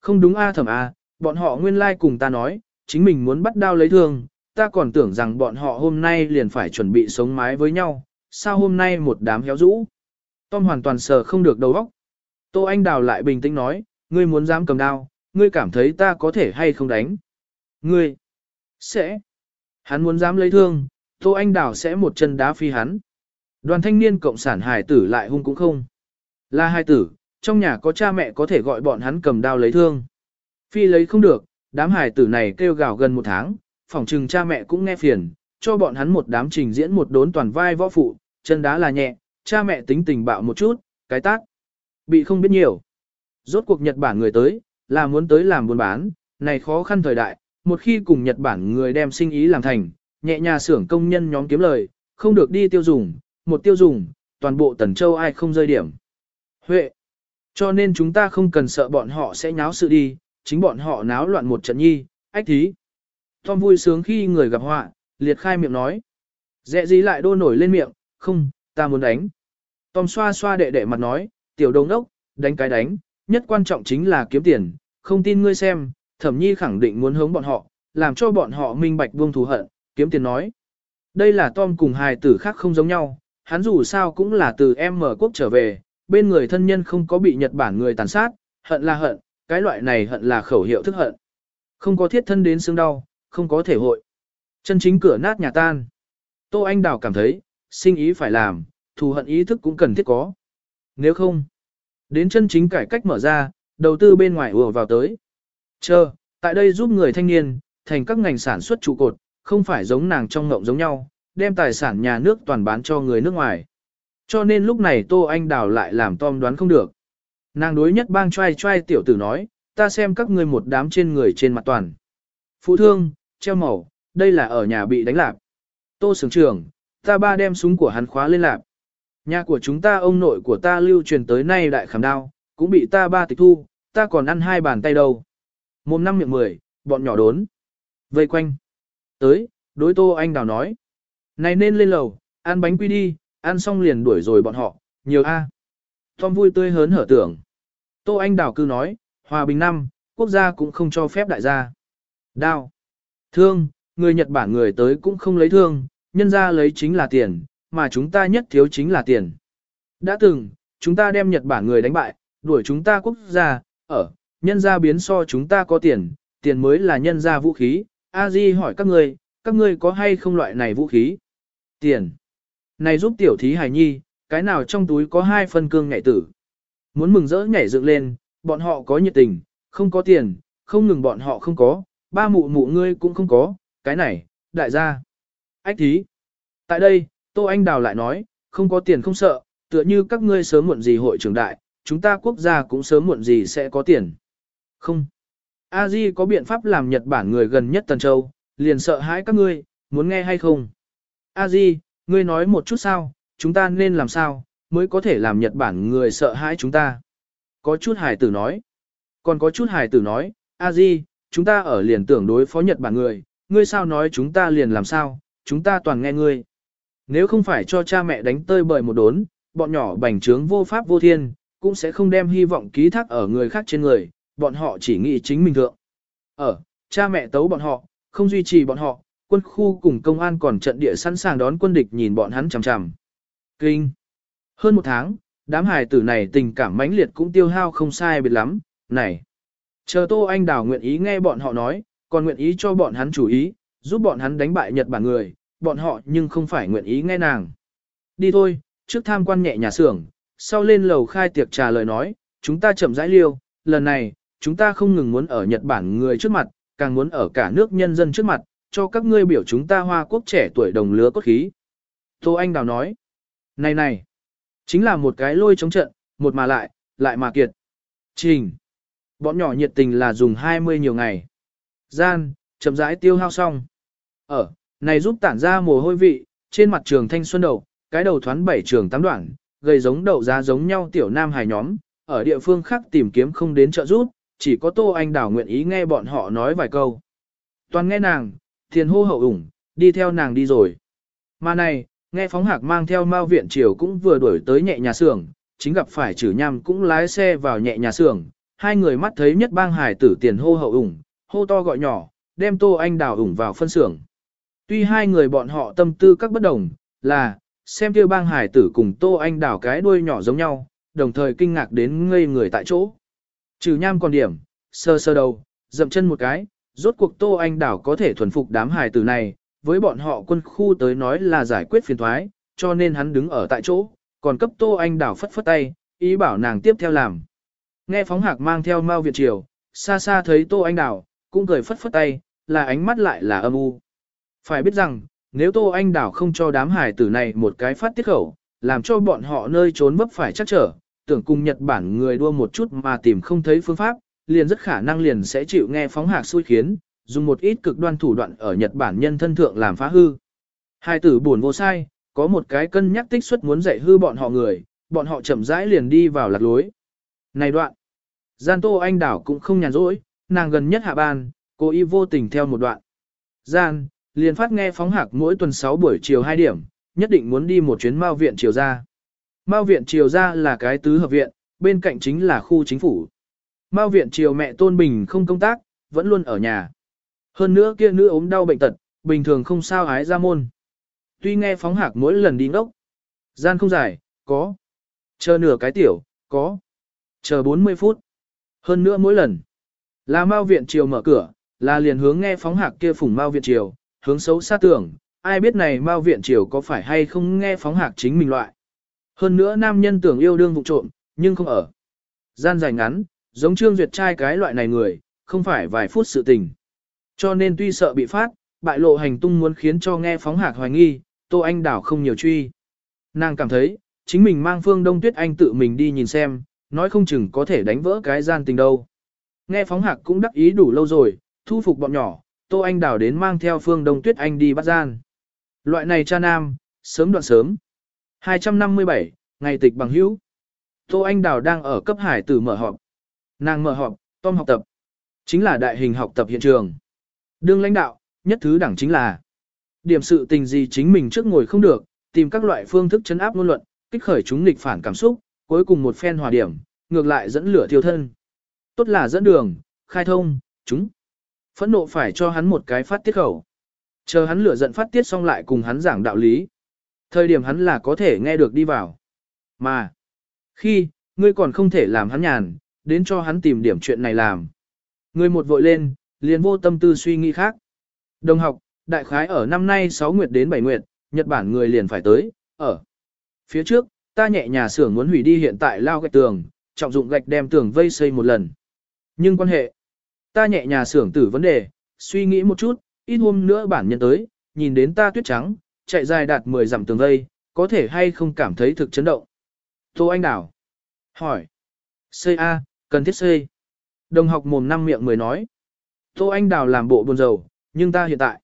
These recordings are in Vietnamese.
Không đúng a thẩm a, bọn họ nguyên lai like cùng ta nói, chính mình muốn bắt đao lấy thương, ta còn tưởng rằng bọn họ hôm nay liền phải chuẩn bị sống mái với nhau, sao hôm nay một đám héo rũ. Tom hoàn toàn sờ không được đầu óc. Tô Anh Đào lại bình tĩnh nói, ngươi muốn dám cầm đao, ngươi cảm thấy ta có thể hay không đánh. Ngươi sẽ. Hắn muốn dám lấy thương, Tô Anh Đào sẽ một chân đá phi hắn. Đoàn thanh niên cộng sản hải tử lại hung cũng không. Là hai tử, trong nhà có cha mẹ có thể gọi bọn hắn cầm đao lấy thương. Phi lấy không được, đám hải tử này kêu gào gần một tháng, phỏng trừng cha mẹ cũng nghe phiền, cho bọn hắn một đám trình diễn một đốn toàn vai võ phụ, chân đá là nhẹ, cha mẹ tính tình bạo một chút, cái tác. Bị không biết nhiều. Rốt cuộc Nhật Bản người tới, là muốn tới làm buôn bán, này khó khăn thời đại, một khi cùng Nhật Bản người đem sinh ý làm thành, nhẹ nhà xưởng công nhân nhóm kiếm lời, không được đi tiêu dùng, một tiêu dùng, toàn bộ Tần Châu ai không rơi điểm. Huệ. Cho nên chúng ta không cần sợ bọn họ sẽ nháo sự đi, chính bọn họ náo loạn một trận nhi, ách thí. Tom vui sướng khi người gặp họa, liệt khai miệng nói. Dẹ gì lại đô nổi lên miệng, không, ta muốn đánh. Tom xoa xoa đệ đệ mặt nói, tiểu đồng đốc, đánh cái đánh, nhất quan trọng chính là kiếm tiền, không tin ngươi xem, thẩm nhi khẳng định muốn hống bọn họ, làm cho bọn họ minh bạch buông thù hận, kiếm tiền nói. Đây là Tom cùng hài tử khác không giống nhau, hắn dù sao cũng là từ em mở quốc trở về, bên người thân nhân không có bị Nhật Bản người tàn sát, hận là hận, cái loại này hận là khẩu hiệu thức hận. Không có thiết thân đến xương đau, không có thể hội. Chân chính cửa nát nhà tan. Tô Anh Đào cảm thấy, sinh ý phải làm, thù hận ý thức cũng cần thiết có. Nếu không, đến chân chính cải cách mở ra, đầu tư bên ngoài ùa vào tới. Chờ, tại đây giúp người thanh niên, thành các ngành sản xuất trụ cột, không phải giống nàng trong ngộng giống nhau, đem tài sản nhà nước toàn bán cho người nước ngoài. Cho nên lúc này Tô Anh Đào lại làm Tom đoán không được. Nàng đối nhất bang trai trai tiểu tử nói, ta xem các ngươi một đám trên người trên mặt toàn. Phụ thương, treo màu, đây là ở nhà bị đánh lạc Tô sướng trưởng, ta ba đem súng của hắn khóa lên lạp. Nhà của chúng ta ông nội của ta lưu truyền tới nay đại khảm đao, cũng bị ta ba tịch thu, ta còn ăn hai bàn tay đâu. Mồm năm miệng mười, bọn nhỏ đốn. Vây quanh. Tới, đối tô anh đào nói. Này nên lên lầu, ăn bánh quy đi, ăn xong liền đuổi rồi bọn họ, nhiều a. Tom vui tươi hớn hở tưởng. Tô Anh Đào cư nói, hòa bình năm, quốc gia cũng không cho phép đại gia. Đao. Thương, người Nhật Bản người tới cũng không lấy thương, nhân ra lấy chính là tiền, mà chúng ta nhất thiếu chính là tiền. Đã từng, chúng ta đem Nhật Bản người đánh bại, đuổi chúng ta quốc gia, ở, nhân ra biến so chúng ta có tiền, tiền mới là nhân ra vũ khí. A Di hỏi các ngươi, các ngươi có hay không loại này vũ khí? Tiền. Này giúp tiểu thí hài nhi, cái nào trong túi có hai phân cương nhảy tử. Muốn mừng rỡ nhảy dựng lên, bọn họ có nhiệt tình, không có tiền, không ngừng bọn họ không có, ba mụ mụ ngươi cũng không có, cái này, đại gia. Ách thí. Tại đây, Tô Anh Đào lại nói, không có tiền không sợ, tựa như các ngươi sớm muộn gì hội trưởng đại, chúng ta quốc gia cũng sớm muộn gì sẽ có tiền. Không. A Di có biện pháp làm Nhật Bản người gần nhất Tần Châu, liền sợ hãi các ngươi, muốn nghe hay không? A Di, ngươi nói một chút sao, chúng ta nên làm sao, mới có thể làm Nhật Bản người sợ hãi chúng ta. Có chút hài tử nói. Còn có chút hài tử nói, a di, chúng ta ở liền tưởng đối phó Nhật Bản người, ngươi sao nói chúng ta liền làm sao, chúng ta toàn nghe ngươi. Nếu không phải cho cha mẹ đánh tơi bời một đốn, bọn nhỏ bành trướng vô pháp vô thiên, cũng sẽ không đem hy vọng ký thác ở người khác trên người, bọn họ chỉ nghĩ chính mình thượng. Ở, cha mẹ tấu bọn họ, không duy trì bọn họ, quân khu cùng công an còn trận địa sẵn sàng đón quân địch nhìn bọn hắn chằm chằm. Kinh. Hơn một tháng, đám hài tử này tình cảm mãnh liệt cũng tiêu hao không sai biệt lắm, này. Chờ Tô Anh Đào nguyện ý nghe bọn họ nói, còn nguyện ý cho bọn hắn chủ ý, giúp bọn hắn đánh bại Nhật Bản người, bọn họ nhưng không phải nguyện ý nghe nàng. Đi thôi, trước tham quan nhẹ nhà xưởng, sau lên lầu khai tiệc trà lời nói, chúng ta chậm rãi liêu, lần này, chúng ta không ngừng muốn ở Nhật Bản người trước mặt, càng muốn ở cả nước nhân dân trước mặt, cho các ngươi biểu chúng ta hoa quốc trẻ tuổi đồng lứa cốt khí. Tô Anh Đào nói, này này, chính là một cái lôi chống trận, một mà lại, lại mà kiệt. Trình. Bọn nhỏ nhiệt tình là dùng 20 nhiều ngày. Gian, chậm rãi tiêu hao xong. Ở, này giúp tản ra mồ hôi vị, trên mặt trường thanh xuân đầu, cái đầu thoán bảy trường tám đoạn, gây giống đầu giá giống nhau tiểu nam hài nhóm, ở địa phương khác tìm kiếm không đến trợ giúp, chỉ có Tô Anh đào nguyện ý nghe bọn họ nói vài câu. Toàn nghe nàng, thiền hô hậu ủng, đi theo nàng đi rồi. Mà này, Nghe phóng hạc mang theo mao viện triều cũng vừa đuổi tới nhẹ nhà xưởng, chính gặp phải trừ nham cũng lái xe vào nhẹ nhà xưởng, hai người mắt thấy nhất bang hải tử tiền hô hậu ủng, hô to gọi nhỏ, đem Tô Anh Đào ủng vào phân xưởng. Tuy hai người bọn họ tâm tư các bất đồng, là, xem kia bang hải tử cùng Tô Anh Đào cái đuôi nhỏ giống nhau, đồng thời kinh ngạc đến ngây người tại chỗ. Trừ nham còn điểm, sơ sơ đầu, dậm chân một cái, rốt cuộc Tô Anh Đảo có thể thuần phục đám hài tử này, với bọn họ quân khu tới nói là giải quyết phiền thoái, cho nên hắn đứng ở tại chỗ, còn cấp Tô Anh Đảo phất phất tay, ý bảo nàng tiếp theo làm. Nghe phóng hạc mang theo Mao Việt Triều, xa xa thấy Tô Anh Đảo, cũng cười phất phất tay, là ánh mắt lại là âm u. Phải biết rằng, nếu Tô Anh Đảo không cho đám hài tử này một cái phát tiết khẩu, làm cho bọn họ nơi trốn vấp phải chắc trở, tưởng cùng Nhật Bản người đua một chút mà tìm không thấy phương pháp, liền rất khả năng liền sẽ chịu nghe phóng hạc xui khiến, dùng một ít cực đoan thủ đoạn ở Nhật Bản nhân thân thượng làm phá hư. Hai tử buồn vô sai, có một cái cân nhắc tích suất muốn dạy hư bọn họ người, bọn họ chậm rãi liền đi vào lạc lối. Này đoạn, Gian Tô Anh Đảo cũng không nhàn rỗi, nàng gần nhất hạ ban, cô y vô tình theo một đoạn. Gian, liền phát nghe phóng hạc mỗi tuần 6 buổi chiều 2 điểm, nhất định muốn đi một chuyến mao viện chiều ra. Mao viện triều ra là cái tứ hợp viện, bên cạnh chính là khu chính phủ. Mao viện triều mẹ Tôn Bình không công tác, vẫn luôn ở nhà. Hơn nữa kia nữ ốm đau bệnh tật, bình thường không sao ái ra môn. Tuy nghe phóng hạc mỗi lần đi ngốc. Gian không dài, có. Chờ nửa cái tiểu, có. Chờ 40 phút. Hơn nữa mỗi lần. Là Mao viện triều mở cửa, là liền hướng nghe phóng hạc kia phủng Mao viện triều, hướng xấu xa tưởng, ai biết này Mao viện triều có phải hay không nghe phóng hạc chính mình loại. Hơn nữa nam nhân tưởng yêu đương vụ trộm, nhưng không ở. Gian dài ngắn, giống Trương Duyệt trai cái loại này người, không phải vài phút sự tình. Cho nên tuy sợ bị phát, bại lộ hành tung muốn khiến cho nghe phóng hạc hoài nghi, Tô Anh Đảo không nhiều truy. Nàng cảm thấy, chính mình mang Phương Đông Tuyết Anh tự mình đi nhìn xem, nói không chừng có thể đánh vỡ cái gian tình đâu. Nghe phóng hạc cũng đắc ý đủ lâu rồi, thu phục bọn nhỏ, Tô Anh Đảo đến mang theo Phương Đông Tuyết Anh đi bắt gian. Loại này cha nam, sớm đoạn sớm, 257, ngày tịch bằng hữu. Tô Anh Đào đang ở cấp hải tử mở họp. Nàng mở họp, Tom học tập. Chính là đại hình học tập hiện trường. Đương lãnh đạo, nhất thứ đẳng chính là điểm sự tình gì chính mình trước ngồi không được, tìm các loại phương thức chấn áp ngôn luận, kích khởi chúng nghịch phản cảm xúc, cuối cùng một phen hòa điểm, ngược lại dẫn lửa thiêu thân. Tốt là dẫn đường, khai thông, chúng. Phẫn nộ phải cho hắn một cái phát tiết khẩu. Chờ hắn lửa giận phát tiết xong lại cùng hắn giảng đạo lý. Thời điểm hắn là có thể nghe được đi vào. Mà, khi, ngươi còn không thể làm hắn nhàn, đến cho hắn tìm điểm chuyện này làm. người một vội lên, liền vô tâm tư suy nghĩ khác. Đồng học, đại khái ở năm nay 6 nguyệt đến 7 nguyệt, Nhật Bản người liền phải tới, ở. Phía trước, ta nhẹ nhà xưởng muốn hủy đi hiện tại lao gạch tường, trọng dụng gạch đem tường vây xây một lần. Nhưng quan hệ, ta nhẹ nhà xưởng tử vấn đề, suy nghĩ một chút, ít hôm nữa bản nhân tới, nhìn đến ta tuyết trắng, chạy dài đạt 10 dặm tường vây, có thể hay không cảm thấy thực chấn động. Tô Anh Đảo. Hỏi. Xây A, cần thiết xây. Đồng học mồm năm miệng mới nói. Tô Anh Đào làm bộ buồn rầu, nhưng ta hiện tại.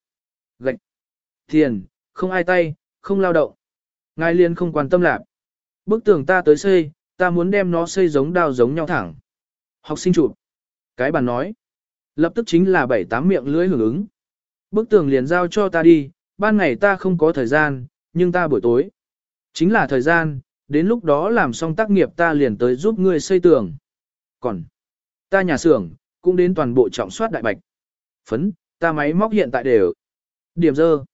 Gạch. Tiền, không ai tay, không lao động. Ngài liên không quan tâm lạc. Bức tường ta tới xây, ta muốn đem nó xây giống đào giống nhau thẳng. Học sinh chụp. Cái bàn nói. Lập tức chính là bảy tám miệng lưới hưởng ứng. Bức tường liền giao cho ta đi, ban ngày ta không có thời gian, nhưng ta buổi tối. Chính là thời gian, đến lúc đó làm xong tác nghiệp ta liền tới giúp ngươi xây tường. Còn, ta nhà xưởng, cũng đến toàn bộ trọng soát đại bạch. Phấn, ta máy móc hiện tại đều. Điểm dơ.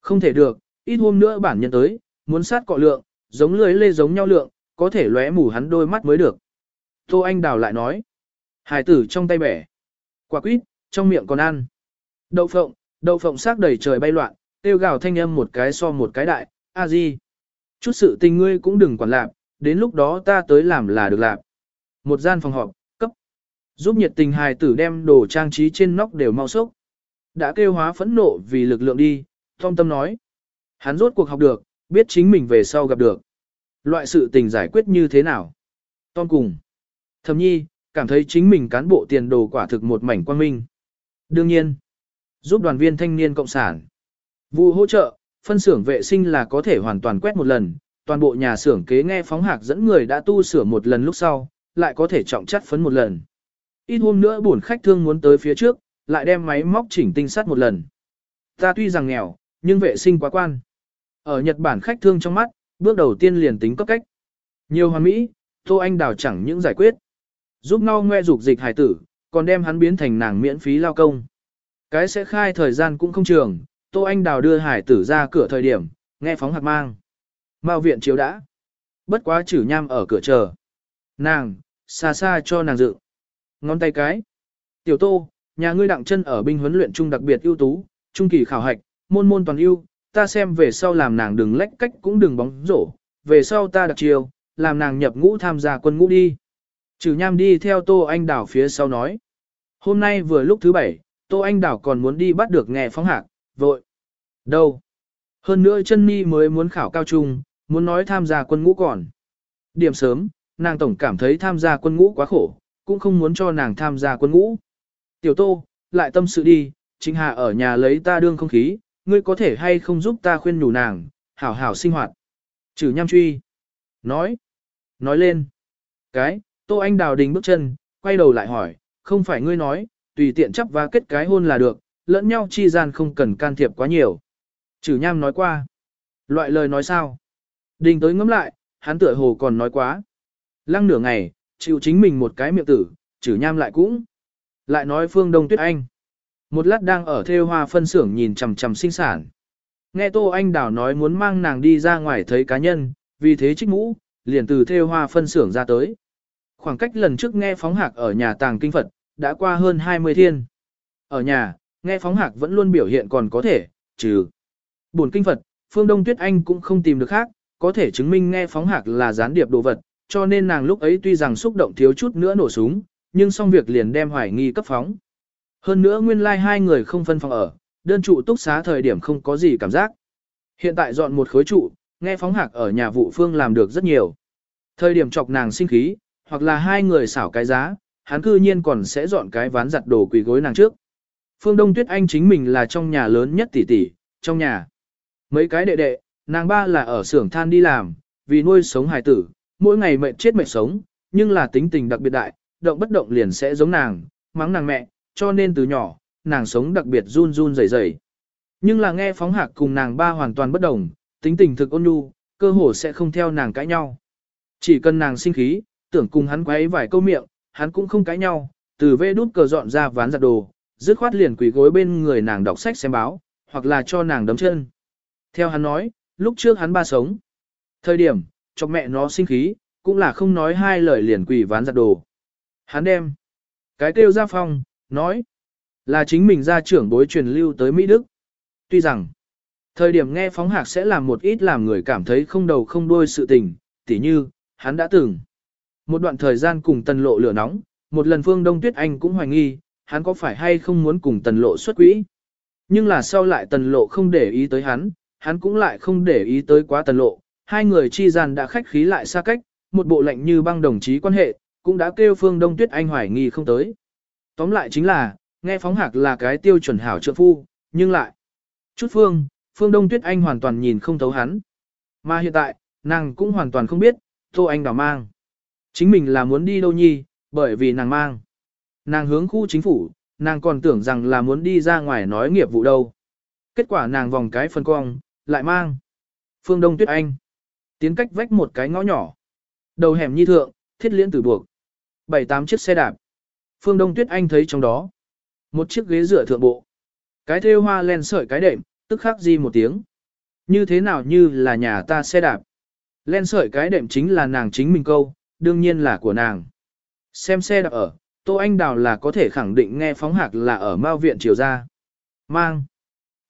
Không thể được, ít hôm nữa bản nhân tới, muốn sát cọ lượng, giống lưới lê giống nhau lượng, có thể lóe mù hắn đôi mắt mới được. Tô Anh Đào lại nói. Hải tử trong tay bẻ. Quả quýt, trong miệng còn ăn. Đậu phộng, đậu phộng xác đầy trời bay loạn, tiêu gào thanh âm một cái so một cái đại, a di. Chút sự tình ngươi cũng đừng quản lạp, đến lúc đó ta tới làm là được lạp. Một gian phòng họp, cấp. Giúp nhiệt tình hài tử đem đồ trang trí trên nóc đều mau sốc. Đã kêu hóa phẫn nộ vì lực lượng đi, Tom Tâm nói. Hắn rốt cuộc học được, biết chính mình về sau gặp được. Loại sự tình giải quyết như thế nào? Tom cùng. Thầm nhi, cảm thấy chính mình cán bộ tiền đồ quả thực một mảnh quan minh. Đương nhiên, giúp đoàn viên thanh niên cộng sản. Vụ hỗ trợ, phân xưởng vệ sinh là có thể hoàn toàn quét một lần, toàn bộ nhà xưởng kế nghe phóng hạc dẫn người đã tu sửa một lần lúc sau, lại có thể trọng chất phấn một lần. Ít hôm nữa buồn khách thương muốn tới phía trước, lại đem máy móc chỉnh tinh sắt một lần. Ta tuy rằng nghèo, nhưng vệ sinh quá quan. Ở Nhật Bản khách thương trong mắt, bước đầu tiên liền tính cấp cách. Nhiều hoàn mỹ, Tô Anh Đào chẳng những giải quyết. giúp ngao ngoe dục dịch hải tử, còn đem hắn biến thành nàng miễn phí lao công. Cái sẽ khai thời gian cũng không trường, Tô Anh Đào đưa hải tử ra cửa thời điểm, nghe phóng hạt mang. Mao viện chiếu đã. Bất quá chử nham ở cửa chờ. Nàng, xa xa cho nàng dự. Ngón tay cái. Tiểu Tô, nhà ngươi đặng chân ở binh huấn luyện trung đặc biệt ưu tú, trung kỳ khảo hạch, môn môn toàn ưu, ta xem về sau làm nàng đừng lách cách cũng đừng bóng rổ, về sau ta đặc chiều, làm nàng nhập ngũ tham gia quân ngũ đi. Trừ nham đi theo Tô Anh Đảo phía sau nói. Hôm nay vừa lúc thứ bảy, Tô Anh Đảo còn muốn đi bắt được nghe phóng hạc, vội. Đâu? Hơn nữa chân mi mới muốn khảo cao trung, muốn nói tham gia quân ngũ còn. Điểm sớm, nàng tổng cảm thấy tham gia quân ngũ quá khổ, cũng không muốn cho nàng tham gia quân ngũ. Tiểu Tô, lại tâm sự đi, chính Hà ở nhà lấy ta đương không khí, ngươi có thể hay không giúp ta khuyên nhủ nàng, hảo hảo sinh hoạt. Trừ nham truy. Nói. Nói lên. Cái, Tô Anh đào đình bước chân, quay đầu lại hỏi, không phải ngươi nói, tùy tiện chấp và kết cái hôn là được, lẫn nhau chi gian không cần can thiệp quá nhiều. Trừ nham nói qua. Loại lời nói sao? Đình tới ngẫm lại, hắn tựa hồ còn nói quá. Lăng nửa ngày, chịu chính mình một cái miệng tử, trừ nham lại cũng. Lại nói phương Đông Tuyết Anh. Một lát đang ở theo hoa phân xưởng nhìn chằm chằm sinh sản. Nghe Tô Anh Đào nói muốn mang nàng đi ra ngoài thấy cá nhân, vì thế trích mũ, liền từ theo hoa phân xưởng ra tới. Khoảng cách lần trước nghe phóng hạc ở nhà tàng kinh Phật, đã qua hơn 20 thiên. Ở nhà, nghe phóng hạc vẫn luôn biểu hiện còn có thể, trừ. Buồn kinh Phật, Phương Đông Tuyết Anh cũng không tìm được khác, có thể chứng minh nghe phóng hạc là gián điệp đồ vật, cho nên nàng lúc ấy tuy rằng xúc động thiếu chút nữa nổ súng, nhưng xong việc liền đem hoài nghi cấp phóng. Hơn nữa nguyên lai like hai người không phân phòng ở, đơn trụ túc xá thời điểm không có gì cảm giác. Hiện tại dọn một khối trụ, nghe phóng hạc ở nhà vụ phương làm được rất nhiều. Thời điểm chọc nàng sinh khí, hoặc là hai người xảo cái giá, hắn cư nhiên còn sẽ dọn cái ván giặt đồ quỳ gối nàng trước. Phương Đông Tuyết Anh chính mình là trong nhà lớn nhất tỷ tỷ, trong nhà. Mấy cái đệ đệ, nàng ba là ở xưởng than đi làm, vì nuôi sống hài tử, mỗi ngày mệt chết mệt sống, nhưng là tính tình đặc biệt đại, động bất động liền sẽ giống nàng, mắng nàng mẹ, cho nên từ nhỏ, nàng sống đặc biệt run run rẩy rẩy. Nhưng là nghe phóng hạc cùng nàng ba hoàn toàn bất đồng, tính tình thực ôn nhu, cơ hồ sẽ không theo nàng cãi nhau. Chỉ cần nàng sinh khí, tưởng cùng hắn quấy vài câu miệng, hắn cũng không cãi nhau, từ vê đút cờ dọn ra ván giặt đồ, dứt khoát liền quỳ gối bên người nàng đọc sách xem báo, hoặc là cho nàng đấm chân. Theo hắn nói, lúc trước hắn ba sống. Thời điểm, cho mẹ nó sinh khí, cũng là không nói hai lời liền quỳ ván giặt đồ. Hắn đem. Cái kêu ra phong, nói. Là chính mình ra trưởng bối truyền lưu tới Mỹ Đức. Tuy rằng, thời điểm nghe phóng hạc sẽ làm một ít làm người cảm thấy không đầu không đuôi sự tình, tỉ như, hắn đã từng. Một đoạn thời gian cùng tần lộ lửa nóng, một lần phương Đông Tuyết Anh cũng hoài nghi, hắn có phải hay không muốn cùng tần lộ xuất quỹ. Nhưng là sau lại tần lộ không để ý tới hắn, hắn cũng lại không để ý tới quá tần lộ, hai người chi gian đã khách khí lại xa cách, một bộ lệnh như băng đồng chí quan hệ, cũng đã kêu phương Đông Tuyết Anh hoài nghi không tới. Tóm lại chính là, nghe phóng hạc là cái tiêu chuẩn hảo trợ phu, nhưng lại, chút phương, phương Đông Tuyết Anh hoàn toàn nhìn không thấu hắn. Mà hiện tại, nàng cũng hoàn toàn không biết, Tô Anh đảo mang. Chính mình là muốn đi đâu nhi, bởi vì nàng mang. Nàng hướng khu chính phủ, nàng còn tưởng rằng là muốn đi ra ngoài nói nghiệp vụ đâu. Kết quả nàng vòng cái phân cong, lại mang. Phương Đông Tuyết Anh. Tiến cách vách một cái ngõ nhỏ. Đầu hẻm nhi thượng, thiết liễn tử buộc. Bảy tám chiếc xe đạp. Phương Đông Tuyết Anh thấy trong đó. Một chiếc ghế dựa thượng bộ. Cái thêu hoa len sợi cái đệm, tức khắc di một tiếng. Như thế nào như là nhà ta xe đạp. Len sợi cái đệm chính là nàng chính mình câu, đương nhiên là của nàng. Xem xe đạp ở, Tô Anh Đào là có thể khẳng định nghe phóng hạc là ở Mao Viện Triều Gia. Mang.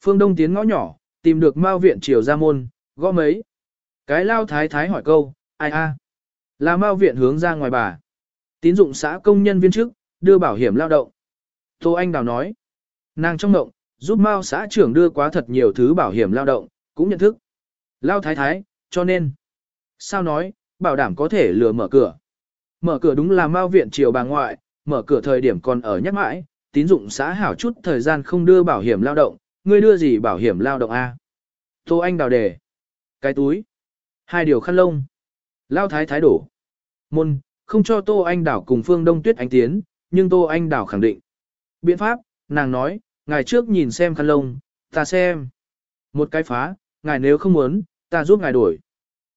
Phương Đông tiến ngõ nhỏ, tìm được Mao Viện Triều Gia môn, gõ mấy. Cái lao thái thái hỏi câu, ai a? Là Mao Viện hướng ra ngoài bà. Tín dụng xã công nhân viên chức, đưa bảo hiểm lao động. Tô Anh Đào nói. Nàng trong động, giúp Mao xã trưởng đưa quá thật nhiều thứ bảo hiểm lao động, cũng nhận thức. Lao thái thái, cho nên. Sao nói, bảo đảm có thể lừa mở cửa. Mở cửa đúng là Mao viện triều bà ngoại, mở cửa thời điểm còn ở nhắc mãi, tín dụng xã hảo chút thời gian không đưa bảo hiểm lao động, ngươi đưa gì bảo hiểm lao động a? Tô Anh đào đề. Cái túi. Hai điều khăn lông. Lao thái thái đổ. Môn, không cho Tô Anh đảo cùng Phương Đông Tuyết Anh tiến, nhưng Tô Anh đảo khẳng định. Biện pháp, nàng nói, ngài trước nhìn xem khăn lông, ta xem. Một cái phá, ngài nếu không muốn, ta giúp ngài đổi.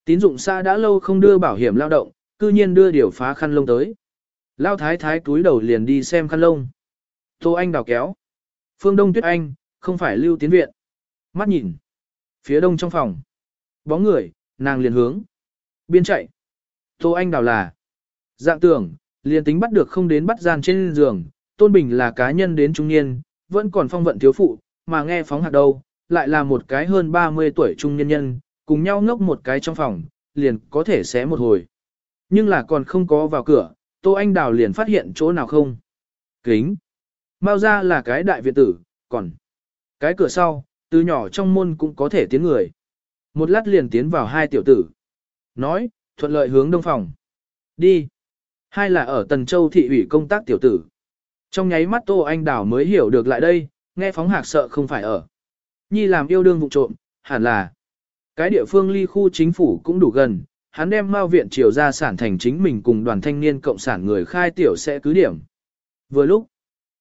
Tín dụng xa đã lâu không đưa bảo hiểm lao động, cư nhiên đưa điều phá khăn lông tới. Lao thái thái túi đầu liền đi xem khăn lông. Tô Anh đảo kéo. Phương Đông Tuyết Anh, không phải lưu tiến viện. Mắt nhìn. Phía đông trong phòng. Bóng người, nàng liền hướng. Biên chạy. Tô Anh đào là. Dạng tưởng, liền tính bắt được không đến bắt gian trên giường. Tôn Bình là cá nhân đến trung niên, vẫn còn phong vận thiếu phụ, mà nghe phóng hạt đâu, lại là một cái hơn 30 tuổi trung nhân nhân, cùng nhau ngốc một cái trong phòng, liền có thể xé một hồi. Nhưng là còn không có vào cửa, Tô Anh Đào liền phát hiện chỗ nào không. Kính. Mao ra là cái đại viện tử, còn cái cửa sau, từ nhỏ trong môn cũng có thể tiến người. Một lát liền tiến vào hai tiểu tử. Nói, thuận lợi hướng đông phòng. Đi. Hai là ở Tần Châu thị ủy công tác tiểu tử. Trong nháy mắt Tô Anh đảo mới hiểu được lại đây, nghe phóng hạc sợ không phải ở. Nhi làm yêu đương vụ trộm, hẳn là. Cái địa phương ly khu chính phủ cũng đủ gần, hắn đem Mao viện triều ra sản thành chính mình cùng đoàn thanh niên cộng sản người khai tiểu sẽ cứ điểm. Vừa lúc,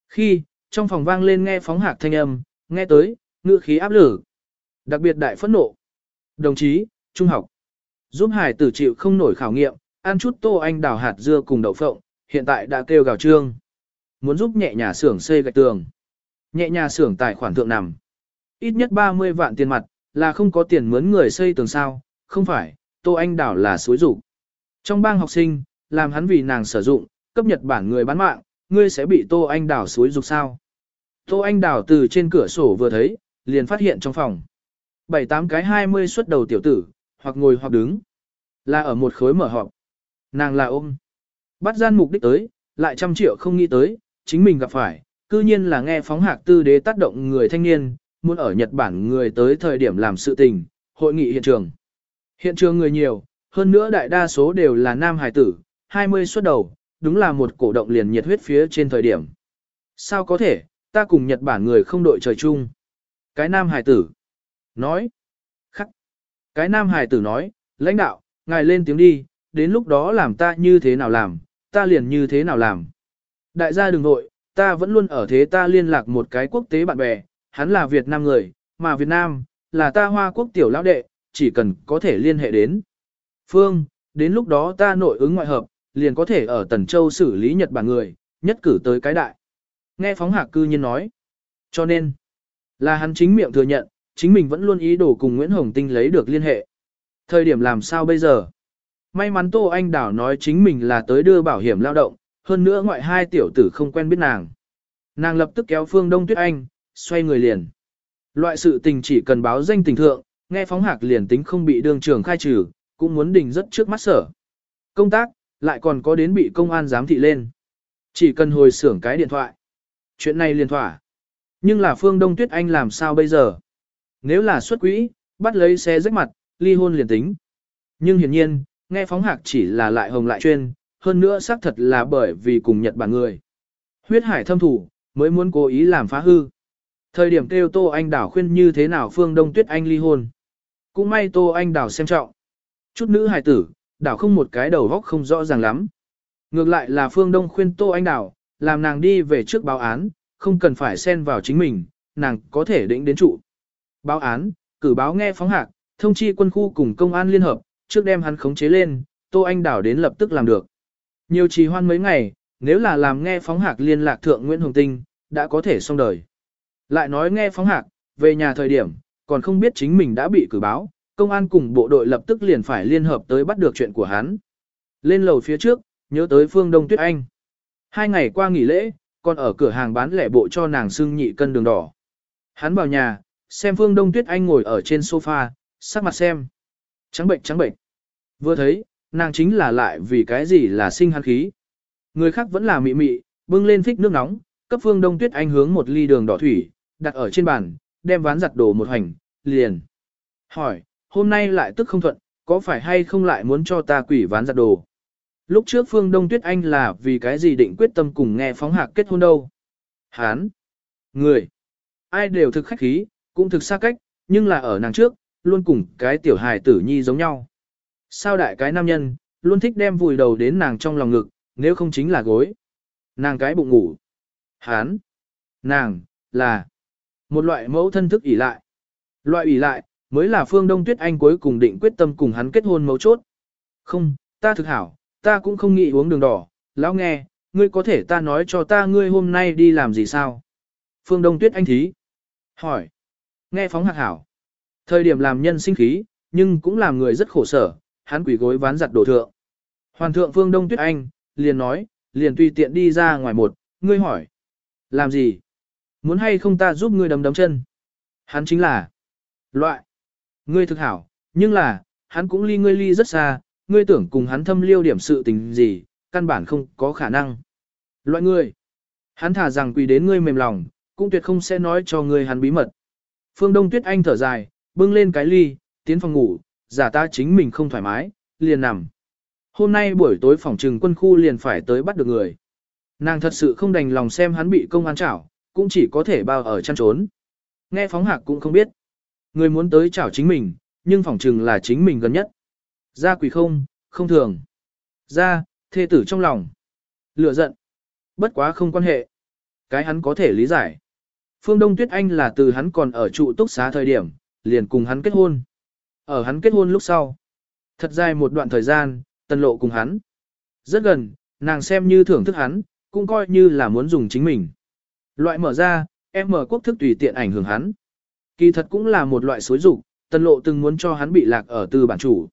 khi, trong phòng vang lên nghe phóng hạc thanh âm, nghe tới, ngựa khí áp lực. Đặc biệt đại phẫn nộ. Đồng chí, trung học. Giúp hải tử chịu không nổi khảo nghiệm, ăn chút tô anh đào hạt dưa cùng đậu phộng, hiện tại đã kêu gào trương. Muốn giúp nhẹ nhà xưởng xây gạch tường. Nhẹ nhà xưởng tài khoản thượng nằm. Ít nhất 30 vạn tiền mặt, là không có tiền mướn người xây tường sao, không phải, Tô Anh Đảo là suối rủ. Trong bang học sinh, làm hắn vì nàng sử dụng, cấp Nhật Bản người bán mạng, ngươi sẽ bị Tô Anh Đảo suối rục sao. Tô Anh Đảo từ trên cửa sổ vừa thấy, liền phát hiện trong phòng. Bảy tám cái hai mươi xuất đầu tiểu tử, hoặc ngồi hoặc đứng. Là ở một khối mở họp. Nàng là ôm. Bắt gian mục đích tới, lại trăm triệu không nghĩ tới, chính mình gặp phải, cư nhiên là nghe phóng hạc tư đế tác động người thanh niên, muốn ở Nhật Bản người tới thời điểm làm sự tình, hội nghị hiện trường. Hiện trường người nhiều, hơn nữa đại đa số đều là nam hài tử, 20 xuất đầu, đúng là một cổ động liền nhiệt huyết phía trên thời điểm. Sao có thể, ta cùng Nhật Bản người không đội trời chung. Cái nam hài tử nói, khắc. Cái nam hài tử nói, lãnh đạo, ngài lên tiếng đi, đến lúc đó làm ta như thế nào làm, ta liền như thế nào làm. Đại gia đừng nội, ta vẫn luôn ở thế ta liên lạc một cái quốc tế bạn bè, hắn là Việt Nam người, mà Việt Nam, là ta hoa quốc tiểu lão đệ, chỉ cần có thể liên hệ đến. Phương, đến lúc đó ta nội ứng ngoại hợp, liền có thể ở Tần Châu xử lý Nhật Bản người, nhất cử tới cái đại. Nghe phóng hạc cư nhiên nói. Cho nên, là hắn chính miệng thừa nhận, chính mình vẫn luôn ý đồ cùng Nguyễn Hồng Tinh lấy được liên hệ. Thời điểm làm sao bây giờ? May mắn Tô Anh Đảo nói chính mình là tới đưa bảo hiểm lao động, hơn nữa ngoại hai tiểu tử không quen biết nàng. Nàng lập tức kéo Phương Đông Tuyết Anh, xoay người liền. Loại sự tình chỉ cần báo danh tình thượng, nghe phóng hạc liền tính không bị đường trưởng khai trừ, cũng muốn đình rất trước mắt sở. Công tác, lại còn có đến bị công an giám thị lên. Chỉ cần hồi xưởng cái điện thoại. Chuyện này liền thỏa. Nhưng là Phương Đông Tuyết Anh làm sao bây giờ? Nếu là xuất quỹ, bắt lấy xe rách mặt, ly hôn liền tính. Nhưng hiển nhiên, nghe phóng hạc chỉ là lại hồng lại chuyên, hơn nữa xác thật là bởi vì cùng Nhật Bản người. Huyết hải thâm thủ, mới muốn cố ý làm phá hư. Thời điểm kêu Tô Anh Đảo khuyên như thế nào Phương Đông Tuyết Anh ly hôn. Cũng may Tô Anh Đảo xem trọng. Chút nữ hài tử, đảo không một cái đầu góc không rõ ràng lắm. Ngược lại là Phương Đông khuyên Tô Anh Đảo, làm nàng đi về trước báo án, không cần phải xen vào chính mình, nàng có thể định đến trụ. Báo án, cử báo nghe phóng hạc, thông chi quân khu cùng công an liên hợp, trước đem hắn khống chế lên, Tô Anh Đảo đến lập tức làm được. Nhiều trì hoan mấy ngày, nếu là làm nghe phóng hạc liên lạc thượng Nguyễn Hồng Tinh, đã có thể xong đời. Lại nói nghe phóng hạc, về nhà thời điểm, còn không biết chính mình đã bị cử báo, công an cùng bộ đội lập tức liền phải liên hợp tới bắt được chuyện của hắn. Lên lầu phía trước, nhớ tới phương Đông Tuyết Anh. Hai ngày qua nghỉ lễ, còn ở cửa hàng bán lẻ bộ cho nàng xưng nhị cân đường đỏ. Hắn vào nhà, xem phương Đông Tuyết Anh ngồi ở trên sofa, sắc mặt xem. Trắng bệnh trắng bệnh. Vừa thấy, nàng chính là lại vì cái gì là sinh hắn khí. Người khác vẫn là mị mị, bưng lên phích nước nóng, cấp phương Đông Tuyết Anh hướng một ly đường đỏ thủy, đặt ở trên bàn, đem ván giặt đồ một hành, liền. Hỏi, hôm nay lại tức không thuận, có phải hay không lại muốn cho ta quỷ ván giặt đồ? Lúc trước Phương Đông Tuyết Anh là vì cái gì định quyết tâm cùng nghe phóng hạc kết hôn đâu? Hán! Người! Ai đều thực khách khí, cũng thực xa cách, nhưng là ở nàng trước, luôn cùng cái tiểu hài tử nhi giống nhau. Sao đại cái nam nhân, luôn thích đem vùi đầu đến nàng trong lòng ngực, nếu không chính là gối. Nàng cái bụng ngủ. Hán! Nàng! Là! Một loại mẫu thân thức ỷ lại. Loại ỷ lại, mới là phương Đông Tuyết Anh cuối cùng định quyết tâm cùng hắn kết hôn mấu chốt. Không, ta thực hảo, ta cũng không nghĩ uống đường đỏ, lão nghe, ngươi có thể ta nói cho ta ngươi hôm nay đi làm gì sao? Phương Đông Tuyết Anh thí. Hỏi. Nghe phóng hạc hảo. Thời điểm làm nhân sinh khí, nhưng cũng làm người rất khổ sở, hắn quỷ gối ván giặt đổ thượng. Hoàn thượng Phương Đông Tuyết Anh, liền nói, liền tùy tiện đi ra ngoài một, ngươi hỏi. Làm gì? Muốn hay không ta giúp ngươi đấm đấm chân? Hắn chính là loại. Ngươi thực hảo, nhưng là, hắn cũng ly ngươi ly rất xa, ngươi tưởng cùng hắn thâm liêu điểm sự tình gì, căn bản không có khả năng. Loại ngươi, hắn thả rằng quỳ đến ngươi mềm lòng, cũng tuyệt không sẽ nói cho ngươi hắn bí mật. Phương Đông Tuyết Anh thở dài, bưng lên cái ly, tiến phòng ngủ, giả ta chính mình không thoải mái, liền nằm. Hôm nay buổi tối phòng trừng quân khu liền phải tới bắt được người. Nàng thật sự không đành lòng xem hắn bị công an chảo, cũng chỉ có thể bao ở chăn trốn. Nghe phóng hạc cũng không biết. Người muốn tới chảo chính mình, nhưng phòng trừng là chính mình gần nhất. Ra quỷ không, không thường. Ra, thê tử trong lòng. Lựa giận. Bất quá không quan hệ. Cái hắn có thể lý giải. Phương Đông Tuyết Anh là từ hắn còn ở trụ túc xá thời điểm, liền cùng hắn kết hôn. Ở hắn kết hôn lúc sau. Thật dài một đoạn thời gian, tần lộ cùng hắn. Rất gần, nàng xem như thưởng thức hắn, cũng coi như là muốn dùng chính mình. Loại mở ra, em mở quốc thức tùy tiện ảnh hưởng hắn. Kỳ thật cũng là một loại xối dục, tần lộ từng muốn cho hắn bị lạc ở từ bản chủ.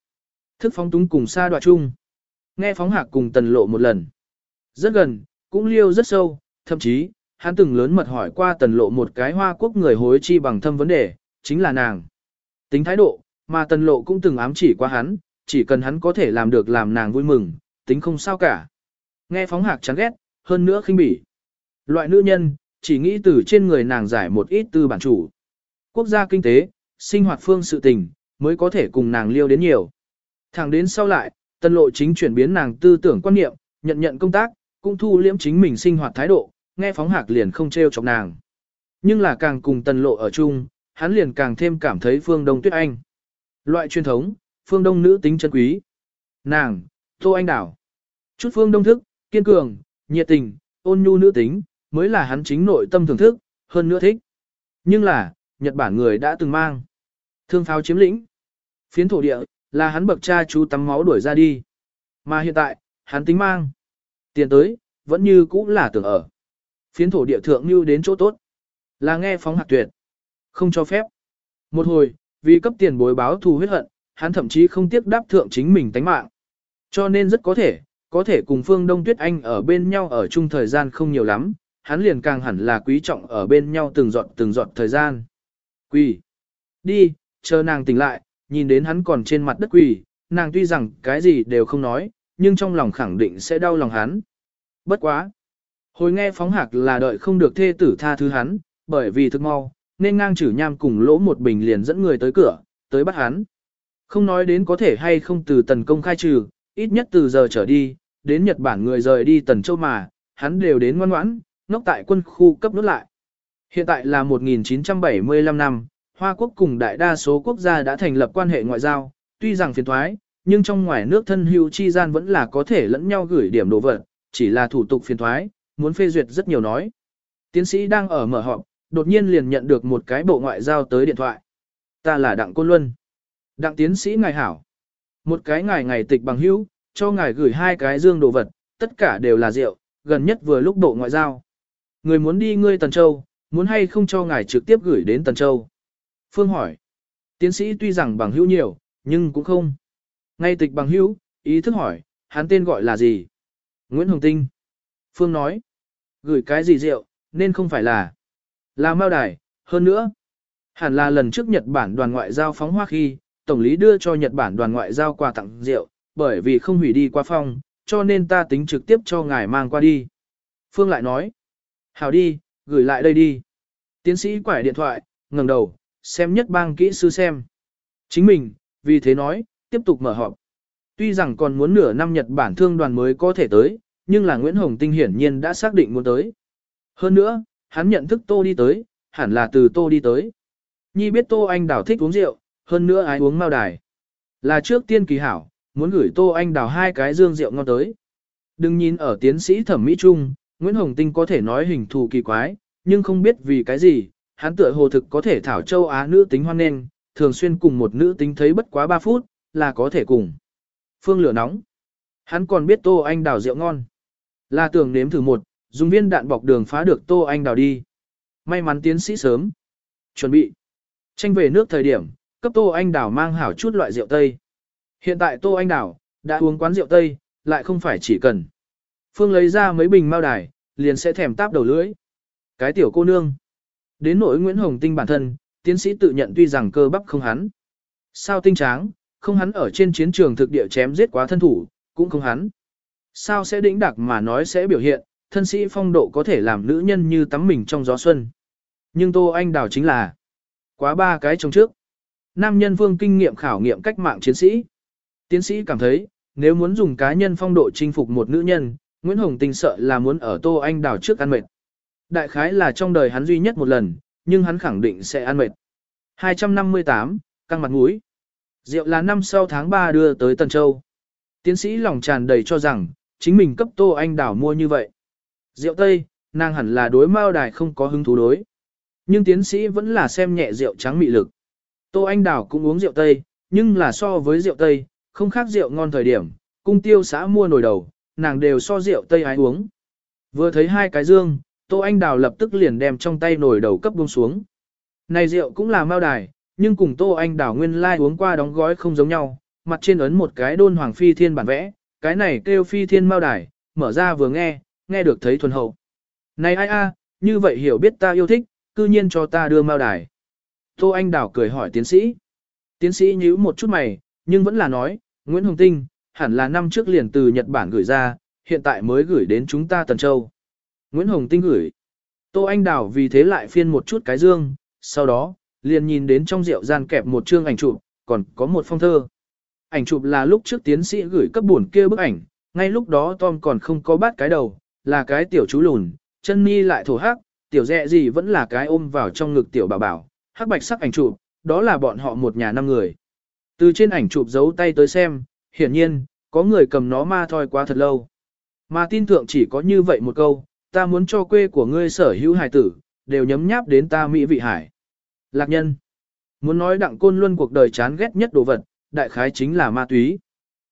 Thức phóng túng cùng xa đoạn chung. Nghe phóng hạc cùng tần lộ một lần. Rất gần, cũng liêu rất sâu, thậm chí, hắn từng lớn mật hỏi qua tần lộ một cái hoa quốc người hối chi bằng thâm vấn đề, chính là nàng. Tính thái độ, mà tần lộ cũng từng ám chỉ qua hắn, chỉ cần hắn có thể làm được làm nàng vui mừng, tính không sao cả. Nghe phóng hạc chán ghét, hơn nữa khinh bỉ. Loại nữ nhân, chỉ nghĩ từ trên người nàng giải một ít tư bản chủ. Quốc gia kinh tế, sinh hoạt phương sự tình, mới có thể cùng nàng liêu đến nhiều. Thẳng đến sau lại, tân lộ chính chuyển biến nàng tư tưởng quan niệm, nhận nhận công tác, cũng thu liễm chính mình sinh hoạt thái độ, nghe phóng hạc liền không treo chọc nàng. Nhưng là càng cùng tần lộ ở chung, hắn liền càng thêm cảm thấy phương đông tuyết anh. Loại truyền thống, phương đông nữ tính chân quý. Nàng, Tô Anh Đảo. Chút phương đông thức, kiên cường, nhiệt tình, ôn nhu nữ tính, mới là hắn chính nội tâm thưởng thức, hơn nữa thích. Nhưng là, Nhật Bản người đã từng mang. Thương pháo chiếm lĩnh. Phiến thổ địa, là hắn bậc cha chú tắm máu đuổi ra đi. Mà hiện tại, hắn tính mang. Tiền tới, vẫn như cũ là tưởng ở. Phiến thổ địa thượng như đến chỗ tốt. Là nghe phóng hạc tuyệt. Không cho phép. Một hồi, vì cấp tiền bối báo thù huyết hận, hắn thậm chí không tiếc đáp thượng chính mình tánh mạng. Cho nên rất có thể, có thể cùng Phương Đông Tuyết Anh ở bên nhau ở chung thời gian không nhiều lắm, hắn liền càng hẳn là quý trọng ở bên nhau từng giọt từng giọt thời gian. Quỳ. Đi, chờ nàng tỉnh lại, nhìn đến hắn còn trên mặt đất quỳ, nàng tuy rằng cái gì đều không nói, nhưng trong lòng khẳng định sẽ đau lòng hắn. Bất quá. Hồi nghe phóng hạc là đợi không được thê tử tha thứ hắn, bởi vì thực mau, nên ngang chử nham cùng lỗ một bình liền dẫn người tới cửa, tới bắt hắn. Không nói đến có thể hay không từ tần công khai trừ, ít nhất từ giờ trở đi, đến Nhật Bản người rời đi tần châu mà, hắn đều đến ngoan ngoãn, nóc tại quân khu cấp nút lại. Hiện tại là 1975 năm, Hoa Quốc cùng đại đa số quốc gia đã thành lập quan hệ ngoại giao, tuy rằng phiền thoái, nhưng trong ngoài nước thân hữu chi gian vẫn là có thể lẫn nhau gửi điểm đồ vật, chỉ là thủ tục phiền thoái, muốn phê duyệt rất nhiều nói. Tiến sĩ đang ở mở họp, đột nhiên liền nhận được một cái bộ ngoại giao tới điện thoại. Ta là Đặng Côn Luân. Đặng tiến sĩ ngài hảo. Một cái ngài ngày tịch bằng hữu, cho ngài gửi hai cái dương đồ vật, tất cả đều là rượu, gần nhất vừa lúc bộ ngoại giao. Người muốn đi ngươi Tần Châu, muốn hay không cho ngài trực tiếp gửi đến Tần Châu. Phương hỏi. Tiến sĩ tuy rằng bằng hữu nhiều, nhưng cũng không. Ngay tịch bằng hữu, ý thức hỏi, hắn tên gọi là gì? Nguyễn Hồng Tinh. Phương nói. Gửi cái gì rượu, nên không phải là. Là Mao Đài, hơn nữa. Hẳn là lần trước Nhật Bản đoàn ngoại giao phóng hoa khi, Tổng lý đưa cho Nhật Bản đoàn ngoại giao quà tặng rượu, bởi vì không hủy đi qua phong, cho nên ta tính trực tiếp cho ngài mang qua đi. Phương lại nói. Hảo đi, gửi lại đây đi. Tiến sĩ quải điện thoại, ngẩng đầu, xem nhất bang kỹ sư xem. Chính mình, vì thế nói, tiếp tục mở họp. Tuy rằng còn muốn nửa năm Nhật Bản thương đoàn mới có thể tới, nhưng là Nguyễn Hồng Tinh hiển nhiên đã xác định muốn tới. Hơn nữa, hắn nhận thức Tô đi tới, hẳn là từ Tô đi tới. Nhi biết Tô Anh Đào thích uống rượu, hơn nữa ai uống mao đài. Là trước tiên kỳ hảo, muốn gửi Tô Anh Đào hai cái dương rượu ngon tới. Đừng nhìn ở tiến sĩ thẩm mỹ trung, Nguyễn Hồng Tinh có thể nói hình thù kỳ quái, nhưng không biết vì cái gì, hắn tựa hồ thực có thể thảo châu Á nữ tính hoan nên, thường xuyên cùng một nữ tính thấy bất quá 3 phút, là có thể cùng. Phương lửa nóng. Hắn còn biết Tô Anh đào rượu ngon. Là tưởng nếm thử một, dùng viên đạn bọc đường phá được Tô Anh Đào đi. May mắn tiến sĩ sớm. Chuẩn bị. Tranh về nước thời điểm, cấp Tô Anh Đào mang hảo chút loại rượu Tây. Hiện tại Tô Anh Đào, đã uống quán rượu Tây, lại không phải chỉ cần. Phương lấy ra mấy bình mao đài, liền sẽ thèm táp đầu lưỡi. Cái tiểu cô nương. Đến nỗi Nguyễn Hồng Tinh bản thân, tiến sĩ tự nhận tuy rằng cơ bắp không hắn. Sao tinh tráng, không hắn ở trên chiến trường thực địa chém giết quá thân thủ, cũng không hắn. Sao sẽ đĩnh đặc mà nói sẽ biểu hiện, thân sĩ phong độ có thể làm nữ nhân như tắm mình trong gió xuân. Nhưng Tô Anh Đào chính là quá ba cái trong trước. Nam nhân vương kinh nghiệm khảo nghiệm cách mạng chiến sĩ. Tiến sĩ cảm thấy, nếu muốn dùng cá nhân phong độ chinh phục một nữ nhân, Nguyễn Hồng Tinh sợ là muốn ở Tô Anh Đào trước ăn mệt. Đại khái là trong đời hắn duy nhất một lần, nhưng hắn khẳng định sẽ ăn mệt. 258, căng mặt mũi. Rượu là năm sau tháng 3 đưa tới Tần Châu. Tiến sĩ lòng tràn đầy cho rằng, chính mình cấp Tô Anh đảo mua như vậy. Rượu Tây, nàng hẳn là đối mao đài không có hứng thú đối. Nhưng tiến sĩ vẫn là xem nhẹ rượu trắng mị lực. Tô Anh đảo cũng uống rượu Tây, nhưng là so với rượu Tây, không khác rượu ngon thời điểm, cung tiêu xã mua nồi đầu, nàng đều so rượu Tây ái uống. Vừa thấy hai cái dương, Tô Anh Đào lập tức liền đem trong tay nồi đầu cấp buông xuống. Này rượu cũng là mao đài, nhưng cùng Tô Anh Đào nguyên lai like uống qua đóng gói không giống nhau, mặt trên ấn một cái đôn hoàng phi thiên bản vẽ, cái này kêu phi thiên mao đài, mở ra vừa nghe, nghe được thấy thuần hậu. Này ai a, như vậy hiểu biết ta yêu thích, cư nhiên cho ta đưa mao đài. Tô Anh đảo cười hỏi tiến sĩ. Tiến sĩ nhíu một chút mày, nhưng vẫn là nói, Nguyễn Hồng Tinh, hẳn là năm trước liền từ Nhật Bản gửi ra, hiện tại mới gửi đến chúng ta Tần Châu. Nguyễn Hồng Tinh gửi. Tô Anh đảo vì thế lại phiên một chút cái dương, sau đó, liền nhìn đến trong rượu gian kẹp một chương ảnh chụp, còn có một phong thơ. Ảnh chụp là lúc trước tiến sĩ gửi cấp buồn kia bức ảnh, ngay lúc đó Tom còn không có bắt cái đầu, là cái tiểu chú lùn, chân mi lại thổ hắc, tiểu dẹ gì vẫn là cái ôm vào trong ngực tiểu bảo bảo, hắc bạch sắc ảnh chụp, đó là bọn họ một nhà năm người. Từ trên ảnh chụp giấu tay tới xem, hiển nhiên, có người cầm nó ma thoi quá thật lâu. Mà tin thượng chỉ có như vậy một câu, ta muốn cho quê của ngươi sở hữu hài tử, đều nhấm nháp đến ta mỹ vị hải. Lạc nhân. Muốn nói đặng côn luân cuộc đời chán ghét nhất đồ vật, đại khái chính là ma túy.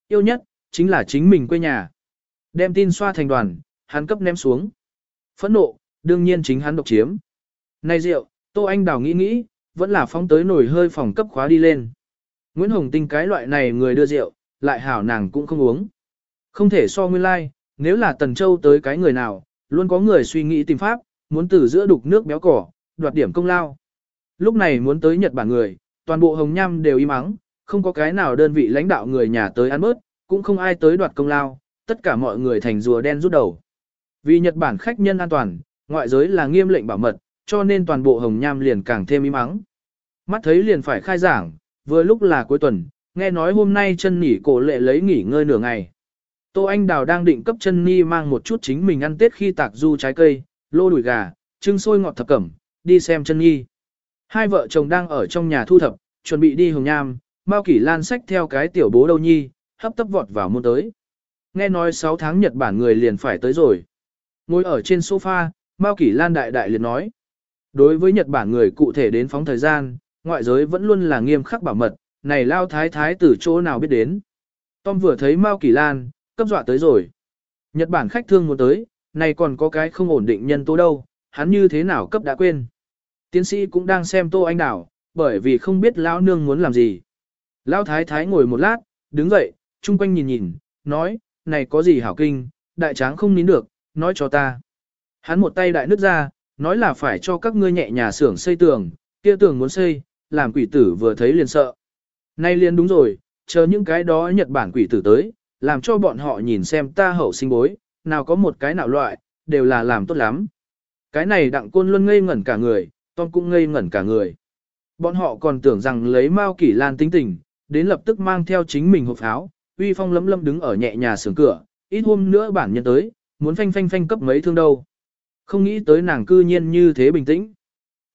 Yêu nhất, chính là chính mình quê nhà. Đem tin xoa thành đoàn, hắn cấp ném xuống. Phẫn nộ, đương nhiên chính hắn độc chiếm. Này rượu, Tô Anh Đào nghĩ nghĩ, vẫn là phóng tới nổi hơi phòng cấp khóa đi lên. Nguyễn Hồng Tinh cái loại này người đưa rượu, lại hảo nàng cũng không uống. Không thể so nguyên lai, like, nếu là Tần Châu tới cái người nào, luôn có người suy nghĩ tìm pháp, muốn từ giữa đục nước béo cỏ, đoạt điểm công lao. Lúc này muốn tới Nhật Bản người, toàn bộ Hồng Nham đều im mắng không có cái nào đơn vị lãnh đạo người nhà tới ăn bớt, cũng không ai tới đoạt công lao, tất cả mọi người thành rùa đen rút đầu. Vì Nhật Bản khách nhân an toàn, ngoại giới là nghiêm lệnh bảo mật, cho nên toàn bộ Hồng Nham liền càng thêm im mắng. Mắt thấy liền phải khai giảng, vừa lúc là cuối tuần, nghe nói hôm nay chân nỉ cổ lệ lấy nghỉ ngơi nửa ngày. Tô Anh Đào đang định cấp chân ni mang một chút chính mình ăn tết khi tạc du trái cây, lô đùi gà, trưng sôi ngọt thập cẩm, đi xem chân nhi. Hai vợ chồng đang ở trong nhà thu thập, chuẩn bị đi hồng nham, Mao Kỷ Lan xách theo cái tiểu bố đâu nhi, hấp tấp vọt vào môn tới. Nghe nói 6 tháng Nhật Bản người liền phải tới rồi. Ngồi ở trên sofa, Mao Kỷ Lan đại đại liền nói. Đối với Nhật Bản người cụ thể đến phóng thời gian, ngoại giới vẫn luôn là nghiêm khắc bảo mật, này lao thái thái từ chỗ nào biết đến. Tom vừa thấy Mao Kỷ Lan, cấp dọa tới rồi. Nhật Bản khách thương muốn tới, này còn có cái không ổn định nhân tố đâu, hắn như thế nào cấp đã quên. Tiến sĩ cũng đang xem Tô Anh Đảo, bởi vì không biết lão nương muốn làm gì. Lão thái thái ngồi một lát, đứng dậy, chung quanh nhìn nhìn, nói, này có gì hảo kinh, đại tráng không nín được, nói cho ta. Hắn một tay đại nước ra, nói là phải cho các ngươi nhẹ nhà xưởng xây tường, kia tường muốn xây, làm quỷ tử vừa thấy liền sợ. Nay liền đúng rồi, chờ những cái đó Nhật Bản quỷ tử tới, làm cho bọn họ nhìn xem ta hậu sinh bối, nào có một cái nào loại, đều là làm tốt lắm. Cái này đặng côn luôn ngây ngẩn cả người, Tom cũng ngây ngẩn cả người. Bọn họ còn tưởng rằng lấy Mao Kỷ Lan tính tình, đến lập tức mang theo chính mình hộp áo, uy phong lấm lâm đứng ở nhẹ nhà sườn cửa, ít hôm nữa bản nhân tới, muốn phanh phanh phanh cấp mấy thương đâu. Không nghĩ tới nàng cư nhiên như thế bình tĩnh.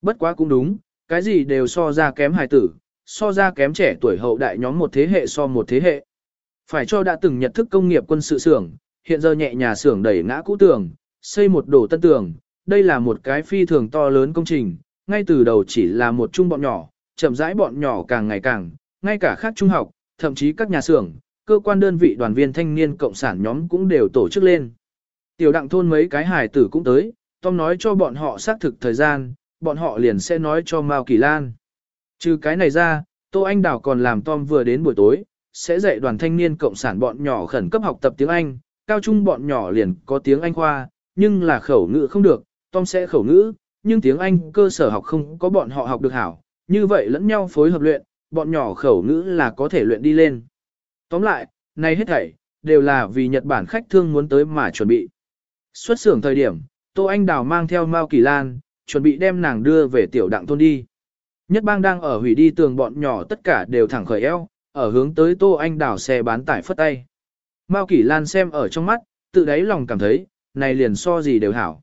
Bất quá cũng đúng, cái gì đều so ra kém hài tử, so ra kém trẻ tuổi hậu đại nhóm một thế hệ so một thế hệ. Phải cho đã từng nhận thức công nghiệp quân sự xưởng, hiện giờ nhẹ nhà xưởng đẩy ngã cũ tường, xây một đổ tân tường, đây là một cái phi thường to lớn công trình, ngay từ đầu chỉ là một trung bọn nhỏ, chậm rãi bọn nhỏ càng ngày càng, ngay cả khác trung học, thậm chí các nhà xưởng, cơ quan đơn vị đoàn viên thanh niên cộng sản nhóm cũng đều tổ chức lên. Tiểu đặng thôn mấy cái hải tử cũng tới, Tom nói cho bọn họ xác thực thời gian, bọn họ liền sẽ nói cho Mao Kỳ Lan. Trừ cái này ra, Tô Anh Đào còn làm Tom vừa đến buổi tối, sẽ dạy đoàn thanh niên cộng sản bọn nhỏ khẩn cấp học tập tiếng Anh, cao trung bọn nhỏ liền có tiếng Anh khoa, nhưng là khẩu ngữ không được, Tom sẽ khẩu ngữ, nhưng tiếng Anh cơ sở học không có bọn họ học được hảo, như vậy lẫn nhau phối hợp luyện, bọn nhỏ khẩu ngữ là có thể luyện đi lên. Tóm lại, này hết thảy, đều là vì Nhật Bản khách thương muốn tới mà chuẩn bị. Xuất xưởng thời điểm, Tô Anh Đào mang theo Mao Kỳ Lan, chuẩn bị đem nàng đưa về tiểu đặng thôn đi. Nhất bang đang ở hủy đi tường bọn nhỏ tất cả đều thẳng khởi eo, ở hướng tới Tô Anh Đào xe bán tải phất tay. Mao Kỳ Lan xem ở trong mắt, tự đáy lòng cảm thấy, này liền so gì đều hảo.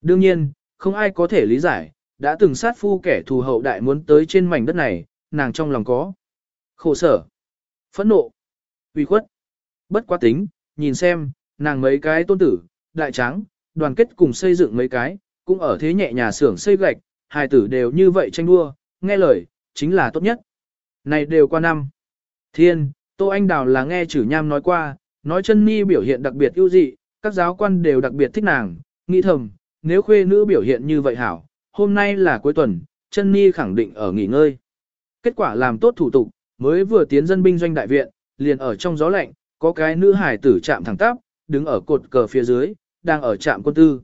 Đương nhiên, không ai có thể lý giải, đã từng sát phu kẻ thù hậu đại muốn tới trên mảnh đất này, nàng trong lòng có khổ sở, phẫn nộ, uy khuất, bất quá tính, nhìn xem, nàng mấy cái tôn tử, đại tráng, đoàn kết cùng xây dựng mấy cái, cũng ở thế nhẹ nhà xưởng xây gạch, hai tử đều như vậy tranh đua, nghe lời, chính là tốt nhất. Này đều qua năm. Thiên, Tô Anh Đào là nghe chử nham nói qua, nói chân ni biểu hiện đặc biệt ưu dị, các giáo quan đều đặc biệt thích nàng, nghĩ thầm, nếu khuê nữ biểu hiện như vậy hảo, hôm nay là cuối tuần, chân ni khẳng định ở nghỉ ngơi. Kết quả làm tốt thủ tục, mới vừa tiến dân binh doanh đại viện, liền ở trong gió lạnh, có cái nữ hải tử chạm thẳng tắp, đứng ở cột cờ phía dưới, đang ở trạm quân tư.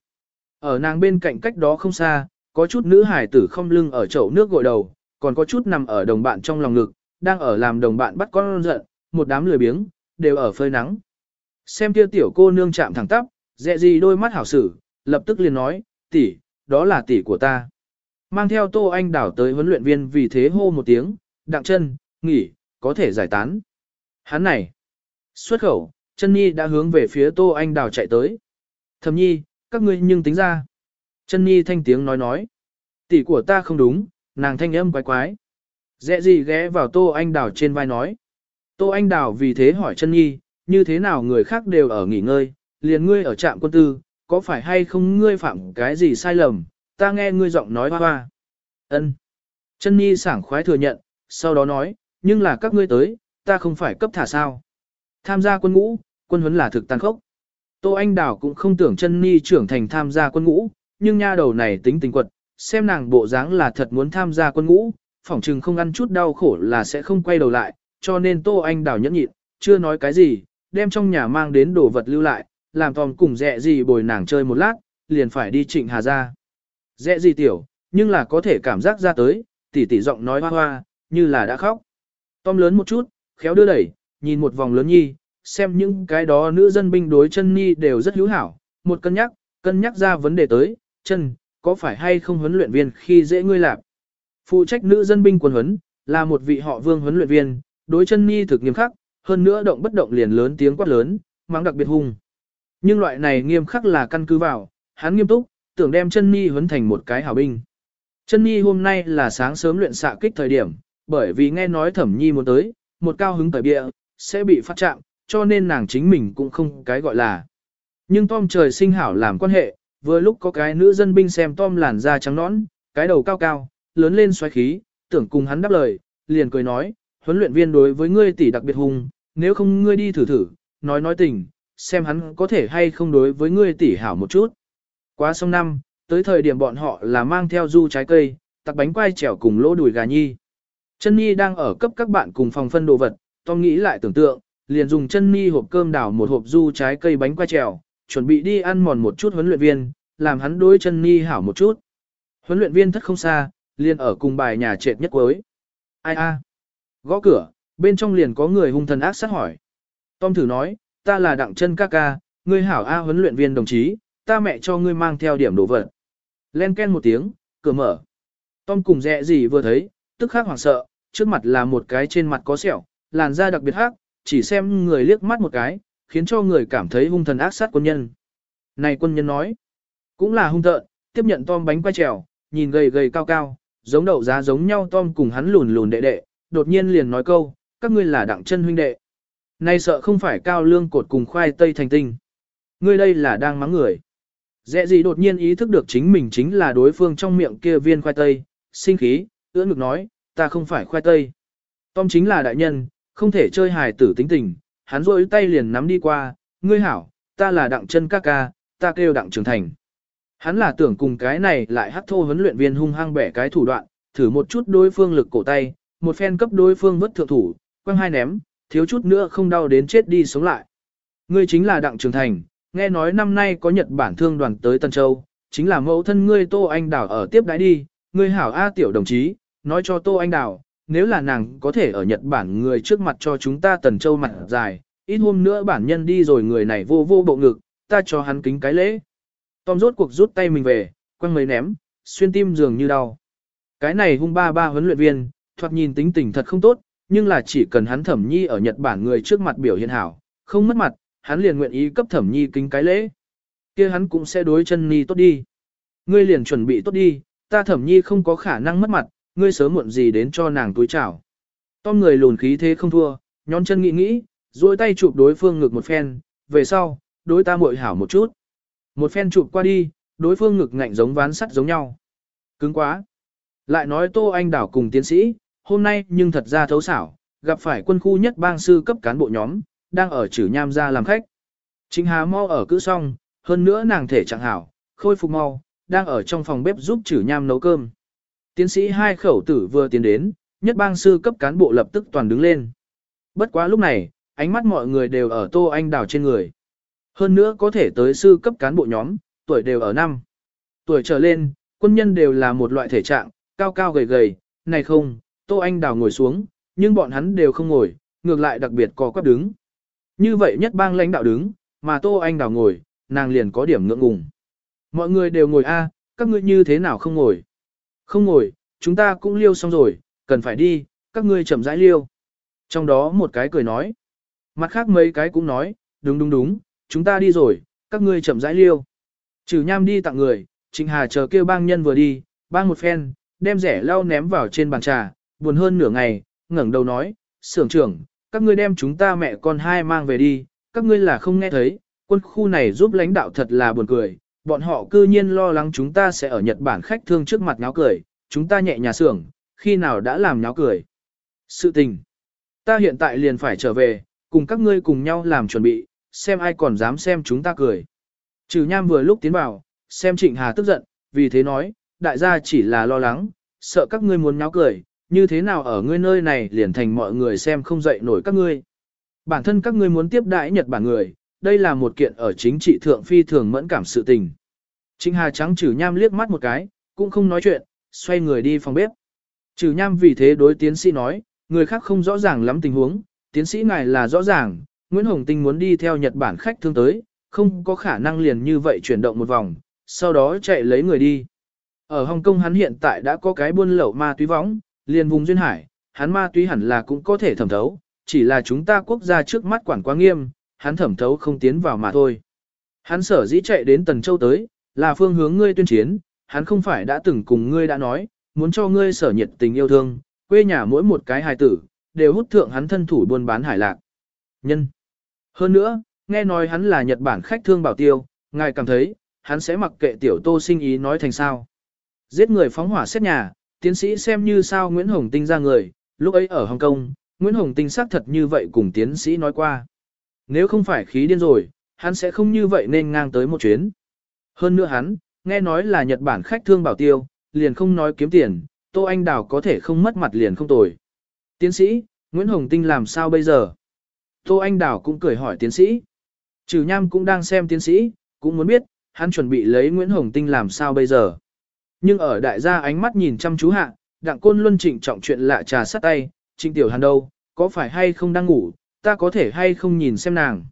Ở nàng bên cạnh cách đó không xa, có chút nữ hải tử không lưng ở chậu nước gội đầu, còn có chút nằm ở đồng bạn trong lòng ngực, đang ở làm đồng bạn bắt con giận, một đám lười biếng, đều ở phơi nắng. Xem kia tiểu cô nương chạm thẳng tắp, dẹ gì đôi mắt hảo sử, lập tức liền nói, tỷ, đó là tỷ của ta. Mang theo Tô Anh đảo tới huấn luyện viên vì thế hô một tiếng, đặng chân, nghỉ, có thể giải tán. Hắn này, xuất khẩu, chân nhi đã hướng về phía Tô Anh đảo chạy tới. Thầm nhi, các ngươi nhưng tính ra. Chân nhi thanh tiếng nói nói. Tỷ của ta không đúng, nàng thanh âm quái quái. Dẹ gì ghé vào Tô Anh đảo trên vai nói. Tô Anh đảo vì thế hỏi chân nhi, như thế nào người khác đều ở nghỉ ngơi, liền ngươi ở trạm quân tư, có phải hay không ngươi phạm cái gì sai lầm, ta nghe ngươi giọng nói hoa hoa. Ân. Chân Nhi sảng khoái thừa nhận, sau đó nói, nhưng là các ngươi tới, ta không phải cấp thả sao. Tham gia quân ngũ, quân huấn là thực tàn khốc. Tô Anh Đảo cũng không tưởng chân Nhi trưởng thành tham gia quân ngũ, nhưng nha đầu này tính tình quật, xem nàng bộ dáng là thật muốn tham gia quân ngũ, phỏng chừng không ăn chút đau khổ là sẽ không quay đầu lại, cho nên Tô Anh Đảo nhẫn nhịn, chưa nói cái gì, đem trong nhà mang đến đồ vật lưu lại, làm Tom cùng dẹ gì bồi nàng chơi một lát, liền phải đi trịnh hà ra dễ gì tiểu, nhưng là có thể cảm giác ra tới, tỉ tỉ giọng nói hoa hoa, như là đã khóc. Tom lớn một chút, khéo đưa đẩy, nhìn một vòng lớn nhi, xem những cái đó nữ dân binh đối chân nhi đều rất hữu hảo, một cân nhắc, cân nhắc ra vấn đề tới, chân, có phải hay không huấn luyện viên khi dễ ngươi làm. Phụ trách nữ dân binh quân huấn, là một vị họ vương huấn luyện viên, đối chân nhi thực nghiêm khắc, hơn nữa động bất động liền lớn tiếng quát lớn, mang đặc biệt hung. Nhưng loại này nghiêm khắc là căn cứ vào, hắn nghiêm túc, tưởng đem chân ni huấn thành một cái hảo binh. Chân nhi hôm nay là sáng sớm luyện xạ kích thời điểm, bởi vì nghe nói thẩm nhi muốn tới, một cao hứng tẩy bịa, sẽ bị phát chạm, cho nên nàng chính mình cũng không cái gọi là. Nhưng Tom trời sinh hảo làm quan hệ, vừa lúc có cái nữ dân binh xem Tom làn da trắng nõn, cái đầu cao cao, lớn lên xoáy khí, tưởng cùng hắn đáp lời, liền cười nói, huấn luyện viên đối với ngươi tỷ đặc biệt hùng, nếu không ngươi đi thử thử, nói nói tình, xem hắn có thể hay không đối với ngươi tỷ hảo một chút. Quá sông năm, tới thời điểm bọn họ là mang theo du trái cây, tặc bánh quai trèo cùng lỗ đùi gà nhi. Chân Nhi đang ở cấp các bạn cùng phòng phân đồ vật, Tom nghĩ lại tưởng tượng, liền dùng chân Nhi hộp cơm đảo một hộp du trái cây bánh quai trèo, chuẩn bị đi ăn mòn một chút huấn luyện viên, làm hắn đối chân Nhi hảo một chút. Huấn luyện viên thất không xa, liền ở cùng bài nhà trệt nhất cuối. Ai a? Gõ cửa, bên trong liền có người hung thần ác sát hỏi. Tom thử nói, ta là đặng chân ca ca, ngươi hảo A huấn luyện viên đồng chí, ta mẹ cho ngươi mang theo điểm đồ vật. Len ken một tiếng, cửa mở. Tom cùng dẹ gì vừa thấy, tức khắc hoảng sợ, trước mặt là một cái trên mặt có sẹo, làn da đặc biệt hắc, chỉ xem người liếc mắt một cái, khiến cho người cảm thấy hung thần ác sát quân nhân. Này quân nhân nói, cũng là hung tợn, tiếp nhận Tom bánh quay trèo, nhìn gầy gầy cao cao, giống đậu giá giống nhau Tom cùng hắn lùn lùn đệ đệ, đột nhiên liền nói câu, các ngươi là đặng chân huynh đệ. Này sợ không phải cao lương cột cùng khoai tây thành tinh. Ngươi đây là đang mắng người. Dẹ gì đột nhiên ý thức được chính mình chính là đối phương trong miệng kia viên khoai tây, sinh khí, ưỡn ngực nói, ta không phải khoai tây. Tom chính là đại nhân, không thể chơi hài tử tính tình, hắn rôi tay liền nắm đi qua, ngươi hảo, ta là đặng chân ca ca, ta kêu đặng trưởng thành. Hắn là tưởng cùng cái này lại hắc thô huấn luyện viên hung hăng bẻ cái thủ đoạn, thử một chút đối phương lực cổ tay, một phen cấp đối phương vất thượng thủ, quăng hai ném, thiếu chút nữa không đau đến chết đi sống lại. Ngươi chính là Đặng Trường Thành, nghe nói năm nay có Nhật Bản thương đoàn tới Tân Châu, chính là mẫu thân ngươi Tô Anh Đảo ở tiếp đãi đi, ngươi hảo A tiểu đồng chí, nói cho Tô Anh Đảo, nếu là nàng có thể ở Nhật Bản người trước mặt cho chúng ta Tần Châu mặt dài, ít hôm nữa bản nhân đi rồi người này vô vô bộ ngực, ta cho hắn kính cái lễ. Tom rốt cuộc rút tay mình về, quăng mấy ném, xuyên tim dường như đau. Cái này hung ba ba huấn luyện viên, thoạt nhìn tính tình thật không tốt, nhưng là chỉ cần hắn thẩm nhi ở Nhật Bản người trước mặt biểu hiện hảo, không mất mặt, hắn liền nguyện ý cấp thẩm nhi kính cái lễ. kia hắn cũng sẽ đối chân nhi tốt đi. Ngươi liền chuẩn bị tốt đi, ta thẩm nhi không có khả năng mất mặt, ngươi sớm muộn gì đến cho nàng túi chảo. Tom người lùn khí thế không thua, nhón chân nghĩ nghĩ, duỗi tay chụp đối phương ngực một phen, về sau, đối ta muội hảo một chút. Một phen chụp qua đi, đối phương ngực ngạnh giống ván sắt giống nhau. Cứng quá. Lại nói Tô Anh Đảo cùng tiến sĩ, hôm nay nhưng thật ra thấu xảo, gặp phải quân khu nhất bang sư cấp cán bộ nhóm, đang ở chử nham ra làm khách. Chính Hà mau ở cữ xong, hơn nữa nàng thể trạng hảo, khôi phục mau, đang ở trong phòng bếp giúp chử nham nấu cơm. Tiến sĩ hai khẩu tử vừa tiến đến, nhất bang sư cấp cán bộ lập tức toàn đứng lên. Bất quá lúc này, ánh mắt mọi người đều ở Tô Anh Đào trên người. Hơn nữa có thể tới sư cấp cán bộ nhóm, tuổi đều ở năm. Tuổi trở lên, quân nhân đều là một loại thể trạng, cao cao gầy gầy, này không, Tô Anh Đào ngồi xuống, nhưng bọn hắn đều không ngồi, ngược lại đặc biệt có quắp đứng. Như vậy nhất bang lãnh đạo đứng, mà Tô Anh Đào ngồi, nàng liền có điểm ngượng ngùng. Mọi người đều ngồi a, à, các ngươi như thế nào không ngồi? Không ngồi, chúng ta cũng liêu xong rồi, cần phải đi, các ngươi chậm rãi liêu. Trong đó một cái cười nói. Mặt khác mấy cái cũng nói, đúng đúng đúng, chúng ta đi rồi, các ngươi chậm rãi liêu. Trừ nham đi tặng người, Trịnh Hà chờ kêu bang nhân vừa đi, bang một phen, đem rẻ lau ném vào trên bàn trà, buồn hơn nửa ngày, ngẩng đầu nói, sưởng trưởng, các ngươi đem chúng ta mẹ con hai mang về đi, các ngươi là không nghe thấy, quân khu này giúp lãnh đạo thật là buồn cười, bọn họ cư nhiên lo lắng chúng ta sẽ ở Nhật Bản khách thương trước mặt nháo cười, chúng ta nhẹ nhà xưởng, khi nào đã làm nháo cười. Sự tình, ta hiện tại liền phải trở về, cùng các ngươi cùng nhau làm chuẩn bị, xem ai còn dám xem chúng ta cười. Trừ nham vừa lúc tiến vào, xem Trịnh Hà tức giận, vì thế nói, đại gia chỉ là lo lắng, sợ các ngươi muốn nháo cười, như thế nào ở ngươi nơi này liền thành mọi người xem không dậy nổi các ngươi. Bản thân các ngươi muốn tiếp đãi Nhật Bản người, đây là một kiện ở chính trị thượng phi thường mẫn cảm sự tình. Trịnh Hà trắng trừ nham liếc mắt một cái, cũng không nói chuyện, xoay người đi phòng bếp. Trừ nham vì thế đối tiến sĩ nói, người khác không rõ ràng lắm tình huống, tiến sĩ ngài là rõ ràng, Nguyễn Hồng Tinh muốn đi theo Nhật Bản khách thương tới, không có khả năng liền như vậy chuyển động một vòng, sau đó chạy lấy người đi. Ở Hồng Kông hắn hiện tại đã có cái buôn lậu ma túy võng, liền vùng duyên hải, hắn ma túy hẳn là cũng có thể thẩm thấu, chỉ là chúng ta quốc gia trước mắt quản quá nghiêm, hắn thẩm thấu không tiến vào mà thôi. Hắn sở dĩ chạy đến Tần Châu tới, là phương hướng ngươi tuyên chiến, hắn không phải đã từng cùng ngươi đã nói, muốn cho ngươi sở nhiệt tình yêu thương, quê nhà mỗi một cái hài tử, đều hút thượng hắn thân thủ buôn bán hải lạc. Nhân. Hơn nữa, nghe nói hắn là Nhật Bản khách thương bảo tiêu, ngài cảm thấy, hắn sẽ mặc kệ tiểu tô sinh ý nói thành sao. Giết người phóng hỏa xét nhà, tiến sĩ xem như sao Nguyễn Hồng Tinh ra người, lúc ấy ở Hồng Kông, Nguyễn Hồng Tinh xác thật như vậy cùng tiến sĩ nói qua. Nếu không phải khí điên rồi, hắn sẽ không như vậy nên ngang tới một chuyến. Hơn nữa hắn, nghe nói là Nhật Bản khách thương bảo tiêu, liền không nói kiếm tiền, Tô Anh Đào có thể không mất mặt liền không tồi. Tiến sĩ, Nguyễn Hồng Tinh làm sao bây giờ? Tô Anh Đào cũng cười hỏi tiến sĩ. Trừ nham cũng đang xem tiến sĩ, cũng muốn biết, hắn chuẩn bị lấy Nguyễn Hồng Tinh làm sao bây giờ. Nhưng ở đại gia ánh mắt nhìn chăm chú hạ, đặng côn luân trịnh trọng chuyện lạ trà sát tay, trịnh tiểu hàn đâu, có phải hay không đang ngủ, ta có thể hay không nhìn xem nàng.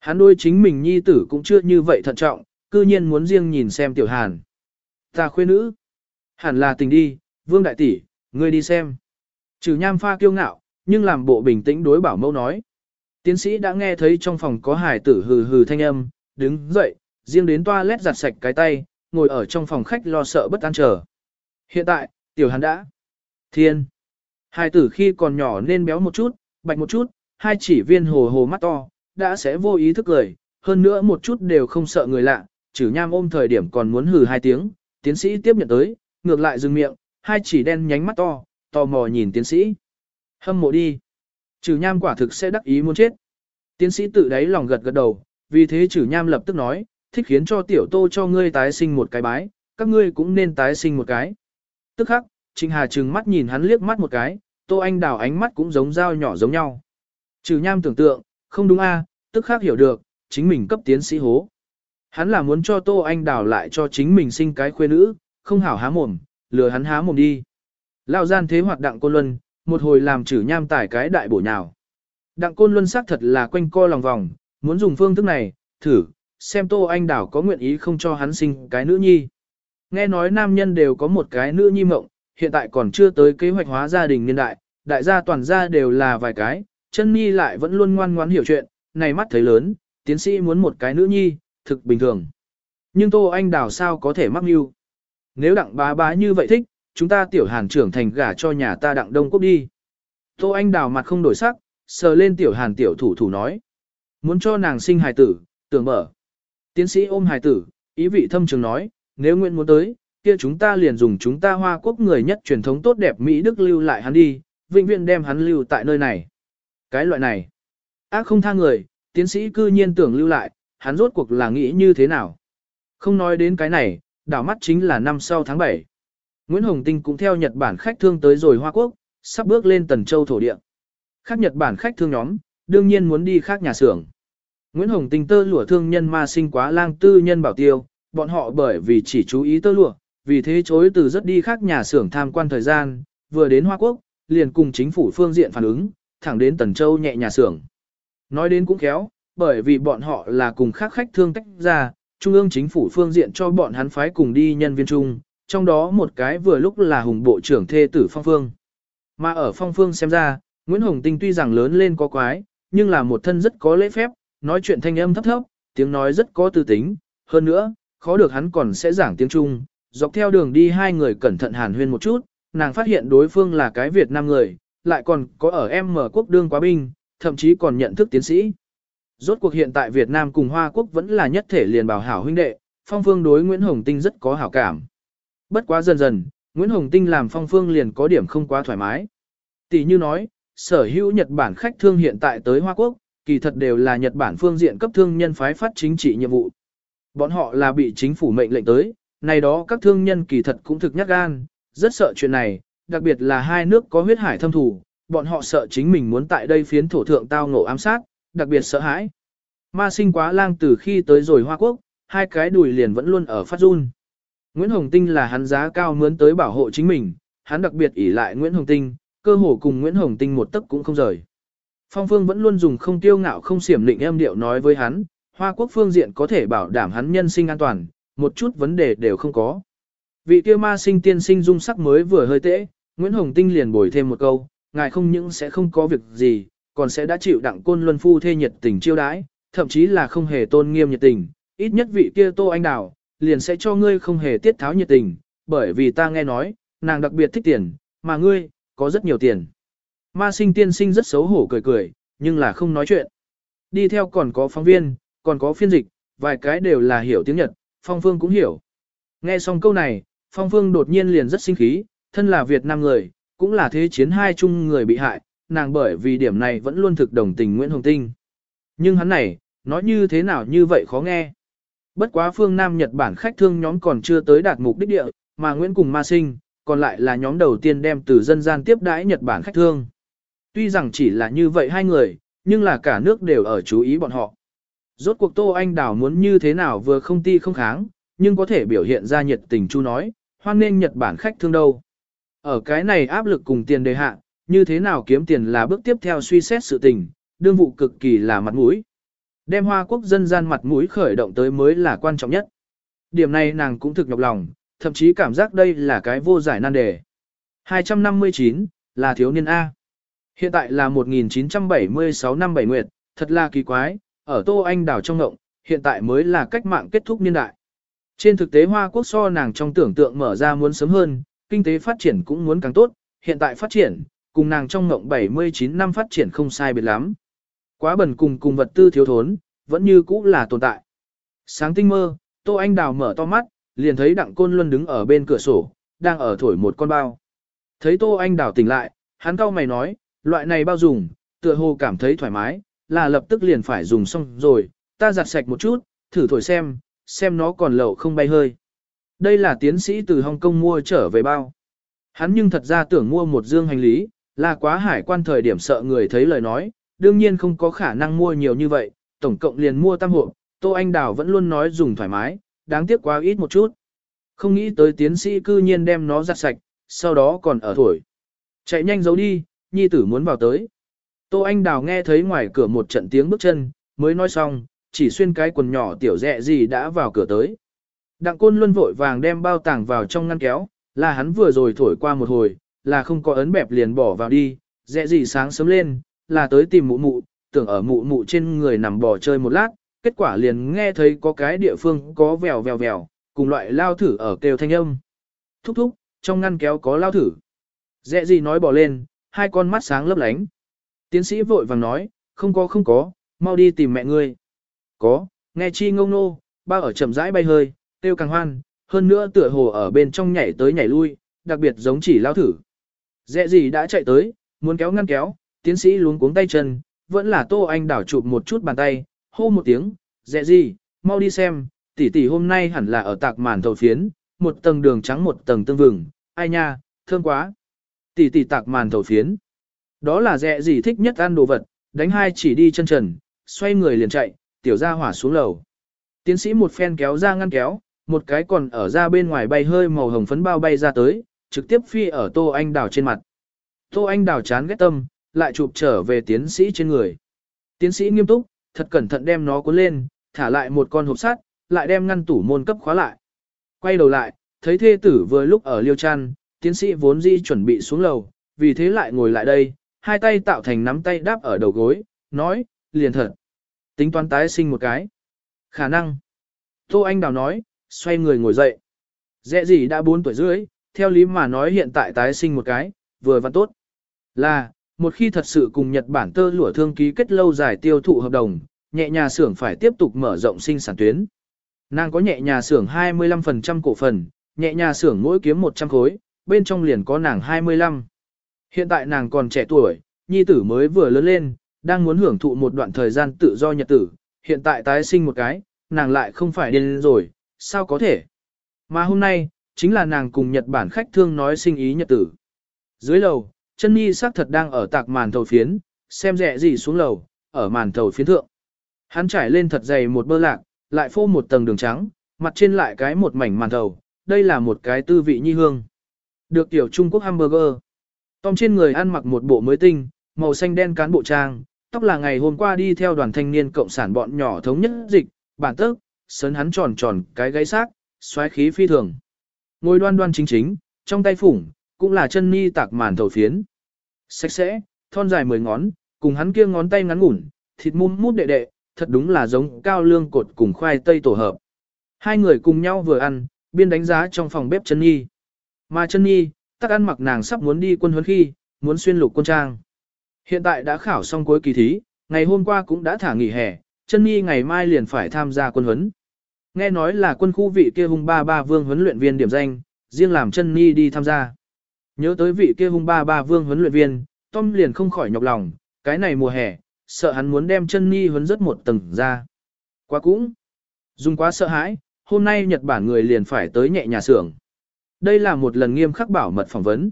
Hắn đôi chính mình nhi tử cũng chưa như vậy thận trọng, cư nhiên muốn riêng nhìn xem tiểu hàn. Ta khuê nữ. Hẳn là tình đi, vương đại tỷ, ngươi đi xem. Trừ nham pha kiêu ngạo, nhưng làm bộ bình tĩnh đối bảo mẫu nói. Tiến sĩ đã nghe thấy trong phòng có hài tử hừ hừ thanh âm, đứng dậy, riêng đến toilet giặt sạch cái tay, ngồi ở trong phòng khách lo sợ bất an chờ. Hiện tại, tiểu hàn đã. Thiên. hai tử khi còn nhỏ nên béo một chút, bạch một chút, hai chỉ viên hồ hồ mắt to, đã sẽ vô ý thức cười, hơn nữa một chút đều không sợ người lạ, chử nham ôm thời điểm còn muốn hừ hai tiếng, tiến sĩ tiếp nhận tới, ngược lại dừng miệng, hai chỉ đen nhánh mắt to, tò mò nhìn tiến sĩ. Hâm mộ đi. Trừ nham quả thực sẽ đắc ý muốn chết. Tiến sĩ tự đáy lòng gật gật đầu, vì thế trừ nham lập tức nói, thích khiến cho tiểu tô cho ngươi tái sinh một cái bái, các ngươi cũng nên tái sinh một cái. Tức khắc, Trịnh Hà trừng mắt nhìn hắn liếc mắt một cái, Tô Anh Đào ánh mắt cũng giống dao nhỏ giống nhau. Trừ nham tưởng tượng, không đúng a, à, tức khắc hiểu được, chính mình cấp tiến sĩ hố. Hắn là muốn cho Tô Anh Đào lại cho chính mình sinh cái khuê nữ, không hảo há mồm, lừa hắn há mồm đi. Lao gian thế hoạt đặng côn luân, một hồi làm trừ nham tải cái đại bổ nhào. Đặng côn luân xác thật là quanh co lòng vòng, muốn dùng phương thức này, thử, xem Tô Anh đảo có nguyện ý không cho hắn sinh cái nữ nhi. Nghe nói nam nhân đều có một cái nữ nhi mộng, hiện tại còn chưa tới kế hoạch hóa gia đình niên đại, đại gia toàn gia đều là vài cái, chân nhi lại vẫn luôn ngoan ngoãn hiểu chuyện, này mắt thấy lớn, tiến sĩ muốn một cái nữ nhi, thực bình thường. Nhưng Tô Anh đảo sao có thể mắc mưu? Nếu đặng bá bá như vậy thích, chúng ta tiểu hàn trưởng thành gả cho nhà ta đặng đông quốc đi. Tô Anh Đào mặt không đổi sắc, sờ lên tiểu hàn tiểu thủ thủ nói. Muốn cho nàng sinh hài tử, tưởng mở. Tiến sĩ ôm hài tử, ý vị thâm trường nói, nếu nguyện muốn tới, kia chúng ta liền dùng chúng ta hoa quốc người nhất truyền thống tốt đẹp Mỹ Đức lưu lại hắn đi, vĩnh viễn đem hắn lưu tại nơi này. Cái loại này, ác không tha người, tiến sĩ cư nhiên tưởng lưu lại, hắn rốt cuộc là nghĩ như thế nào. Không nói đến cái này, đảo mắt chính là năm sau tháng 7. Nguyễn Hồng Tinh cũng theo Nhật Bản khách thương tới rồi Hoa Quốc, sắp bước lên Tần Châu thổ địa. Khác Nhật Bản khách thương nhóm, đương nhiên muốn đi khác nhà xưởng. Nguyễn Hồng Tinh tơ lụa thương nhân ma sinh quá lang tư nhân bảo tiêu, bọn họ bởi vì chỉ chú ý tơ lụa, vì thế chối từ rất đi khác nhà xưởng tham quan thời gian, vừa đến Hoa Quốc, liền cùng chính phủ phương diện phản ứng, thẳng đến Tần Châu nhẹ nhà xưởng. Nói đến cũng khéo, bởi vì bọn họ là cùng khác khách thương tách ra, Trung ương chính phủ phương diện cho bọn hắn phái cùng đi nhân viên chung, trong đó một cái vừa lúc là hùng bộ trưởng thê tử Phong Phương. Mà ở Phong Phương xem ra, Nguyễn Hồng Tinh tuy rằng lớn lên có quái, nhưng là một thân rất có lễ phép, nói chuyện thanh âm thấp thấp, tiếng nói rất có tư tính, hơn nữa, khó được hắn còn sẽ giảng tiếng Trung. Dọc theo đường đi hai người cẩn thận hàn huyên một chút, nàng phát hiện đối phương là cái Việt Nam người, lại còn có ở em mở quốc đương quá binh, thậm chí còn nhận thức tiến sĩ. Rốt cuộc hiện tại Việt Nam cùng Hoa Quốc vẫn là nhất thể liền bảo hảo huynh đệ, Phong Phương đối Nguyễn Hồng Tinh rất có hảo cảm. Bất quá dần dần, Nguyễn Hồng Tinh làm Phong Phương liền có điểm không quá thoải mái. Tỷ như nói, sở hữu Nhật Bản khách thương hiện tại tới Hoa Quốc, kỳ thật đều là Nhật Bản phương diện cấp thương nhân phái phát chính trị nhiệm vụ. Bọn họ là bị chính phủ mệnh lệnh tới, này đó các thương nhân kỳ thật cũng thực nhát gan, rất sợ chuyện này, đặc biệt là hai nước có huyết hải thâm thù, bọn họ sợ chính mình muốn tại đây phiến thổ thượng tao ngộ ám sát, đặc biệt sợ hãi. Ma sinh quá lang từ khi tới rồi Hoa Quốc, hai cái đùi liền vẫn luôn ở phát run. Nguyễn Hồng Tinh là hắn giá cao mướn tới bảo hộ chính mình, hắn đặc biệt ỷ lại Nguyễn Hồng Tinh, cơ hồ cùng Nguyễn Hồng Tinh một tấc cũng không rời. Phong Phương vẫn luôn dùng không tiêu ngạo không xiểm lịnh em điệu nói với hắn, Hoa Quốc phương diện có thể bảo đảm hắn nhân sinh an toàn, một chút vấn đề đều không có. Vị kia ma sinh tiên sinh dung sắc mới vừa hơi tễ, Nguyễn Hồng Tinh liền bồi thêm một câu, ngài không những sẽ không có việc gì, còn sẽ đã chịu đặng côn luân phu thê nhiệt tình chiêu đãi, thậm chí là không hề tôn nghiêm nhiệt tình, ít nhất vị kia Tô Anh Đào, liền sẽ cho ngươi không hề tiết tháo nhiệt tình, bởi vì ta nghe nói, nàng đặc biệt thích tiền, mà ngươi, có rất nhiều tiền. Ma sinh tiên sinh rất xấu hổ cười cười, nhưng là không nói chuyện. Đi theo còn có phóng viên, còn có phiên dịch, vài cái đều là hiểu tiếng Nhật, Phong Phương cũng hiểu. Nghe xong câu này, Phong Phương đột nhiên liền rất sinh khí, thân là Việt Nam người, cũng là thế chiến hai chung người bị hại, nàng bởi vì điểm này vẫn luôn thực đồng tình Nguyễn Hồng Tinh. Nhưng hắn này, nói như thế nào như vậy khó nghe. Bất quá phương Nam Nhật Bản khách thương nhóm còn chưa tới đạt mục đích địa, mà Nguyễn cùng Ma Sinh, còn lại là nhóm đầu tiên đem từ dân gian tiếp đãi Nhật Bản khách thương. Tuy rằng chỉ là như vậy hai người, nhưng là cả nước đều ở chú ý bọn họ. Rốt cuộc Tô Anh Đào muốn như thế nào vừa không ti không kháng, nhưng có thể biểu hiện ra nhiệt tình chu nói, hoan nên Nhật Bản khách thương đâu. Ở cái này áp lực cùng tiền đề hạ, như thế nào kiếm tiền là bước tiếp theo suy xét sự tình, đương vụ cực kỳ là mặt mũi. Đem hoa quốc dân gian mặt mũi khởi động tới mới là quan trọng nhất. Điểm này nàng cũng thực nhọc lòng, thậm chí cảm giác đây là cái vô giải nan đề. 259, là thiếu niên A. Hiện tại là 1976 năm 7 nguyệt, thật là kỳ quái, ở Tô Anh đảo trong ngộng, hiện tại mới là cách mạng kết thúc niên đại. Trên thực tế Hoa Quốc so nàng trong tưởng tượng mở ra muốn sớm hơn, kinh tế phát triển cũng muốn càng tốt, hiện tại phát triển, cùng nàng trong ngộng 79 năm phát triển không sai biệt lắm. Quá bẩn cùng cùng vật tư thiếu thốn, vẫn như cũ là tồn tại. Sáng tinh mơ, Tô Anh Đào mở to mắt, liền thấy Đặng Côn Luân đứng ở bên cửa sổ, đang ở thổi một con bao. Thấy Tô Anh Đào tỉnh lại, hắn cau mày nói, loại này bao dùng, tựa hồ cảm thấy thoải mái, là lập tức liền phải dùng xong rồi, ta giặt sạch một chút, thử thổi xem, xem nó còn lậu không bay hơi. Đây là tiến sĩ từ Hồng Kông mua trở về bao. Hắn nhưng thật ra tưởng mua một dương hành lý, là quá hải quan thời điểm sợ người thấy lời nói, đương nhiên không có khả năng mua nhiều như vậy, tổng cộng liền mua tam hộp, Tô Anh Đào vẫn luôn nói dùng thoải mái, đáng tiếc quá ít một chút. Không nghĩ tới tiến sĩ cư nhiên đem nó giặt sạch, sau đó còn ở thổi. Chạy nhanh giấu đi, nhi tử muốn vào tới. Tô Anh Đào nghe thấy ngoài cửa một trận tiếng bước chân, mới nói xong, chỉ xuyên cái quần nhỏ tiểu dẹ gì đã vào cửa tới. Đặng côn luân vội vàng đem bao tàng vào trong ngăn kéo, là hắn vừa rồi thổi qua một hồi, là không có ấn bẹp liền bỏ vào đi, dẹ gì sáng sớm lên, là tới tìm mụ mụ, tưởng ở mụ mụ trên người nằm bò chơi một lát, kết quả liền nghe thấy có cái địa phương có vèo vèo vèo, cùng loại lao thử ở kêu thanh âm. Thúc thúc, trong ngăn kéo có lao thử. Dẹ gì nói bỏ lên, hai con mắt sáng lấp lánh. Tiến sĩ vội vàng nói, không có không có, mau đi tìm mẹ ngươi. Có, nghe chi ngông nô, ba ở chậm rãi bay hơi, tiêu càng hoan, hơn nữa tựa hồ ở bên trong nhảy tới nhảy lui, đặc biệt giống chỉ lao thử. Dẹ gì đã chạy tới, muốn kéo ngăn kéo, tiến sĩ luống cuống tay chân, vẫn là tô anh đảo chụp một chút bàn tay, hô một tiếng, dẹ gì, mau đi xem, tỷ tỷ hôm nay hẳn là ở tạc màn thầu phiến, một tầng đường trắng một tầng tương vừng, ai nha, thương quá. Tỷ tỷ tạc màn thầu phiến. Đó là dẹ gì thích nhất ăn đồ vật, đánh hai chỉ đi chân trần, xoay người liền chạy, tiểu ra hỏa xuống lầu. Tiến sĩ một phen kéo ra ngăn kéo, một cái còn ở ra bên ngoài bay hơi màu hồng phấn bao bay ra tới, trực tiếp phi ở Tô Anh Đào trên mặt. Tô Anh Đào chán ghét tâm, lại chụp trở về tiến sĩ trên người. Tiến sĩ nghiêm túc, thật cẩn thận đem nó cuốn lên, thả lại một con hộp sắt, lại đem ngăn tủ môn cấp khóa lại. Quay đầu lại, thấy thê tử vừa lúc ở liêu chăn, tiến sĩ vốn di chuẩn bị xuống lầu, vì thế lại ngồi lại đây, hai tay tạo thành nắm tay đáp ở đầu gối, nói, liền thật. Tính toán tái sinh một cái. Khả năng. Tô Anh Đào nói, xoay người ngồi dậy. Dẹ gì đã 4 tuổi rưỡi, theo lý mà nói hiện tại tái sinh một cái, vừa và tốt. Là, một khi thật sự cùng Nhật Bản tơ lụa thương ký kết lâu dài tiêu thụ hợp đồng, nhẹ nhà xưởng phải tiếp tục mở rộng sinh sản tuyến. Nàng có nhẹ nhà xưởng 25% cổ phần, nhẹ nhà xưởng mỗi kiếm 100 khối, bên trong liền có nàng 25. Hiện tại nàng còn trẻ tuổi, nhi tử mới vừa lớn lên, đang muốn hưởng thụ một đoạn thời gian tự do nhật tử, hiện tại tái sinh một cái, nàng lại không phải điên rồi, sao có thể. Mà hôm nay, chính là nàng cùng Nhật Bản khách thương nói sinh ý nhật tử. Dưới lầu, chân nhi xác thật đang ở tạc màn thầu phiến, xem rẻ gì xuống lầu, ở màn thầu phiến thượng. Hắn trải lên thật dày một bơ lạc, lại phô một tầng đường trắng, mặt trên lại cái một mảnh màn thầu, đây là một cái tư vị nhi hương. Được tiểu Trung Quốc hamburger. Tom trên người ăn mặc một bộ mới tinh, màu xanh đen cán bộ trang, tóc là ngày hôm qua đi theo đoàn thanh niên cộng sản bọn nhỏ thống nhất dịch, bản tức, sấn hắn tròn tròn cái gáy xác, xoáy khí phi thường. Ngồi đoan đoan chính chính, trong tay phủng, cũng là chân ni tạc màn thầu phiến. Sạch sẽ, thon dài mười ngón, cùng hắn kia ngón tay ngắn ngủn, thịt mum mút đệ đệ, thật đúng là giống cao lương cột cùng khoai tây tổ hợp. Hai người cùng nhau vừa ăn, biên đánh giá trong phòng bếp chân nhi. Mà chân nhi, tắc ăn mặc nàng sắp muốn đi quân huấn khi, muốn xuyên lục quân trang. Hiện tại đã khảo xong cuối kỳ thí, ngày hôm qua cũng đã thả nghỉ hè, chân nhi ngày mai liền phải tham gia quân huấn. Nghe nói là quân khu vị kia hung ba ba vương huấn luyện viên điểm danh, riêng làm chân nhi đi tham gia. Nhớ tới vị kia hung ba ba vương huấn luyện viên, Tom liền không khỏi nhọc lòng, cái này mùa hè, sợ hắn muốn đem chân nhi huấn rất một tầng ra. Quá cũng, dùng quá sợ hãi, hôm nay Nhật Bản người liền phải tới nhẹ nhà xưởng. Đây là một lần nghiêm khắc bảo mật phỏng vấn.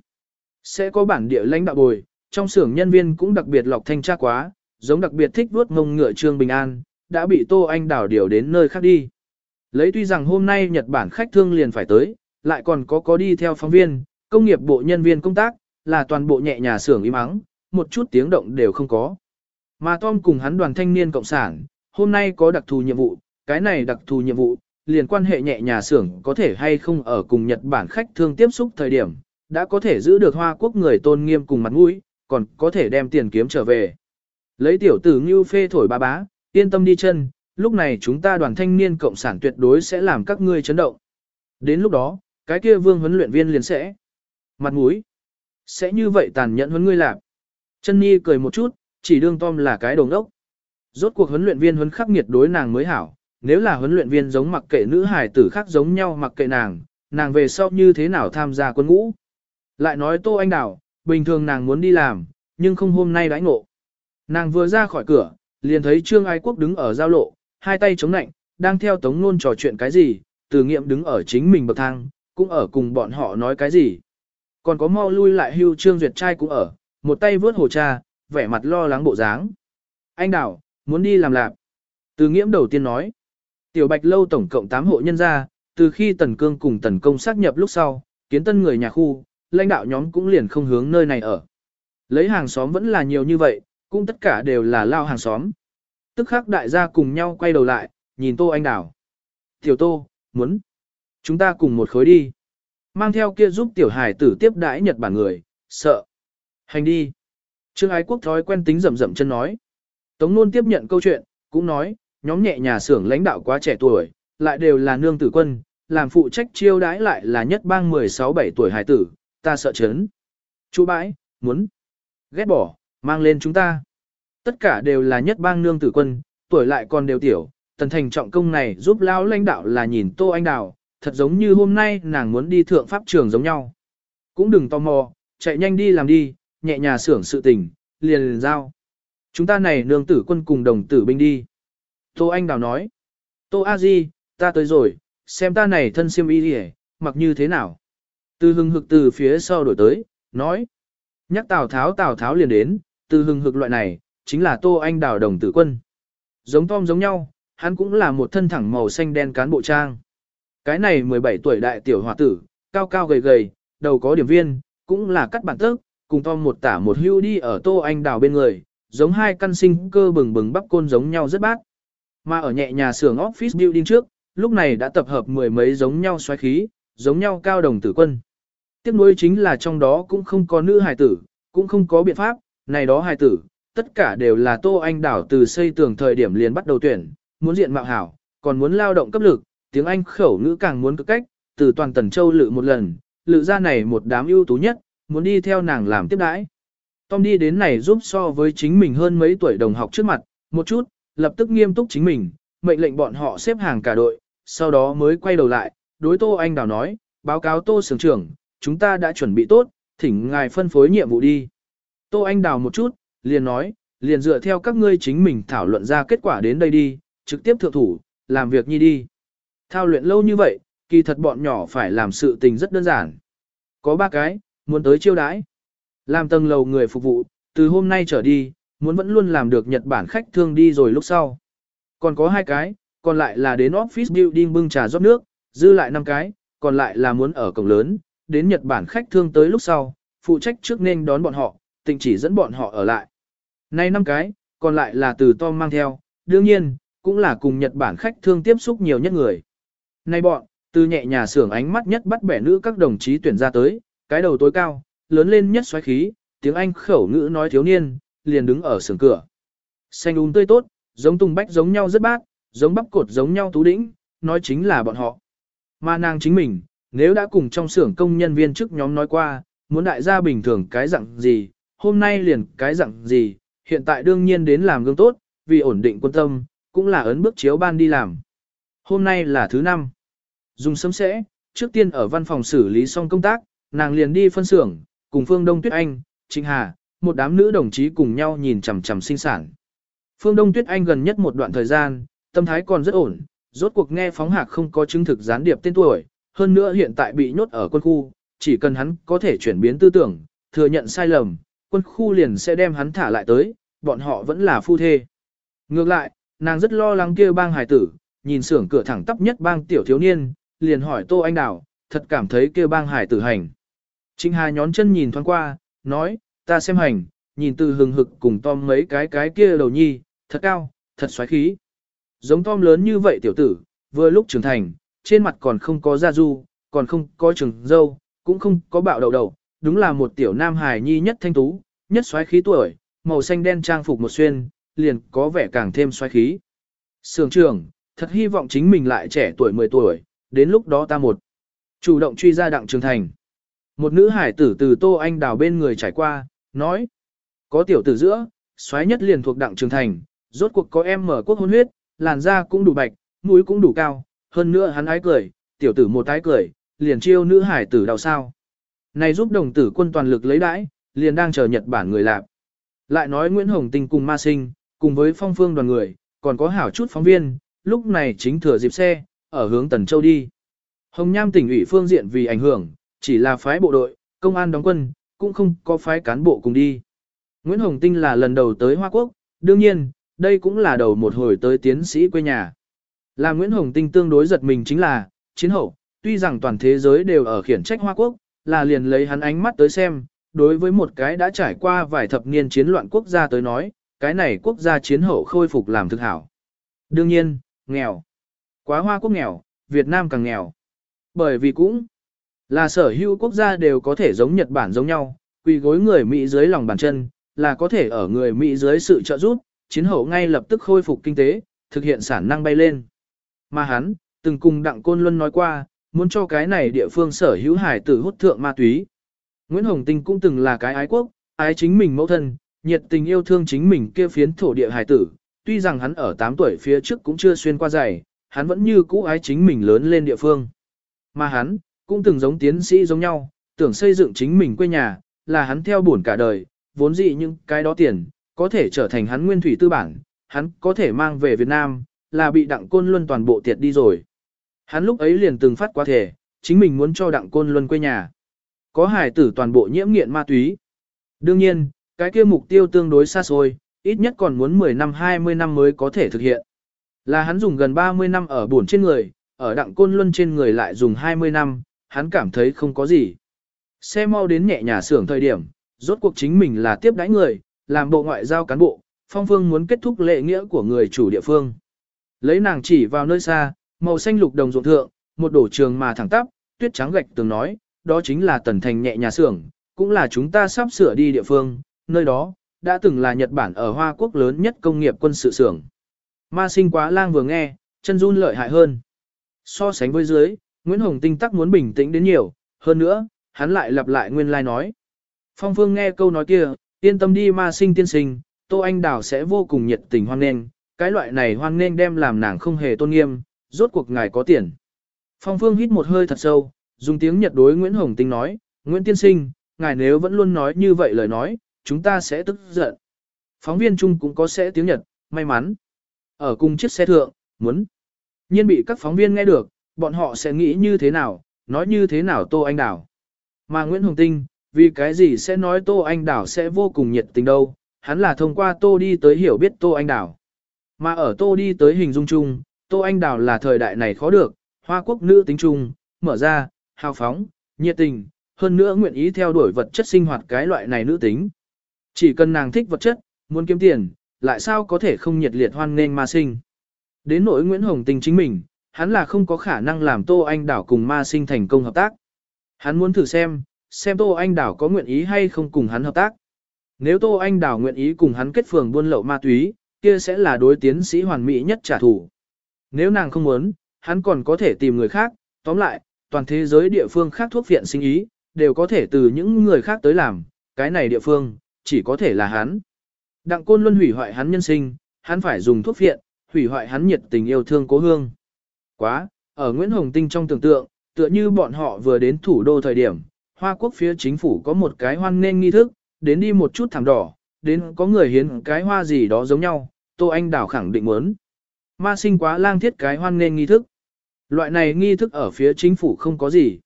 Sẽ có bản địa lãnh đạo bồi, trong xưởng nhân viên cũng đặc biệt lọc thanh tra quá, giống đặc biệt thích vuốt ngông ngựa Trương Bình An, đã bị Tô Anh đảo điều đến nơi khác đi. Lấy tuy rằng hôm nay Nhật Bản khách thương liền phải tới, lại còn có có đi theo phóng viên, công nghiệp bộ nhân viên công tác, là toàn bộ nhẹ nhà xưởng im ắng, một chút tiếng động đều không có. Mà Tom cùng hắn đoàn thanh niên cộng sản, hôm nay có đặc thù nhiệm vụ, cái này đặc thù nhiệm vụ, liền quan hệ nhẹ nhà xưởng có thể hay không ở cùng Nhật Bản khách thương tiếp xúc thời điểm, đã có thể giữ được Hoa Quốc người tôn nghiêm cùng mặt mũi, còn có thể đem tiền kiếm trở về. Lấy tiểu tử Ngưu Phê thổi ba bá, yên tâm đi chân, lúc này chúng ta đoàn thanh niên cộng sản tuyệt đối sẽ làm các ngươi chấn động. Đến lúc đó, cái kia vương huấn luyện viên liền sẽ mặt mũi sẽ như vậy tàn nhẫn huấn ngươi làm. Chân Nhi cười một chút, chỉ đương Tom là cái đồng đốc. Rốt cuộc huấn luyện viên huấn khắc nghiệt đối nàng mới hảo, nếu là huấn luyện viên giống mặc kệ nữ hài tử khác giống nhau mặc kệ nàng, nàng về sau như thế nào tham gia quân ngũ. Lại nói Tô Anh Đào, bình thường nàng muốn đi làm, nhưng không hôm nay đãi ngộ. Nàng vừa ra khỏi cửa, liền thấy Trương Ái Quốc đứng ở giao lộ, hai tay chống nạnh, đang theo Tống Nôn trò chuyện cái gì, từ nghiệm đứng ở chính mình bậc thang, cũng ở cùng bọn họ nói cái gì. Còn có mau lui lại hưu trương duyệt trai cũng ở, một tay vớt hồ cha, vẻ mặt lo lắng bộ dáng. Anh đảo, muốn đi làm lạp. Từ nghiễm đầu tiên nói. Tiểu bạch lâu tổng cộng 8 hộ nhân gia, từ khi tần cương cùng tần công xác nhập lúc sau, kiến tân người nhà khu, lãnh đạo nhóm cũng liền không hướng nơi này ở. Lấy hàng xóm vẫn là nhiều như vậy, cũng tất cả đều là lao hàng xóm. Tức khắc đại gia cùng nhau quay đầu lại, nhìn tô anh đảo. Tiểu tô, muốn. Chúng ta cùng một khối đi. Mang theo kia giúp tiểu hải tử tiếp đãi Nhật Bản người, sợ. Hành đi. Trương Ái Quốc thói quen tính rậm rậm chân nói. Tống Nôn tiếp nhận câu chuyện, cũng nói, nhóm nhẹ nhà xưởng lãnh đạo quá trẻ tuổi, lại đều là nương tử quân, làm phụ trách chiêu đãi lại là nhất bang 16-17 tuổi hải tử, ta sợ chấn. Chú bãi, muốn, ghét bỏ, mang lên chúng ta. Tất cả đều là nhất bang nương tử quân, tuổi lại còn đều tiểu, tần thành trọng công này giúp lao lãnh đạo là nhìn tô anh đào, thật giống như hôm nay nàng muốn đi thượng pháp trường giống nhau. Cũng đừng tò mò, chạy nhanh đi làm đi, nhẹ nhà xưởng sự tình, liền liền giao. Chúng ta này nương tử quân cùng đồng tử binh đi. Tô Anh Đào nói. Tô A Di, ta tới rồi, xem ta này thân siêm y đi mặc như thế nào. Từ hưng hực từ phía sau đổi tới, nói. Nhắc Tào Tháo Tào Tháo liền đến, từ hưng hực loại này, chính là Tô Anh Đào đồng tử quân. Giống Tom giống nhau, hắn cũng là một thân thẳng màu xanh đen cán bộ trang. Cái này 17 tuổi đại tiểu hòa tử, cao cao gầy gầy, đầu có điểm viên, cũng là cắt bản tức, cùng Tom một tả một hưu đi ở Tô Anh Đào bên người, giống hai căn sinh cơ bừng bừng bắp côn giống nhau rất bát. Mà ở nhẹ nhà xưởng office building trước, lúc này đã tập hợp mười mấy giống nhau xoáy khí, giống nhau cao đồng tử quân. Tiếp nối chính là trong đó cũng không có nữ hài tử, cũng không có biện pháp, này đó hài tử, tất cả đều là Tô Anh Đảo từ xây tường thời điểm liền bắt đầu tuyển, muốn diện mạo hảo, còn muốn lao động cấp lực, tiếng Anh khẩu ngữ càng muốn cực cách, từ toàn tần châu lự một lần, lự ra này một đám ưu tú nhất, muốn đi theo nàng làm tiếp đãi. Tom đi đến này giúp so với chính mình hơn mấy tuổi đồng học trước mặt, một chút, lập tức nghiêm túc chính mình, mệnh lệnh bọn họ xếp hàng cả đội, sau đó mới quay đầu lại, đối Tô Anh Đào nói, báo cáo Tô Sưởng trưởng, chúng ta đã chuẩn bị tốt, thỉnh ngài phân phối nhiệm vụ đi. Tô Anh Đào một chút, liền nói, liền dựa theo các ngươi chính mình thảo luận ra kết quả đến đây đi, trực tiếp thượng thủ, làm việc nhi đi. Thao luyện lâu như vậy, kỳ thật bọn nhỏ phải làm sự tình rất đơn giản. Có ba cái, muốn tới chiêu đãi. Làm tầng lầu người phục vụ, từ hôm nay trở đi, muốn vẫn luôn làm được Nhật Bản khách thương đi rồi lúc sau. Còn có hai cái, còn lại là đến office building bưng trà rót nước, dư lại năm cái, còn lại là muốn ở cổng lớn, đến Nhật Bản khách thương tới lúc sau, phụ trách trước nên đón bọn họ, tình chỉ dẫn bọn họ ở lại. Nay năm cái, còn lại là từ Tom mang theo, đương nhiên, cũng là cùng Nhật Bản khách thương tiếp xúc nhiều nhất người. Nay bọn, từ nhẹ nhà xưởng ánh mắt nhất bắt bẻ nữ các đồng chí tuyển ra tới, cái đầu tối cao, lớn lên nhất xoáy khí, tiếng Anh khẩu ngữ nói thiếu niên, liền đứng ở sườn cửa. Xanh úng tươi tốt, giống tùng bách giống nhau rất bát, giống bắp cột giống nhau tú đĩnh, nói chính là bọn họ. Mà nàng chính mình, nếu đã cùng trong xưởng công nhân viên trước nhóm nói qua, muốn đại gia bình thường cái dạng gì, hôm nay liền cái dạng gì, hiện tại đương nhiên đến làm gương tốt, vì ổn định quân tâm, cũng là ấn bước chiếu ban đi làm. Hôm nay là thứ năm. Dùng sớm sẽ, trước tiên ở văn phòng xử lý xong công tác, nàng liền đi phân xưởng, cùng Phương Đông Tuyết Anh, Trịnh Hà, một đám nữ đồng chí cùng nhau nhìn chằm chằm sinh sản. Phương Đông Tuyết Anh gần nhất một đoạn thời gian, tâm thái còn rất ổn, rốt cuộc nghe phóng hạc không có chứng thực gián điệp tên tuổi, hơn nữa hiện tại bị nhốt ở quân khu, chỉ cần hắn có thể chuyển biến tư tưởng, thừa nhận sai lầm, quân khu liền sẽ đem hắn thả lại tới, bọn họ vẫn là phu thê. Ngược lại, nàng rất lo lắng kia bang hải tử, nhìn xưởng cửa thẳng tắp nhất bang tiểu thiếu niên, liền hỏi Tô Anh Đào, thật cảm thấy kia bang hải tử hành. Trinh Hà nhón chân nhìn thoáng qua, nói, ta xem hành, nhìn từ hừng hực cùng Tom mấy cái cái kia đầu nhi, thật cao, thật xoáy khí. Giống Tom lớn như vậy tiểu tử, vừa lúc trưởng thành, trên mặt còn không có da du, còn không có trừng dâu, cũng không có bạo đầu đầu, đúng là một tiểu nam hài nhi nhất thanh tú, nhất xoáy khí tuổi, màu xanh đen trang phục một xuyên, liền có vẻ càng thêm xoáy khí. Sưởng trưởng, thật hy vọng chính mình lại trẻ tuổi 10 tuổi, đến lúc đó ta một. Chủ động truy ra đặng trường thành. Một nữ hải tử từ Tô Anh đào bên người trải qua, nói. Có tiểu tử giữa, xoáy nhất liền thuộc đặng trường thành, rốt cuộc có em mở quốc hôn huyết, làn da cũng đủ bạch, mũi cũng đủ cao, hơn nữa hắn ái cười, tiểu tử một ái cười, liền chiêu nữ hải tử đào sao. Này giúp đồng tử quân toàn lực lấy đãi, liền đang chờ Nhật Bản người lạp. Lại nói Nguyễn Hồng Tinh cùng Ma Sinh, cùng với phong phương đoàn người, còn có hảo chút phóng viên, lúc này chính thừa dịp xe, ở hướng Tần Châu đi. Hồng Nham tỉnh ủy phương diện vì ảnh hưởng, chỉ là phái bộ đội, công an đóng quân, cũng không có phái cán bộ cùng đi. Nguyễn Hồng Tinh là lần đầu tới Hoa Quốc, đương nhiên, đây cũng là đầu một hồi tới tiến sĩ quê nhà. Là Nguyễn Hồng Tinh tương đối giật mình chính là, chiến hậu, tuy rằng toàn thế giới đều ở khiển trách Hoa Quốc, là liền lấy hắn ánh mắt tới xem, đối với một cái đã trải qua vài thập niên chiến loạn quốc gia tới nói, cái này quốc gia chiến hậu khôi phục làm thực hảo. Đương nhiên, nghèo. Quá Hoa Quốc nghèo, Việt Nam càng nghèo. Bởi vì cũng là sở hữu quốc gia đều có thể giống Nhật Bản giống nhau, quỳ gối người Mỹ dưới lòng bàn chân, là có thể ở người Mỹ dưới sự trợ giúp, chiến hậu ngay lập tức khôi phục kinh tế, thực hiện sản năng bay lên. Mà hắn, từng cùng Đặng Côn Luân nói qua, muốn cho cái này địa phương sở hữu hải tử hút thượng ma túy. Nguyễn Hồng Tinh cũng từng là cái ái quốc, ái chính mình mẫu thân, nhiệt tình yêu thương chính mình kia phiến thổ địa hải tử, tuy rằng hắn ở 8 tuổi phía trước cũng chưa xuyên qua giày, hắn vẫn như cũ ái chính mình lớn lên địa phương. Mà hắn, cũng từng giống tiến sĩ giống nhau, tưởng xây dựng chính mình quê nhà, là hắn theo buồn cả đời, vốn dĩ những cái đó tiền, có thể trở thành hắn nguyên thủy tư bản, hắn có thể mang về Việt Nam, là bị đặng côn luân toàn bộ tiệt đi rồi. Hắn lúc ấy liền từng phát qua thể, chính mình muốn cho đặng côn luân quê nhà. Có hải tử toàn bộ nhiễm nghiện ma túy. Đương nhiên, cái kia mục tiêu tương đối xa xôi, ít nhất còn muốn 10 năm 20 năm mới có thể thực hiện. Là hắn dùng gần 30 năm ở buồn trên người, ở đặng côn luân trên người lại dùng 20 năm, hắn cảm thấy không có gì. Xe mau đến nhẹ nhà xưởng thời điểm, rốt cuộc chính mình là tiếp đãi người, làm bộ ngoại giao cán bộ, phong phương muốn kết thúc lệ nghĩa của người chủ địa phương. Lấy nàng chỉ vào nơi xa, màu xanh lục đồng ruộng thượng, một đổ trường mà thẳng tắp, tuyết trắng gạch tường nói, đó chính là tần thành nhẹ nhà xưởng, cũng là chúng ta sắp sửa đi địa phương, nơi đó, đã từng là Nhật Bản ở Hoa Quốc lớn nhất công nghiệp quân sự xưởng. Ma sinh quá lang vừa nghe, chân run lợi hại hơn. So sánh với dưới, Nguyễn Hồng Tinh tắc muốn bình tĩnh đến nhiều, hơn nữa, hắn lại lặp lại nguyên lai like nói. Phong Phương nghe câu nói kia, yên tâm đi ma sinh tiên sinh, Tô Anh Đào sẽ vô cùng nhiệt tình hoan nghênh, cái loại này hoan nghênh đem làm nàng không hề tôn nghiêm, rốt cuộc ngài có tiền. Phong Phương hít một hơi thật sâu, dùng tiếng Nhật đối Nguyễn Hồng Tinh nói, Nguyễn Tiên Sinh, ngài nếu vẫn luôn nói như vậy lời nói, chúng ta sẽ tức giận. Phóng viên chung cũng có sẽ tiếng Nhật, may mắn. Ở cùng chiếc xe thượng, muốn. nhiên bị các phóng viên nghe được, bọn họ sẽ nghĩ như thế nào, nói như thế nào Tô Anh Đảo. Mà Nguyễn Hồng Tinh, vì cái gì sẽ nói Tô Anh Đảo sẽ vô cùng nhiệt tình đâu, hắn là thông qua Tô đi tới hiểu biết Tô Anh Đảo. Mà ở Tô đi tới hình dung chung, Tô Anh Đảo là thời đại này khó được, hoa quốc nữ tính chung, mở ra, hào phóng, nhiệt tình, hơn nữa nguyện ý theo đuổi vật chất sinh hoạt cái loại này nữ tính. Chỉ cần nàng thích vật chất, muốn kiếm tiền, lại sao có thể không nhiệt liệt hoan nghênh ma sinh. Đến nỗi Nguyễn Hồng tinh chính mình, hắn là không có khả năng làm Tô Anh Đảo cùng ma sinh thành công hợp tác. Hắn muốn thử xem, xem Tô Anh Đảo có nguyện ý hay không cùng hắn hợp tác. Nếu Tô Anh Đảo nguyện ý cùng hắn kết phường buôn lậu ma túy, kia sẽ là đối tiến sĩ hoàn mỹ nhất trả thù. Nếu nàng không muốn, hắn còn có thể tìm người khác, tóm lại, toàn thế giới địa phương khác thuốc viện sinh ý, đều có thể từ những người khác tới làm, cái này địa phương, chỉ có thể là hắn. Đặng Côn Luân hủy hoại hắn nhân sinh, hắn phải dùng thuốc viện, hủy hoại hắn nhiệt tình yêu thương cố hương. Quá, ở Nguyễn Hồng Tinh trong tưởng tượng, tựa như bọn họ vừa đến thủ đô thời điểm, Hoa Quốc phía chính phủ có một cái hoan nghênh nghi thức, đến đi một chút thảm đỏ, đến có người hiến cái hoa gì đó giống nhau, Tô Anh đảo khẳng định muốn. Ma sinh quá lang thiết cái hoan nghênh nghi thức. Loại này nghi thức ở phía chính phủ không có gì.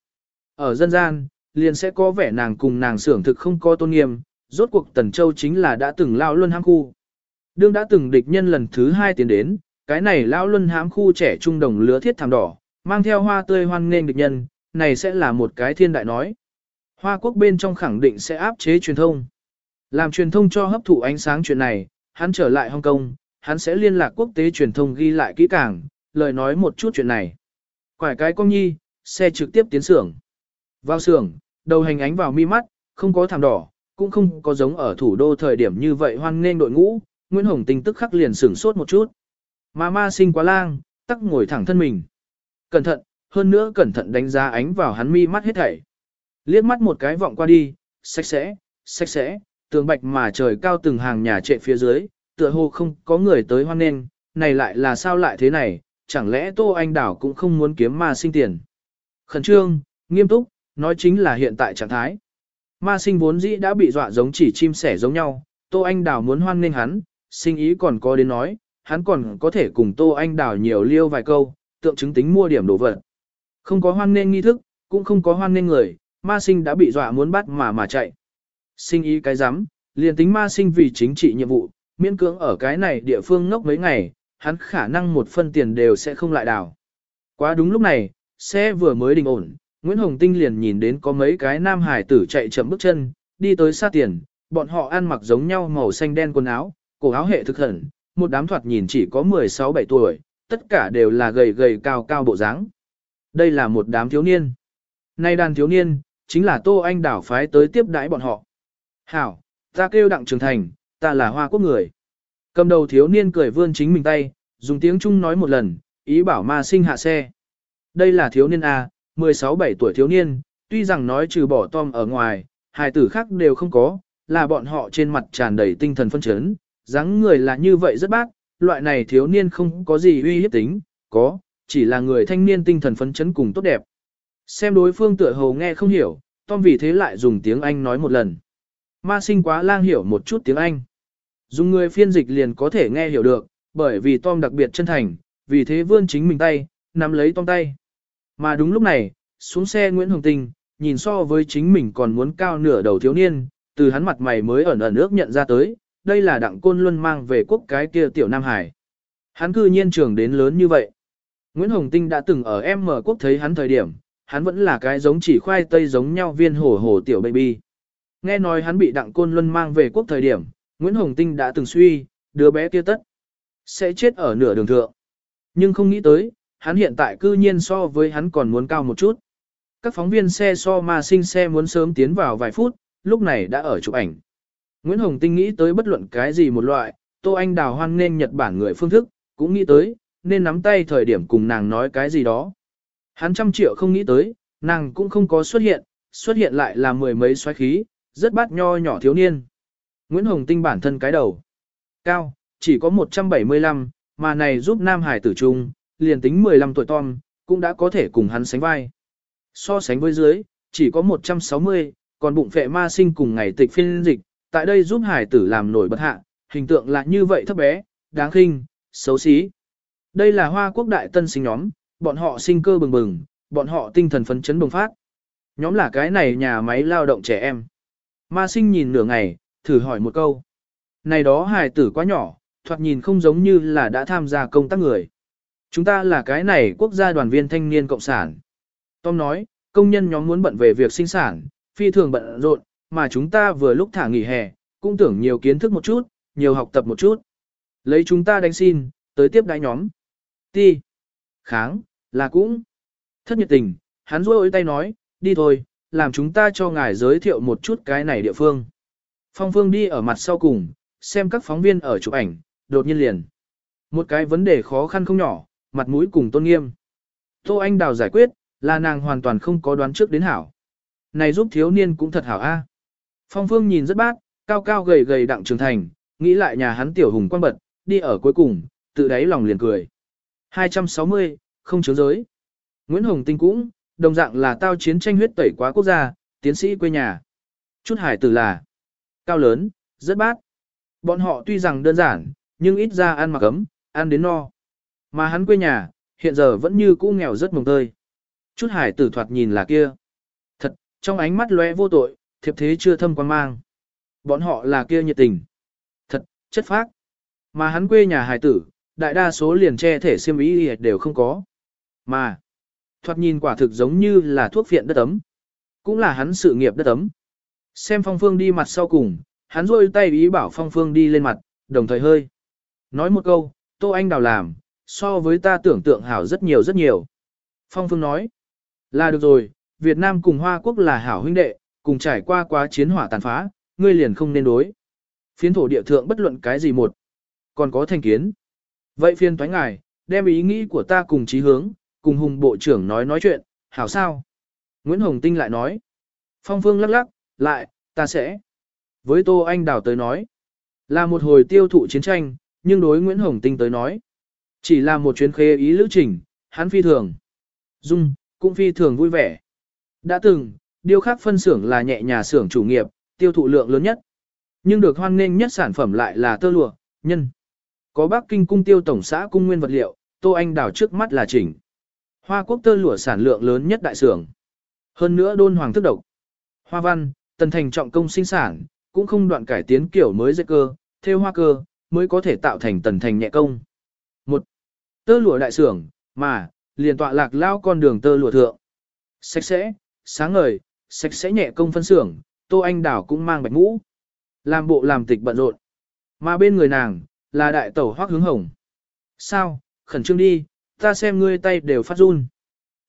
Ở dân gian, liền sẽ có vẻ nàng cùng nàng xưởng thực không có tôn nghiêm, rốt cuộc Tần Châu chính là đã từng lao luân hang khu. Đương đã từng địch nhân lần thứ hai tiến đến, cái này lão luân hãm khu trẻ trung đồng lứa thiết thảm đỏ, mang theo hoa tươi hoan nghênh địch nhân, này sẽ là một cái thiên đại nói. Hoa quốc bên trong khẳng định sẽ áp chế truyền thông. Làm truyền thông cho hấp thụ ánh sáng chuyện này, hắn trở lại Hong Kong, hắn sẽ liên lạc quốc tế truyền thông ghi lại kỹ càng, lời nói một chút chuyện này. Quải cái công nhi, xe trực tiếp tiến xưởng. Vào xưởng, đầu hành ánh vào mi mắt, không có thảm đỏ, cũng không có giống ở thủ đô thời điểm như vậy hoan nghênh đội ngũ, Nguyễn Hồng Tinh tức khắc liền sửng sốt một chút. Mà ma sinh quá lang, tắc ngồi thẳng thân mình. Cẩn thận, hơn nữa cẩn thận đánh giá ánh vào hắn mi mắt hết thảy. Liếc mắt một cái vọng qua đi, sạch sẽ, sạch sẽ, tường bạch mà trời cao từng hàng nhà trệ phía dưới, tựa hồ không có người tới hoan nên, này lại là sao lại thế này, chẳng lẽ Tô Anh Đảo cũng không muốn kiếm ma sinh tiền. Khẩn trương, nghiêm túc, nói chính là hiện tại trạng thái. Ma sinh vốn dĩ đã bị dọa giống chỉ chim sẻ giống nhau, Tô Anh đảo muốn hoan nghênh hắn, sinh ý còn có đến nói, hắn còn có thể cùng Tô Anh Đào nhiều liêu vài câu, tượng chứng tính mua điểm đồ vật. Không có hoan nên nghi thức, cũng không có hoan nên người, ma sinh đã bị dọa muốn bắt mà mà chạy. Sinh ý cái rắm liền tính ma sinh vì chính trị nhiệm vụ, miễn cưỡng ở cái này địa phương ngốc mấy ngày, hắn khả năng một phân tiền đều sẽ không lại đào. Quá đúng lúc này, xe vừa mới đình ổn, Nguyễn Hồng Tinh liền nhìn đến có mấy cái nam hải tử chạy chậm bước chân, đi tới xa tiền, bọn họ ăn mặc giống nhau màu xanh đen quần áo, cổ áo hệ thực hẩn, một đám thoạt nhìn chỉ có 16-17 tuổi, tất cả đều là gầy gầy cao cao bộ dáng. Đây là một đám thiếu niên. Nay đàn thiếu niên, chính là Tô Anh đảo phái tới tiếp đãi bọn họ. Hảo, ta kêu đặng trường thành, ta là hoa quốc người. Cầm đầu thiếu niên cười vươn chính mình tay, dùng tiếng Trung nói một lần, ý bảo ma sinh hạ xe. Đây là thiếu niên A, 16-17 tuổi thiếu niên, tuy rằng nói trừ bỏ Tom ở ngoài, hài tử khác đều không có, là bọn họ trên mặt tràn đầy tinh thần phân chấn, dáng người là như vậy rất bác, loại này thiếu niên không có gì uy hiếp tính, có, chỉ là người thanh niên tinh thần phấn chấn cùng tốt đẹp. Xem đối phương tựa hồ nghe không hiểu, Tom vì thế lại dùng tiếng Anh nói một lần. Ma sinh quá lang hiểu một chút tiếng Anh. Dùng người phiên dịch liền có thể nghe hiểu được, bởi vì Tom đặc biệt chân thành, vì thế vươn chính mình tay, nắm lấy Tom tay. Mà đúng lúc này, xuống xe Nguyễn Hồng Tinh, nhìn so với chính mình còn muốn cao nửa đầu thiếu niên, từ hắn mặt mày mới ẩn ẩn ước nhận ra tới, đây là đặng côn luân mang về quốc cái kia tiểu Nam Hải. Hắn cư nhiên trưởng đến lớn như vậy. Nguyễn Hồng Tinh đã từng ở em mở quốc thấy hắn thời điểm, hắn vẫn là cái giống chỉ khoai tây giống nhau viên hổ hổ tiểu baby. Nghe nói hắn bị đặng côn luân mang về quốc thời điểm, Nguyễn Hồng Tinh đã từng suy, đứa bé kia tất sẽ chết ở nửa đường thượng. Nhưng không nghĩ tới, hắn hiện tại cư nhiên so với hắn còn muốn cao một chút. Các phóng viên xe so ma sinh xe muốn sớm tiến vào vài phút, lúc này đã ở chụp ảnh. Nguyễn Hồng Tinh nghĩ tới bất luận cái gì một loại, Tô Anh đào hoan nên Nhật Bản người phương thức, cũng nghĩ tới, nên nắm tay thời điểm cùng nàng nói cái gì đó. Hắn trăm triệu không nghĩ tới, nàng cũng không có xuất hiện, xuất hiện lại là mười mấy xoáy khí, rất bát nho nhỏ thiếu niên. Nguyễn Hồng Tinh bản thân cái đầu. Cao, chỉ có 175, mà này giúp Nam Hải tử trung, liền tính 15 tuổi Tom, cũng đã có thể cùng hắn sánh vai. So sánh với dưới, chỉ có 160, còn bụng phệ ma sinh cùng ngày tịch phiên dịch, tại đây giúp hải tử làm nổi bật hạ, hình tượng là như vậy thấp bé, đáng khinh, xấu xí. Đây là hoa quốc đại tân sinh nhóm, bọn họ sinh cơ bừng bừng, bọn họ tinh thần phấn chấn bùng phát. Nhóm là cái này nhà máy lao động trẻ em. Ma sinh nhìn nửa ngày, thử hỏi một câu. Này đó hài tử quá nhỏ, thoạt nhìn không giống như là đã tham gia công tác người. Chúng ta là cái này quốc gia đoàn viên thanh niên cộng sản. Tom nói, công nhân nhóm muốn bận về việc sinh sản, phi thường bận rộn, mà chúng ta vừa lúc thả nghỉ hè, cũng tưởng nhiều kiến thức một chút, nhiều học tập một chút. Lấy chúng ta đánh xin, tới tiếp đại nhóm. Ti. Kháng, là cũng. Thất nhiệt tình, hắn rôi tay nói, đi thôi, làm chúng ta cho ngài giới thiệu một chút cái này địa phương. Phong Phương đi ở mặt sau cùng, xem các phóng viên ở chụp ảnh, đột nhiên liền. Một cái vấn đề khó khăn không nhỏ, mặt mũi cùng tôn nghiêm. Tô Anh Đào giải quyết, là nàng hoàn toàn không có đoán trước đến hảo. Này giúp thiếu niên cũng thật hảo a. Phong Phương nhìn rất bát, cao cao gầy gầy đặng trường thành, nghĩ lại nhà hắn tiểu hùng quan bật, đi ở cuối cùng, tự đáy lòng liền cười. 260, không chứa giới. Nguyễn Hồng Tinh cũng, đồng dạng là tao chiến tranh huyết tẩy quá quốc gia, tiến sĩ quê nhà. Chút hải tử là cao lớn, rất bát. Bọn họ tuy rằng đơn giản, nhưng ít ra ăn mặc ấm, ăn đến no. Mà hắn quê nhà, hiện giờ vẫn như cũ nghèo rất mồng tơi. Chút hải tử thoạt nhìn là kia. Thật, trong ánh mắt lóe vô tội, thiệp thế chưa thâm quan mang. Bọn họ là kia nhiệt tình. Thật, chất phác. Mà hắn quê nhà hải tử, đại đa số liền che thể xiêm ý đều không có. Mà, thoạt nhìn quả thực giống như là thuốc viện đất ấm. Cũng là hắn sự nghiệp đất ấm. Xem phong phương đi mặt sau cùng, hắn rôi tay ý bảo phong phương đi lên mặt, đồng thời hơi. Nói một câu, Tô Anh Đào làm, so với ta tưởng tượng hảo rất nhiều rất nhiều. Phong phương nói, là được rồi, Việt Nam cùng Hoa Quốc là hảo huynh đệ, cùng trải qua quá chiến hỏa tàn phá, ngươi liền không nên đối. Phiến thổ địa thượng bất luận cái gì một, còn có thành kiến. Vậy phiên toán ngài, đem ý nghĩ của ta cùng chí hướng, cùng hùng bộ trưởng nói nói chuyện, hảo sao? Nguyễn Hồng Tinh lại nói. Phong Phương lắc lắc, lại, ta sẽ. Với Tô Anh Đào tới nói, là một hồi tiêu thụ chiến tranh, nhưng đối Nguyễn Hồng Tinh tới nói, chỉ là một chuyến khê ý lữ trình, hắn phi thường. Dung, cũng phi thường vui vẻ. Đã từng, điêu khắc phân xưởng là nhẹ nhà xưởng chủ nghiệp, tiêu thụ lượng lớn nhất. Nhưng được hoan nghênh nhất sản phẩm lại là tơ lụa, nhân. Có Bắc Kinh cung tiêu tổng xã cung nguyên vật liệu, Tô Anh đào trước mắt là chỉnh. Hoa quốc tơ lụa sản lượng lớn nhất đại xưởng. Hơn nữa đôn hoàng thức độc. Hoa văn, tần thành trọng công sinh sản, cũng không đoạn cải tiến kiểu mới dây cơ, theo hoa cơ, mới có thể tạo thành tần thành nhẹ công. Một Tơ lụa đại xưởng, mà, liền tọa lạc lao con đường tơ lụa thượng. Sạch sẽ, sáng ngời, sạch sẽ nhẹ công phân xưởng, Tô Anh Đảo cũng mang bạch mũ. Làm bộ làm tịch bận rộn. Mà bên người nàng, là đại tẩu hoác hướng hồng. Sao, khẩn trương đi, ta xem ngươi tay đều phát run.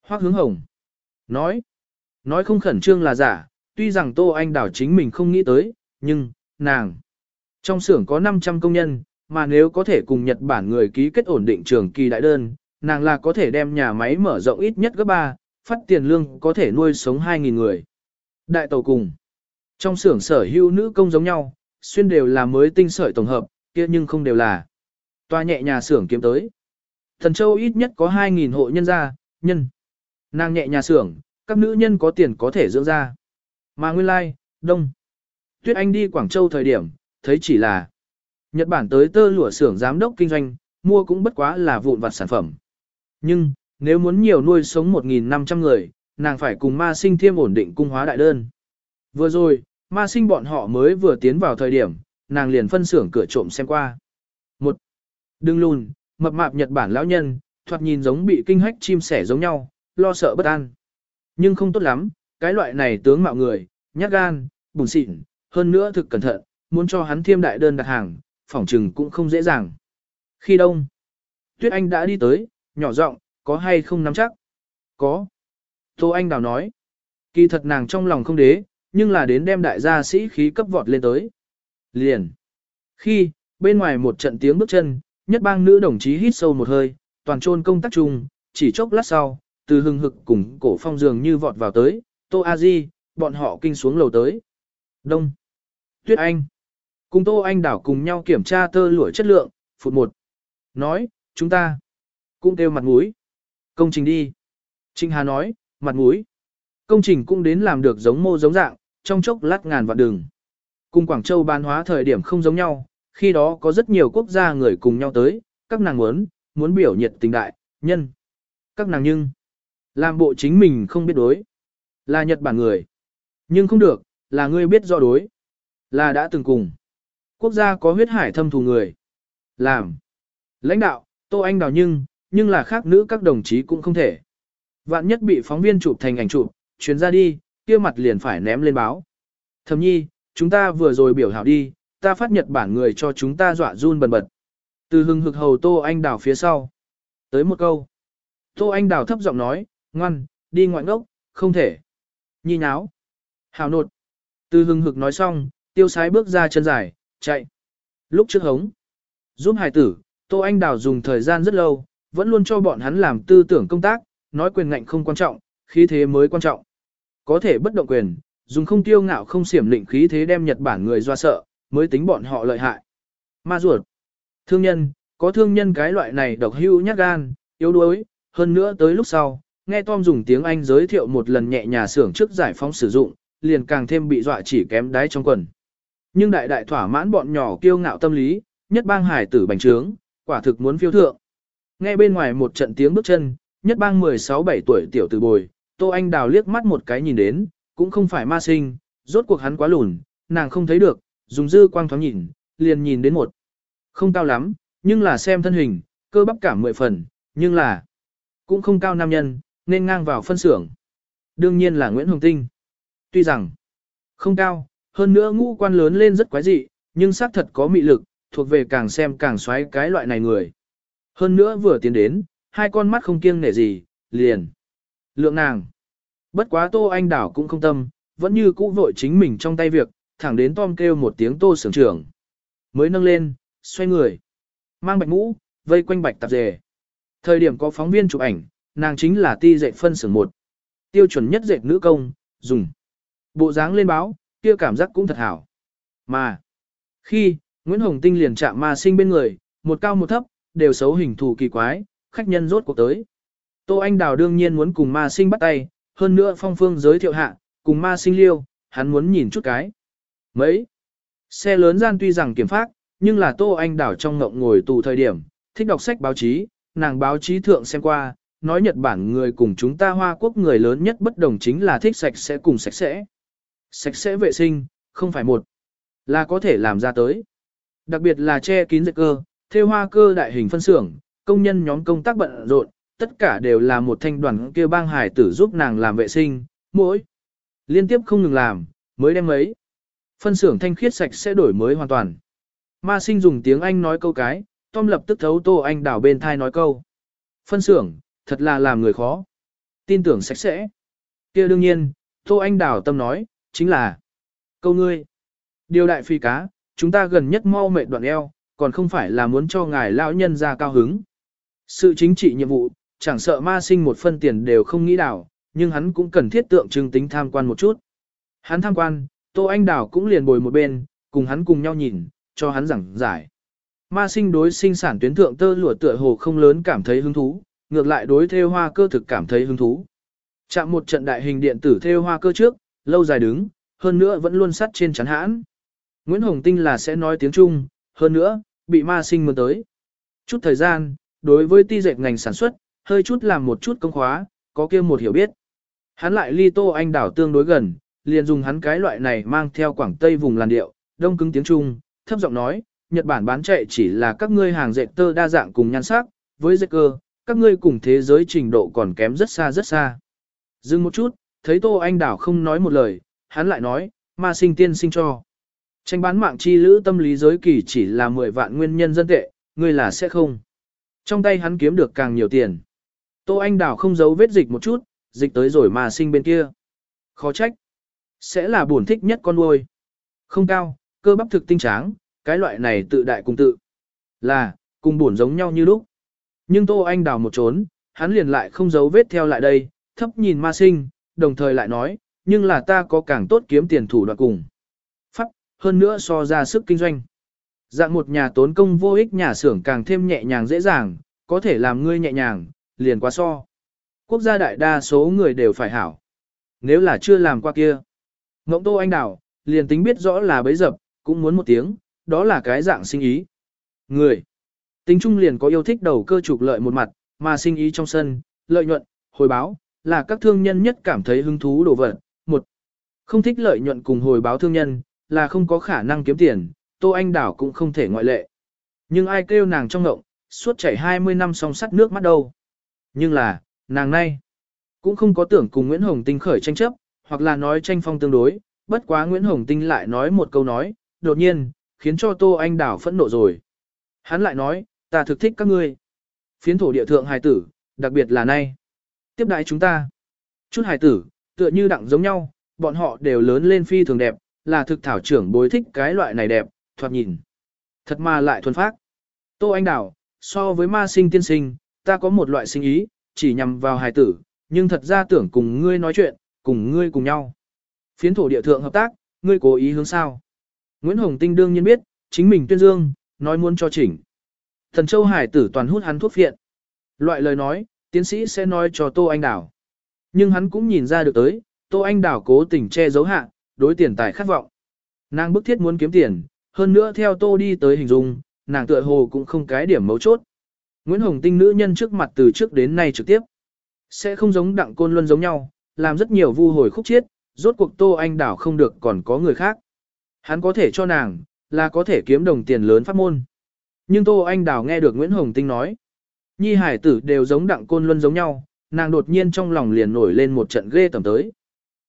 Hoác hướng hồng. Nói. Nói không khẩn trương là giả, tuy rằng Tô Anh Đảo chính mình không nghĩ tới, nhưng, nàng. Trong xưởng có 500 công nhân, mà nếu có thể cùng Nhật Bản người ký kết ổn định trường kỳ đại đơn, nàng là có thể đem nhà máy mở rộng ít nhất gấp 3, phát tiền lương có thể nuôi sống 2.000 người. Đại tàu cùng. Trong xưởng sở hữu nữ công giống nhau, xuyên đều là mới tinh sợi tổng hợp, kia nhưng không đều là. Toa nhẹ nhà xưởng kiếm tới. Thần Châu ít nhất có 2.000 hộ nhân gia, nhân. Nàng nhẹ nhà xưởng, các nữ nhân có tiền có thể dưỡng ra. Mà nguyên lai, like, đông. Tuyết Anh đi Quảng Châu thời điểm, thấy chỉ là Nhật Bản tới tơ lụa xưởng giám đốc kinh doanh, mua cũng bất quá là vụn vặt sản phẩm. Nhưng, nếu muốn nhiều nuôi sống 1.500 người, nàng phải cùng ma sinh thiêm ổn định cung hóa đại đơn. Vừa rồi, ma sinh bọn họ mới vừa tiến vào thời điểm, nàng liền phân xưởng cửa trộm xem qua. Một, đừng lùn, mập mạp Nhật Bản lão nhân, thoạt nhìn giống bị kinh hách chim sẻ giống nhau, lo sợ bất an. Nhưng không tốt lắm, cái loại này tướng mạo người, nhát gan, bùn xịn, hơn nữa thực cẩn thận, muốn cho hắn thiêm đại đơn đặt hàng, phỏng trừng cũng không dễ dàng. Khi đông, Tuyết Anh đã đi tới, nhỏ giọng, có hay không nắm chắc? Có. Tô Anh Đào nói. Kỳ thật nàng trong lòng không đế, nhưng là đến đem đại gia sĩ khí cấp vọt lên tới. Liền. Khi, bên ngoài một trận tiếng bước chân, nhất bang nữ đồng chí hít sâu một hơi, toàn trôn công tác chung, chỉ chốc lát sau, từ hưng hực cùng cổ phong dường như vọt vào tới, Tô A Di, bọn họ kinh xuống lầu tới. Đông. Tuyết Anh. Cùng Tô Anh Đảo cùng nhau kiểm tra tơ lụa chất lượng, phụt một. Nói, chúng ta cũng kêu mặt mũi. Công trình đi. Trinh Hà nói, mặt mũi. Công trình cũng đến làm được giống mô giống dạng, trong chốc lát ngàn vạn đường. Cùng Quảng Châu bán hóa thời điểm không giống nhau, khi đó có rất nhiều quốc gia người cùng nhau tới, các nàng muốn, muốn biểu nhiệt tình đại, nhân. Các nàng nhưng, làm bộ chính mình không biết đối. Là Nhật Bản người. Nhưng không được, là ngươi biết do đối. Là đã từng cùng. Quốc gia có huyết hải thâm thù người. Làm. Lãnh đạo, Tô Anh Đào nhưng, nhưng là khác nữ các đồng chí cũng không thể. Vạn nhất bị phóng viên chụp thành ảnh chụp, chuyến ra đi, kia mặt liền phải ném lên báo. Thầm nhi, chúng ta vừa rồi biểu hảo đi, ta phát Nhật Bản người cho chúng ta dọa run bần bật. Từ hưng hực hầu Tô Anh Đào phía sau. Tới một câu. Tô Anh Đào thấp giọng nói, ngoan, đi ngoại ngốc, không thể. Nhi náo Hào nột. Từ hưng hực nói xong, tiêu sái bước ra chân dài, chạy. Lúc trước hống, giúp hải tử, Tô Anh Đào dùng thời gian rất lâu, vẫn luôn cho bọn hắn làm tư tưởng công tác, nói quyền ngạnh không quan trọng, khí thế mới quan trọng. Có thể bất động quyền, dùng không tiêu ngạo không xiểm lịnh khí thế đem Nhật Bản người doa sợ, mới tính bọn họ lợi hại. Ma ruột, thương nhân, có thương nhân cái loại này độc hưu nhát gan, yếu đuối, hơn nữa tới lúc sau, nghe Tom dùng tiếng Anh giới thiệu một lần nhẹ nhà xưởng trước giải phóng sử dụng, liền càng thêm bị dọa chỉ kém đáy trong quần. Nhưng đại đại thỏa mãn bọn nhỏ kiêu ngạo tâm lý, nhất bang hải tử bành trướng, quả thực muốn phiêu thượng. Nghe bên ngoài một trận tiếng bước chân, nhất bang 16-17 tuổi tiểu tử bồi, Tô Anh Đào liếc mắt một cái nhìn đến, cũng không phải ma sinh, rốt cuộc hắn quá lùn, nàng không thấy được, dùng dư quang thoáng nhìn, liền nhìn đến một. Không cao lắm, nhưng là xem thân hình, cơ bắp cả mười phần, nhưng là cũng không cao nam nhân, nên ngang vào phân xưởng. Đương nhiên là Nguyễn Hồng Tinh. Tuy rằng không cao, hơn nữa ngũ quan lớn lên rất quái dị, nhưng xác thật có mị lực, thuộc về càng xem càng xoáy cái loại này người. Hơn nữa vừa tiến đến, hai con mắt không kiêng nể gì, liền. Lượng nàng. Bất quá Tô Anh Đảo cũng không tâm, vẫn như cũ vội chính mình trong tay việc, thẳng đến Tom kêu một tiếng Tô sưởng trưởng. Mới nâng lên, xoay người. Mang bạch mũ, vây quanh bạch tạp dề. Thời điểm có phóng viên chụp ảnh, nàng chính là ti dạy phân xưởng một. Tiêu chuẩn nhất dệt nữ công, dùng. Bộ dáng lên báo, kia cảm giác cũng thật hảo. Mà, khi, Nguyễn Hồng Tinh liền chạm ma sinh bên người, một cao một thấp, đều xấu hình thù kỳ quái, khách nhân rốt cuộc tới. Tô Anh Đào đương nhiên muốn cùng ma sinh bắt tay, hơn nữa phong phương giới thiệu hạ, cùng ma sinh liêu, hắn muốn nhìn chút cái. Mấy, xe lớn gian tuy rằng kiểm phát, nhưng là Tô Anh Đào trong ngộng ngồi tù thời điểm, thích đọc sách báo chí, nàng báo chí thượng xem qua, nói Nhật Bản người cùng chúng ta Hoa Quốc người lớn nhất bất đồng chính là thích sạch sẽ cùng sạch sẽ. Sạch sẽ vệ sinh, không phải một, là có thể làm ra tới. Đặc biệt là che kín dịch cơ, theo hoa cơ đại hình phân xưởng, công nhân nhóm công tác bận rộn, tất cả đều là một thanh đoàn kia bang hải tử giúp nàng làm vệ sinh, mỗi liên tiếp không ngừng làm, mới đem ấy. Phân xưởng thanh khiết sạch sẽ đổi mới hoàn toàn. Ma sinh dùng tiếng Anh nói câu cái, Tom lập tức thấu Tô Anh đảo bên thai nói câu. Phân xưởng, thật là làm người khó. Tin tưởng sạch sẽ. kia đương nhiên, Tô Anh đảo tâm nói, chính là câu ngươi. Điều đại phi cá, chúng ta gần nhất mau mệt đoạn eo, còn không phải là muốn cho ngài lão nhân ra cao hứng. Sự chính trị nhiệm vụ, chẳng sợ ma sinh một phân tiền đều không nghĩ đảo, nhưng hắn cũng cần thiết tượng trưng tính tham quan một chút. Hắn tham quan, Tô Anh Đảo cũng liền bồi một bên, cùng hắn cùng nhau nhìn, cho hắn giảng giải. Ma sinh đối sinh sản tuyến thượng tơ lụa tựa hồ không lớn cảm thấy hứng thú, ngược lại đối theo hoa cơ thực cảm thấy hứng thú. Chạm một trận đại hình điện tử theo hoa cơ trước, lâu dài đứng, hơn nữa vẫn luôn sắt trên chắn hãn. Nguyễn Hồng Tinh là sẽ nói tiếng Trung, hơn nữa, bị ma sinh mơ tới. Chút thời gian, đối với ti dệt ngành sản xuất, hơi chút làm một chút công khóa, có kia một hiểu biết. Hắn lại ly tô anh đảo tương đối gần, liền dùng hắn cái loại này mang theo quảng tây vùng làn điệu, đông cứng tiếng Trung, thấp giọng nói, Nhật Bản bán chạy chỉ là các ngươi hàng dệt tơ đa dạng cùng nhan sắc, với dệt cơ, các ngươi cùng thế giới trình độ còn kém rất xa rất xa. Dừng một chút, thấy Tô Anh Đảo không nói một lời, hắn lại nói, ma sinh tiên sinh cho. Tranh bán mạng chi lữ tâm lý giới kỳ chỉ là 10 vạn nguyên nhân dân tệ, ngươi là sẽ không. Trong tay hắn kiếm được càng nhiều tiền. Tô Anh đào không giấu vết dịch một chút, dịch tới rồi mà sinh bên kia. Khó trách. Sẽ là buồn thích nhất con nuôi. Không cao, cơ bắp thực tinh tráng, cái loại này tự đại cùng tự. Là, cùng buồn giống nhau như lúc. Nhưng Tô Anh đào một trốn, hắn liền lại không giấu vết theo lại đây, thấp nhìn ma sinh, đồng thời lại nói, nhưng là ta có càng tốt kiếm tiền thủ đoạn cùng hơn nữa so ra sức kinh doanh. Dạng một nhà tốn công vô ích nhà xưởng càng thêm nhẹ nhàng dễ dàng, có thể làm ngươi nhẹ nhàng, liền quá so. Quốc gia đại đa số người đều phải hảo. Nếu là chưa làm qua kia. ngỗng tô anh đảo, liền tính biết rõ là bấy dập, cũng muốn một tiếng, đó là cái dạng sinh ý. Người. Tính trung liền có yêu thích đầu cơ trục lợi một mặt, mà sinh ý trong sân, lợi nhuận, hồi báo, là các thương nhân nhất cảm thấy hứng thú đồ vật. Một. Không thích lợi nhuận cùng hồi báo thương nhân, là không có khả năng kiếm tiền, Tô Anh Đảo cũng không thể ngoại lệ. Nhưng ai kêu nàng trong ngộng, suốt chảy 20 năm song sắt nước mắt đâu. Nhưng là, nàng nay, cũng không có tưởng cùng Nguyễn Hồng Tinh khởi tranh chấp, hoặc là nói tranh phong tương đối, bất quá Nguyễn Hồng Tinh lại nói một câu nói, đột nhiên, khiến cho Tô Anh Đảo phẫn nộ rồi. Hắn lại nói, ta thực thích các ngươi. Phiến thổ địa thượng hài tử, đặc biệt là nay. Tiếp đại chúng ta. Chút hài tử, tựa như đặng giống nhau, bọn họ đều lớn lên phi thường đẹp, là thực thảo trưởng bối thích cái loại này đẹp, thoạt nhìn. Thật mà lại thuần phác. Tô Anh Đào, so với ma sinh tiên sinh, ta có một loại sinh ý, chỉ nhằm vào hài tử, nhưng thật ra tưởng cùng ngươi nói chuyện, cùng ngươi cùng nhau. Phiến thổ địa thượng hợp tác, ngươi cố ý hướng sao. Nguyễn Hồng Tinh đương nhiên biết, chính mình tuyên dương, nói muốn cho chỉnh. Thần Châu Hải tử toàn hút hắn thuốc phiện. Loại lời nói, tiến sĩ sẽ nói cho Tô Anh đảo Nhưng hắn cũng nhìn ra được tới, Tô Anh đảo cố tình che giấu hạ, đối tiền tài khát vọng. Nàng bức thiết muốn kiếm tiền, hơn nữa theo tô đi tới hình dung, nàng tựa hồ cũng không cái điểm mấu chốt. Nguyễn Hồng Tinh nữ nhân trước mặt từ trước đến nay trực tiếp. Sẽ không giống đặng côn luân giống nhau, làm rất nhiều vu hồi khúc chiết, rốt cuộc tô anh đảo không được còn có người khác. Hắn có thể cho nàng, là có thể kiếm đồng tiền lớn pháp môn. Nhưng tô anh đảo nghe được Nguyễn Hồng Tinh nói. Nhi hải tử đều giống đặng côn luân giống nhau, nàng đột nhiên trong lòng liền nổi lên một trận ghê tầm tới.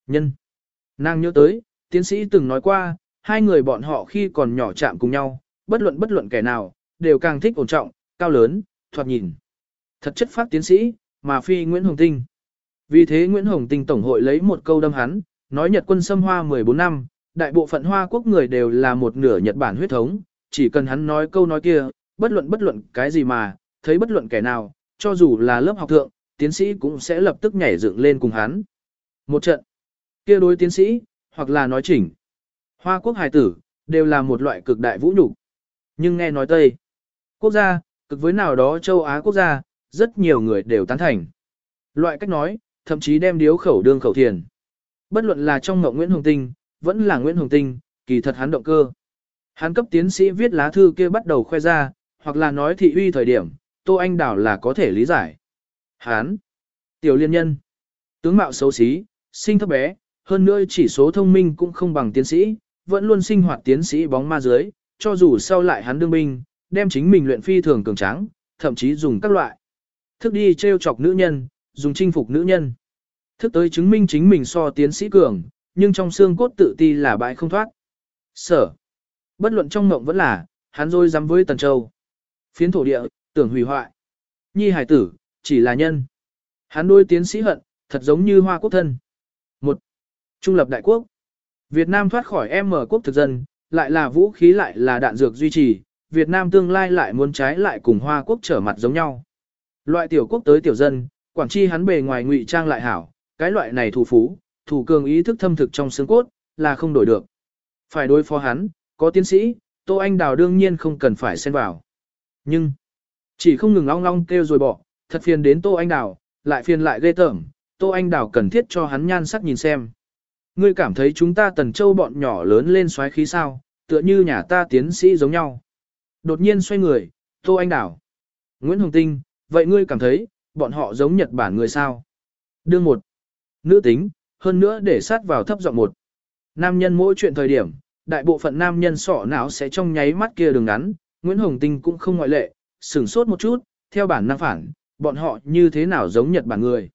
Nhân. Nàng nhớ tới, tiến sĩ từng nói qua, hai người bọn họ khi còn nhỏ chạm cùng nhau, bất luận bất luận kẻ nào, đều càng thích ổn trọng, cao lớn, thoạt nhìn. Thật chất phát tiến sĩ, mà phi Nguyễn Hồng Tinh. Vì thế Nguyễn Hồng Tinh Tổng hội lấy một câu đâm hắn, nói Nhật quân xâm hoa 14 năm, đại bộ phận Hoa quốc người đều là một nửa Nhật Bản huyết thống, chỉ cần hắn nói câu nói kia, bất luận bất luận cái gì mà, thấy bất luận kẻ nào, cho dù là lớp học thượng, tiến sĩ cũng sẽ lập tức nhảy dựng lên cùng hắn. Một trận, kia đối tiến sĩ, hoặc là nói chỉnh. Hoa quốc hài tử, đều là một loại cực đại vũ nhục Nhưng nghe nói Tây, quốc gia, cực với nào đó châu Á quốc gia, rất nhiều người đều tán thành. Loại cách nói, thậm chí đem điếu khẩu đương khẩu thiền. Bất luận là trong mộng Nguyễn Hồng Tinh, vẫn là Nguyễn Hồng Tinh, kỳ thật hắn động cơ. Hắn cấp tiến sĩ viết lá thư kia bắt đầu khoe ra, hoặc là nói thị uy thời điểm, Tô Anh đảo là có thể lý giải. Hán, tiểu liên nhân, tướng mạo xấu xí, sinh thấp bé, hơn nữa chỉ số thông minh cũng không bằng tiến sĩ, vẫn luôn sinh hoạt tiến sĩ bóng ma dưới, cho dù sau lại hắn đương binh, đem chính mình luyện phi thường cường tráng, thậm chí dùng các loại thức đi trêu chọc nữ nhân, dùng chinh phục nữ nhân. Thức tới chứng minh chính mình so tiến sĩ cường, nhưng trong xương cốt tự ti là bại không thoát. Sở. Bất luận trong mộng vẫn là, hắn rồi dám với Tần Châu. Phiến thổ địa, tưởng hủy hoại. Nhi hải tử, chỉ là nhân. Hắn đôi tiến sĩ hận, thật giống như hoa quốc thân. Trung lập đại quốc. Việt Nam thoát khỏi M quốc thực dân, lại là vũ khí lại là đạn dược duy trì, Việt Nam tương lai lại muốn trái lại cùng Hoa quốc trở mặt giống nhau. Loại tiểu quốc tới tiểu dân, Quảng Chi hắn bề ngoài ngụy trang lại hảo, cái loại này thủ phú, thủ cường ý thức thâm thực trong xương cốt, là không đổi được. Phải đối phó hắn, có tiến sĩ, Tô Anh Đào đương nhiên không cần phải xen vào. Nhưng, chỉ không ngừng long long kêu rồi bỏ, thật phiền đến Tô Anh Đào, lại phiền lại ghê tởm, Tô Anh Đào cần thiết cho hắn nhan sắc nhìn xem. Ngươi cảm thấy chúng ta tần châu bọn nhỏ lớn lên xoáy khí sao, tựa như nhà ta tiến sĩ giống nhau. Đột nhiên xoay người, Tô Anh Đảo. Nguyễn Hồng Tinh, vậy ngươi cảm thấy, bọn họ giống Nhật Bản người sao? Đương một. Nữ tính, hơn nữa để sát vào thấp giọng một. Nam nhân mỗi chuyện thời điểm, đại bộ phận nam nhân sọ não sẽ trong nháy mắt kia đường ngắn, Nguyễn Hồng Tinh cũng không ngoại lệ, sửng sốt một chút, theo bản năng phản, bọn họ như thế nào giống Nhật Bản người.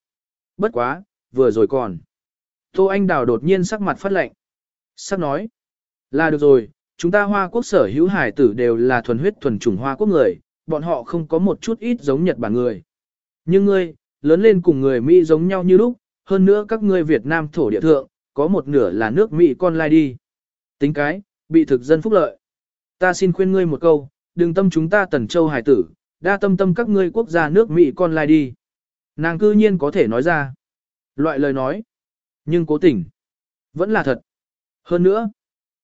Bất quá, vừa rồi còn. Tô Anh Đào đột nhiên sắc mặt phát lệnh. Sắc nói, là được rồi, chúng ta Hoa Quốc sở hữu hải tử đều là thuần huyết thuần chủng Hoa Quốc người, bọn họ không có một chút ít giống Nhật Bản người. Nhưng ngươi, lớn lên cùng người Mỹ giống nhau như lúc, hơn nữa các ngươi Việt Nam thổ địa thượng, có một nửa là nước Mỹ con lai đi. Tính cái, bị thực dân phúc lợi. Ta xin khuyên ngươi một câu, đừng tâm chúng ta tần châu hải tử, đa tâm tâm các ngươi quốc gia nước Mỹ con lai đi. Nàng cư nhiên có thể nói ra. Loại lời nói. Nhưng cố tình. Vẫn là thật. Hơn nữa.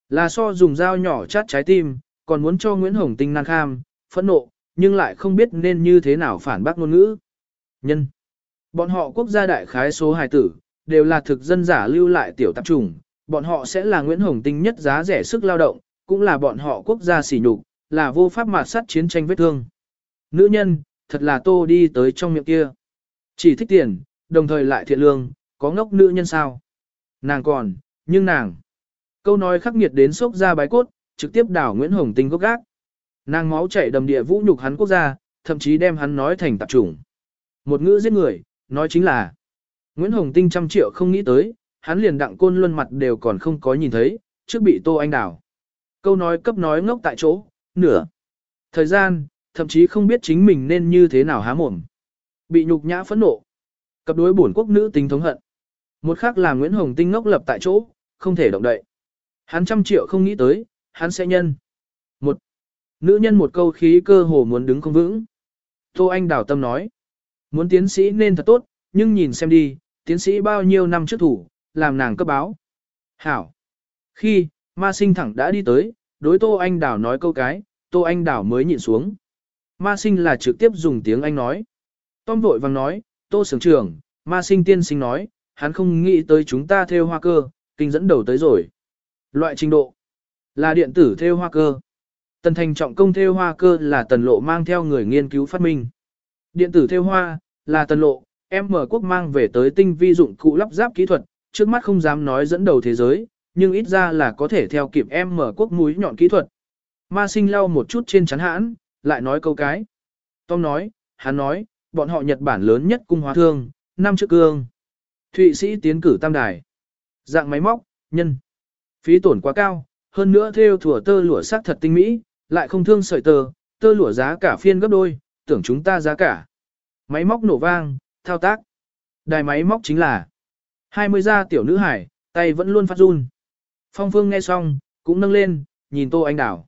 Là so dùng dao nhỏ chát trái tim, còn muốn cho Nguyễn Hồng Tinh năng kham, phẫn nộ, nhưng lại không biết nên như thế nào phản bác ngôn ngữ. Nhân. Bọn họ quốc gia đại khái số hài tử, đều là thực dân giả lưu lại tiểu tạp trùng, bọn họ sẽ là Nguyễn Hồng Tinh nhất giá rẻ sức lao động, cũng là bọn họ quốc gia sỉ nhục, là vô pháp mạt sát chiến tranh vết thương. Nữ nhân, thật là tô đi tới trong miệng kia. Chỉ thích tiền, đồng thời lại thiện lương, có ngốc nữ nhân sao? Nàng còn, nhưng nàng. Câu nói khắc nghiệt đến sốc ra bái cốt, trực tiếp đảo Nguyễn Hồng Tinh gốc gác. Nàng máu chảy đầm địa vũ nhục hắn quốc gia, thậm chí đem hắn nói thành tạp chủng. Một ngữ giết người, nói chính là Nguyễn Hồng Tinh trăm triệu không nghĩ tới, hắn liền đặng côn luân mặt đều còn không có nhìn thấy, trước bị Tô Anh đảo. Câu nói cấp nói ngốc tại chỗ, nửa. Thời gian, thậm chí không biết chính mình nên như thế nào há mồm. Bị nhục nhã phẫn nộ. Cặp đối bổn quốc nữ tính thống hận. Một khác là Nguyễn Hồng Tinh ngốc lập tại chỗ, không thể động đậy. Hắn trăm triệu không nghĩ tới, hắn sẽ nhân. Một. Nữ nhân một câu khí cơ hồ muốn đứng không vững. Tô Anh đào tâm nói. Muốn tiến sĩ nên thật tốt, nhưng nhìn xem đi, tiến sĩ bao nhiêu năm trước thủ, làm nàng cấp báo. Hảo. Khi, ma sinh thẳng đã đi tới, đối Tô Anh đào nói câu cái, Tô Anh đào mới nhịn xuống. Ma sinh là trực tiếp dùng tiếng Anh nói. Tom vội vàng nói, Tô sưởng trưởng, ma sinh tiên sinh nói, hắn không nghĩ tới chúng ta theo hoa cơ, kinh dẫn đầu tới rồi. Loại trình độ là điện tử theo hoa cơ. Tần thành trọng công theo hoa cơ là tần lộ mang theo người nghiên cứu phát minh. Điện tử theo hoa là tần lộ, em mở quốc mang về tới tinh vi dụng cụ lắp ráp kỹ thuật, trước mắt không dám nói dẫn đầu thế giới, nhưng ít ra là có thể theo kịp em mở quốc mũi nhọn kỹ thuật. Ma sinh lau một chút trên chắn hãn, lại nói câu cái. Tom nói, hắn nói, bọn họ Nhật Bản lớn nhất cung hóa thương, năm trước cương. Thụy Sĩ tiến cử tam đài. Dạng máy móc, nhân. Phí tổn quá cao, hơn nữa theo thủa tơ lụa sắc thật tinh mỹ, lại không thương sợi tơ, tơ lụa giá cả phiên gấp đôi, tưởng chúng ta giá cả. Máy móc nổ vang, thao tác. Đài máy móc chính là 20 gia tiểu nữ hải, tay vẫn luôn phát run. Phong Phương nghe xong, cũng nâng lên, nhìn Tô Anh Đảo.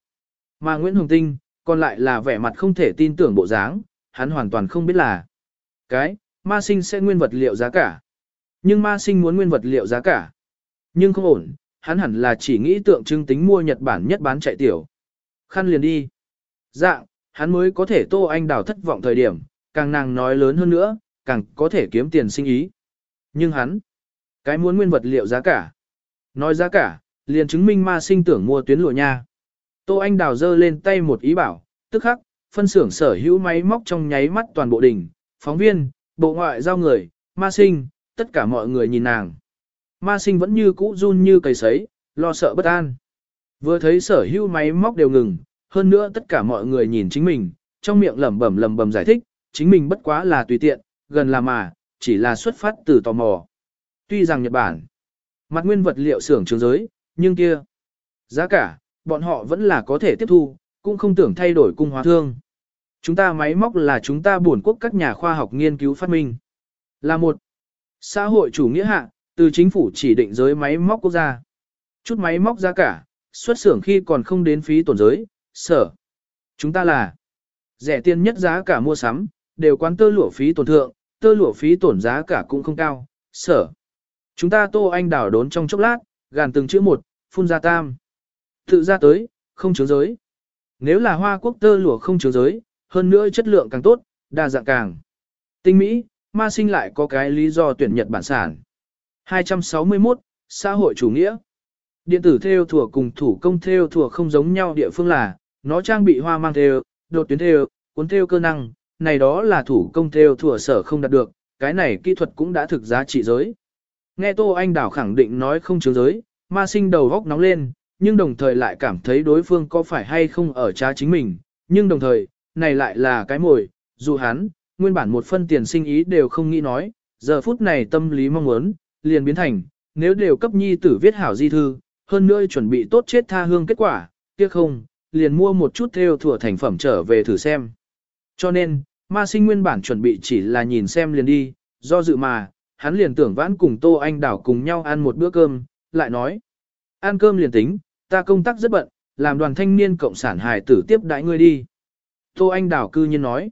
Mà Nguyễn Hồng Tinh, còn lại là vẻ mặt không thể tin tưởng bộ dáng, hắn hoàn toàn không biết là cái, ma sinh sẽ nguyên vật liệu giá cả. Nhưng ma sinh muốn nguyên vật liệu giá cả. Nhưng không ổn, hắn hẳn là chỉ nghĩ tượng trưng tính mua Nhật Bản nhất bán chạy tiểu. Khăn liền đi. Dạng, hắn mới có thể tô anh đào thất vọng thời điểm, càng nàng nói lớn hơn nữa, càng có thể kiếm tiền sinh ý. Nhưng hắn, cái muốn nguyên vật liệu giá cả. Nói giá cả, liền chứng minh ma sinh tưởng mua tuyến lụa nha. Tô Anh Đào giơ lên tay một ý bảo, tức khắc, phân xưởng sở hữu máy móc trong nháy mắt toàn bộ đỉnh, phóng viên, bộ ngoại giao người, ma sinh, tất cả mọi người nhìn nàng. Ma sinh vẫn như cũ run như cầy sấy, lo sợ bất an. Vừa thấy sở hữu máy móc đều ngừng, hơn nữa tất cả mọi người nhìn chính mình, trong miệng lẩm bẩm lẩm bẩm giải thích, chính mình bất quá là tùy tiện, gần là mà, chỉ là xuất phát từ tò mò. Tuy rằng Nhật Bản, mặt nguyên vật liệu xưởng trường giới, nhưng kia, giá cả, bọn họ vẫn là có thể tiếp thu, cũng không tưởng thay đổi cung hóa thương. Chúng ta máy móc là chúng ta buồn quốc các nhà khoa học nghiên cứu phát minh. Là một xã hội chủ nghĩa hạ, từ chính phủ chỉ định giới máy móc quốc gia. Chút máy móc giá cả, xuất xưởng khi còn không đến phí tổn giới, sở. Chúng ta là rẻ tiền nhất giá cả mua sắm, đều quán tơ lụa phí tổn thượng, tơ lụa phí tổn giá cả cũng không cao, sở. Chúng ta tô anh đảo đốn trong chốc lát, gàn từng chữ một, phun ra tam. Tự ra tới, không chứa giới. Nếu là hoa quốc tơ lụa không chứa giới, hơn nữa chất lượng càng tốt, đa dạng càng. Tinh Mỹ, ma sinh lại có cái lý do tuyển Nhật bản sản. 261, xã hội chủ nghĩa. Điện tử theo thùa cùng thủ công theo thùa không giống nhau địa phương là, nó trang bị hoa mang theo, đột tuyến theo, cuốn theo cơ năng, này đó là thủ công theo thùa sở không đạt được, cái này kỹ thuật cũng đã thực giá trị giới. Nghe Tô Anh Đảo khẳng định nói không chứa giới, ma sinh đầu góc nóng lên, nhưng đồng thời lại cảm thấy đối phương có phải hay không ở trá chính mình, nhưng đồng thời, này lại là cái mồi, dù hắn, nguyên bản một phân tiền sinh ý đều không nghĩ nói, giờ phút này tâm lý mong muốn, liền biến thành, nếu đều cấp nhi tử viết hảo di thư, hơn nữa chuẩn bị tốt chết tha hương kết quả, tiếc không, liền mua một chút theo thủa thành phẩm trở về thử xem. Cho nên, ma sinh nguyên bản chuẩn bị chỉ là nhìn xem liền đi, do dự mà, hắn liền tưởng vãn cùng Tô Anh Đảo cùng nhau ăn một bữa cơm, lại nói, ăn cơm liền tính, ta công tác rất bận, làm đoàn thanh niên cộng sản hài tử tiếp đãi ngươi đi. Tô Anh Đảo cư nhiên nói,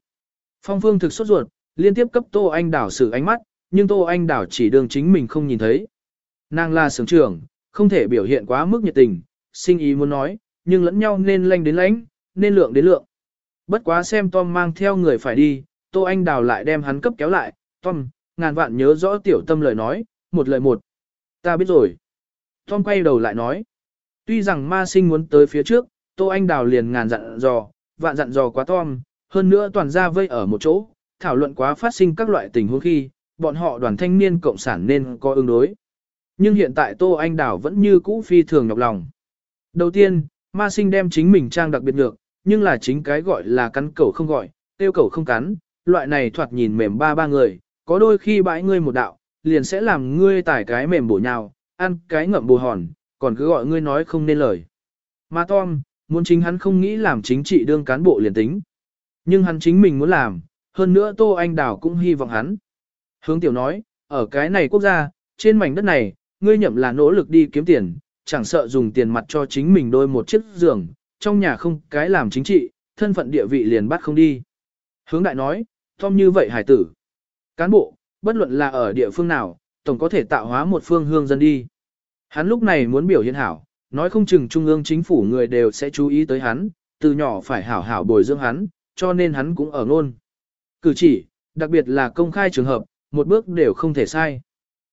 phong phương thực sốt ruột, liên tiếp cấp Tô Anh Đảo sự ánh mắt, nhưng Tô Anh Đảo chỉ đường chính mình không nhìn thấy. Nàng là sướng trưởng, không thể biểu hiện quá mức nhiệt tình, sinh ý muốn nói, nhưng lẫn nhau nên lanh đến lãnh, nên lượng đến lượng. Bất quá xem Tom mang theo người phải đi, Tô Anh Đào lại đem hắn cấp kéo lại, Tom, ngàn vạn nhớ rõ tiểu tâm lời nói, một lời một. Ta biết rồi. Tom quay đầu lại nói. Tuy rằng ma sinh muốn tới phía trước, Tô Anh Đào liền ngàn dặn dò, vạn dặn dò quá Tom, hơn nữa toàn ra vây ở một chỗ, thảo luận quá phát sinh các loại tình huống khi, bọn họ đoàn thanh niên cộng sản nên có ứng đối. Nhưng hiện tại Tô Anh Đào vẫn như cũ phi thường nhọc lòng. Đầu tiên, ma sinh đem chính mình trang đặc biệt được, nhưng là chính cái gọi là cắn cẩu không gọi, tiêu cẩu không cắn, loại này thoạt nhìn mềm ba ba người, có đôi khi bãi ngươi một đạo, liền sẽ làm ngươi tải cái mềm bổ nhào, ăn cái ngậm bù hòn, còn cứ gọi ngươi nói không nên lời. Mà Tom, muốn chính hắn không nghĩ làm chính trị đương cán bộ liền tính. Nhưng hắn chính mình muốn làm, hơn nữa Tô Anh Đào cũng hy vọng hắn. Hướng tiểu nói, ở cái này quốc gia, trên mảnh đất này, ngươi nhậm là nỗ lực đi kiếm tiền, chẳng sợ dùng tiền mặt cho chính mình đôi một chiếc giường, trong nhà không cái làm chính trị, thân phận địa vị liền bắt không đi. Hướng đại nói, Tom như vậy hải tử. Cán bộ, bất luận là ở địa phương nào, tổng có thể tạo hóa một phương hương dân đi. Hắn lúc này muốn biểu hiện hảo, nói không chừng trung ương chính phủ người đều sẽ chú ý tới hắn, từ nhỏ phải hảo hảo bồi dưỡng hắn, cho nên hắn cũng ở ngôn. Cử chỉ, đặc biệt là công khai trường hợp, một bước đều không thể sai.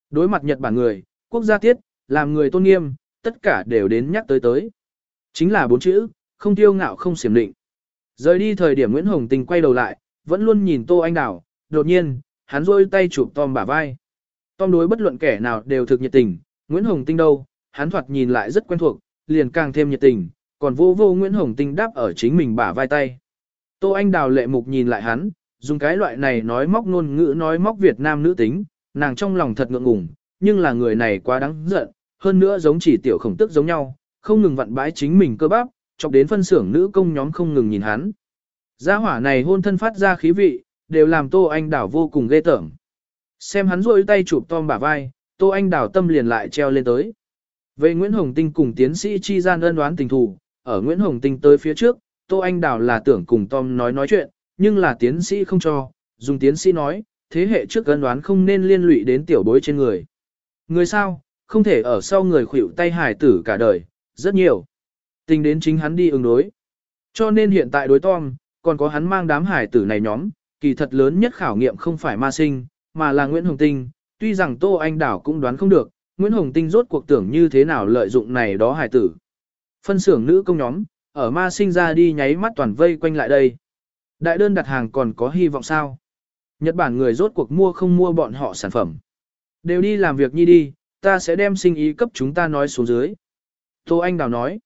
Đối mặt Nhật Bản người, quốc gia tiết, làm người tôn nghiêm, tất cả đều đến nhắc tới tới. Chính là bốn chữ, không tiêu ngạo không xiểm định. Rời đi thời điểm Nguyễn Hồng Tình quay đầu lại, vẫn luôn nhìn Tô Anh Đào, đột nhiên, hắn rôi tay chụp Tom bả vai. Tom đối bất luận kẻ nào đều thực nhiệt tình, Nguyễn Hồng Tinh đâu, hắn thoạt nhìn lại rất quen thuộc, liền càng thêm nhiệt tình, còn vô vô Nguyễn Hồng Tinh đáp ở chính mình bả vai tay. Tô Anh Đào lệ mục nhìn lại hắn, dùng cái loại này nói móc ngôn ngữ nói móc Việt Nam nữ tính, nàng trong lòng thật ngượng ngùng, nhưng là người này quá đáng giận, hơn nữa giống chỉ tiểu khổng tức giống nhau, không ngừng vặn bãi chính mình cơ bắp, chọc đến phân xưởng nữ công nhóm không ngừng nhìn hắn. Gia hỏa này hôn thân phát ra khí vị, đều làm Tô Anh Đảo vô cùng ghê tởm. Xem hắn rôi tay chụp Tom bả vai, Tô Anh Đảo tâm liền lại treo lên tới. Về Nguyễn Hồng Tinh cùng tiến sĩ chi gian ân đoán tình thù, ở Nguyễn Hồng Tinh tới phía trước, Tô Anh Đào là tưởng cùng Tom nói nói chuyện, nhưng là tiến sĩ không cho, dùng tiến sĩ nói, thế hệ trước gân đoán không nên liên lụy đến tiểu bối trên người. Người sao, không thể ở sau người khuỵu tay hải tử cả đời, rất nhiều. Tình đến chính hắn đi ứng đối. Cho nên hiện tại đối Tom, còn có hắn mang đám hải tử này nhóm, kỳ thật lớn nhất khảo nghiệm không phải ma sinh, mà là Nguyễn Hồng Tinh. Tuy rằng Tô Anh Đảo cũng đoán không được, Nguyễn Hồng Tinh rốt cuộc tưởng như thế nào lợi dụng này đó hải tử. Phân xưởng nữ công nhóm, ở ma sinh ra đi nháy mắt toàn vây quanh lại đây. Đại đơn đặt hàng còn có hy vọng sao? Nhật Bản người rốt cuộc mua không mua bọn họ sản phẩm. Đều đi làm việc nhi đi, ta sẽ đem sinh ý cấp chúng ta nói xuống dưới. Tô Anh Đào nói.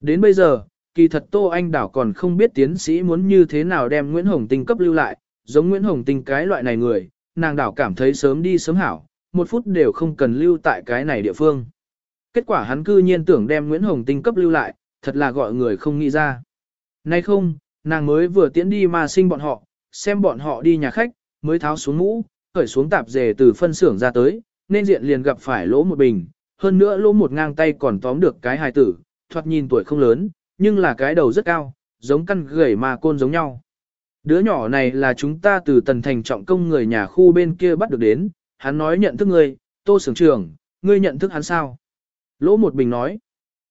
Đến bây giờ, kỳ thật Tô Anh Đào còn không biết tiến sĩ muốn như thế nào đem Nguyễn Hồng Tinh cấp lưu lại, giống Nguyễn Hồng Tinh cái loại này người, nàng đảo cảm thấy sớm đi sớm hảo, một phút đều không cần lưu tại cái này địa phương. Kết quả hắn cư nhiên tưởng đem Nguyễn Hồng Tinh cấp lưu lại, thật là gọi người không nghĩ ra. Nay không, nàng mới vừa tiễn đi mà sinh bọn họ, xem bọn họ đi nhà khách, mới tháo xuống mũ, khởi xuống tạp dề từ phân xưởng ra tới, nên diện liền gặp phải lỗ một bình, hơn nữa lỗ một ngang tay còn tóm được cái hài tử, thoạt nhìn tuổi không lớn, nhưng là cái đầu rất cao, giống căn gầy mà côn giống nhau. Đứa nhỏ này là chúng ta từ tần thành trọng công người nhà khu bên kia bắt được đến, hắn nói nhận thức ngươi, tô sưởng trưởng, ngươi nhận thức hắn sao? Lỗ một bình nói,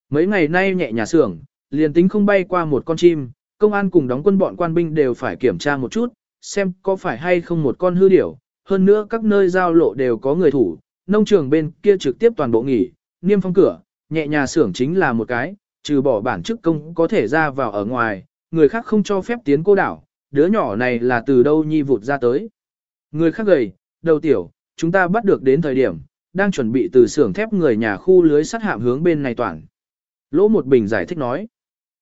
mấy ngày nay nhẹ nhà xưởng, liền tính không bay qua một con chim, công an cùng đóng quân bọn quan binh đều phải kiểm tra một chút, xem có phải hay không một con hư điểu, hơn nữa các nơi giao lộ đều có người thủ, nông trường bên kia trực tiếp toàn bộ nghỉ, niêm phong cửa, nhẹ nhà xưởng chính là một cái, trừ bỏ bản chức công có thể ra vào ở ngoài, người khác không cho phép tiến cô đảo, đứa nhỏ này là từ đâu nhi vụt ra tới. Người khác gầy, đầu tiểu, chúng ta bắt được đến thời điểm, đang chuẩn bị từ xưởng thép người nhà khu lưới sắt hạm hướng bên này toàn. Lỗ một bình giải thích nói,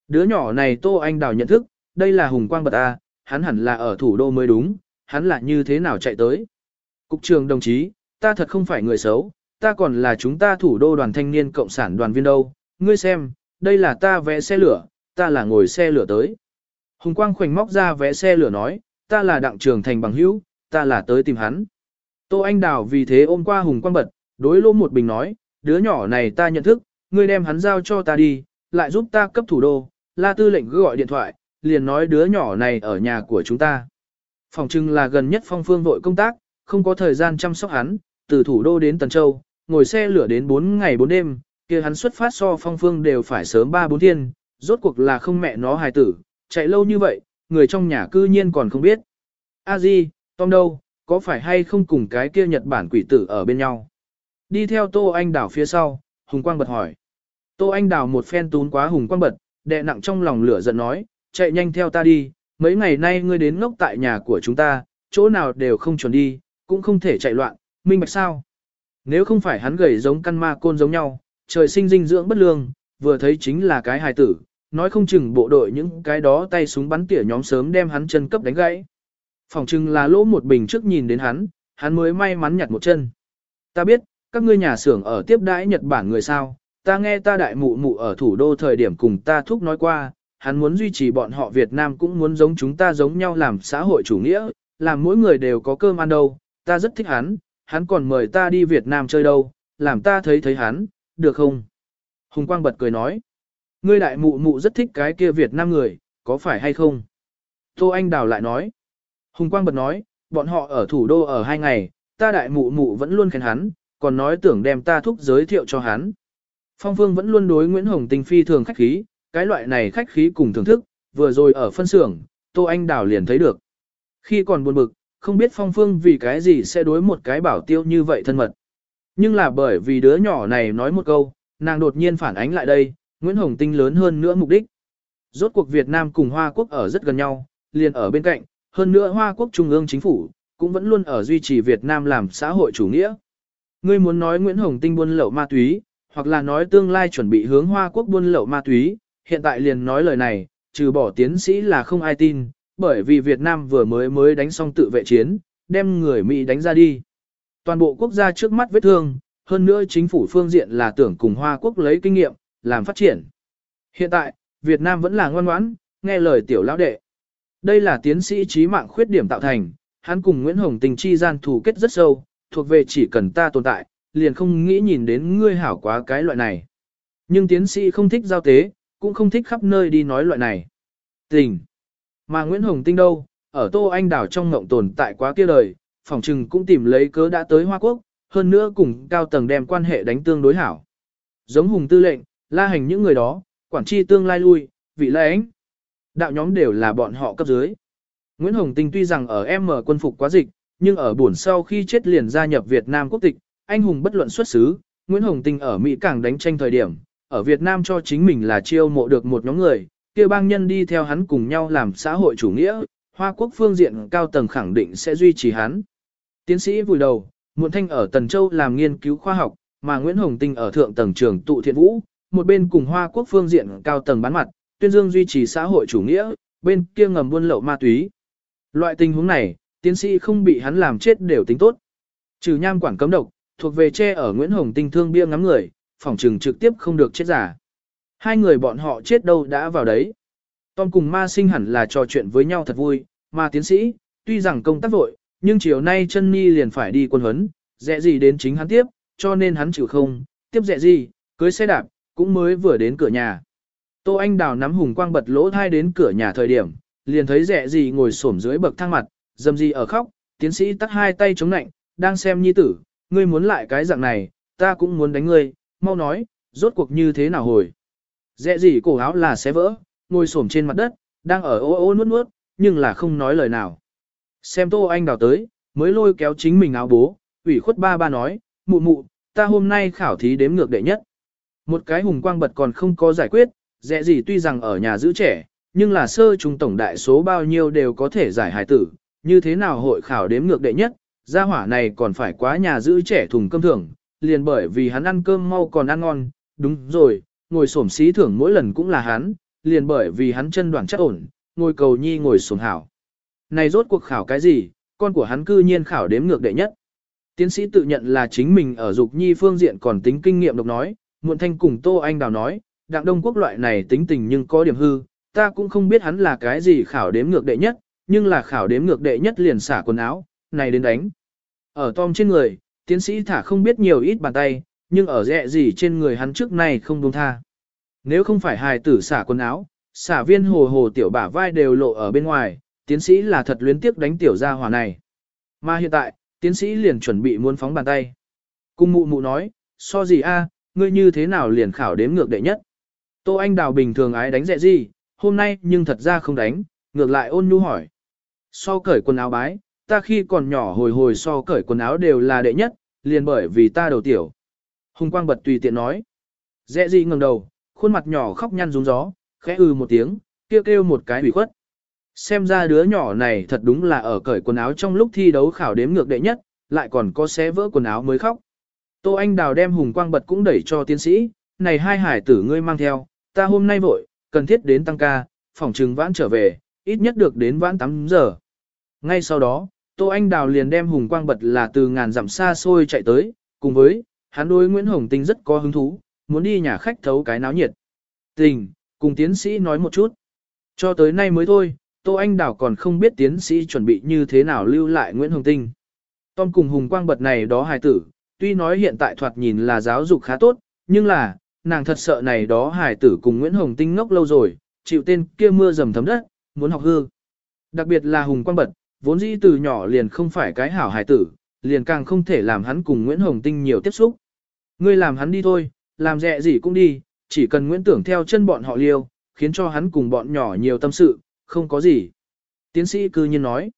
đứa nhỏ này Tô Anh Đào nhận thức, đây là Hùng Quang Bật A, hắn hẳn là ở thủ đô mới đúng, hắn là như thế nào chạy tới. Cục trường đồng chí, ta thật không phải người xấu, ta còn là chúng ta thủ đô đoàn thanh niên cộng sản đoàn viên đâu, ngươi xem, đây là ta vẽ xe lửa, ta là ngồi xe lửa tới. Hùng Quang khoảnh móc ra vé xe lửa nói, ta là đặng trường thành bằng hữu, ta là tới tìm hắn. Tô Anh Đào vì thế ôm qua Hùng Quang bật, đối Lỗ một bình nói, đứa nhỏ này ta nhận thức, ngươi đem hắn giao cho ta đi, lại giúp ta cấp thủ đô, la tư lệnh cứ gọi điện thoại, liền nói đứa nhỏ này ở nhà của chúng ta. Phòng trưng là gần nhất phong phương vội công tác, không có thời gian chăm sóc hắn, từ thủ đô đến Tần Châu, ngồi xe lửa đến 4 ngày 4 đêm, kia hắn xuất phát so phong phương đều phải sớm 3-4 thiên, rốt cuộc là không mẹ nó hài tử, chạy lâu như vậy, người trong nhà cư nhiên còn không biết. A Di, Tom đâu, có phải hay không cùng cái kia Nhật Bản quỷ tử ở bên nhau? Đi theo Tô Anh Đảo phía sau, Hùng Quang bật hỏi. Tô Anh Đào một phen tún quá Hùng Quang bật, đệ nặng trong lòng lửa giận nói, chạy nhanh theo ta đi, mấy ngày nay ngươi đến ngốc tại nhà của chúng ta, chỗ nào đều không chuẩn đi, cũng không thể chạy loạn, minh bạch sao? Nếu không phải hắn gầy giống căn ma côn giống nhau, trời sinh dinh dưỡng bất lương, vừa thấy chính là cái hài tử, nói không chừng bộ đội những cái đó tay súng bắn tỉa nhóm sớm đem hắn chân cấp đánh gãy. Phòng chừng là lỗ một bình trước nhìn đến hắn, hắn mới may mắn nhặt một chân. Ta biết, các ngươi nhà xưởng ở tiếp đãi Nhật Bản người sao, ta nghe ta đại mụ mụ ở thủ đô thời điểm cùng ta thúc nói qua, hắn muốn duy trì bọn họ Việt Nam cũng muốn giống chúng ta giống nhau làm xã hội chủ nghĩa, làm mỗi người đều có cơm ăn đâu, ta rất thích hắn, hắn còn mời ta đi Việt Nam chơi đâu, làm ta thấy thấy hắn, được không? Hùng Quang bật cười nói. Ngươi đại mụ mụ rất thích cái kia Việt Nam người, có phải hay không? Tô Anh Đào lại nói. Hùng Quang Bật nói, bọn họ ở thủ đô ở hai ngày, ta đại mụ mụ vẫn luôn khen hắn, còn nói tưởng đem ta thúc giới thiệu cho hắn. Phong Phương vẫn luôn đối Nguyễn Hồng Tinh phi thường khách khí, cái loại này khách khí cùng thưởng thức, vừa rồi ở phân xưởng, Tô Anh Đào liền thấy được. Khi còn buồn bực, không biết Phong Phương vì cái gì sẽ đối một cái bảo tiêu như vậy thân mật. Nhưng là bởi vì đứa nhỏ này nói một câu, nàng đột nhiên phản ánh lại đây, Nguyễn Hồng Tinh lớn hơn nữa mục đích. Rốt cuộc Việt Nam cùng Hoa Quốc ở rất gần nhau, liền ở bên cạnh, hơn nữa Hoa Quốc Trung ương chính phủ, cũng vẫn luôn ở duy trì Việt Nam làm xã hội chủ nghĩa. Ngươi muốn nói Nguyễn Hồng Tinh buôn lậu ma túy, hoặc là nói tương lai chuẩn bị hướng Hoa Quốc buôn lậu ma túy, hiện tại liền nói lời này, trừ bỏ tiến sĩ là không ai tin, bởi vì Việt Nam vừa mới mới đánh xong tự vệ chiến, đem người Mỹ đánh ra đi. Toàn bộ quốc gia trước mắt vết thương, hơn nữa chính phủ phương diện là tưởng cùng Hoa Quốc lấy kinh nghiệm, làm phát triển. Hiện tại, Việt Nam vẫn là ngoan ngoãn, nghe lời tiểu lão đệ. Đây là tiến sĩ trí mạng khuyết điểm tạo thành, hắn cùng Nguyễn Hồng Tình chi gian thù kết rất sâu, thuộc về chỉ cần ta tồn tại, liền không nghĩ nhìn đến ngươi hảo quá cái loại này. Nhưng tiến sĩ không thích giao tế, cũng không thích khắp nơi đi nói loại này. Tình. Mà Nguyễn Hồng Tinh đâu, ở Tô Anh Đảo trong ngộng tồn tại quá kia đời, phòng trừng cũng tìm lấy cớ đã tới Hoa Quốc, hơn nữa cùng cao tầng đem quan hệ đánh tương đối hảo. Giống Hùng Tư lệnh, La hành những người đó, quản tri tương lai lui, vị lãnh. Đạo nhóm đều là bọn họ cấp dưới. Nguyễn Hồng Tinh tuy rằng ở M quân phục quá dịch, nhưng ở buồn sau khi chết liền gia nhập Việt Nam quốc tịch, anh hùng bất luận xuất xứ, Nguyễn Hồng Tinh ở Mỹ càng đánh tranh thời điểm, ở Việt Nam cho chính mình là chiêu mộ được một nhóm người, kia bang nhân đi theo hắn cùng nhau làm xã hội chủ nghĩa, Hoa Quốc phương diện cao tầng khẳng định sẽ duy trì hắn. Tiến sĩ vùi đầu, Muộn Thanh ở Tần Châu làm nghiên cứu khoa học, mà Nguyễn Hồng Tinh ở thượng tầng trường tụ thiện vũ, một bên cùng Hoa Quốc phương diện cao tầng bán mặt, tuyên dương duy trì xã hội chủ nghĩa, bên kia ngầm buôn lậu ma túy. Loại tình huống này, tiến sĩ không bị hắn làm chết đều tính tốt. Trừ nham quản cấm độc, thuộc về che ở Nguyễn Hồng Tinh thương bia ngắm người, phòng trừng trực tiếp không được chết giả. Hai người bọn họ chết đâu đã vào đấy. Tom cùng ma sinh hẳn là trò chuyện với nhau thật vui, mà tiến sĩ, tuy rằng công tác vội, nhưng chiều nay chân ni liền phải đi quân huấn, dẹ gì đến chính hắn tiếp, cho nên hắn chịu không, tiếp dẹ gì, cưới xe đạp, cũng mới vừa đến cửa nhà. Tô Anh Đào nắm hùng quang bật lỗ thai đến cửa nhà thời điểm, liền thấy dẹ gì ngồi xổm dưới bậc thang mặt, dầm gì ở khóc, tiến sĩ tắt hai tay chống nạnh, đang xem nhi tử, ngươi muốn lại cái dạng này, ta cũng muốn đánh ngươi, mau nói, rốt cuộc như thế nào hồi. Dẹ gì cổ áo là xé vỡ, ngồi xổm trên mặt đất, đang ở ô ô nuốt nuốt, nhưng là không nói lời nào. Xem Tô Anh Đào tới, mới lôi kéo chính mình áo bố, ủy khuất ba ba nói, mụ mụ, ta hôm nay khảo thí đếm ngược đệ nhất. Một cái hùng quang bật còn không có giải quyết, dẹ gì tuy rằng ở nhà giữ trẻ, nhưng là sơ trung tổng đại số bao nhiêu đều có thể giải hài tử, như thế nào hội khảo đếm ngược đệ nhất, gia hỏa này còn phải quá nhà giữ trẻ thùng cơm thưởng, liền bởi vì hắn ăn cơm mau còn ăn ngon, đúng rồi, ngồi xổm xí thưởng mỗi lần cũng là hắn, liền bởi vì hắn chân đoạn chắc ổn, ngồi cầu nhi ngồi xổm hảo. Này rốt cuộc khảo cái gì, con của hắn cư nhiên khảo đếm ngược đệ nhất. Tiến sĩ tự nhận là chính mình ở dục nhi phương diện còn tính kinh nghiệm độc nói, muộn thanh cùng Tô Anh Đào nói, đặng đông quốc loại này tính tình nhưng có điểm hư, ta cũng không biết hắn là cái gì khảo đếm ngược đệ nhất, nhưng là khảo đếm ngược đệ nhất liền xả quần áo, này đến đánh. Ở Tom trên người, tiến sĩ thả không biết nhiều ít bàn tay, nhưng ở dẹ gì trên người hắn trước này không buông tha. Nếu không phải hài tử xả quần áo, xả viên hồ hồ tiểu bả vai đều lộ ở bên ngoài, tiến sĩ là thật luyến tiếc đánh tiểu gia hỏa này. Mà hiện tại, tiến sĩ liền chuẩn bị muốn phóng bàn tay. Cung mụ mụ nói, so gì a, ngươi như thế nào liền khảo đếm ngược đệ nhất. Tô Anh Đào bình thường ái đánh dẹ gì, hôm nay nhưng thật ra không đánh, ngược lại ôn nhu hỏi. So cởi quần áo bái, ta khi còn nhỏ hồi hồi so cởi quần áo đều là đệ nhất, liền bởi vì ta đầu tiểu. Hùng Quang bật tùy tiện nói. Dẹ gì ngẩng đầu, khuôn mặt nhỏ khóc nhăn rúng gió, khẽ ư ừ một tiếng, kêu kêu một cái ủy khuất. Xem ra đứa nhỏ này thật đúng là ở cởi quần áo trong lúc thi đấu khảo đếm ngược đệ nhất, lại còn có xé vỡ quần áo mới khóc. Tô Anh Đào đem hùng quang bật cũng đẩy cho tiến sĩ, này hai hải tử ngươi mang theo, ta hôm nay vội, cần thiết đến tăng ca, phòng trừng vãn trở về, ít nhất được đến vãn 8 giờ. Ngay sau đó, Tô Anh Đào liền đem hùng quang bật là từ ngàn dặm xa xôi chạy tới, cùng với, hắn đối Nguyễn Hồng Tinh rất có hứng thú, muốn đi nhà khách thấu cái náo nhiệt. Tình, cùng tiến sĩ nói một chút. Cho tới nay mới thôi, Tô Anh Đào còn không biết tiến sĩ chuẩn bị như thế nào lưu lại Nguyễn Hồng Tinh. Tom cùng hùng quang bật này đó hài tử, tuy nói hiện tại thoạt nhìn là giáo dục khá tốt, nhưng là, nàng thật sợ này đó hài tử cùng Nguyễn Hồng Tinh ngốc lâu rồi, chịu tên kia mưa dầm thấm đất, muốn học hư. Đặc biệt là hùng quang bật, vốn dĩ từ nhỏ liền không phải cái hảo hài tử, liền càng không thể làm hắn cùng Nguyễn Hồng Tinh nhiều tiếp xúc. Ngươi làm hắn đi thôi, làm dẹ gì cũng đi, chỉ cần Nguyễn Tưởng theo chân bọn họ liêu, khiến cho hắn cùng bọn nhỏ nhiều tâm sự, không có gì. Tiến sĩ cư nhiên nói,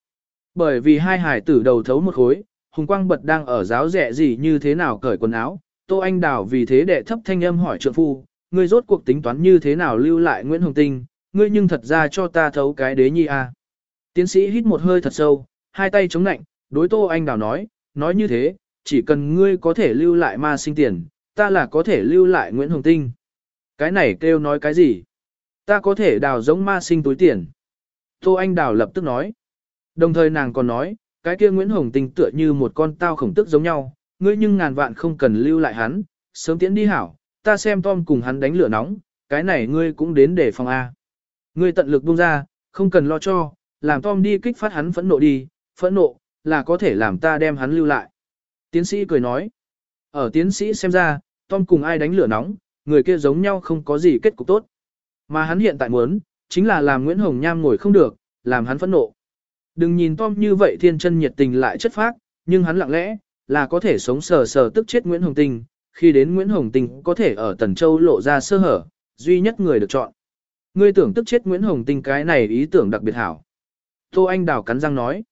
bởi vì hai hài tử đầu thấu một khối, Hùng Quang Bật đang ở giáo rẻ gì như thế nào cởi quần áo, Tô Anh Đào vì thế đệ thấp thanh âm hỏi trượng phu, ngươi rốt cuộc tính toán như thế nào lưu lại Nguyễn Hồng Tinh, ngươi nhưng thật ra cho ta thấu cái đế nhi a. À. Tiến sĩ hít một hơi thật sâu, hai tay chống nạnh, đối Tô Anh Đào nói, nói như thế, chỉ cần ngươi có thể lưu lại ma sinh tiền, ta là có thể lưu lại Nguyễn Hồng Tinh. Cái này kêu nói cái gì? Ta có thể đào giống ma sinh túi tiền. Tô Anh Đào lập tức nói. Đồng thời nàng còn nói, cái kia Nguyễn Hồng Tinh tựa như một con tao khổng tức giống nhau, ngươi nhưng ngàn vạn không cần lưu lại hắn, sớm tiễn đi hảo, ta xem Tom cùng hắn đánh lửa nóng, cái này ngươi cũng đến để phòng A. Ngươi tận lực buông ra, không cần lo cho, làm Tom đi kích phát hắn phẫn nộ đi, phẫn nộ, là có thể làm ta đem hắn lưu lại. Tiến sĩ cười nói, ở tiến sĩ xem ra, Tom cùng ai đánh lửa nóng, người kia giống nhau không có gì kết cục tốt. Mà hắn hiện tại muốn, chính là làm Nguyễn Hồng Nham ngồi không được, làm hắn phẫn nộ. Đừng nhìn Tom như vậy thiên chân nhiệt tình lại chất phác, nhưng hắn lặng lẽ, là có thể sống sờ sờ tức chết Nguyễn Hồng Tình. khi đến Nguyễn Hồng Tình có thể ở Tần Châu lộ ra sơ hở, duy nhất người được chọn. Ngươi tưởng tức chết Nguyễn Hồng Tình cái này ý tưởng đặc biệt hảo. Tô Anh Đào cắn răng nói,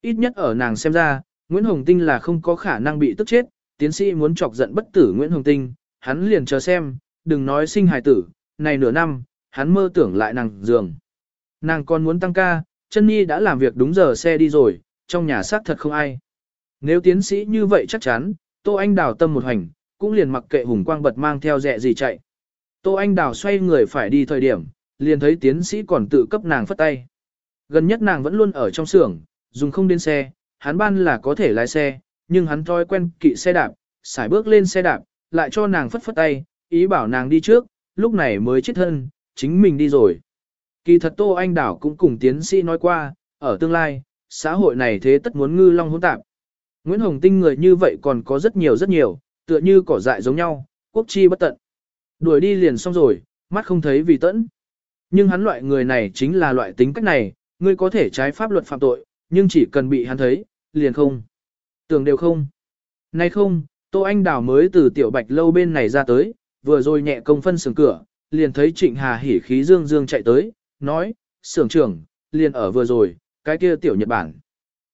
ít nhất ở nàng xem ra, Nguyễn Hồng Tinh là không có khả năng bị tức chết, tiến sĩ muốn chọc giận bất tử Nguyễn Hồng Tinh, hắn liền chờ xem, đừng nói sinh hài tử, này nửa năm, hắn mơ tưởng lại nàng giường. Nàng còn muốn tăng ca, chân nhi đã làm việc đúng giờ xe đi rồi, trong nhà xác thật không ai. Nếu tiến sĩ như vậy chắc chắn, Tô Anh Đào tâm một hành, cũng liền mặc kệ hùng quang bật mang theo dẹ gì chạy. Tô Anh Đào xoay người phải đi thời điểm, liền thấy tiến sĩ còn tự cấp nàng phất tay. Gần nhất nàng vẫn luôn ở trong xưởng, dùng không đến xe, hắn ban là có thể lái xe, nhưng hắn thói quen kỵ xe đạp, xài bước lên xe đạp, lại cho nàng phất phất tay, ý bảo nàng đi trước, lúc này mới chết thân, chính mình đi rồi. Kỳ thật Tô Anh Đảo cũng cùng tiến sĩ nói qua, ở tương lai, xã hội này thế tất muốn ngư long hỗn tạp. Nguyễn Hồng Tinh người như vậy còn có rất nhiều rất nhiều, tựa như cỏ dại giống nhau, quốc chi bất tận. Đuổi đi liền xong rồi, mắt không thấy vì tẫn. Nhưng hắn loại người này chính là loại tính cách này, ngươi có thể trái pháp luật phạm tội, nhưng chỉ cần bị hắn thấy, liền không. Tưởng đều không. Nay không, Tô Anh Đào mới từ tiểu bạch lâu bên này ra tới, vừa rồi nhẹ công phân sườn cửa, liền thấy Trịnh Hà hỉ khí dương dương chạy tới, nói, sưởng trưởng, liền ở vừa rồi, cái kia tiểu Nhật Bản.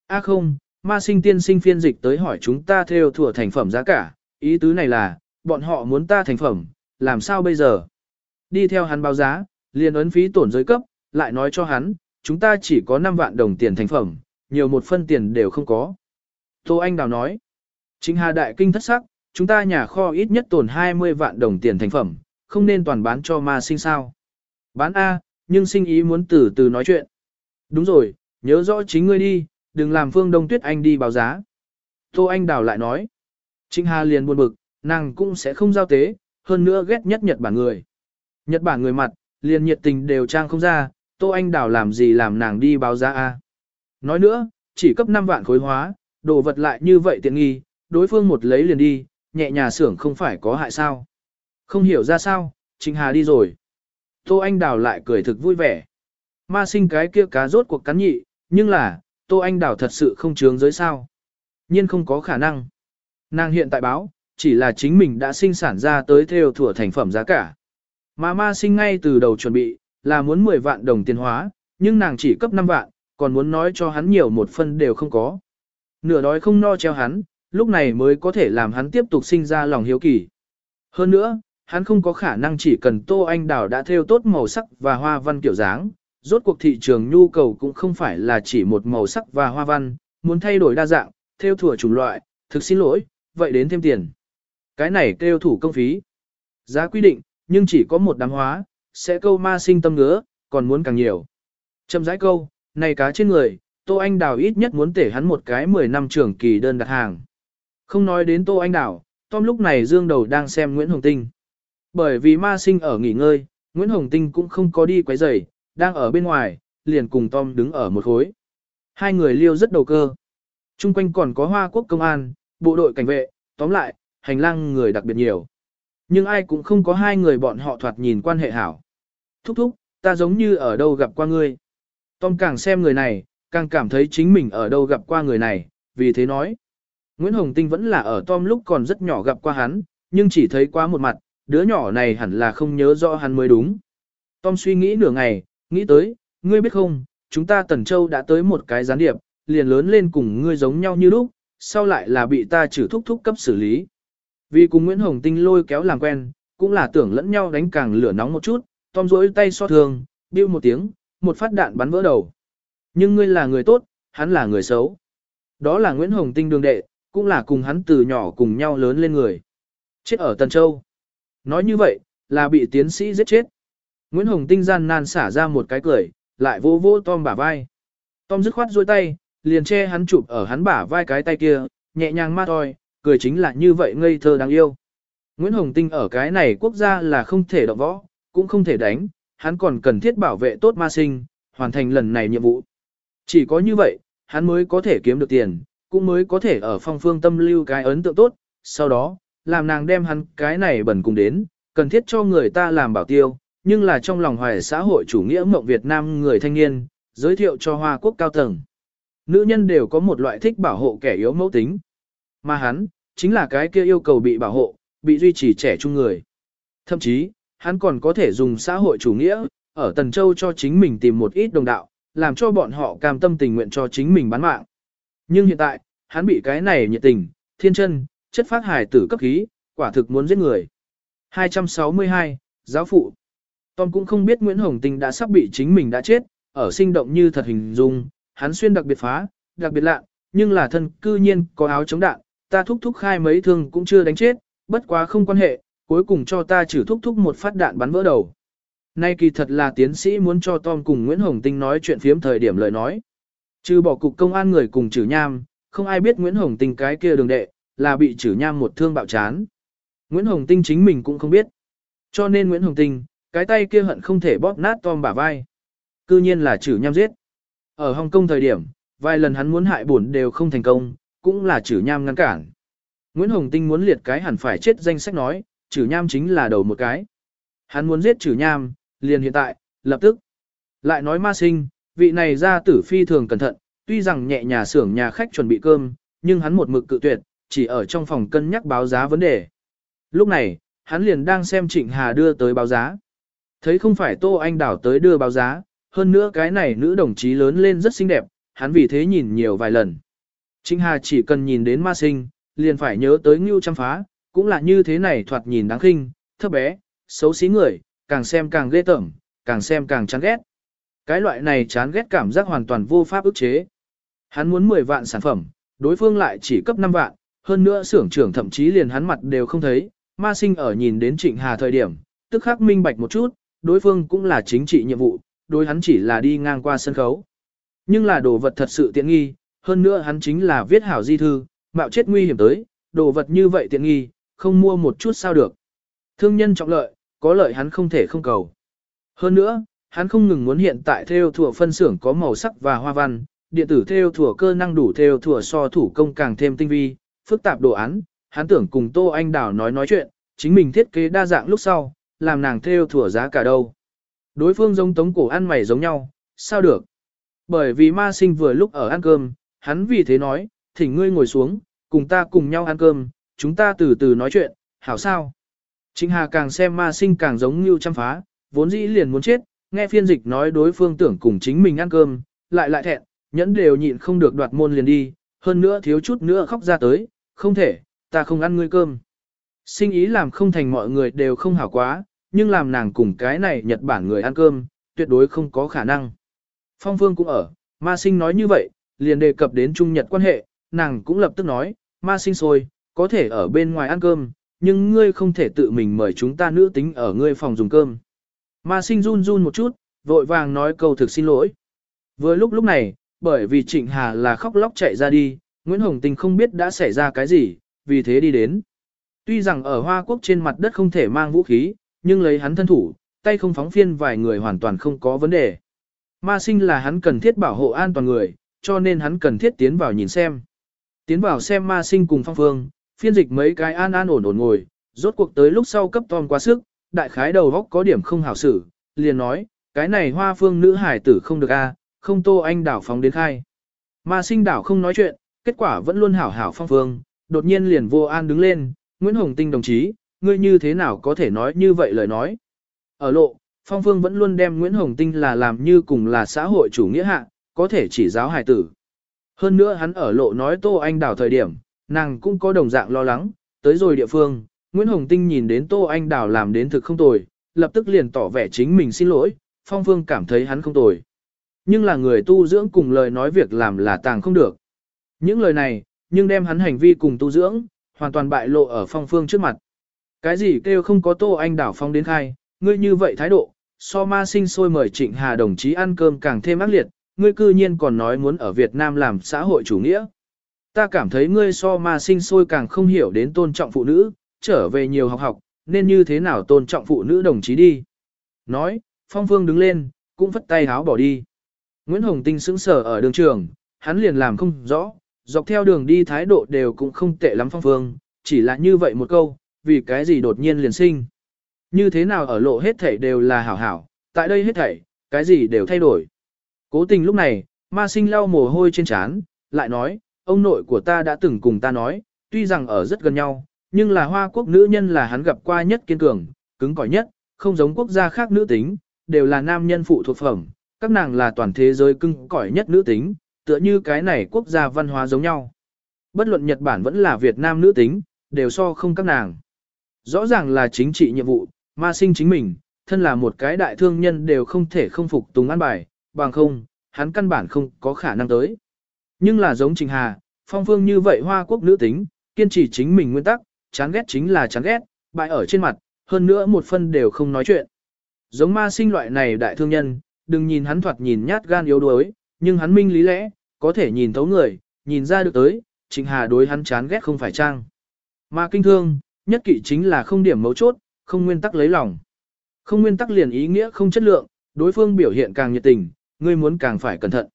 A không, ma sinh tiên sinh phiên dịch tới hỏi chúng ta theo thừa thành phẩm giá cả, ý tứ này là, bọn họ muốn ta thành phẩm, làm sao bây giờ? Đi theo hắn báo giá, liền ấn phí tổn giới cấp, lại nói cho hắn, chúng ta chỉ có 5 vạn đồng tiền thành phẩm, nhiều một phân tiền đều không có. Tô Anh Đào nói, Chính Hà Đại Kinh thất sắc, chúng ta nhà kho ít nhất tồn 20 vạn đồng tiền thành phẩm, không nên toàn bán cho ma sinh sao. Bán A, nhưng sinh ý muốn từ từ nói chuyện. Đúng rồi, nhớ rõ chính ngươi đi, đừng làm Phương Đông Tuyết Anh đi báo giá. Tô Anh Đào lại nói. Trịnh Hà liền buồn bực, nàng cũng sẽ không giao tế, hơn nữa ghét nhất Nhật Bản người. Nhật Bản người mặt, liền nhiệt tình đều trang không ra, Tô Anh Đào làm gì làm nàng đi báo giá A. Nói nữa, chỉ cấp 5 vạn khối hóa, đồ vật lại như vậy tiện nghi, đối phương một lấy liền đi, nhẹ nhà xưởng không phải có hại sao. Không hiểu ra sao, Trịnh Hà đi rồi. Tô Anh Đào lại cười thực vui vẻ. Ma sinh cái kia cá rốt cuộc cắn nhị, nhưng là, Tô Anh Đào thật sự không chướng giới sao. nhiên không có khả năng. Nàng hiện tại báo, chỉ là chính mình đã sinh sản ra tới theo thủa thành phẩm giá cả. Mà ma sinh ngay từ đầu chuẩn bị, là muốn 10 vạn đồng tiền hóa, nhưng nàng chỉ cấp 5 vạn, còn muốn nói cho hắn nhiều một phân đều không có. Nửa đói không no treo hắn, lúc này mới có thể làm hắn tiếp tục sinh ra lòng hiếu kỳ. Hơn nữa, hắn không có khả năng chỉ cần Tô Anh Đào đã theo tốt màu sắc và hoa văn kiểu dáng, rốt cuộc thị trường nhu cầu cũng không phải là chỉ một màu sắc và hoa văn, muốn thay đổi đa dạng, theo thủa chủng loại, thực xin lỗi, vậy đến thêm tiền. Cái này kêu thủ công phí. Giá quy định, nhưng chỉ có một đám hóa, sẽ câu ma sinh tâm ngứa, còn muốn càng nhiều. Chậm rãi câu, này cá trên người, Tô Anh Đào ít nhất muốn tể hắn một cái 10 năm trưởng kỳ đơn đặt hàng. Không nói đến Tô Anh Đào, Tom lúc này dương đầu đang xem Nguyễn Hồng Tinh. Bởi vì ma sinh ở nghỉ ngơi, Nguyễn Hồng Tinh cũng không có đi quấy rầy, đang ở bên ngoài, liền cùng Tom đứng ở một khối. Hai người liêu rất đầu cơ. Trung quanh còn có Hoa Quốc công an, bộ đội cảnh vệ, tóm lại, hành lang người đặc biệt nhiều. Nhưng ai cũng không có hai người bọn họ thoạt nhìn quan hệ hảo. Thúc thúc, ta giống như ở đâu gặp qua ngươi. Tom càng xem người này, càng cảm thấy chính mình ở đâu gặp qua người này, vì thế nói. Nguyễn Hồng Tinh vẫn là ở Tom lúc còn rất nhỏ gặp qua hắn, nhưng chỉ thấy qua một mặt, đứa nhỏ này hẳn là không nhớ rõ hắn mới đúng. Tom suy nghĩ nửa ngày, nghĩ tới, ngươi biết không, chúng ta Tần Châu đã tới một cái gián điệp, liền lớn lên cùng ngươi giống nhau như lúc, sau lại là bị ta trừ thúc thúc cấp xử lý. Vì cùng Nguyễn Hồng Tinh lôi kéo làm quen, cũng là tưởng lẫn nhau đánh càng lửa nóng một chút, Tom rỗi tay so thường, biêu một tiếng, một phát đạn bắn vỡ đầu. Nhưng ngươi là người tốt, hắn là người xấu. Đó là Nguyễn Hồng Tinh đường đệ, cũng là cùng hắn từ nhỏ cùng nhau lớn lên người. Chết ở Tần Châu. Nói như vậy, là bị tiến sĩ giết chết. Nguyễn Hồng Tinh gian nan xả ra một cái cười, lại vô vô Tom bả vai. Tom dứt khoát duỗi tay, liền che hắn chụp ở hắn bả vai cái tay kia, nhẹ nhàng mát thôi, cười chính là như vậy ngây thơ đáng yêu. Nguyễn Hồng Tinh ở cái này quốc gia là không thể động võ, cũng không thể đánh, hắn còn cần thiết bảo vệ tốt ma sinh, hoàn thành lần này nhiệm vụ. Chỉ có như vậy, hắn mới có thể kiếm được tiền, cũng mới có thể ở phong phương tâm lưu cái ấn tượng tốt, sau đó, làm nàng đem hắn cái này bẩn cùng đến, cần thiết cho người ta làm bảo tiêu, nhưng là trong lòng hoài xã hội chủ nghĩa mộng Việt Nam người thanh niên, giới thiệu cho Hoa Quốc cao tầng. Nữ nhân đều có một loại thích bảo hộ kẻ yếu mẫu tính. Mà hắn, chính là cái kia yêu cầu bị bảo hộ, bị duy trì trẻ trung người. Thậm chí, hắn còn có thể dùng xã hội chủ nghĩa, ở Tần Châu cho chính mình tìm một ít đồng đạo, làm cho bọn họ cam tâm tình nguyện cho chính mình bán mạng. Nhưng hiện tại, hắn bị cái này nhiệt tình, thiên chân, chất phát hài tử cấp khí, quả thực muốn giết người. 262, giáo phụ. Tom cũng không biết Nguyễn Hồng Tinh đã sắp bị chính mình đã chết, ở sinh động như thật hình dung, hắn xuyên đặc biệt phá, đặc biệt lạ, nhưng là thân cư nhiên có áo chống đạn, ta thúc thúc khai mấy thương cũng chưa đánh chết, bất quá không quan hệ, cuối cùng cho ta trừ thúc thúc một phát đạn bắn vỡ đầu. Nay kỳ thật là tiến sĩ muốn cho Tom cùng Nguyễn Hồng Tinh nói chuyện phiếm thời điểm lời nói. Trừ bỏ cục công an người cùng trừ nham, không ai biết Nguyễn Hồng Tinh cái kia đường đệ, là bị trừ nham một thương bạo chán. Nguyễn Hồng Tinh chính mình cũng không biết. Cho nên Nguyễn Hồng Tinh, cái tay kia hận không thể bóp nát Tom bả vai. Cư nhiên là trừ nham giết. Ở Hồng Kông thời điểm, vài lần hắn muốn hại bổn đều không thành công, cũng là trừ nham ngăn cản. Nguyễn Hồng Tinh muốn liệt cái hẳn phải chết danh sách nói, Chử nham chính là đầu một cái. Hắn muốn giết Chử nham, liền hiện tại, lập tức. Lại nói ma sinh, vị này ra tử phi thường cẩn thận, tuy rằng nhẹ nhà xưởng nhà khách chuẩn bị cơm, nhưng hắn một mực cự tuyệt, chỉ ở trong phòng cân nhắc báo giá vấn đề. Lúc này, hắn liền đang xem Trịnh Hà đưa tới báo giá. Thấy không phải Tô Anh Đảo tới đưa báo giá, hơn nữa cái này nữ đồng chí lớn lên rất xinh đẹp, hắn vì thế nhìn nhiều vài lần. Trịnh Hà chỉ cần nhìn đến ma sinh, liền phải nhớ tới Ngưu Trăm Phá, cũng là như thế này thoạt nhìn đáng khinh, thấp bé, xấu xí người, càng xem càng ghê tởm, càng xem càng chán ghét. Cái loại này chán ghét cảm giác hoàn toàn vô pháp ức chế. Hắn muốn 10 vạn sản phẩm, đối phương lại chỉ cấp 5 vạn, hơn nữa xưởng trưởng thậm chí liền hắn mặt đều không thấy, ma sinh ở nhìn đến Trịnh Hà thời điểm, tức khắc minh bạch một chút, đối phương cũng là chính trị nhiệm vụ, đối hắn chỉ là đi ngang qua sân khấu. Nhưng là đồ vật thật sự tiện nghi, hơn nữa hắn chính là viết hảo di thư, mạo chết nguy hiểm tới, đồ vật như vậy tiện nghi, không mua một chút sao được. Thương nhân trọng lợi, có lợi hắn không thể không cầu. Hơn nữa, hắn không ngừng muốn hiện tại theo thủa phân xưởng có màu sắc và hoa văn, điện tử theo thủa cơ năng đủ theo thủa so thủ công càng thêm tinh vi, phức tạp đồ án, hắn tưởng cùng Tô Anh đảo nói nói chuyện, chính mình thiết kế đa dạng lúc sau, làm nàng theo thủa giá cả đâu. Đối phương giống tống cổ ăn mày giống nhau, sao được? Bởi vì ma sinh vừa lúc ở ăn cơm, hắn vì thế nói, thỉnh ngươi ngồi xuống, cùng ta cùng nhau ăn cơm, chúng ta từ từ nói chuyện, hảo sao? Trịnh Hà càng xem ma sinh càng giống như chăm phá, vốn dĩ liền muốn chết, nghe phiên dịch nói đối phương tưởng cùng chính mình ăn cơm, lại lại thẹn, nhẫn đều nhịn không được đoạt môn liền đi, hơn nữa thiếu chút nữa khóc ra tới, không thể, ta không ăn ngươi cơm. Sinh ý làm không thành mọi người đều không hảo quá, nhưng làm nàng cùng cái này Nhật Bản người ăn cơm, tuyệt đối không có khả năng. Phong Phương cũng ở, ma sinh nói như vậy, liền đề cập đến Trung Nhật quan hệ, nàng cũng lập tức nói, ma sinh rồi có thể ở bên ngoài ăn cơm, nhưng ngươi không thể tự mình mời chúng ta nữ tính ở ngươi phòng dùng cơm. Ma sinh run run một chút, vội vàng nói câu thực xin lỗi. Vừa lúc lúc này, bởi vì Trịnh Hà là khóc lóc chạy ra đi, Nguyễn Hồng Tình không biết đã xảy ra cái gì, vì thế đi đến. Tuy rằng ở Hoa Quốc trên mặt đất không thể mang vũ khí, nhưng lấy hắn thân thủ, tay không phóng phiên vài người hoàn toàn không có vấn đề. Ma sinh là hắn cần thiết bảo hộ an toàn người, cho nên hắn cần thiết tiến vào nhìn xem. Tiến vào xem ma sinh cùng phong phương, phiên dịch mấy cái an an ổn ổn ngồi, rốt cuộc tới lúc sau cấp Tom quá sức, đại khái đầu góc có điểm không hảo xử, liền nói, cái này hoa phương nữ hải tử không được a, không tô anh đảo phóng đến khai. mà sinh đảo không nói chuyện, kết quả vẫn luôn hảo hảo phong phương, đột nhiên liền vô an đứng lên, Nguyễn Hồng Tinh đồng chí, ngươi như thế nào có thể nói như vậy lời nói. Ở lộ, phong phương vẫn luôn đem Nguyễn Hồng Tinh là làm như cùng là xã hội chủ nghĩa hạ, có thể chỉ giáo hải tử. Hơn nữa hắn ở lộ nói tô anh đảo thời điểm, nàng cũng có đồng dạng lo lắng, tới rồi địa phương, Nguyễn Hồng Tinh nhìn đến Tô Anh Đào làm đến thực không tồi, lập tức liền tỏ vẻ chính mình xin lỗi, Phong Phương cảm thấy hắn không tồi. Nhưng là người tu dưỡng cùng lời nói việc làm là tàng không được. Những lời này, nhưng đem hắn hành vi cùng tu dưỡng, hoàn toàn bại lộ ở Phong Phương trước mặt. Cái gì kêu không có Tô Anh Đào Phong đến khai, ngươi như vậy thái độ, so ma sinh sôi mời Trịnh Hà đồng chí ăn cơm càng thêm ác liệt, ngươi cư nhiên còn nói muốn ở Việt Nam làm xã hội chủ nghĩa. Ta cảm thấy ngươi so ma sinh sôi càng không hiểu đến tôn trọng phụ nữ, trở về nhiều học học, nên như thế nào tôn trọng phụ nữ đồng chí đi. Nói, Phong Phương đứng lên, cũng vất tay háo bỏ đi. Nguyễn Hồng Tinh sững sờ ở đường trường, hắn liền làm không rõ, dọc theo đường đi thái độ đều cũng không tệ lắm Phong Phương, chỉ là như vậy một câu, vì cái gì đột nhiên liền sinh. Như thế nào ở lộ hết thảy đều là hảo hảo, tại đây hết thảy, cái gì đều thay đổi. Cố tình lúc này, ma sinh lau mồ hôi trên trán, lại nói, ông nội của ta đã từng cùng ta nói, tuy rằng ở rất gần nhau, nhưng là hoa quốc nữ nhân là hắn gặp qua nhất kiên cường, cứng cỏi nhất, không giống quốc gia khác nữ tính, đều là nam nhân phụ thuộc phẩm, các nàng là toàn thế giới cứng cỏi nhất nữ tính, tựa như cái này quốc gia văn hóa giống nhau. Bất luận Nhật Bản vẫn là Việt Nam nữ tính, đều so không các nàng. Rõ ràng là chính trị nhiệm vụ, ma sinh chính mình, thân là một cái đại thương nhân đều không thể không phục tùng an bài, bằng không, hắn căn bản không có khả năng tới. Nhưng là giống Trình Hà, phong phương như vậy hoa quốc nữ tính, kiên trì chính mình nguyên tắc, chán ghét chính là chán ghét, bại ở trên mặt, hơn nữa một phân đều không nói chuyện. Giống ma sinh loại này đại thương nhân, đừng nhìn hắn thoạt nhìn nhát gan yếu đuối, nhưng hắn minh lý lẽ, có thể nhìn thấu người, nhìn ra được tới, Trình Hà đối hắn chán ghét không phải trang. Mà kinh thương, nhất kỵ chính là không điểm mấu chốt, không nguyên tắc lấy lòng. Không nguyên tắc liền ý nghĩa không chất lượng, đối phương biểu hiện càng nhiệt tình, ngươi muốn càng phải cẩn thận.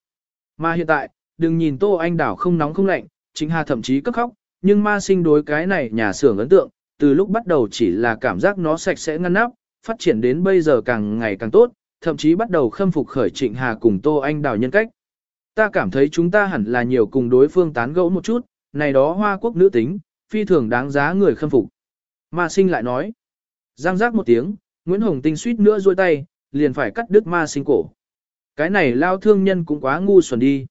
Mà hiện tại, đừng nhìn Tô Anh Đảo không nóng không lạnh, chính Hà thậm chí cấp khóc, nhưng ma sinh đối cái này nhà xưởng ấn tượng, từ lúc bắt đầu chỉ là cảm giác nó sạch sẽ ngăn nắp, phát triển đến bây giờ càng ngày càng tốt, thậm chí bắt đầu khâm phục khởi Trịnh Hà cùng Tô Anh Đào nhân cách. Ta cảm thấy chúng ta hẳn là nhiều cùng đối phương tán gẫu một chút, này đó hoa quốc nữ tính, phi thường đáng giá người khâm phục. Ma sinh lại nói, giang giác một tiếng, Nguyễn Hồng Tinh suýt nữa duỗi tay, liền phải cắt đứt ma sinh cổ. Cái này lao thương nhân cũng quá ngu xuẩn đi.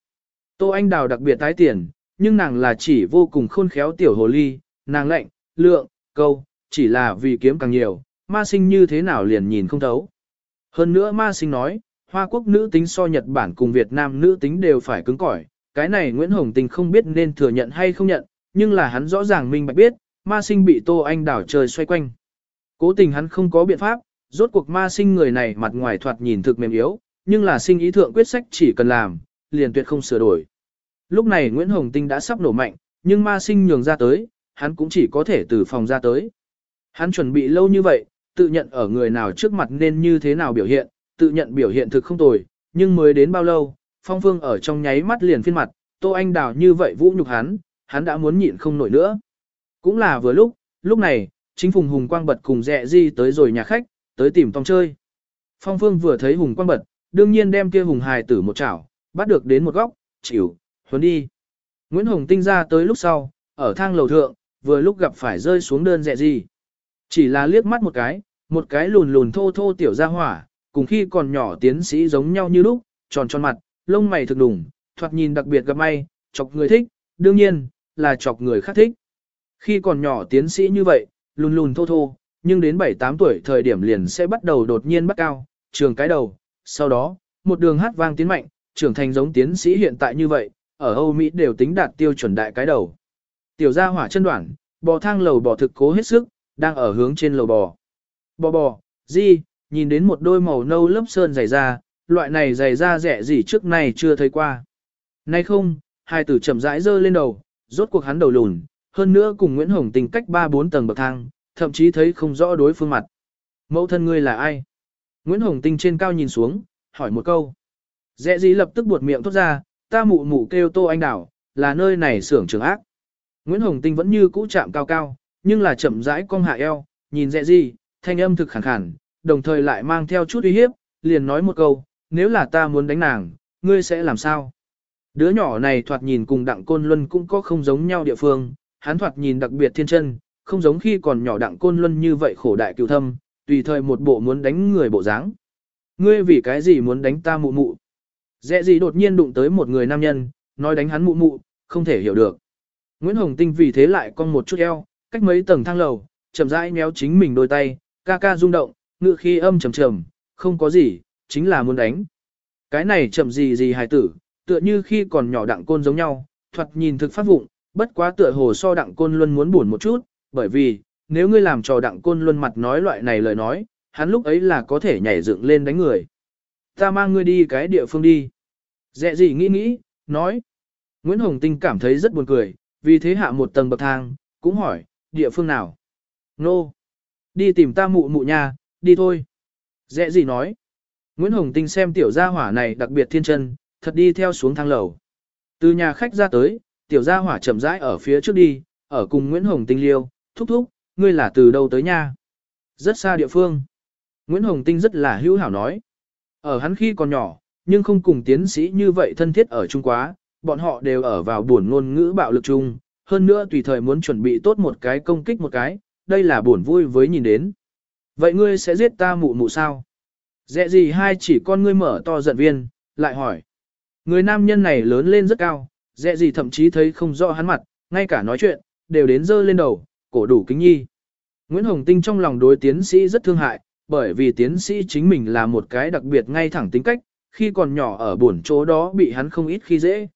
Tô Anh Đào đặc biệt tái tiền, nhưng nàng là chỉ vô cùng khôn khéo tiểu hồ ly, nàng lệnh, lượng, câu, chỉ là vì kiếm càng nhiều, ma sinh như thế nào liền nhìn không thấu. Hơn nữa ma sinh nói, Hoa Quốc nữ tính so Nhật Bản cùng Việt Nam nữ tính đều phải cứng cỏi, cái này Nguyễn Hồng Tình không biết nên thừa nhận hay không nhận, nhưng là hắn rõ ràng minh bạch biết, ma sinh bị Tô Anh Đào trời xoay quanh. Cố tình hắn không có biện pháp, rốt cuộc ma sinh người này mặt ngoài thoạt nhìn thực mềm yếu, nhưng là sinh ý thượng quyết sách chỉ cần làm, liền tuyệt không sửa đổi. Lúc này Nguyễn Hồng Tinh đã sắp nổ mạnh, nhưng ma sinh nhường ra tới, hắn cũng chỉ có thể từ phòng ra tới. Hắn chuẩn bị lâu như vậy, tự nhận ở người nào trước mặt nên như thế nào biểu hiện, tự nhận biểu hiện thực không tồi, nhưng mới đến bao lâu, Phong Phương ở trong nháy mắt liền phiên mặt, Tô Anh Đào như vậy vũ nhục hắn, hắn đã muốn nhịn không nổi nữa. Cũng là vừa lúc, lúc này, chính Phùng Hùng Quang Bật cùng dẹ di tới rồi nhà khách, tới tìm Tông chơi. Phong Phương vừa thấy Hùng Quang Bật, đương nhiên đem kia Hùng hài tử một chảo, bắt được đến một góc, chịu, huấn đi. Nguyễn Hồng Tinh ra tới lúc sau, ở thang lầu thượng, vừa lúc gặp phải rơi xuống đơn dẹ gì. Chỉ là liếc mắt một cái, một cái lùn lùn thô thô tiểu ra hỏa, cùng khi còn nhỏ tiến sĩ giống nhau như lúc, tròn tròn mặt, lông mày thực đủng, thoạt nhìn đặc biệt gặp may, chọc người thích, đương nhiên, là chọc người khác thích. Khi còn nhỏ tiến sĩ như vậy, lùn lùn thô thô, nhưng đến 7-8 tuổi thời điểm liền sẽ bắt đầu đột nhiên bắt cao, trường cái đầu, sau đó, một đường hát vang tiến mạnh, trưởng thành giống tiến sĩ hiện tại như vậy, ở Âu Mỹ đều tính đạt tiêu chuẩn đại cái đầu. Tiểu gia hỏa chân đoạn, bò thang lầu bò thực cố hết sức, đang ở hướng trên lầu bò. Bò bò, gì, nhìn đến một đôi màu nâu lớp sơn dày da, loại này dày da rẻ gì trước này chưa thấy qua. Nay không, hai tử chậm rãi dơ lên đầu, rốt cuộc hắn đầu lùn, hơn nữa cùng Nguyễn Hồng tình cách 3-4 tầng bậc thang, thậm chí thấy không rõ đối phương mặt. Mẫu thân ngươi là ai? Nguyễn Hồng Tinh trên cao nhìn xuống, hỏi một câu. Dẹ gì lập tức buột miệng thốt ra, ta mụ mụ kêu tô anh đảo, là nơi này xưởng trường ác. Nguyễn Hồng Tinh vẫn như cũ chạm cao cao, nhưng là chậm rãi cong hạ eo, nhìn dẹ gì, thanh âm thực khẳng khẳng, đồng thời lại mang theo chút uy hiếp, liền nói một câu, nếu là ta muốn đánh nàng, ngươi sẽ làm sao? Đứa nhỏ này thoạt nhìn cùng đặng côn luân cũng có không giống nhau địa phương, hắn thoạt nhìn đặc biệt thiên chân, không giống khi còn nhỏ đặng côn luân như vậy khổ đại cựu thâm, tùy thời một bộ muốn đánh người bộ dáng. Ngươi vì cái gì muốn đánh ta mụ mụ? Dẹ gì đột nhiên đụng tới một người nam nhân, nói đánh hắn mụ mụ, không thể hiểu được. Nguyễn Hồng Tinh vì thế lại cong một chút eo, cách mấy tầng thang lầu, chậm rãi méo chính mình đôi tay, ca ca rung động, ngự khi âm trầm trầm, không có gì, chính là muốn đánh. Cái này chậm gì gì hài tử, tựa như khi còn nhỏ đặng côn giống nhau, thoạt nhìn thực phát vụng, bất quá tựa hồ so đặng côn luôn muốn buồn một chút, bởi vì, nếu ngươi làm trò đặng côn luôn mặt nói loại này lời nói, hắn lúc ấy là có thể nhảy dựng lên đánh người. Ta mang ngươi đi cái địa phương đi. Dẹ gì nghĩ nghĩ, nói. Nguyễn Hồng Tinh cảm thấy rất buồn cười, vì thế hạ một tầng bậc thang, cũng hỏi, địa phương nào? Nô. Đi tìm ta mụ mụ nha, đi thôi. Dẹ gì nói. Nguyễn Hồng Tinh xem tiểu gia hỏa này đặc biệt thiên chân, thật đi theo xuống thang lầu. Từ nhà khách ra tới, tiểu gia hỏa chậm rãi ở phía trước đi, ở cùng Nguyễn Hồng Tinh liêu, thúc thúc, ngươi là từ đâu tới nha? Rất xa địa phương. Nguyễn Hồng Tinh rất là hữu hảo nói. Ở hắn khi còn nhỏ, nhưng không cùng tiến sĩ như vậy thân thiết ở Trung Quá, bọn họ đều ở vào buồn ngôn ngữ bạo lực chung, hơn nữa tùy thời muốn chuẩn bị tốt một cái công kích một cái, đây là buồn vui với nhìn đến. Vậy ngươi sẽ giết ta mụ mụ sao? Dẹ gì hai chỉ con ngươi mở to giận viên, lại hỏi. Người nam nhân này lớn lên rất cao, dẹ gì thậm chí thấy không rõ hắn mặt, ngay cả nói chuyện, đều đến dơ lên đầu, cổ đủ kính nhi. Nguyễn Hồng Tinh trong lòng đối tiến sĩ rất thương hại, bởi vì tiến sĩ chính mình là một cái đặc biệt ngay thẳng tính cách, khi còn nhỏ ở buồn chỗ đó bị hắn không ít khi dễ.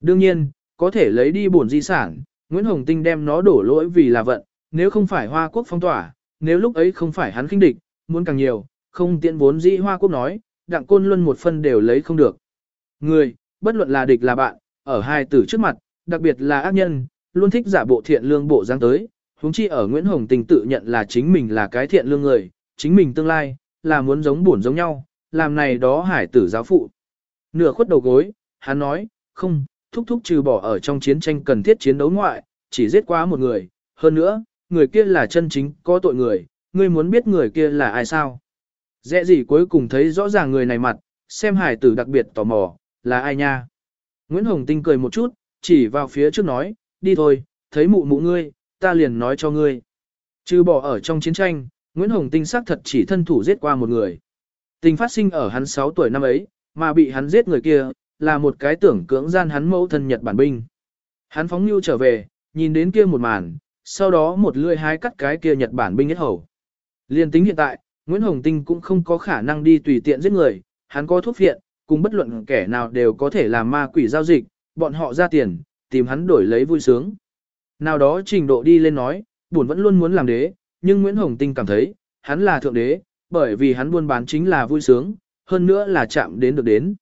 Đương nhiên, có thể lấy đi buồn di sản, Nguyễn Hồng Tinh đem nó đổ lỗi vì là vận, nếu không phải Hoa Quốc phong tỏa, nếu lúc ấy không phải hắn khinh địch, muốn càng nhiều, không tiện vốn dĩ Hoa Quốc nói, đặng côn luân một phân đều lấy không được. Người, bất luận là địch là bạn, ở hai tử trước mặt, đặc biệt là ác nhân, luôn thích giả bộ thiện lương bộ dáng tới, huống chi ở Nguyễn Hồng Tình tự nhận là chính mình là cái thiện lương người, chính mình tương lai, là muốn giống buồn giống nhau, làm này đó hải tử giáo phụ. Nửa khuất đầu gối, hắn nói, không, thúc thúc trừ bỏ ở trong chiến tranh cần thiết chiến đấu ngoại, chỉ giết quá một người, hơn nữa, người kia là chân chính có tội người, ngươi muốn biết người kia là ai sao. dễ gì cuối cùng thấy rõ ràng người này mặt, xem hải tử đặc biệt tò mò, là ai nha. Nguyễn Hồng Tinh cười một chút, chỉ vào phía trước nói, đi thôi, thấy mụ mụ ngươi, ta liền nói cho ngươi. Trừ bỏ ở trong chiến tranh, Nguyễn Hồng Tinh xác thật chỉ thân thủ giết qua một người. Tình phát sinh ở hắn 6 tuổi năm ấy, mà bị hắn giết người kia, là một cái tưởng cưỡng gian hắn mẫu thân Nhật Bản binh. Hắn phóng nhu trở về, nhìn đến kia một màn, sau đó một lưỡi hái cắt cái kia Nhật Bản binh hết hầu. Liên tính hiện tại, Nguyễn Hồng Tinh cũng không có khả năng đi tùy tiện giết người, hắn có thuốc viện, cùng bất luận kẻ nào đều có thể làm ma quỷ giao dịch, bọn họ ra tiền, tìm hắn đổi lấy vui sướng. Nào đó trình độ đi lên nói, buồn vẫn luôn muốn làm đế, nhưng Nguyễn Hồng Tinh cảm thấy, hắn là thượng đế, bởi vì hắn buôn bán chính là vui sướng, hơn nữa là chạm đến được đến.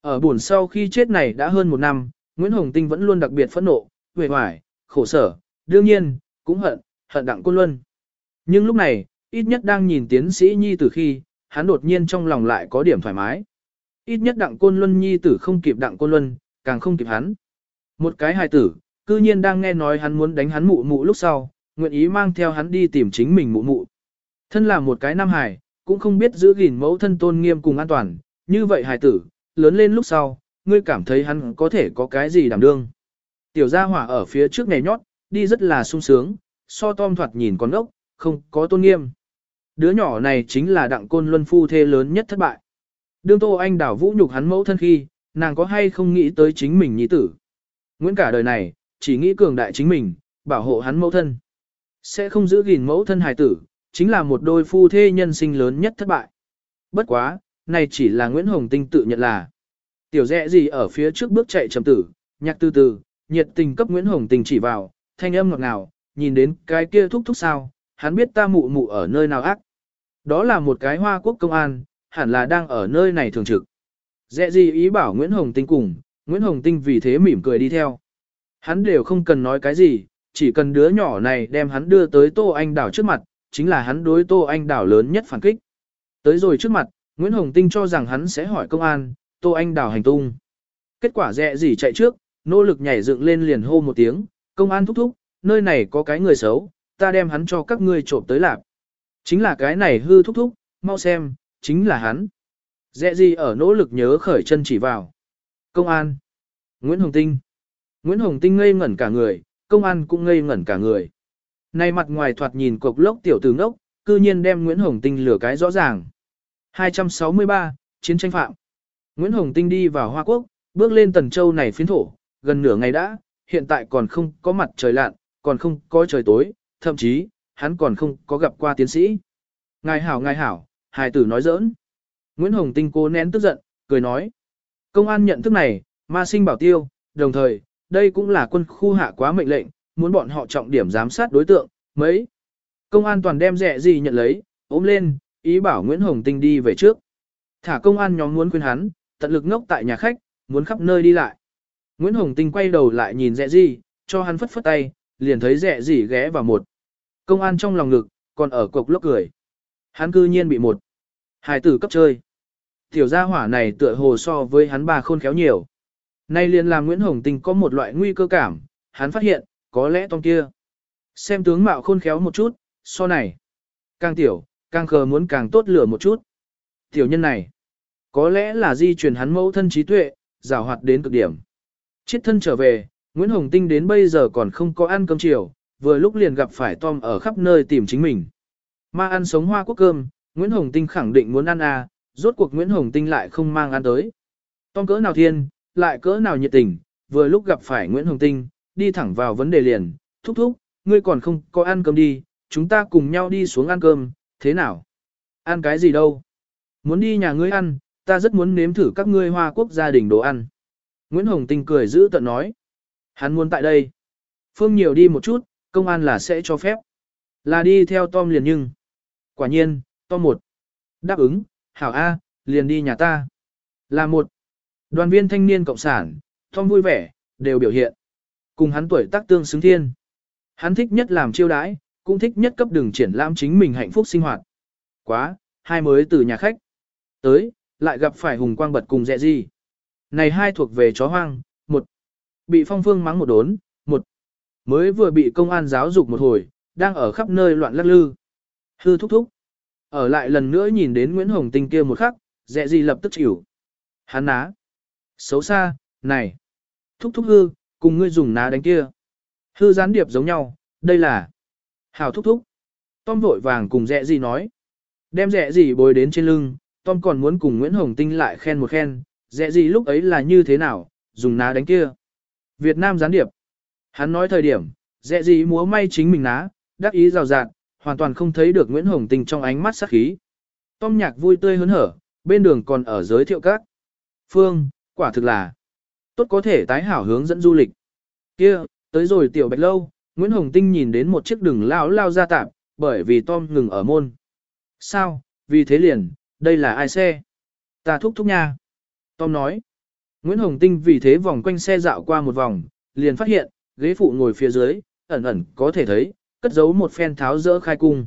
Ở buồn sau khi chết này đã hơn một năm, Nguyễn Hồng Tinh vẫn luôn đặc biệt phẫn nộ, về hoài, khổ sở, đương nhiên, cũng hận, hận đặng côn luân. Nhưng lúc này, ít nhất đang nhìn tiến sĩ nhi từ khi, hắn đột nhiên trong lòng lại có điểm thoải mái. Ít nhất đặng côn luân nhi tử không kịp đặng côn luân, càng không kịp hắn. Một cái hài tử, cư nhiên đang nghe nói hắn muốn đánh hắn mụ mụ lúc sau, nguyện ý mang theo hắn đi tìm chính mình mụ mụ. Thân là một cái nam hài, cũng không biết giữ gìn mẫu thân tôn nghiêm cùng an toàn, như vậy hài tử, lớn lên lúc sau, ngươi cảm thấy hắn có thể có cái gì đảm đương. Tiểu gia hỏa ở phía trước ngày nhót, đi rất là sung sướng, so tom thoạt nhìn con ốc, không có tôn nghiêm. Đứa nhỏ này chính là đặng côn luân phu thê lớn nhất thất bại. Đương Tô Anh đảo vũ nhục hắn mẫu thân khi, nàng có hay không nghĩ tới chính mình nhi tử. Nguyễn cả đời này, chỉ nghĩ cường đại chính mình, bảo hộ hắn mẫu thân. Sẽ không giữ gìn mẫu thân hài tử, chính là một đôi phu thê nhân sinh lớn nhất thất bại. Bất quá, này chỉ là Nguyễn Hồng Tinh tự nhận là. Tiểu dẹ gì ở phía trước bước chạy trầm tử, nhạc từ từ, nhiệt tình cấp Nguyễn Hồng Tinh chỉ vào, thanh âm ngọt ngào, nhìn đến cái kia thúc thúc sao, hắn biết ta mụ mụ ở nơi nào ác. Đó là một cái hoa quốc công an, hẳn là đang ở nơi này thường trực. Dẹ gì ý bảo Nguyễn Hồng Tinh cùng, Nguyễn Hồng Tinh vì thế mỉm cười đi theo. Hắn đều không cần nói cái gì, chỉ cần đứa nhỏ này đem hắn đưa tới Tô Anh Đảo trước mặt, chính là hắn đối Tô Anh Đảo lớn nhất phản kích. Tới rồi trước mặt, Nguyễn Hồng Tinh cho rằng hắn sẽ hỏi công an, Tô Anh Đảo hành tung. Kết quả dẹ gì chạy trước, nỗ lực nhảy dựng lên liền hô một tiếng, công an thúc thúc, nơi này có cái người xấu, ta đem hắn cho các ngươi trộm tới lạp. Chính là cái này hư thúc thúc, mau xem, chính là hắn. Dẹ gì ở nỗ lực nhớ khởi chân chỉ vào. Công an. Nguyễn Hồng Tinh. Nguyễn Hồng Tinh ngây ngẩn cả người, công an cũng ngây ngẩn cả người nay mặt ngoài thoạt nhìn cục lốc tiểu tử ngốc, cư nhiên đem Nguyễn Hồng Tinh lửa cái rõ ràng. 263, Chiến tranh phạm. Nguyễn Hồng Tinh đi vào Hoa Quốc, bước lên Tần Châu này phiến thổ, gần nửa ngày đã, hiện tại còn không có mặt trời lặn, còn không có trời tối, thậm chí, hắn còn không có gặp qua tiến sĩ. Ngài hảo ngài hảo, hài tử nói giỡn. Nguyễn Hồng Tinh cố nén tức giận, cười nói. Công an nhận thức này, ma sinh bảo tiêu, đồng thời, đây cũng là quân khu hạ quá mệnh lệnh, muốn bọn họ trọng điểm giám sát đối tượng, mấy. Công an toàn đem rẻ gì nhận lấy, ôm lên, ý bảo Nguyễn Hồng Tinh đi về trước. Thả công an nhóm muốn khuyên hắn, tận lực ngốc tại nhà khách, muốn khắp nơi đi lại. Nguyễn Hồng Tinh quay đầu lại nhìn rẻ gì, cho hắn phất phất tay, liền thấy rẻ gì ghé vào một. Công an trong lòng ngực, còn ở cục lốc cười. Hắn cư nhiên bị một. Hải tử cấp chơi. Tiểu gia hỏa này tựa hồ so với hắn bà khôn khéo nhiều. Nay liền làm Nguyễn Hồng Tinh có một loại nguy cơ cảm, hắn phát hiện, có lẽ Tom kia. Xem tướng mạo khôn khéo một chút, so này. Càng tiểu, càng khờ muốn càng tốt lửa một chút. Tiểu nhân này, có lẽ là di truyền hắn mẫu thân trí tuệ, rào hoạt đến cực điểm. Chiết thân trở về, Nguyễn Hồng Tinh đến bây giờ còn không có ăn cơm chiều, vừa lúc liền gặp phải Tom ở khắp nơi tìm chính mình. Ma ăn sống hoa quốc cơm, Nguyễn Hồng Tinh khẳng định muốn ăn à, rốt cuộc Nguyễn Hồng Tinh lại không mang ăn tới. Tom cỡ nào thiên, lại cỡ nào nhiệt tình, vừa lúc gặp phải Nguyễn Hồng Tinh, đi thẳng vào vấn đề liền, thúc thúc, ngươi còn không có ăn cơm đi, chúng ta cùng nhau đi xuống ăn cơm, thế nào? Ăn cái gì đâu? Muốn đi nhà ngươi ăn, ta rất muốn nếm thử các ngươi hoa quốc gia đình đồ ăn. Nguyễn Hồng Tinh cười giữ tận nói. Hắn muốn tại đây. Phương nhiều đi một chút, công an là sẽ cho phép. Là đi theo Tom liền nhưng. Quả nhiên, Tom một. Đáp ứng, hảo A, liền đi nhà ta. Là một. Đoàn viên thanh niên cộng sản, Tom vui vẻ, đều biểu hiện. Cùng hắn tuổi tác tương xứng thiên. Hắn thích nhất làm chiêu đãi, cũng thích nhất cấp đường triển lãm chính mình hạnh phúc sinh hoạt. Quá, hai mới từ nhà khách. Tới, lại gặp phải Hùng Quang Bật cùng dẹ gì. Này hai thuộc về chó hoang, một. Bị phong phương mắng một đốn, một. Mới vừa bị công an giáo dục một hồi, đang ở khắp nơi loạn lắc lư. Hư thúc thúc. Ở lại lần nữa nhìn đến Nguyễn Hồng Tinh kia một khắc, dẹ gì lập tức chịu. Hắn ná. Xấu xa, này. Thúc thúc hư, cùng ngươi dùng ná đánh kia. Hư gián điệp giống nhau, đây là. hào thúc thúc. Tom vội vàng cùng dẹ gì nói. Đem dẹ gì bồi đến trên lưng, Tom còn muốn cùng Nguyễn Hồng Tinh lại khen một khen, dẹ gì lúc ấy là như thế nào, dùng ná đánh kia. Việt Nam gián điệp. Hắn nói thời điểm, dẹ gì múa may chính mình ná, đắc ý rào rạt, hoàn toàn không thấy được Nguyễn Hồng Tinh trong ánh mắt sắc khí. Tom nhạc vui tươi hớn hở, bên đường còn ở giới thiệu các. Phương, quả thực là tốt có thể tái hảo hướng dẫn du lịch. Kia, tới rồi tiểu bạch lâu, Nguyễn Hồng Tinh nhìn đến một chiếc đường lao lao ra tạm, bởi vì Tom ngừng ở môn. Sao, vì thế liền, đây là ai xe? Ta thúc thúc nha. Tom nói. Nguyễn Hồng Tinh vì thế vòng quanh xe dạo qua một vòng, liền phát hiện, ghế phụ ngồi phía dưới, ẩn ẩn có thể thấy, cất giấu một phen tháo dỡ khai cung.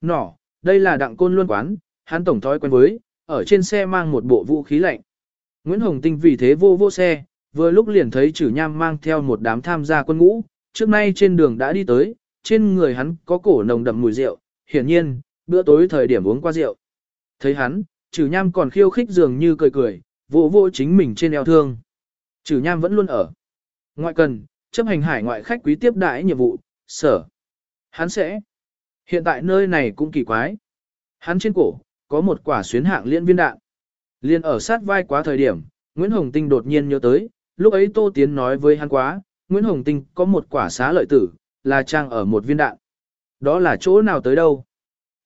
Nỏ, đây là đặng côn luân quán, hắn tổng thói quen với, ở trên xe mang một bộ vũ khí lạnh. Nguyễn Hồng Tinh vì thế vô vô xe, vừa lúc liền thấy chử nham mang theo một đám tham gia quân ngũ, trước nay trên đường đã đi tới, trên người hắn có cổ nồng đậm mùi rượu, hiển nhiên, bữa tối thời điểm uống qua rượu. Thấy hắn, chử nham còn khiêu khích dường như cười cười, vỗ vỗ chính mình trên eo thương. Chử nham vẫn luôn ở. Ngoại cần, chấp hành hải ngoại khách quý tiếp đãi nhiệm vụ, sở. Hắn sẽ. Hiện tại nơi này cũng kỳ quái. Hắn trên cổ, có một quả xuyến hạng liên viên đạn. Liên ở sát vai quá thời điểm, Nguyễn Hồng Tinh đột nhiên nhớ tới, lúc ấy Tô Tiến nói với hắn quá, Nguyễn Hồng Tinh có một quả xá lợi tử, là trang ở một viên đạn. Đó là chỗ nào tới đâu?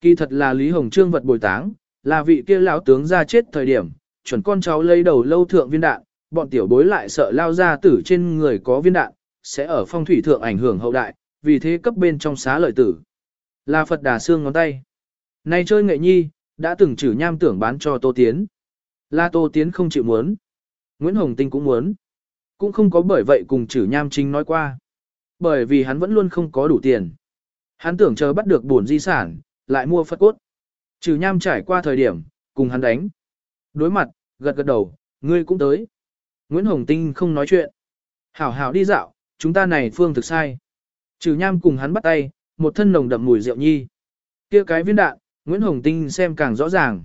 Kỳ thật là Lý Hồng Trương vật bồi táng, là vị kia lão tướng ra chết thời điểm, chuẩn con cháu lấy đầu lâu thượng viên đạn, bọn tiểu bối lại sợ lao ra tử trên người có viên đạn, sẽ ở phong thủy thượng ảnh hưởng hậu đại, vì thế cấp bên trong xá lợi tử. Là Phật đà xương ngón tay. Này chơi nghệ nhi, đã từng chử nham tưởng bán cho Tô Tiến. Là Tô Tiến không chịu muốn. Nguyễn Hồng Tinh cũng muốn. Cũng không có bởi vậy cùng chử nham chính nói qua. Bởi vì hắn vẫn luôn không có đủ tiền. Hắn tưởng chờ bắt được bổn di sản, lại mua Phật cốt. Trừ nham trải qua thời điểm, cùng hắn đánh. Đối mặt, gật gật đầu, ngươi cũng tới. Nguyễn Hồng Tinh không nói chuyện. Hảo hảo đi dạo, chúng ta này phương thực sai. Trừ nham cùng hắn bắt tay, một thân nồng đậm mùi rượu nhi. kia cái viên đạn, Nguyễn Hồng Tinh xem càng rõ ràng.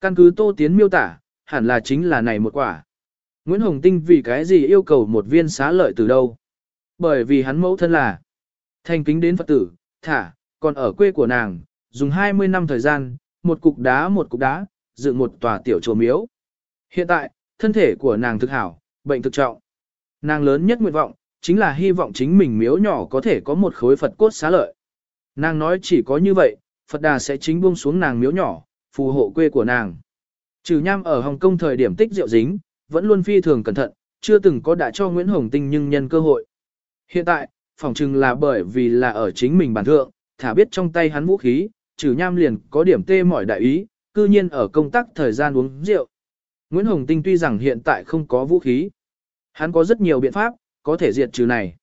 Căn cứ tô tiến miêu tả, hẳn là chính là này một quả. Nguyễn Hồng Tinh vì cái gì yêu cầu một viên xá lợi từ đâu? Bởi vì hắn mẫu thân là thành kính đến Phật tử, thả, còn ở quê của nàng, dùng 20 năm thời gian, một cục đá một cục đá, dựng một tòa tiểu chùa miếu. Hiện tại, thân thể của nàng thực hảo, bệnh thực trọng. Nàng lớn nhất nguyện vọng, chính là hy vọng chính mình miếu nhỏ có thể có một khối Phật cốt xá lợi. Nàng nói chỉ có như vậy, Phật đà sẽ chính buông xuống nàng miếu nhỏ, phù hộ quê của nàng. Trừ nham ở Hồng Kông thời điểm tích rượu dính, vẫn luôn phi thường cẩn thận, chưa từng có đã cho Nguyễn Hồng Tinh nhưng nhân cơ hội. Hiện tại, phỏng chừng là bởi vì là ở chính mình bản thượng, thả biết trong tay hắn vũ khí, trừ nham liền có điểm tê mỏi đại ý, cư nhiên ở công tác thời gian uống rượu. Nguyễn Hồng Tinh tuy rằng hiện tại không có vũ khí, hắn có rất nhiều biện pháp, có thể diệt trừ này.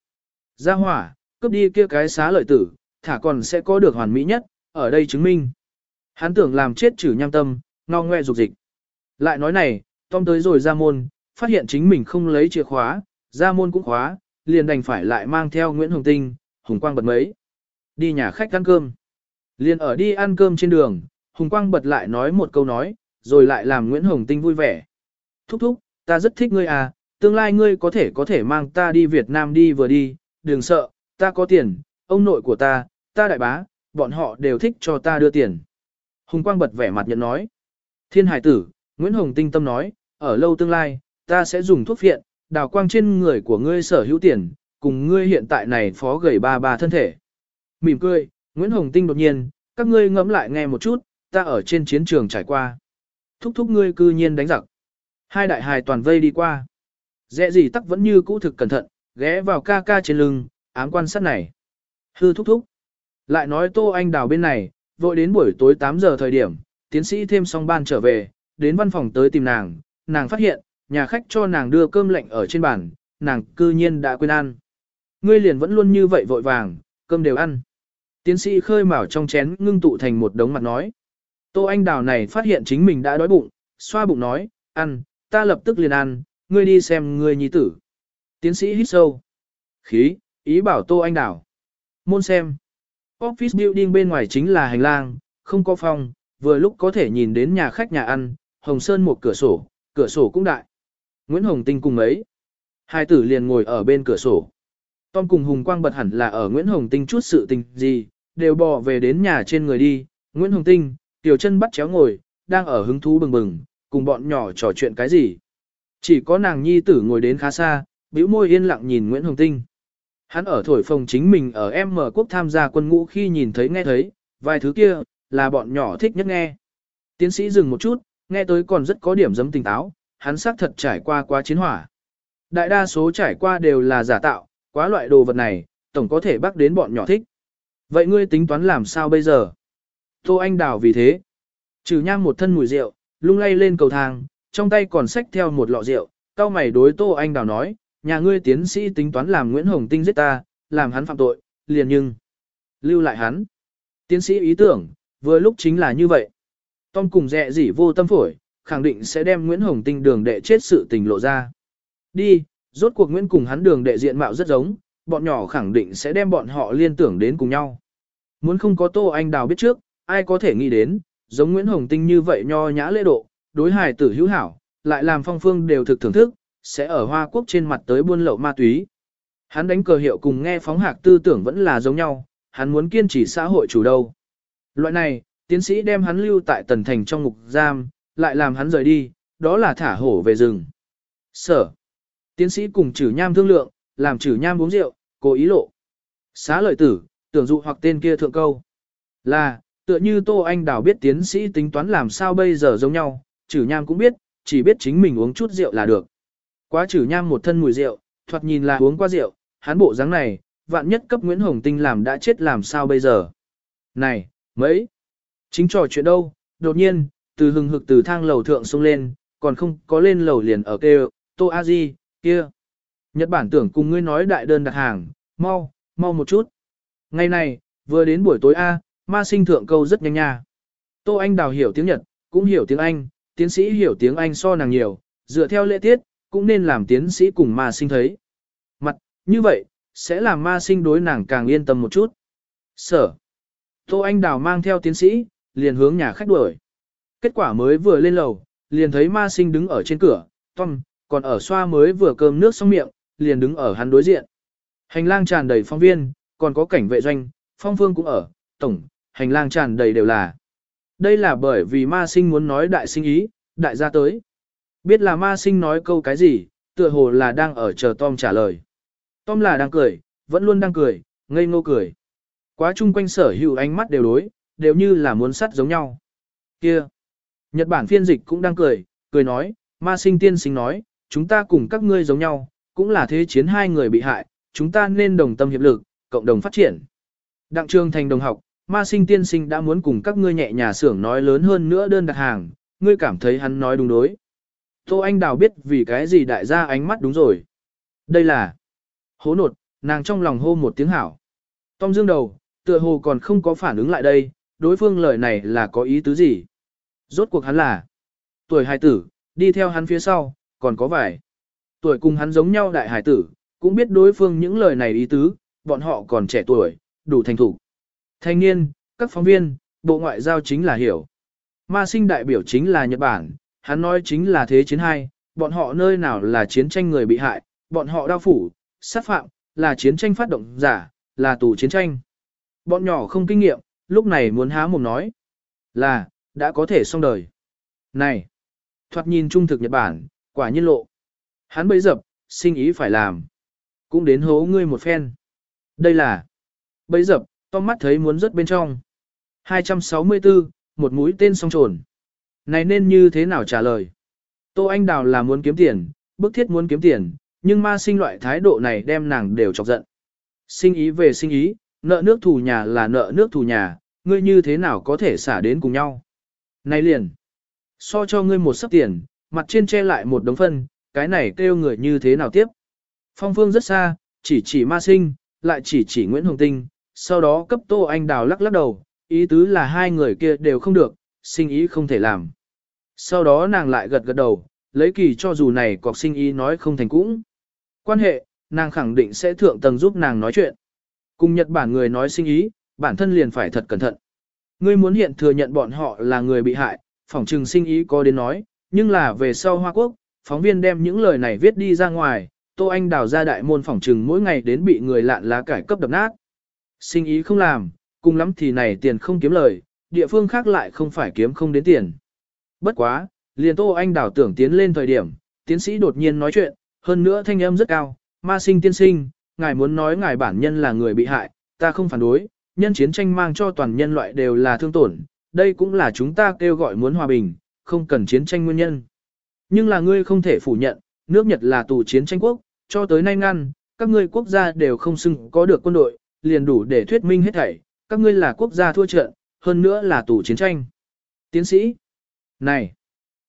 gia hỏa, cướp đi kia cái xá lợi tử, thả còn sẽ có được hoàn mỹ nhất, ở đây chứng minh. Hắn tưởng làm chết trừ nham tâm, ngo ngoe dục dịch. Lại nói này, Tom tới rồi ra môn, phát hiện chính mình không lấy chìa khóa, ra môn cũng khóa, liền đành phải lại mang theo Nguyễn Hồng Tinh, Hùng Quang bật mấy. Đi nhà khách ăn cơm. Liền ở đi ăn cơm trên đường, Hùng Quang bật lại nói một câu nói, rồi lại làm Nguyễn Hồng Tinh vui vẻ. Thúc thúc, ta rất thích ngươi à, tương lai ngươi có thể có thể mang ta đi Việt Nam đi vừa đi, đừng sợ, ta có tiền, ông nội của ta, ta đại bá, bọn họ đều thích cho ta đưa tiền. Hùng Quang bật vẻ mặt nhận nói. Thiên hải tử, Nguyễn Hồng Tinh tâm nói, ở lâu tương lai, ta sẽ dùng thuốc phiện, đào quang trên người của ngươi sở hữu tiền, cùng ngươi hiện tại này phó gầy ba ba thân thể. Mỉm cười, Nguyễn Hồng Tinh đột nhiên, các ngươi ngẫm lại nghe một chút, ta ở trên chiến trường trải qua. Thúc thúc ngươi cư nhiên đánh giặc. Hai đại hài toàn vây đi qua. Dẹ gì tắc vẫn như cũ thực cẩn thận, ghé vào ca ca trên lưng, ám quan sát này. Hư thúc thúc. Lại nói Tô Anh Đào bên này, vội đến buổi tối 8 giờ thời điểm, tiến sĩ thêm xong ban trở về, đến văn phòng tới tìm nàng, nàng phát hiện, nhà khách cho nàng đưa cơm lạnh ở trên bàn, nàng cư nhiên đã quên ăn. Ngươi liền vẫn luôn như vậy vội vàng, cơm đều ăn. Tiến sĩ khơi mào trong chén ngưng tụ thành một đống mặt nói. Tô Anh Đào này phát hiện chính mình đã đói bụng, xoa bụng nói, ăn, ta lập tức liền ăn, ngươi đi xem ngươi nhi tử. Tiến sĩ hít sâu. Khí, ý bảo Tô Anh Đào. Môn xem. Office building bên ngoài chính là hành lang, không có phòng, vừa lúc có thể nhìn đến nhà khách nhà ăn, Hồng Sơn một cửa sổ, cửa sổ cũng đại. Nguyễn Hồng Tinh cùng ấy. Hai tử liền ngồi ở bên cửa sổ. Tom cùng Hùng Quang bật hẳn là ở Nguyễn Hồng Tinh chút sự tình gì, đều bò về đến nhà trên người đi. Nguyễn Hồng Tinh, tiểu chân bắt chéo ngồi, đang ở hứng thú bừng bừng, cùng bọn nhỏ trò chuyện cái gì. Chỉ có nàng nhi tử ngồi đến khá xa, bĩu môi yên lặng nhìn Nguyễn Hồng Tinh. Hắn ở thổi phòng chính mình ở M quốc tham gia quân ngũ khi nhìn thấy nghe thấy, vài thứ kia, là bọn nhỏ thích nhất nghe. Tiến sĩ dừng một chút, nghe tới còn rất có điểm giấm tỉnh táo, hắn xác thật trải qua quá chiến hỏa. Đại đa số trải qua đều là giả tạo, quá loại đồ vật này, tổng có thể bắt đến bọn nhỏ thích. Vậy ngươi tính toán làm sao bây giờ? Tô Anh Đào vì thế, trừ nhang một thân mùi rượu, lung lay lên cầu thang, trong tay còn xách theo một lọ rượu, cao mày đối Tô Anh Đào nói, nhà ngươi tiến sĩ tính toán làm Nguyễn Hồng Tinh giết ta, làm hắn phạm tội, liền nhưng, lưu lại hắn. Tiến sĩ ý tưởng, vừa lúc chính là như vậy. Tom cùng dẹ dỉ vô tâm phổi, khẳng định sẽ đem Nguyễn Hồng Tinh đường đệ chết sự tình lộ ra. Đi, rốt cuộc Nguyễn cùng hắn đường đệ diện mạo rất giống, bọn nhỏ khẳng định sẽ đem bọn họ liên tưởng đến cùng nhau. Muốn không có Tô Anh Đào biết trước, ai có thể nghĩ đến, giống Nguyễn Hồng Tinh như vậy nho nhã lễ độ, đối hài tử hữu hảo, lại làm phong phương đều thực thưởng thức, sẽ ở Hoa Quốc trên mặt tới buôn lậu ma túy. Hắn đánh cờ hiệu cùng nghe phóng hạc tư tưởng vẫn là giống nhau, hắn muốn kiên trì xã hội chủ đâu. Loại này, tiến sĩ đem hắn lưu tại tần thành trong ngục giam, lại làm hắn rời đi, đó là thả hổ về rừng. Sở. Tiến sĩ cùng trừ nham thương lượng, làm trừ nham uống rượu, cố ý lộ. Xá lợi tử, tưởng dụ hoặc tên kia thượng câu. Là, tựa như Tô Anh Đào biết tiến sĩ tính toán làm sao bây giờ giống nhau, trừ nham cũng biết, chỉ biết chính mình uống chút rượu là được. Quá trừ nham một thân mùi rượu, thoạt nhìn là uống qua rượu, hắn bộ dáng này, vạn nhất cấp Nguyễn Hồng Tinh làm đã chết làm sao bây giờ. Này, mấy, chính trò chuyện đâu, đột nhiên, từ hừng hực từ thang lầu thượng xuống lên, còn không có lên lầu liền ở kêu, Tô A Di, kia. Nhật Bản tưởng cùng ngươi nói đại đơn đặt hàng, mau, mau một chút. Ngày này, vừa đến buổi tối A, ma sinh thượng câu rất nhanh nha. Tô Anh Đào hiểu tiếng Nhật, cũng hiểu tiếng Anh, tiến sĩ hiểu tiếng Anh so nàng nhiều, dựa theo lễ tiết, cũng nên làm tiến sĩ cùng ma sinh thấy. Mặt, như vậy, sẽ làm ma sinh đối nàng càng yên tâm một chút. Sở. Tô Anh Đào mang theo tiến sĩ, liền hướng nhà khách đuổi. Kết quả mới vừa lên lầu, liền thấy ma sinh đứng ở trên cửa, Tom, còn ở xoa mới vừa cơm nước xong miệng, liền đứng ở hắn đối diện. Hành lang tràn đầy phóng viên, còn có cảnh vệ doanh, phong phương cũng ở, tổng, hành lang tràn đầy đều là. Đây là bởi vì ma sinh muốn nói đại sinh ý, đại gia tới. Biết là ma sinh nói câu cái gì, tựa hồ là đang ở chờ Tom trả lời. Tom là đang cười, vẫn luôn đang cười, ngây ngô cười. Quá chung quanh sở hữu ánh mắt đều đối, đều như là muốn sắt giống nhau. Kia! Nhật Bản phiên dịch cũng đang cười, cười nói, ma sinh tiên sinh nói, chúng ta cùng các ngươi giống nhau, cũng là thế chiến hai người bị hại, chúng ta nên đồng tâm hiệp lực, cộng đồng phát triển. Đặng trương thành đồng học, ma sinh tiên sinh đã muốn cùng các ngươi nhẹ nhà xưởng nói lớn hơn nữa đơn đặt hàng, ngươi cảm thấy hắn nói đúng đối. Tô Anh Đào biết vì cái gì đại gia ánh mắt đúng rồi. Đây là hố nột, nàng trong lòng hô một tiếng hảo. Tom dương đầu, tựa hồ còn không có phản ứng lại đây, đối phương lời này là có ý tứ gì. Rốt cuộc hắn là tuổi hài tử, đi theo hắn phía sau, còn có vài tuổi cùng hắn giống nhau đại hài tử, cũng biết đối phương những lời này ý tứ, bọn họ còn trẻ tuổi, đủ thành thủ. Thanh niên, các phóng viên, bộ ngoại giao chính là hiểu. Ma sinh đại biểu chính là Nhật Bản, hắn nói chính là thế chiến hai, bọn họ nơi nào là chiến tranh người bị hại, bọn họ đau phủ, sát phạm, là chiến tranh phát động giả, là tù chiến tranh. Bọn nhỏ không kinh nghiệm, lúc này muốn há mồm nói, là, đã có thể xong đời. Này, thoạt nhìn trung thực Nhật Bản, quả nhiên lộ. Hắn bấy dập, sinh ý phải làm. Cũng đến hố ngươi một phen. Đây là, bấy dập, to mắt thấy muốn rớt bên trong. 264, một mũi tên song trồn. Này nên như thế nào trả lời? Tô Anh Đào là muốn kiếm tiền, bức thiết muốn kiếm tiền, nhưng ma sinh loại thái độ này đem nàng đều chọc giận. Sinh ý về sinh ý, nợ nước thù nhà là nợ nước thù nhà, ngươi như thế nào có thể xả đến cùng nhau? Này liền, so cho ngươi một sấp tiền, mặt trên che lại một đống phân, cái này kêu người như thế nào tiếp? Phong phương rất xa, chỉ chỉ ma sinh, lại chỉ chỉ Nguyễn Hồng Tinh, sau đó cấp Tô Anh Đào lắc lắc đầu, ý tứ là hai người kia đều không được, sinh ý không thể làm. Sau đó nàng lại gật gật đầu, lấy kỳ cho dù này cọc sinh ý nói không thành cũng. Quan hệ, nàng khẳng định sẽ thượng tầng giúp nàng nói chuyện. Cùng Nhật Bản người nói sinh ý, bản thân liền phải thật cẩn thận. Ngươi muốn hiện thừa nhận bọn họ là người bị hại, phỏng trừng sinh ý có đến nói, nhưng là về sau Hoa Quốc, phóng viên đem những lời này viết đi ra ngoài, Tô Anh đào ra đại môn phỏng trừng mỗi ngày đến bị người lạn lá cải cấp đập nát. Sinh ý không làm, cùng lắm thì này tiền không kiếm lời, địa phương khác lại không phải kiếm không đến tiền. Bất quá, liền Tô Anh đào tưởng tiến lên thời điểm, tiến sĩ đột nhiên nói chuyện, hơn nữa thanh âm rất cao, ma sinh tiên sinh, ngài muốn nói ngài bản nhân là người bị hại, ta không phản đối, nhân chiến tranh mang cho toàn nhân loại đều là thương tổn, đây cũng là chúng ta kêu gọi muốn hòa bình, không cần chiến tranh nguyên nhân. Nhưng là ngươi không thể phủ nhận, nước Nhật là tù chiến tranh quốc, cho tới nay ngăn, các ngươi quốc gia đều không xưng có được quân đội, liền đủ để thuyết minh hết thảy, các ngươi là quốc gia thua trận, hơn nữa là tù chiến tranh. Tiến sĩ, này,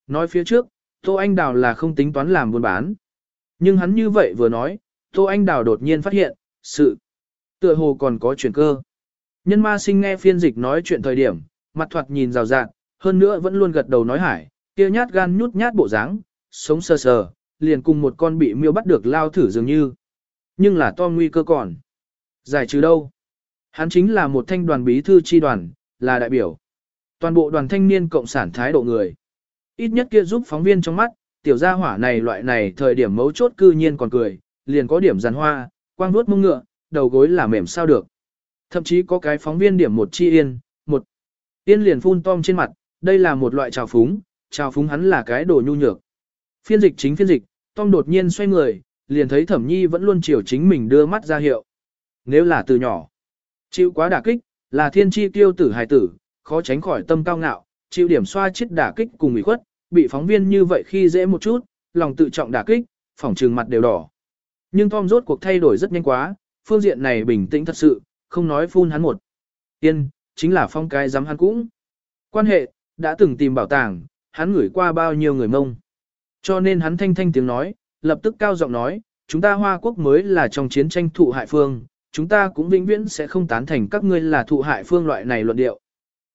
nói phía trước, Tô Anh Đào là không tính toán làm buôn bán. Nhưng hắn như vậy vừa nói, Tô Anh Đào đột nhiên phát hiện, sự tựa hồ còn có chuyển cơ. Nhân ma sinh nghe phiên dịch nói chuyện thời điểm, mặt thoạt nhìn rào rạng, hơn nữa vẫn luôn gật đầu nói hải, kia nhát gan nhút nhát bộ dáng, sống sờ sờ, liền cùng một con bị miêu bắt được lao thử dường như. Nhưng là to nguy cơ còn. Giải trừ đâu? Hắn chính là một thanh đoàn bí thư chi đoàn, là đại biểu. Toàn bộ đoàn thanh niên cộng sản thái độ người. Ít nhất kia giúp phóng viên trong mắt, tiểu gia hỏa này loại này thời điểm mấu chốt cư nhiên còn cười, liền có điểm giàn hoa, quang vuốt mông ngựa, đầu gối là mềm sao được. Thậm chí có cái phóng viên điểm một chi yên, một yên liền phun tom trên mặt, đây là một loại trào phúng, trào phúng hắn là cái đồ nhu nhược. Phiên dịch chính phiên dịch, Tom đột nhiên xoay người, liền thấy Thẩm Nhi vẫn luôn chiều chính mình đưa mắt ra hiệu. Nếu là từ nhỏ, chịu quá đả kích, là thiên chi tiêu tử hài tử, khó tránh khỏi tâm cao ngạo, chịu điểm xoa chết đả kích cùng ủy khuất, bị phóng viên như vậy khi dễ một chút, lòng tự trọng đả kích, phỏng trừng mặt đều đỏ. Nhưng Tom rốt cuộc thay đổi rất nhanh quá, phương diện này bình tĩnh thật sự, không nói phun hắn một. Tiên, chính là phong cái dám hắn cũng. Quan hệ, đã từng tìm bảo tàng, hắn gửi qua bao nhiêu người mông. Cho nên hắn thanh thanh tiếng nói, lập tức cao giọng nói, chúng ta Hoa Quốc mới là trong chiến tranh thụ hại phương, chúng ta cũng vĩnh viễn sẽ không tán thành các ngươi là thụ hại phương loại này luận điệu.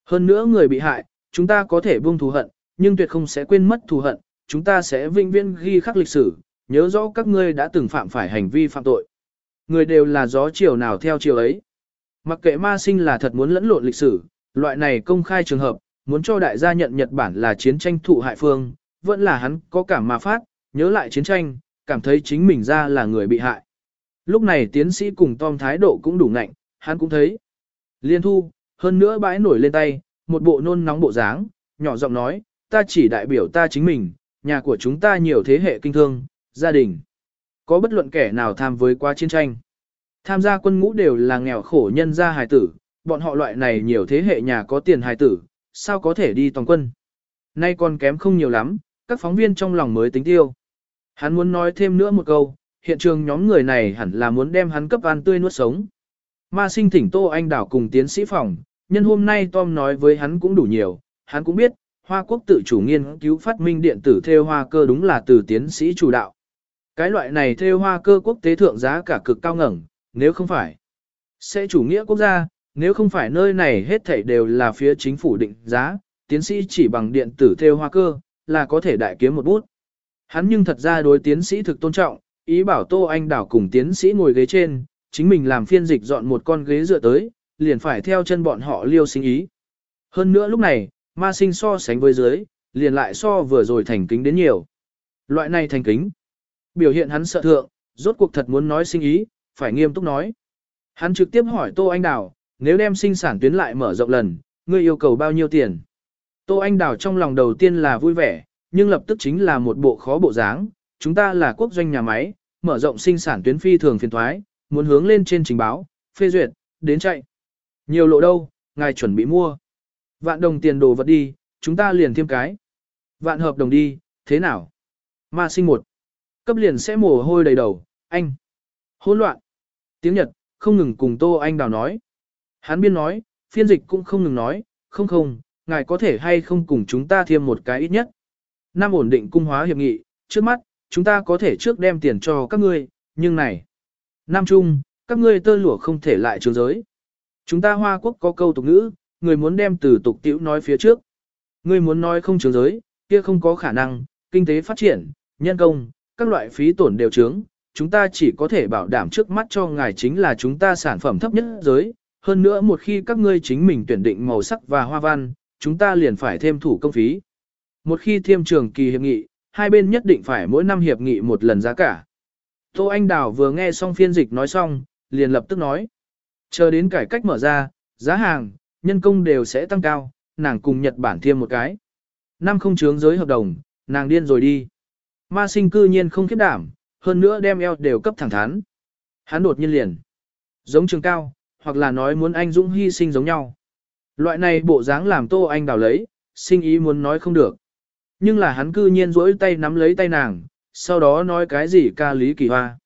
Hơn nữa người bị hại, chúng ta có thể buông thù hận, nhưng tuyệt không sẽ quên mất thù hận, chúng ta sẽ vĩnh viễn ghi khắc lịch sử, nhớ rõ các ngươi đã từng phạm phải hành vi phạm tội. Người đều là gió chiều nào theo chiều ấy. Mặc kệ ma sinh là thật muốn lẫn lộn lịch sử, loại này công khai trường hợp, muốn cho đại gia nhận Nhật Bản là chiến tranh thụ hại phương, vẫn là hắn có cảm mà phát, nhớ lại chiến tranh, cảm thấy chính mình ra là người bị hại. Lúc này tiến sĩ cùng Tom thái độ cũng đủ ngạnh, hắn cũng thấy. Liên thu, hơn nữa bãi nổi lên tay, một bộ nôn nóng bộ dáng, nhỏ giọng nói, ta chỉ đại biểu ta chính mình, nhà của chúng ta nhiều thế hệ kinh thương, gia đình. Có bất luận kẻ nào tham với qua chiến tranh. Tham gia quân ngũ đều là nghèo khổ nhân gia hài tử, bọn họ loại này nhiều thế hệ nhà có tiền hài tử, sao có thể đi toàn quân. Nay còn kém không nhiều lắm, các phóng viên trong lòng mới tính tiêu. Hắn muốn nói thêm nữa một câu, hiện trường nhóm người này hẳn là muốn đem hắn cấp ăn tươi nuốt sống. Ma sinh thỉnh Tô Anh Đảo cùng tiến sĩ phòng, nhân hôm nay Tom nói với hắn cũng đủ nhiều, hắn cũng biết, Hoa Quốc tự chủ nghiên cứu phát minh điện tử theo hoa cơ đúng là từ tiến sĩ chủ đạo. Cái loại này theo hoa cơ quốc tế thượng giá cả cực cao ngẩng, nếu không phải, sẽ chủ nghĩa quốc gia, nếu không phải nơi này hết thảy đều là phía chính phủ định giá, tiến sĩ chỉ bằng điện tử theo hoa cơ, là có thể đại kiếm một bút. Hắn nhưng thật ra đối tiến sĩ thực tôn trọng, ý bảo Tô Anh Đảo cùng tiến sĩ ngồi ghế trên, chính mình làm phiên dịch dọn một con ghế dựa tới, liền phải theo chân bọn họ liêu sinh ý. Hơn nữa lúc này, ma sinh so sánh với dưới, liền lại so vừa rồi thành kính đến nhiều. Loại này thành kính, biểu hiện hắn sợ thượng, rốt cuộc thật muốn nói sinh ý, phải nghiêm túc nói. Hắn trực tiếp hỏi Tô Anh Đào, nếu đem sinh sản tuyến lại mở rộng lần, ngươi yêu cầu bao nhiêu tiền? Tô Anh Đào trong lòng đầu tiên là vui vẻ, nhưng lập tức chính là một bộ khó bộ dáng. Chúng ta là quốc doanh nhà máy, mở rộng sinh sản tuyến phi thường phiền thoái, muốn hướng lên trên trình báo, phê duyệt, đến chạy. Nhiều lộ đâu, ngài chuẩn bị mua. Vạn đồng tiền đồ vật đi, chúng ta liền thêm cái. Vạn hợp đồng đi, thế nào? Ma sinh một. Cấp liền sẽ mồ hôi đầy đầu, anh. Hỗn loạn. Tiếng Nhật, không ngừng cùng Tô Anh Đào nói. Hắn biên nói, phiên dịch cũng không ngừng nói, không không, ngài có thể hay không cùng chúng ta thêm một cái ít nhất. Năm ổn định cung hóa hiệp nghị, trước mắt, chúng ta có thể trước đem tiền cho các ngươi, nhưng này. nam trung các ngươi tơ lụa không thể lại trường giới. Chúng ta Hoa Quốc có câu tục ngữ, người muốn đem từ tục tiểu nói phía trước. Người muốn nói không trường giới, kia không có khả năng, kinh tế phát triển, nhân công, các loại phí tổn đều trướng. Chúng ta chỉ có thể bảo đảm trước mắt cho ngài chính là chúng ta sản phẩm thấp nhất giới. Hơn nữa một khi các ngươi chính mình tuyển định màu sắc và hoa văn, chúng ta liền phải thêm thủ công phí. Một khi thêm trường kỳ hiệp nghị, hai bên nhất định phải mỗi năm hiệp nghị một lần giá cả. Tô Anh Đào vừa nghe xong phiên dịch nói xong, liền lập tức nói. Chờ đến cải cách mở ra, giá hàng, nhân công đều sẽ tăng cao, nàng cùng Nhật Bản thêm một cái. Năm không chướng giới hợp đồng, nàng điên rồi đi. Ma sinh cư nhiên không khiếp đảm, hơn nữa đem eo đều cấp thẳng thắn. Hắn đột nhiên liền. Giống trường cao, hoặc là nói muốn anh Dũng hy sinh giống nhau. Loại này bộ dáng làm Tô Anh đào lấy, sinh ý muốn nói không được. Nhưng là hắn cư nhiên rỗi tay nắm lấy tay nàng, sau đó nói cái gì ca lý kỳ hoa.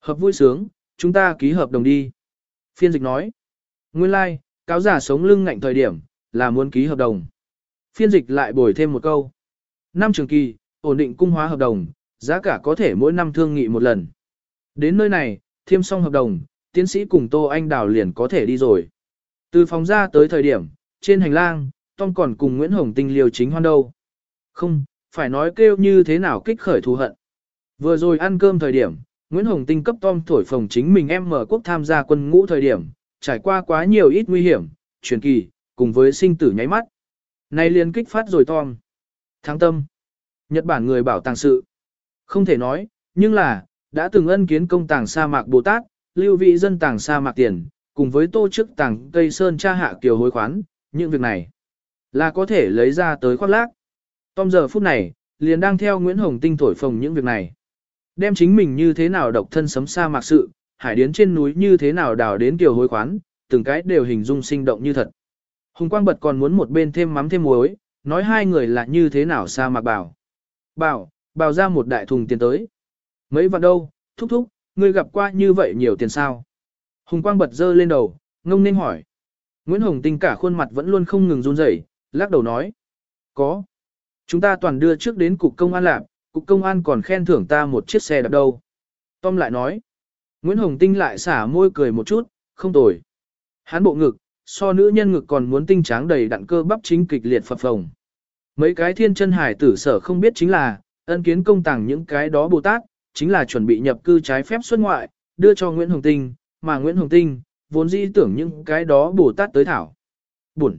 Hợp vui sướng, chúng ta ký hợp đồng đi. Phiên dịch nói. Nguyên lai, like, cáo giả sống lưng ngạnh thời điểm, là muốn ký hợp đồng. Phiên dịch lại bồi thêm một câu. Năm trường kỳ, ổn định cung hóa hợp đồng, giá cả có thể mỗi năm thương nghị một lần. Đến nơi này, thêm xong hợp đồng, tiến sĩ cùng Tô Anh Đào liền có thể đi rồi. Từ phòng ra tới thời điểm, trên hành lang, Tom còn cùng Nguyễn Hồng Tinh liều chính hoan đâu. Không, phải nói kêu như thế nào kích khởi thù hận. Vừa rồi ăn cơm thời điểm, Nguyễn Hồng Tinh cấp Tom thổi phồng chính mình em mở quốc tham gia quân ngũ thời điểm, trải qua quá nhiều ít nguy hiểm, truyền kỳ, cùng với sinh tử nháy mắt. Nay liền kích phát rồi Tom. Thắng tâm. Nhật Bản người bảo tàng sự. Không thể nói, nhưng là, đã từng ân kiến công tàng sa mạc Bồ Tát, lưu vị dân tàng sa mạc tiền, cùng với tô chức tàng Tây Sơn cha hạ kiều hối khoán, những việc này là có thể lấy ra tới khoác lác. Tom giờ phút này, liền đang theo Nguyễn Hồng Tinh thổi phồng những việc này. Đem chính mình như thế nào độc thân sấm sa mạc sự, hải điến trên núi như thế nào đào đến kiều hối khoán, từng cái đều hình dung sinh động như thật. Hùng Quang Bật còn muốn một bên thêm mắm thêm muối, nói hai người là như thế nào sa mạc bảo. Bảo, bào ra một đại thùng tiền tới. Mấy vạn đâu, thúc thúc, ngươi gặp qua như vậy nhiều tiền sao? Hùng Quang bật dơ lên đầu, ngông nên hỏi. Nguyễn Hồng Tinh cả khuôn mặt vẫn luôn không ngừng run rẩy, lắc đầu nói. Có. Chúng ta toàn đưa trước đến cục công an làm cục công an còn khen thưởng ta một chiếc xe đạp đâu. Tom lại nói. Nguyễn Hồng Tinh lại xả môi cười một chút, không tồi. Hán bộ ngực, so nữ nhân ngực còn muốn tinh tráng đầy đặn cơ bắp chính kịch liệt phập phồng. Mấy cái thiên chân hải tử sở không biết chính là, ân kiến công tàng những cái đó Bồ Tát, chính là chuẩn bị nhập cư trái phép xuất ngoại, đưa cho Nguyễn Hồng Tinh, mà Nguyễn Hồng Tinh, vốn dĩ tưởng những cái đó Bồ Tát tới thảo. Buồn.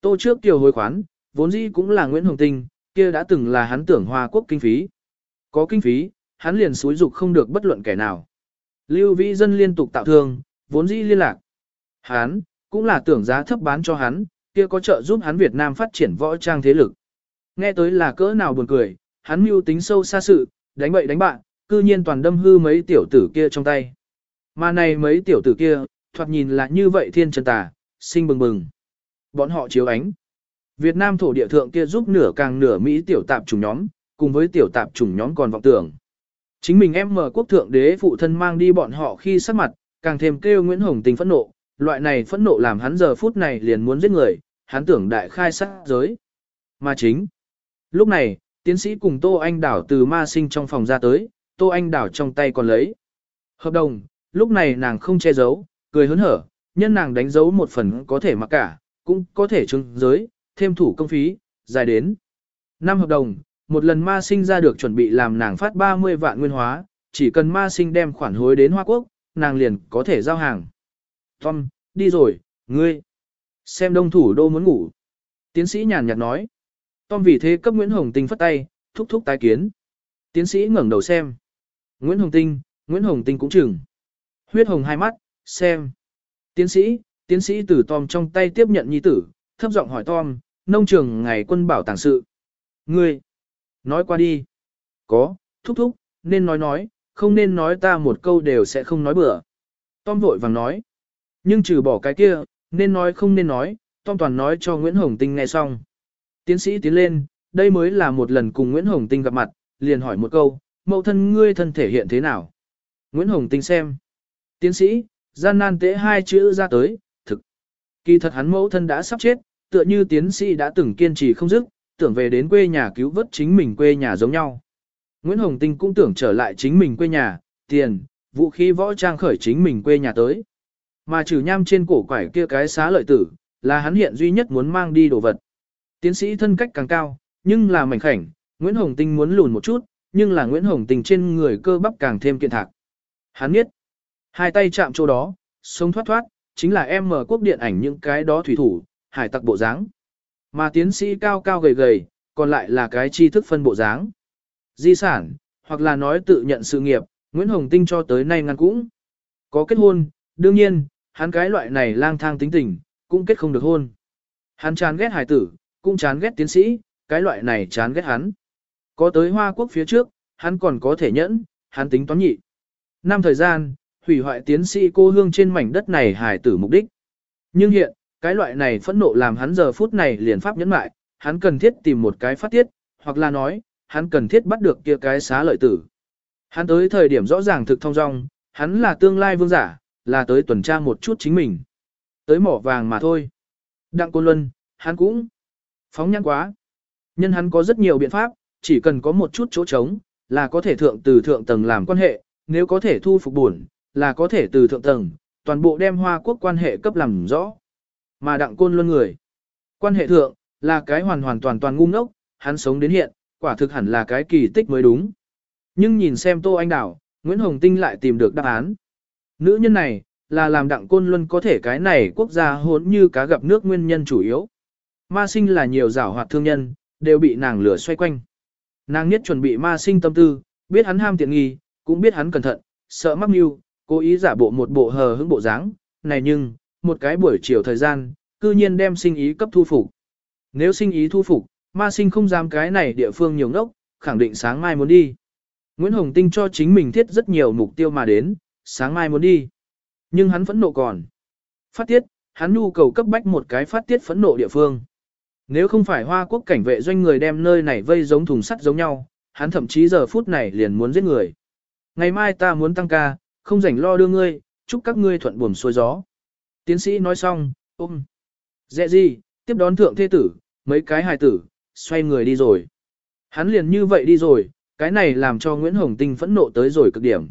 Tô trước tiểu hồi khoán, vốn dĩ cũng là Nguyễn Hồng Tinh, kia đã từng là hắn tưởng Hoa Quốc kinh phí. Có kinh phí, hắn liền xúi dục không được bất luận kẻ nào. Lưu Vĩ dân liên tục tạo thương, vốn dĩ liên lạc. Hắn, cũng là tưởng giá thấp bán cho hắn, kia có trợ giúp hắn Việt Nam phát triển võ trang thế lực. Nghe tới là cỡ nào buồn cười, hắn mưu tính sâu xa sự, đánh bậy đánh bạn, cư nhiên toàn đâm hư mấy tiểu tử kia trong tay. Mà này mấy tiểu tử kia, thoạt nhìn là như vậy thiên trần tà, sinh bừng bừng. Bọn họ chiếu ánh. Việt Nam thổ địa thượng kia giúp nửa càng nửa Mỹ tiểu tạp chủng nhóm, cùng với tiểu tạp chủng nhóm còn vọng tưởng. Chính mình em mở quốc thượng đế phụ thân mang đi bọn họ khi sắc mặt, càng thêm kêu Nguyễn Hồng tình phẫn nộ, loại này phẫn nộ làm hắn giờ phút này liền muốn giết người, hắn tưởng đại khai sát giới. Mà chính. Lúc này, tiến sĩ cùng Tô Anh Đảo từ ma sinh trong phòng ra tới, Tô Anh Đảo trong tay còn lấy. Hợp đồng, lúc này nàng không che giấu, cười hớn hở, nhân nàng đánh dấu một phần có thể mặc cả, cũng có thể chứng giới, thêm thủ công phí, dài đến. Năm hợp đồng, một lần ma sinh ra được chuẩn bị làm nàng phát 30 vạn nguyên hóa, chỉ cần ma sinh đem khoản hối đến Hoa Quốc, nàng liền có thể giao hàng. Tom, đi rồi, ngươi. Xem đông thủ đô muốn ngủ. Tiến sĩ nhàn nhạt nói. Tom vì thế cấp Nguyễn Hồng Tinh phất tay, thúc thúc tái kiến. Tiến sĩ ngẩng đầu xem. Nguyễn Hồng Tinh, Nguyễn Hồng Tinh cũng chừng. Huyết hồng hai mắt, xem. Tiến sĩ, tiến sĩ từ Tom trong tay tiếp nhận nhi tử, thấp giọng hỏi Tom, nông trường ngày quân bảo tàng sự. Ngươi, nói qua đi. Có, thúc thúc, nên nói nói, không nên nói ta một câu đều sẽ không nói bừa. Tom vội vàng nói. Nhưng trừ bỏ cái kia, nên nói không nên nói, Tom Toàn nói cho Nguyễn Hồng Tinh nghe xong. Tiến sĩ tiến lên, đây mới là một lần cùng Nguyễn Hồng Tinh gặp mặt, liền hỏi một câu, mẫu thân ngươi thân thể hiện thế nào? Nguyễn Hồng Tinh xem. Tiến sĩ, gian nan tế hai chữ ra tới, thực. Kỳ thật hắn mẫu thân đã sắp chết, tựa như tiến sĩ đã từng kiên trì không dứt, tưởng về đến quê nhà cứu vớt chính mình quê nhà giống nhau. Nguyễn Hồng Tinh cũng tưởng trở lại chính mình quê nhà, tiền, vũ khí võ trang khởi chính mình quê nhà tới. Mà trừ nham trên cổ quải kia cái xá lợi tử, là hắn hiện duy nhất muốn mang đi đồ vật. Tiến sĩ thân cách càng cao, nhưng là mảnh khảnh, Nguyễn Hồng Tinh muốn lùn một chút, nhưng là Nguyễn Hồng Tinh trên người cơ bắp càng thêm kiện thạc. Hắn biết, hai tay chạm chỗ đó, sống thoát thoát, chính là em mở quốc điện ảnh những cái đó thủy thủ, hải tặc bộ dáng. Mà tiến sĩ cao cao gầy gầy, còn lại là cái tri thức phân bộ dáng. Di sản, hoặc là nói tự nhận sự nghiệp, Nguyễn Hồng Tinh cho tới nay ngăn cũng. Có kết hôn, đương nhiên, hắn cái loại này lang thang tính tình, cũng kết không được hôn. Hắn chán ghét hải tử, cũng chán ghét tiến sĩ, cái loại này chán ghét hắn. Có tới Hoa Quốc phía trước, hắn còn có thể nhẫn, hắn tính toán nhị. Năm thời gian, hủy hoại tiến sĩ cô hương trên mảnh đất này hải tử mục đích. Nhưng hiện, cái loại này phẫn nộ làm hắn giờ phút này liền pháp nhẫn mại, hắn cần thiết tìm một cái phát tiết, hoặc là nói, hắn cần thiết bắt được kia cái xá lợi tử. Hắn tới thời điểm rõ ràng thực thông dong, hắn là tương lai vương giả, là tới tuần tra một chút chính mình. Tới mỏ vàng mà thôi. Đặng Côn Luân, hắn cũng phóng nhãn quá. Nhân hắn có rất nhiều biện pháp, chỉ cần có một chút chỗ trống, là có thể thượng từ thượng tầng làm quan hệ, nếu có thể thu phục buồn, là có thể từ thượng tầng, toàn bộ đem hoa quốc quan hệ cấp làm rõ. Mà đặng côn luân người. Quan hệ thượng, là cái hoàn hoàn toàn toàn ngu ngốc, hắn sống đến hiện, quả thực hẳn là cái kỳ tích mới đúng. Nhưng nhìn xem Tô Anh Đảo, Nguyễn Hồng Tinh lại tìm được đáp án. Nữ nhân này, là làm đặng côn luân có thể cái này quốc gia hốn như cá gặp nước nguyên nhân chủ yếu. Ma sinh là nhiều giảo hoạt thương nhân, đều bị nàng lửa xoay quanh. Nàng nhất chuẩn bị ma sinh tâm tư, biết hắn ham tiện nghi, cũng biết hắn cẩn thận, sợ mắc mưu, cố ý giả bộ một bộ hờ hững bộ dáng. này nhưng, một cái buổi chiều thời gian, cư nhiên đem sinh ý cấp thu phục. Nếu sinh ý thu phục, ma sinh không dám cái này địa phương nhiều ngốc, khẳng định sáng mai muốn đi. Nguyễn Hồng Tinh cho chính mình thiết rất nhiều mục tiêu mà đến, sáng mai muốn đi. Nhưng hắn phẫn nộ còn. Phát tiết, hắn nhu cầu cấp bách một cái phát tiết phẫn nộ địa phương. Nếu không phải Hoa Quốc cảnh vệ doanh người đem nơi này vây giống thùng sắt giống nhau, hắn thậm chí giờ phút này liền muốn giết người. Ngày mai ta muốn tăng ca, không rảnh lo đưa ngươi, chúc các ngươi thuận buồm xuôi gió. Tiến sĩ nói xong, ôm. Dẹ gì, tiếp đón thượng thế tử, mấy cái hài tử, xoay người đi rồi. Hắn liền như vậy đi rồi, cái này làm cho Nguyễn Hồng Tinh phẫn nộ tới rồi cực điểm.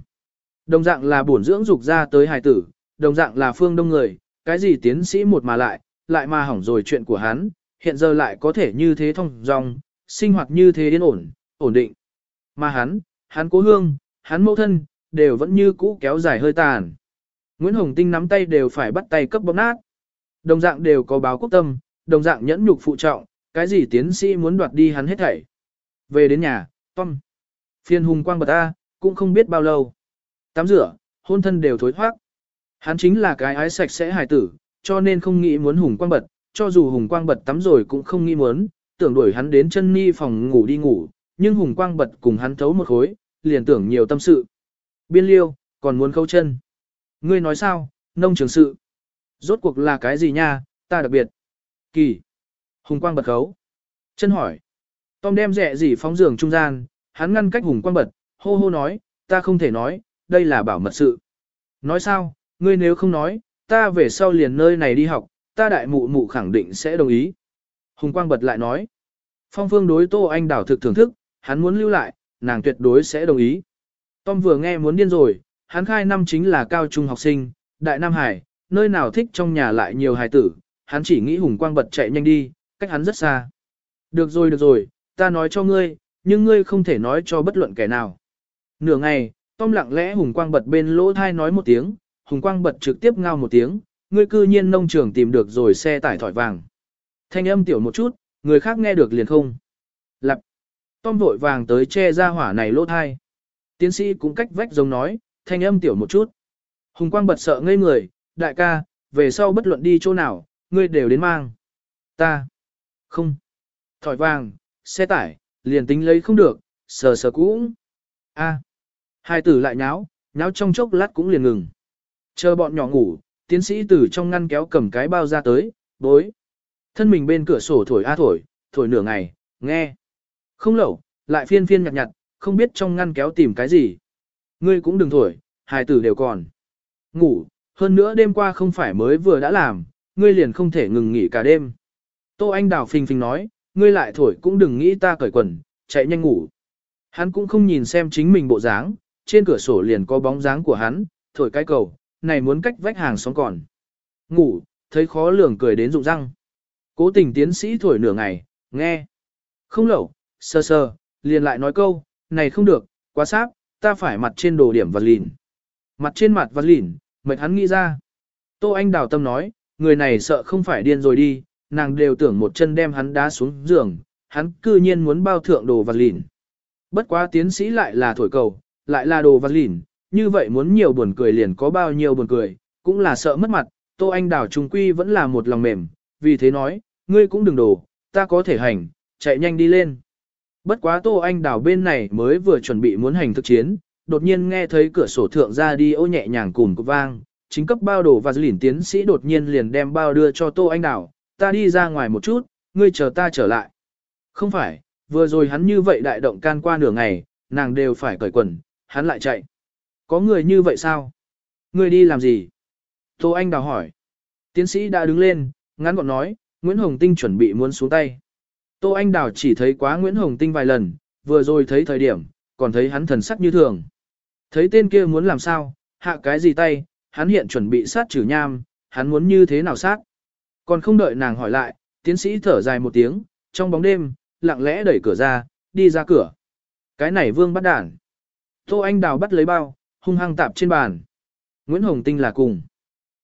Đồng dạng là bổn dưỡng dục ra tới hài tử, đồng dạng là phương đông người, cái gì tiến sĩ một mà lại, lại mà hỏng rồi chuyện của hắn, hiện giờ lại có thể như thế thông dòng sinh hoạt như thế yên ổn, ổn định. Mà hắn, hắn cố hương, hắn mẫu thân, đều vẫn như cũ kéo dài hơi tàn. Nguyễn Hồng Tinh nắm tay đều phải bắt tay cấp bóp nát. Đồng dạng đều có báo quốc tâm, đồng dạng nhẫn nhục phụ trọng, cái gì tiến sĩ muốn đoạt đi hắn hết thảy. Về đến nhà, Tom. Phiên hùng quang bật A, cũng không biết bao lâu. Tắm rửa, hôn thân đều thối thoát. Hắn chính là cái ái sạch sẽ hài tử, cho nên không nghĩ muốn hùng quang bật, cho dù hùng quang bật tắm rồi cũng không nghĩ muốn, tưởng đuổi hắn đến chân ni phòng ngủ đi ngủ, nhưng hùng quang bật cùng hắn thấu một khối, liền tưởng nhiều tâm sự. Biên liêu, còn muốn khâu chân. Ngươi nói sao, nông trường sự. Rốt cuộc là cái gì nha, ta đặc biệt. Kỳ. Hùng quang bật khấu. Chân hỏi. Tom đem rẻ gì phóng giường trung gian, hắn ngăn cách hùng quang bật, hô hô nói, ta không thể nói, đây là bảo mật sự. Nói sao, ngươi nếu không nói, ta về sau liền nơi này đi học, ta đại mụ mụ khẳng định sẽ đồng ý. Hùng quang bật lại nói. Phong phương đối Tô Anh đảo thực thưởng thức, hắn muốn lưu lại, nàng tuyệt đối sẽ đồng ý. Tom vừa nghe muốn điên rồi, hắn khai năm chính là cao trung học sinh, đại Nam Hải, nơi nào thích trong nhà lại nhiều hài tử, hắn chỉ nghĩ hùng quang bật chạy nhanh đi, cách hắn rất xa. Được rồi được rồi, ta nói cho ngươi, nhưng ngươi không thể nói cho bất luận kẻ nào. Nửa ngày, Tom lặng lẽ hùng quang bật bên lỗ thai nói một tiếng, hùng quang bật trực tiếp ngao một tiếng, ngươi cư nhiên nông trường tìm được rồi xe tải thỏi vàng. Thanh âm tiểu một chút, người khác nghe được liền không. Lặp. Tom vội vàng tới che ra hỏa này lốt thai. Tiến sĩ cũng cách vách giống nói, thanh âm tiểu một chút. Hùng quang bật sợ ngây người, đại ca, về sau bất luận đi chỗ nào, ngươi đều đến mang. Ta. Không. Thỏi vàng, xe tải, liền tính lấy không được, sờ sờ cũng. A. Hai tử lại nháo, nháo trong chốc lát cũng liền ngừng. Chờ bọn nhỏ ngủ, tiến sĩ từ trong ngăn kéo cầm cái bao ra tới, bối. Thân mình bên cửa sổ thổi a thổi, thổi nửa ngày, nghe. Không lẩu, lại phiên phiên nhặt nhặt, không biết trong ngăn kéo tìm cái gì. Ngươi cũng đừng thổi, hài tử đều còn. Ngủ, hơn nữa đêm qua không phải mới vừa đã làm, ngươi liền không thể ngừng nghỉ cả đêm. Tô Anh Đào phình phình nói, ngươi lại thổi cũng đừng nghĩ ta cởi quần, chạy nhanh ngủ. Hắn cũng không nhìn xem chính mình bộ dáng, trên cửa sổ liền có bóng dáng của hắn, thổi cái cầu, này muốn cách vách hàng xóm còn. Ngủ, thấy khó lường cười đến rụng răng. Cố tình tiến sĩ thổi nửa ngày, nghe. Không lẩu, sơ sơ, liền lại nói câu, này không được, quá sáp, ta phải mặt trên đồ điểm vật lìn. Mặt trên mặt vật lìn, mệt hắn nghĩ ra. Tô Anh đào tâm nói, người này sợ không phải điên rồi đi, nàng đều tưởng một chân đem hắn đá xuống giường, hắn cư nhiên muốn bao thượng đồ vật lìn. Bất quá tiến sĩ lại là thổi cầu, lại là đồ vật lìn, như vậy muốn nhiều buồn cười liền có bao nhiêu buồn cười, cũng là sợ mất mặt, Tô Anh đào trung quy vẫn là một lòng mềm, vì thế nói, ngươi cũng đừng đổ, ta có thể hành, chạy nhanh đi lên. Bất quá Tô Anh đào bên này mới vừa chuẩn bị muốn hành thực chiến, đột nhiên nghe thấy cửa sổ thượng ra đi ô nhẹ nhàng cùng cục vang, chính cấp bao đồ và dư lỉn tiến sĩ đột nhiên liền đem bao đưa cho Tô Anh đào, ta đi ra ngoài một chút, ngươi chờ ta trở lại. Không phải, vừa rồi hắn như vậy đại động can qua nửa ngày, nàng đều phải cởi quần, hắn lại chạy. Có người như vậy sao? người đi làm gì? Tô Anh đào hỏi. Tiến sĩ đã đứng lên, ngắn gọn nói, Nguyễn Hồng Tinh chuẩn bị muốn xuống tay. Tô Anh Đào chỉ thấy quá Nguyễn Hồng Tinh vài lần, vừa rồi thấy thời điểm, còn thấy hắn thần sắc như thường. Thấy tên kia muốn làm sao, hạ cái gì tay, hắn hiện chuẩn bị sát trừ nham, hắn muốn như thế nào sát. Còn không đợi nàng hỏi lại, tiến sĩ thở dài một tiếng, trong bóng đêm, lặng lẽ đẩy cửa ra, đi ra cửa. Cái này vương bắt đản. Tô Anh Đào bắt lấy bao, hung hăng tạp trên bàn. Nguyễn Hồng Tinh là cùng.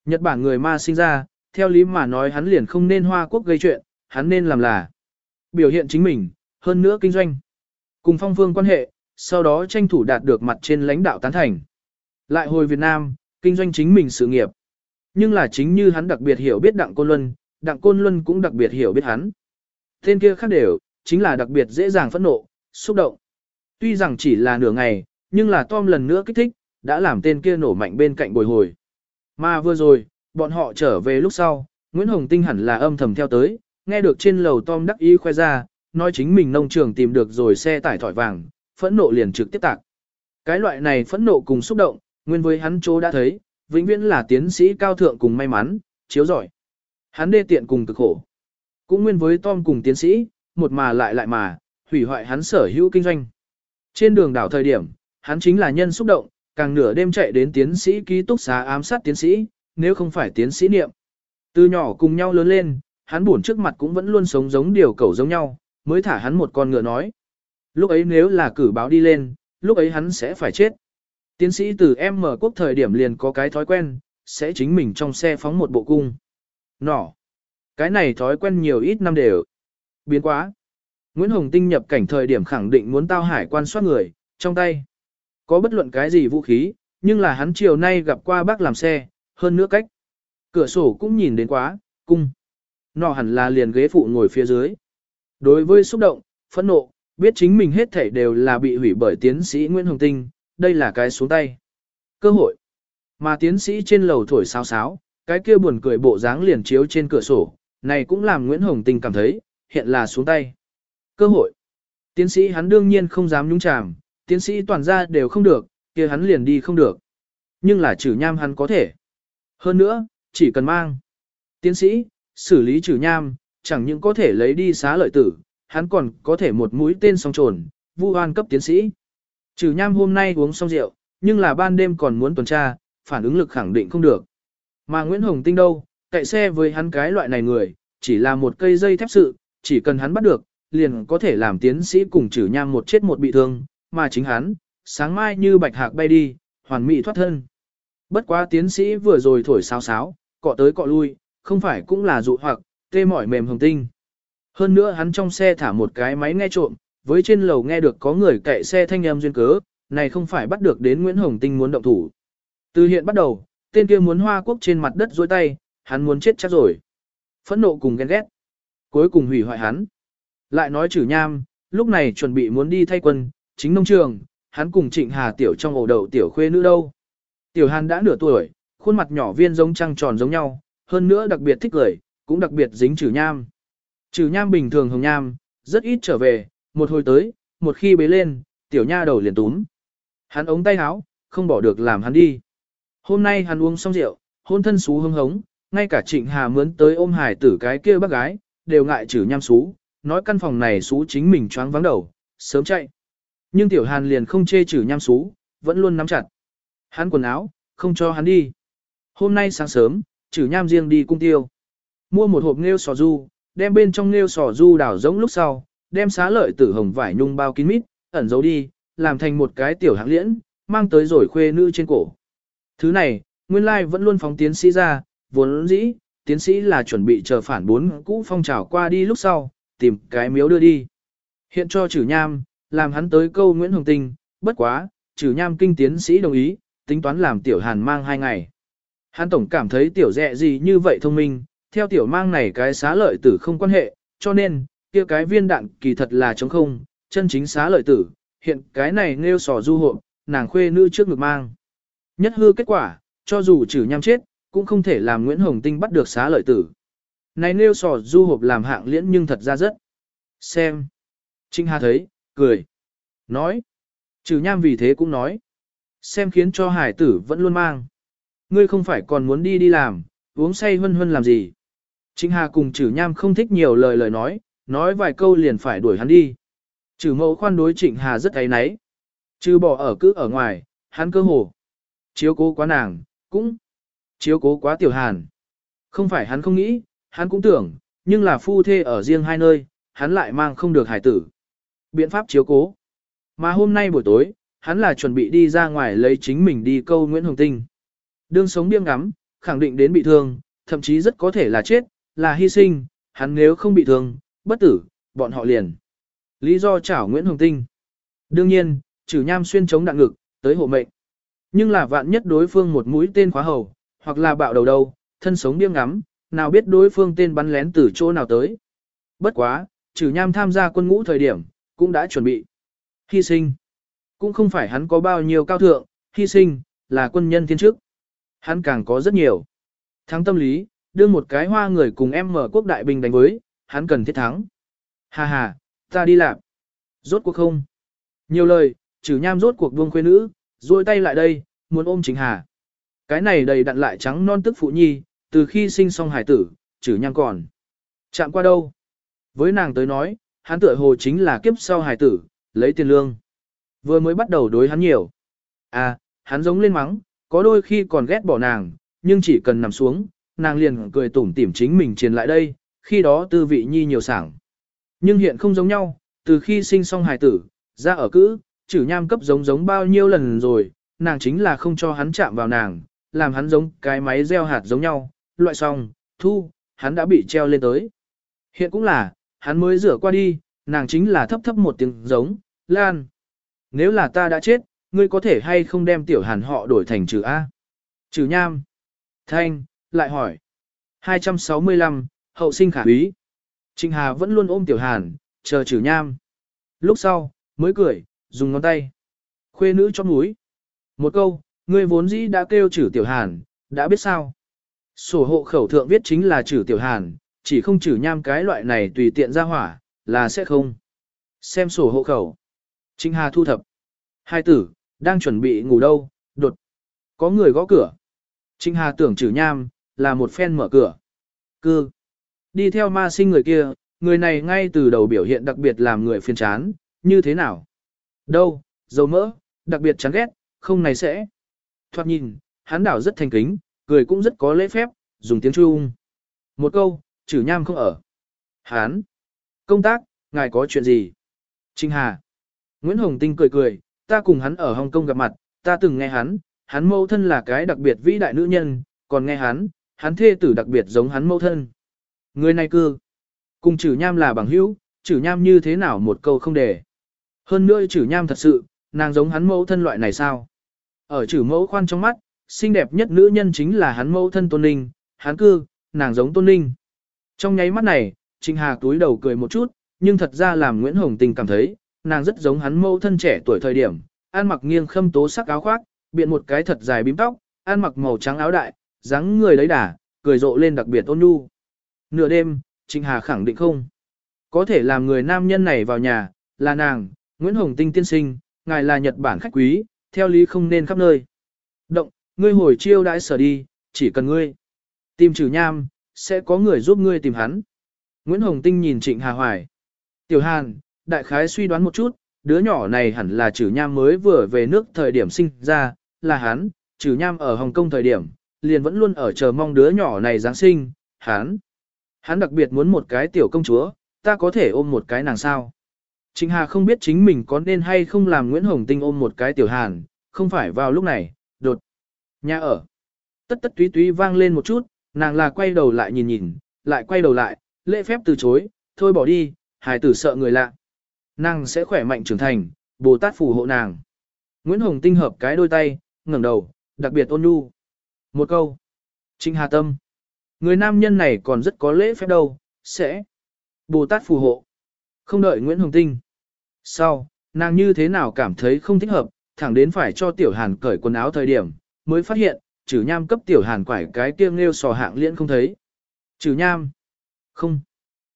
Nhật Bản người ma sinh ra, theo lý mà nói hắn liền không nên hoa quốc gây chuyện, hắn nên làm là biểu hiện chính mình, hơn nữa kinh doanh. Cùng phong phương quan hệ, sau đó tranh thủ đạt được mặt trên lãnh đạo tán thành. Lại hồi Việt Nam, kinh doanh chính mình sự nghiệp. Nhưng là chính như hắn đặc biệt hiểu biết Đặng Côn Luân, Đặng Côn Luân cũng đặc biệt hiểu biết hắn. Tên kia khác đều, chính là đặc biệt dễ dàng phẫn nộ, xúc động. Tuy rằng chỉ là nửa ngày, nhưng là Tom lần nữa kích thích, đã làm tên kia nổ mạnh bên cạnh bồi hồi. Mà vừa rồi, bọn họ trở về lúc sau, Nguyễn Hồng Tinh hẳn là âm thầm theo tới, nghe được trên lầu Tom đắc ý khoe ra, nói chính mình nông trường tìm được rồi xe tải thỏi vàng, phẫn nộ liền trực tiếp tạc. Cái loại này phẫn nộ cùng xúc động, nguyên với hắn chỗ đã thấy, vĩnh viễn là tiến sĩ cao thượng cùng may mắn, chiếu giỏi. Hắn đê tiện cùng cực khổ. Cũng nguyên với Tom cùng tiến sĩ, một mà lại lại mà, hủy hoại hắn sở hữu kinh doanh. Trên đường đảo thời điểm, hắn chính là nhân xúc động, càng nửa đêm chạy đến tiến sĩ ký túc xá ám sát tiến sĩ, nếu không phải tiến sĩ niệm. Từ nhỏ cùng nhau lớn lên, hắn buồn trước mặt cũng vẫn luôn sống giống điều cẩu giống nhau, mới thả hắn một con ngựa nói. Lúc ấy nếu là cử báo đi lên, lúc ấy hắn sẽ phải chết. Tiến sĩ từ em mở quốc thời điểm liền có cái thói quen, sẽ chính mình trong xe phóng một bộ cung. Nỏ. Cái này thói quen nhiều ít năm đều. Biến quá. Nguyễn Hồng Tinh nhập cảnh thời điểm khẳng định muốn tao hải quan soát người, trong tay. Có bất luận cái gì vũ khí, nhưng là hắn chiều nay gặp qua bác làm xe, hơn nữa cách. Cửa sổ cũng nhìn đến quá, cung. Nọ hẳn là liền ghế phụ ngồi phía dưới. Đối với xúc động, phẫn nộ, biết chính mình hết thảy đều là bị hủy bởi tiến sĩ Nguyễn Hồng Tinh, đây là cái xuống tay. Cơ hội. Mà tiến sĩ trên lầu thổi sáo sáo, cái kia buồn cười bộ dáng liền chiếu trên cửa sổ, này cũng làm Nguyễn Hồng Tinh cảm thấy, hiện là xuống tay. Cơ hội. Tiến sĩ hắn đương nhiên không dám nhúng chàm, tiến sĩ toàn gia đều không được, kia hắn liền đi không được. Nhưng là trừ nham hắn có thể. Hơn nữa, chỉ cần mang. Tiến sĩ, xử lý trừ nham, chẳng những có thể lấy đi xá lợi tử, hắn còn có thể một mũi tên song trồn, vu oan cấp tiến sĩ. Trừ nham hôm nay uống xong rượu, nhưng là ban đêm còn muốn tuần tra, phản ứng lực khẳng định không được. Mà Nguyễn Hồng Tinh đâu, cậy xe với hắn cái loại này người, chỉ là một cây dây thép sự, chỉ cần hắn bắt được, liền có thể làm tiến sĩ cùng trừ nham một chết một bị thương, mà chính hắn, sáng mai như bạch hạc bay đi, hoàn mỹ thoát thân. Bất quá tiến sĩ vừa rồi thổi sáo sáo, cọ tới cọ lui, không phải cũng là dụ hoặc, tê mỏi mềm hồng tinh. Hơn nữa hắn trong xe thả một cái máy nghe trộm, với trên lầu nghe được có người cậy xe thanh âm duyên cớ, này không phải bắt được đến Nguyễn Hồng Tinh muốn động thủ. Từ hiện bắt đầu, tên kia muốn hoa quốc trên mặt đất dối tay, hắn muốn chết chắc rồi. Phẫn nộ cùng ghen ghét. Cuối cùng hủy hoại hắn. Lại nói chử nham, lúc này chuẩn bị muốn đi thay quân, chính nông trường, hắn cùng trịnh hà tiểu trong ổ đầu tiểu khuê nữ đâu. Tiểu hàn đã nửa tuổi, khuôn mặt nhỏ viên giống trăng tròn giống nhau, hơn nữa đặc biệt thích cười, cũng đặc biệt dính trừ nham. Trừ nham bình thường hồng nham, rất ít trở về, một hồi tới, một khi bế lên, tiểu nha đầu liền túm. Hắn ống tay áo, không bỏ được làm hắn đi. Hôm nay hắn uống xong rượu, hôn thân xú hưng hống, ngay cả trịnh hà mướn tới ôm hải tử cái kia bác gái, đều ngại trừ nham xú, nói căn phòng này xú chính mình choáng vắng đầu, sớm chạy. Nhưng tiểu hàn liền không chê trừ nham xú, vẫn luôn nắm chặt. Hắn quần áo, không cho hắn đi. Hôm nay sáng sớm, trừ nham riêng đi cung tiêu. Mua một hộp nghêu sò du, đem bên trong nghêu sò du đảo giống lúc sau, đem xá lợi tử hồng vải nhung bao kín mít, ẩn giấu đi, làm thành một cái tiểu hạng liễn, mang tới rồi khuê nữ trên cổ. Thứ này, nguyên lai vẫn luôn phóng tiến sĩ ra, vốn dĩ, tiến sĩ là chuẩn bị chờ phản bốn cũ phong trào qua đi lúc sau, tìm cái miếu đưa đi. Hiện cho chử nham, làm hắn tới câu Nguyễn Hồng Tinh, bất quá, trừ nham kinh tiến sĩ đồng ý, tính toán làm tiểu hàn mang hai ngày. Hắn tổng cảm thấy tiểu dẹ gì như vậy thông minh, theo tiểu mang này cái xá lợi tử không quan hệ, cho nên, kia cái viên đạn kỳ thật là trống không, chân chính xá lợi tử, hiện cái này nêu sò du hộ, nàng khuê nữ trước ngực mang. Nhất hư kết quả, cho dù trừ nham chết, cũng không thể làm Nguyễn Hồng Tinh bắt được xá lợi tử. Này nêu sò du hộp làm hạng liễn nhưng thật ra rất. Xem. Trinh Hà thấy, cười. Nói. Trừ nham vì thế cũng nói. Xem khiến cho hải tử vẫn luôn mang. Ngươi không phải còn muốn đi đi làm, uống say hân hân làm gì. Trịnh Hà cùng trừ nham không thích nhiều lời lời nói, nói vài câu liền phải đuổi hắn đi. Trừ mẫu khoan đối trịnh Hà rất ấy náy. Trừ bỏ ở cứ ở ngoài, hắn cơ hồ. Chiếu cố quá nàng, cũng chiếu cố quá tiểu hàn. Không phải hắn không nghĩ, hắn cũng tưởng, nhưng là phu thê ở riêng hai nơi, hắn lại mang không được hải tử. Biện pháp chiếu cố. Mà hôm nay buổi tối, hắn là chuẩn bị đi ra ngoài lấy chính mình đi câu Nguyễn Hồng Tinh. Đương sống biêng ngắm, khẳng định đến bị thương, thậm chí rất có thể là chết, là hy sinh, hắn nếu không bị thương, bất tử, bọn họ liền. Lý do chảo Nguyễn Hồng Tinh. Đương nhiên, trừ nham xuyên chống đạn ngực, tới hộ mệnh. Nhưng là vạn nhất đối phương một mũi tên khóa hầu, hoặc là bạo đầu đầu thân sống biêng ngắm, nào biết đối phương tên bắn lén từ chỗ nào tới. Bất quá, trừ nham tham gia quân ngũ thời điểm, cũng đã chuẩn bị. Hy sinh. Cũng không phải hắn có bao nhiêu cao thượng, hy sinh, là quân nhân thiên chức. Hắn càng có rất nhiều. Thắng tâm lý, đưa một cái hoa người cùng em mở quốc đại bình đánh với, hắn cần thiết thắng. Hà hà, ta đi làm. Rốt cuộc không. Nhiều lời, trừ nham rốt cuộc buông khuê nữ, duỗi tay lại đây, muốn ôm chính hà. Cái này đầy đặn lại trắng non tức phụ nhi, từ khi sinh xong hải tử, trừ nham còn. Chạm qua đâu? Với nàng tới nói, hắn tựa hồ chính là kiếp sau hải tử, lấy tiền lương. Vừa mới bắt đầu đối hắn nhiều. À, hắn giống lên mắng, có đôi khi còn ghét bỏ nàng, nhưng chỉ cần nằm xuống, nàng liền cười tủm tỉm chính mình truyền lại đây, khi đó tư vị nhi nhiều sảng. Nhưng hiện không giống nhau, từ khi sinh xong hài tử, ra ở cữ, chử nham cấp giống giống bao nhiêu lần rồi, nàng chính là không cho hắn chạm vào nàng, làm hắn giống cái máy gieo hạt giống nhau, loại xong, thu, hắn đã bị treo lên tới. Hiện cũng là, hắn mới rửa qua đi, nàng chính là thấp thấp một tiếng giống, lan. Nếu là ta đã chết, ngươi có thể hay không đem tiểu hàn họ đổi thành trừ A? Trừ nham. Thanh, lại hỏi. 265, hậu sinh khả úy. Trịnh Hà vẫn luôn ôm tiểu hàn, chờ trừ nham. Lúc sau, mới cười, dùng ngón tay. Khuê nữ cho mũi. Một câu, ngươi vốn dĩ đã kêu trừ tiểu hàn, đã biết sao. Sổ hộ khẩu thượng viết chính là trừ tiểu hàn, chỉ không trừ nham cái loại này tùy tiện ra hỏa, là sẽ không. Xem sổ hộ khẩu. Trịnh Hà thu thập. Hai tử, đang chuẩn bị ngủ đâu, đột. Có người gõ cửa. Trịnh Hà tưởng trừ nham, là một phen mở cửa. Cư. Đi theo ma sinh người kia, người này ngay từ đầu biểu hiện đặc biệt làm người phiền chán, như thế nào? Đâu, dầu mỡ, đặc biệt chán ghét, không này sẽ. Thoạt nhìn, hắn đảo rất thành kính, cười cũng rất có lễ phép, dùng tiếng Trung. Một câu, chử nham không ở. Hán. Công tác, ngài có chuyện gì? Trinh Hà. Nguyễn Hồng Tinh cười cười, ta cùng hắn ở Hồng Kông gặp mặt, ta từng nghe hắn, hắn mâu thân là cái đặc biệt vĩ đại nữ nhân, còn nghe hắn, hắn thê tử đặc biệt giống hắn mâu thân. Người này cư. Cùng chử nham là bằng hữu, chử nham như thế nào một câu không để. Hơn nữa chử nham thật sự, nàng giống hắn mẫu thân loại này sao? Ở chử mẫu khoan trong mắt, xinh đẹp nhất nữ nhân chính là hắn mẫu thân tôn ninh, hắn cư, nàng giống tôn ninh. Trong nháy mắt này, trịnh Hà túi đầu cười một chút, nhưng thật ra làm Nguyễn Hồng Tình cảm thấy, nàng rất giống hắn mẫu thân trẻ tuổi thời điểm, ăn mặc nghiêng khâm tố sắc áo khoác, biện một cái thật dài bím tóc, ăn mặc màu trắng áo đại, dáng người lấy đà, cười rộ lên đặc biệt ôn nhu. Nửa đêm, trịnh Hà khẳng định không. Có thể làm người nam nhân này vào nhà, là nàng, Nguyễn Hồng Tinh tiên sinh, ngài là Nhật Bản khách quý, theo lý không nên khắp nơi. Động, ngươi hồi chiêu đãi sở đi, chỉ cần ngươi. Tìm trừ nham, sẽ có người giúp ngươi tìm hắn. Nguyễn Hồng Tinh nhìn Trịnh Hà Hoài. Tiểu Hàn, đại khái suy đoán một chút, đứa nhỏ này hẳn là Trử nham mới vừa về nước thời điểm sinh ra, là hắn, Trử nham ở Hồng Kông thời điểm, liền vẫn luôn ở chờ mong đứa nhỏ này Giáng sinh, hắn. Hắn đặc biệt muốn một cái tiểu công chúa, ta có thể ôm một cái nàng sao. Trịnh Hà không biết chính mình có nên hay không làm Nguyễn Hồng Tinh ôm một cái tiểu hàn, không phải vào lúc này, đột. Nhà ở. Tất tất túy túy vang lên một chút, nàng là quay đầu lại nhìn nhìn, lại quay đầu lại, lễ phép từ chối, thôi bỏ đi, hài tử sợ người lạ. Nàng sẽ khỏe mạnh trưởng thành, Bồ Tát phù hộ nàng. Nguyễn Hồng Tinh hợp cái đôi tay, ngẩng đầu, đặc biệt ôn nhu. Một câu. Trinh Hà Tâm. Người nam nhân này còn rất có lễ phép đâu, sẽ. Bồ Tát phù hộ. Không đợi Nguyễn Hồng Tinh. Sau, nàng như thế nào cảm thấy không thích hợp, thẳng đến phải cho Tiểu Hàn cởi quần áo thời điểm, mới phát hiện, trừ nham cấp Tiểu Hàn quải cái kia nêu sò hạng liễn không thấy. Trừ nham. Không.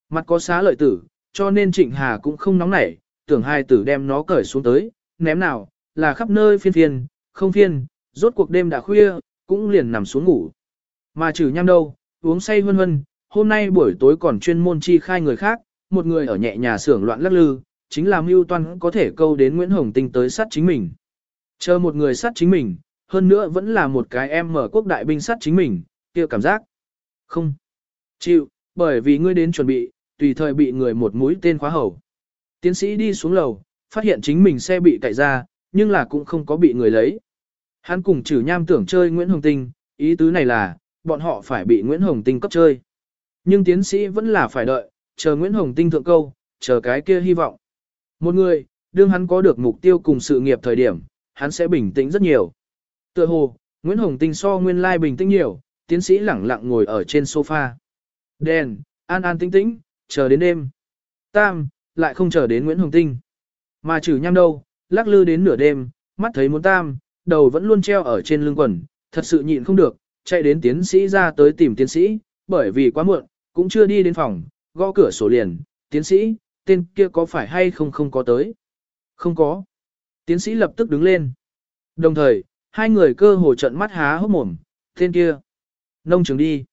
Mặt có xá lợi tử, cho nên Trịnh Hà cũng không nóng nảy, tưởng hai tử đem nó cởi xuống tới, ném nào, là khắp nơi phiên phiên, không phiên, rốt cuộc đêm đã khuya, cũng liền nằm xuống ngủ. Mà trừ nham đâu, uống say hân hân, hôm nay buổi tối còn chuyên môn chi khai người khác, một người ở nhẹ nhà xưởng loạn lắc lư, chính là mưu toan có thể câu đến Nguyễn Hồng Tinh tới sát chính mình. Chờ một người sát chính mình, hơn nữa vẫn là một cái em mở quốc đại binh sát chính mình, kia cảm giác. Không. Chịu, bởi vì ngươi đến chuẩn bị, tùy thời bị người một mũi tên khóa hầu. Tiến sĩ đi xuống lầu, phát hiện chính mình xe bị cậy ra, nhưng là cũng không có bị người lấy. Hắn cùng chử nham tưởng chơi Nguyễn Hồng Tinh, ý tứ này là, bọn họ phải bị Nguyễn Hồng Tinh cấp chơi. Nhưng tiến sĩ vẫn là phải đợi, chờ Nguyễn Hồng Tinh thượng câu, chờ cái kia hy vọng. Một người, đương hắn có được mục tiêu cùng sự nghiệp thời điểm, hắn sẽ bình tĩnh rất nhiều. Tựa hồ, Nguyễn Hồng Tinh so nguyên lai bình tĩnh nhiều, tiến sĩ lẳng lặng ngồi ở trên sofa. Đèn, an an tĩnh tĩnh, chờ đến đêm. Tam, lại không chờ đến Nguyễn Hồng Tinh. Mà trừ nhăm đâu, lắc lư đến nửa đêm, mắt thấy muốn tam, đầu vẫn luôn treo ở trên lưng quần, thật sự nhịn không được, chạy đến tiến sĩ ra tới tìm tiến sĩ, bởi vì quá muộn, cũng chưa đi đến phòng, gõ cửa sổ liền, tiến sĩ, tên kia có phải hay không không có tới? Không có. Tiến sĩ lập tức đứng lên. Đồng thời, hai người cơ hồ trận mắt há hốc mồm, tên kia. Nông trường đi.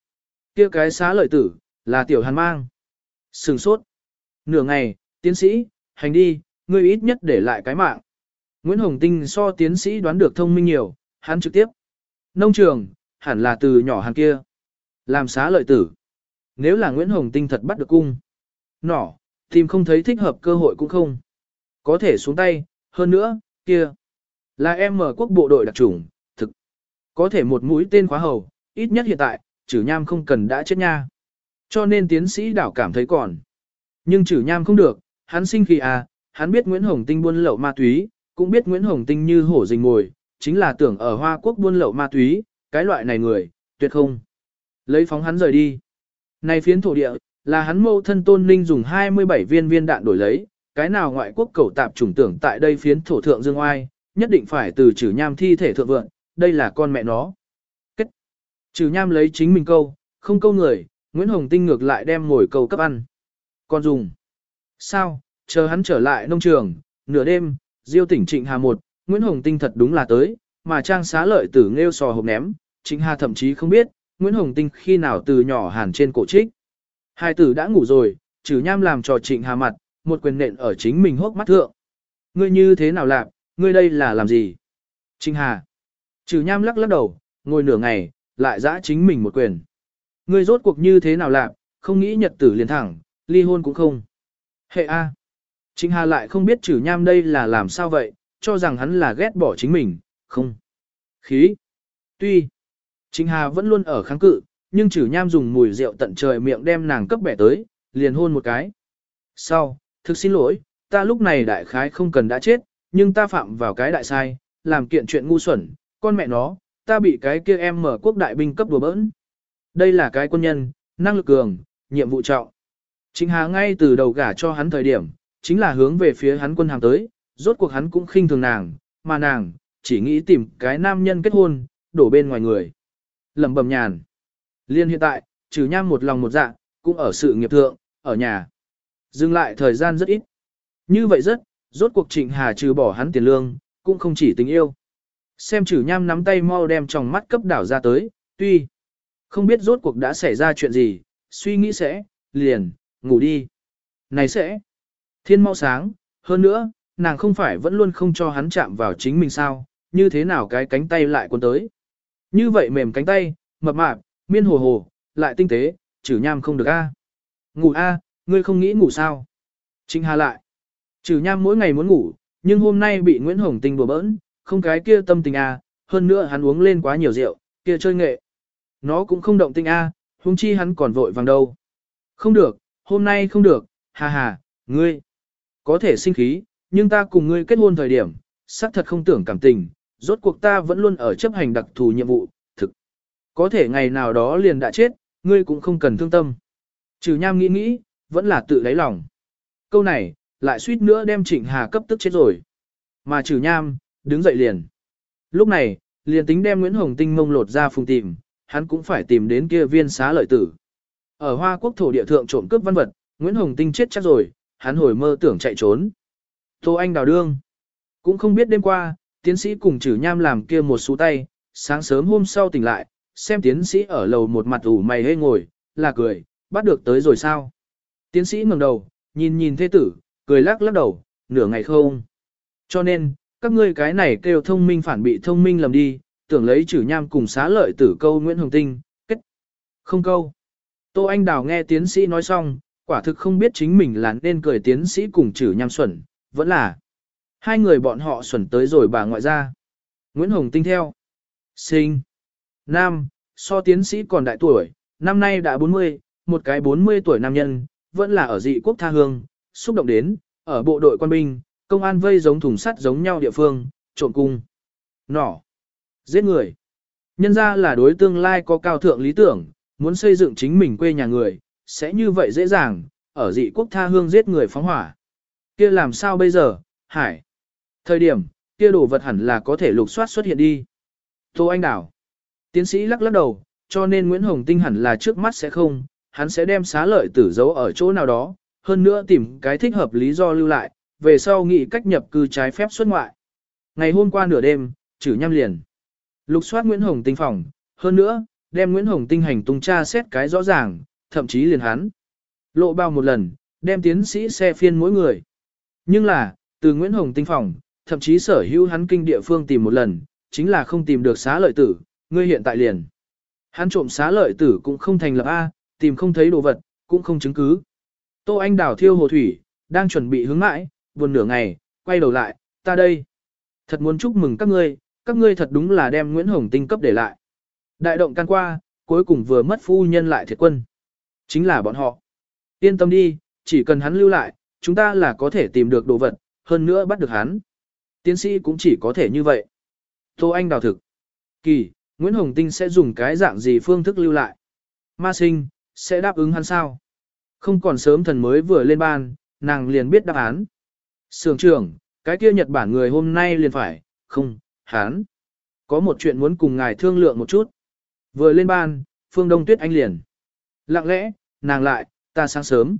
Kia cái xá lợi tử, là tiểu hàn mang. Sừng sốt. Nửa ngày, tiến sĩ, hành đi, ngươi ít nhất để lại cái mạng. Nguyễn Hồng Tinh so tiến sĩ đoán được thông minh nhiều, hắn trực tiếp. Nông trường, hẳn là từ nhỏ hàng kia. Làm xá lợi tử. Nếu là Nguyễn Hồng Tinh thật bắt được cung. Nỏ, tìm không thấy thích hợp cơ hội cũng không. Có thể xuống tay, hơn nữa, kia. Là em mở quốc bộ đội đặc trùng, thực. Có thể một mũi tên khóa hầu, ít nhất hiện tại, trừ nham không cần đã chết nha. Cho nên tiến sĩ đảo cảm thấy còn. Nhưng trừ nham không được, hắn sinh khi à, hắn biết Nguyễn Hồng Tinh buôn lậu ma túy, cũng biết Nguyễn Hồng Tinh như hổ rình ngồi, chính là tưởng ở Hoa Quốc buôn lậu ma túy, cái loại này người, tuyệt không. Lấy phóng hắn rời đi. Này phiến thổ địa, là hắn mâu thân tôn ninh dùng 27 viên viên đạn đổi lấy, cái nào ngoại quốc cầu tạp trùng tưởng tại đây phiến thổ thượng dương oai, nhất định phải từ trừ nham thi thể thượng vượng, đây là con mẹ nó. Kết. Trừ nham lấy chính mình câu, không câu người, Nguyễn Hồng Tinh ngược lại đem ngồi câu cấp ăn. Con dùng. Sao, chờ hắn trở lại nông trường, nửa đêm, diêu tỉnh Trịnh Hà một, Nguyễn Hồng Tinh thật đúng là tới, mà trang xá lợi tử nghêu sò hộp ném, Trịnh Hà thậm chí không biết, Nguyễn Hồng Tinh khi nào từ nhỏ hàn trên cổ trích. Hai tử đã ngủ rồi, trừ nham làm trò Trịnh Hà mặt, một quyền nện ở chính mình hốc mắt thượng. Ngươi như thế nào làm, ngươi đây là làm gì? Trinh Hà. Trừ nham lắc lắc đầu, ngồi nửa ngày, lại giã chính mình một quyền. Ngươi rốt cuộc như thế nào làm, không nghĩ nhật tử liền thẳng, ly hôn cũng không. Hệ A. Trịnh Hà lại không biết trừ nham đây là làm sao vậy, cho rằng hắn là ghét bỏ chính mình, không. Khí. Tuy. Trịnh Hà vẫn luôn ở kháng cự, nhưng trừ nham dùng mùi rượu tận trời miệng đem nàng cấp bẻ tới, liền hôn một cái. Sau, thực xin lỗi, ta lúc này đại khái không cần đã chết, nhưng ta phạm vào cái đại sai, làm kiện chuyện ngu xuẩn, con mẹ nó, ta bị cái kia em mở quốc đại binh cấp đùa bỡn. Đây là cái quân nhân, năng lực cường, nhiệm vụ trọng. chính Hà ngay từ đầu gả cho hắn thời điểm, chính là hướng về phía hắn quân hàng tới, rốt cuộc hắn cũng khinh thường nàng, mà nàng, chỉ nghĩ tìm cái nam nhân kết hôn, đổ bên ngoài người. Lầm bầm nhàn. Liên hiện tại, trừ nham một lòng một dạ, cũng ở sự nghiệp thượng, ở nhà. Dừng lại thời gian rất ít. Như vậy rất, rốt cuộc Trịnh Hà trừ bỏ hắn tiền lương, cũng không chỉ tình yêu. Xem chử nham nắm tay mau đem trong mắt cấp đảo ra tới, tuy không biết rốt cuộc đã xảy ra chuyện gì, suy nghĩ sẽ, liền, ngủ đi. Này sẽ, thiên mau sáng, hơn nữa, nàng không phải vẫn luôn không cho hắn chạm vào chính mình sao, như thế nào cái cánh tay lại cuốn tới. Như vậy mềm cánh tay, mập mạp, miên hồ hồ, lại tinh tế, chử nham không được a. Ngủ a, ngươi không nghĩ ngủ sao? Trịnh Hà lại. Chử nham mỗi ngày muốn ngủ, nhưng hôm nay bị Nguyễn Hồng Tinh đùa bỡn, không cái kia tâm tình a, hơn nữa hắn uống lên quá nhiều rượu, kia chơi nghệ. Nó cũng không động tinh a, huống chi hắn còn vội vàng đâu. Không được, hôm nay không được, hà hà, ngươi. Có thể sinh khí, nhưng ta cùng ngươi kết hôn thời điểm, xác thật không tưởng cảm tình, rốt cuộc ta vẫn luôn ở chấp hành đặc thù nhiệm vụ, thực. Có thể ngày nào đó liền đã chết, ngươi cũng không cần thương tâm. Trừ nham nghĩ nghĩ, vẫn là tự lấy lòng. Câu này, lại suýt nữa đem trịnh hà cấp tức chết rồi. Mà trừ nham, đứng dậy liền. Lúc này, liền tính đem Nguyễn Hồng Tinh mông lột ra phùng tìm, hắn cũng phải tìm đến kia viên xá lợi tử. Ở Hoa Quốc thổ địa thượng trộm cướp văn vật, Nguyễn Hồng Tinh chết chắc rồi, hắn hồi mơ tưởng chạy trốn. Tô Anh đào đương. Cũng không biết đêm qua, tiến sĩ cùng trừ nham làm kia một số tay, sáng sớm hôm sau tỉnh lại, xem tiến sĩ ở lầu một mặt ủ mày hê ngồi, là cười, bắt được tới rồi sao. Tiến sĩ ngẩng đầu, nhìn nhìn thế tử, cười lắc lắc đầu, nửa ngày không. Cho nên, các ngươi cái này kêu thông minh phản bị thông minh lầm đi, tưởng lấy chử nham cùng xá lợi tử câu Nguyễn Hồng Tinh, kết. Không câu. Tô Anh Đào nghe tiến sĩ nói xong, quả thực không biết chính mình là nên cười tiến sĩ cùng chử nham xuẩn, vẫn là. Hai người bọn họ xuẩn tới rồi bà ngoại ra. Nguyễn Hồng Tinh theo. Sinh. Nam, so tiến sĩ còn đại tuổi, năm nay đã 40, một cái 40 tuổi nam nhân, vẫn là ở dị quốc tha hương, xúc động đến, ở bộ đội quan binh, công an vây giống thùng sắt giống nhau địa phương, trộn cung. Nỏ. Giết người. Nhân ra là đối tương lai có cao thượng lý tưởng, muốn xây dựng chính mình quê nhà người, sẽ như vậy dễ dàng, ở dị quốc tha hương giết người phóng hỏa. kia làm sao bây giờ, hải? Thời điểm, kia đồ vật hẳn là có thể lục soát xuất hiện đi. Tô Anh Đảo. Tiến sĩ lắc lắc đầu, cho nên Nguyễn Hồng Tinh hẳn là trước mắt sẽ không, hắn sẽ đem xá lợi tử giấu ở chỗ nào đó, hơn nữa tìm cái thích hợp lý do lưu lại, về sau nghị cách nhập cư trái phép xuất ngoại. Ngày hôm qua nửa đêm, chử nhăm liền. Lục soát Nguyễn Hồng Tinh phòng, hơn nữa, đem Nguyễn Hồng Tinh hành tung tra xét cái rõ ràng, thậm chí liền hắn. Lộ bao một lần, đem tiến sĩ xe phiên mỗi người. Nhưng là, từ Nguyễn Hồng Tinh phòng, thậm chí sở hữu hắn kinh địa phương tìm một lần, chính là không tìm được xá lợi tử, ngươi hiện tại liền. Hắn trộm xá lợi tử cũng không thành lập A, tìm không thấy đồ vật, cũng không chứng cứ. Tô Anh đảo thiêu hồ thủy, đang chuẩn bị hướng mãi, buồn nửa ngày, quay đầu lại, ta đây. Thật muốn chúc mừng các ngươi, các ngươi thật đúng là đem Nguyễn Hồng Tinh cấp để lại. Đại động can qua, cuối cùng vừa mất phu nhân lại thiệt quân. Chính là bọn họ. Yên tâm đi, chỉ cần hắn lưu lại, chúng ta là có thể tìm được đồ vật, hơn nữa bắt được hắn. Tiến sĩ cũng chỉ có thể như vậy. Tô Anh đào thực. Kỳ, Nguyễn Hồng Tinh sẽ dùng cái dạng gì phương thức lưu lại? Ma sinh, sẽ đáp ứng hắn sao? Không còn sớm thần mới vừa lên ban, nàng liền biết đáp án. Sưởng trưởng, cái kia Nhật Bản người hôm nay liền phải, không, hắn. Có một chuyện muốn cùng ngài thương lượng một chút. Vừa lên ban, Phương Đông Tuyết Anh liền. Lặng lẽ, nàng lại, ta sáng sớm.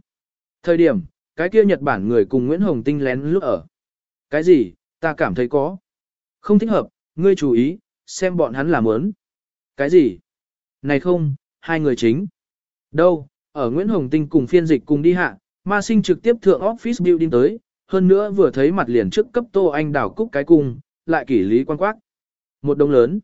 Thời điểm, cái kia Nhật Bản người cùng Nguyễn Hồng Tinh lén lút ở. Cái gì, ta cảm thấy có. Không thích hợp, ngươi chú ý, xem bọn hắn làm ớn. Cái gì? Này không, hai người chính. Đâu, ở Nguyễn Hồng Tinh cùng phiên dịch cùng đi hạ, ma sinh trực tiếp thượng office building tới, hơn nữa vừa thấy mặt liền trước cấp Tô Anh đảo cúc cái cung, lại kỷ lý quan quát. Một đông lớn.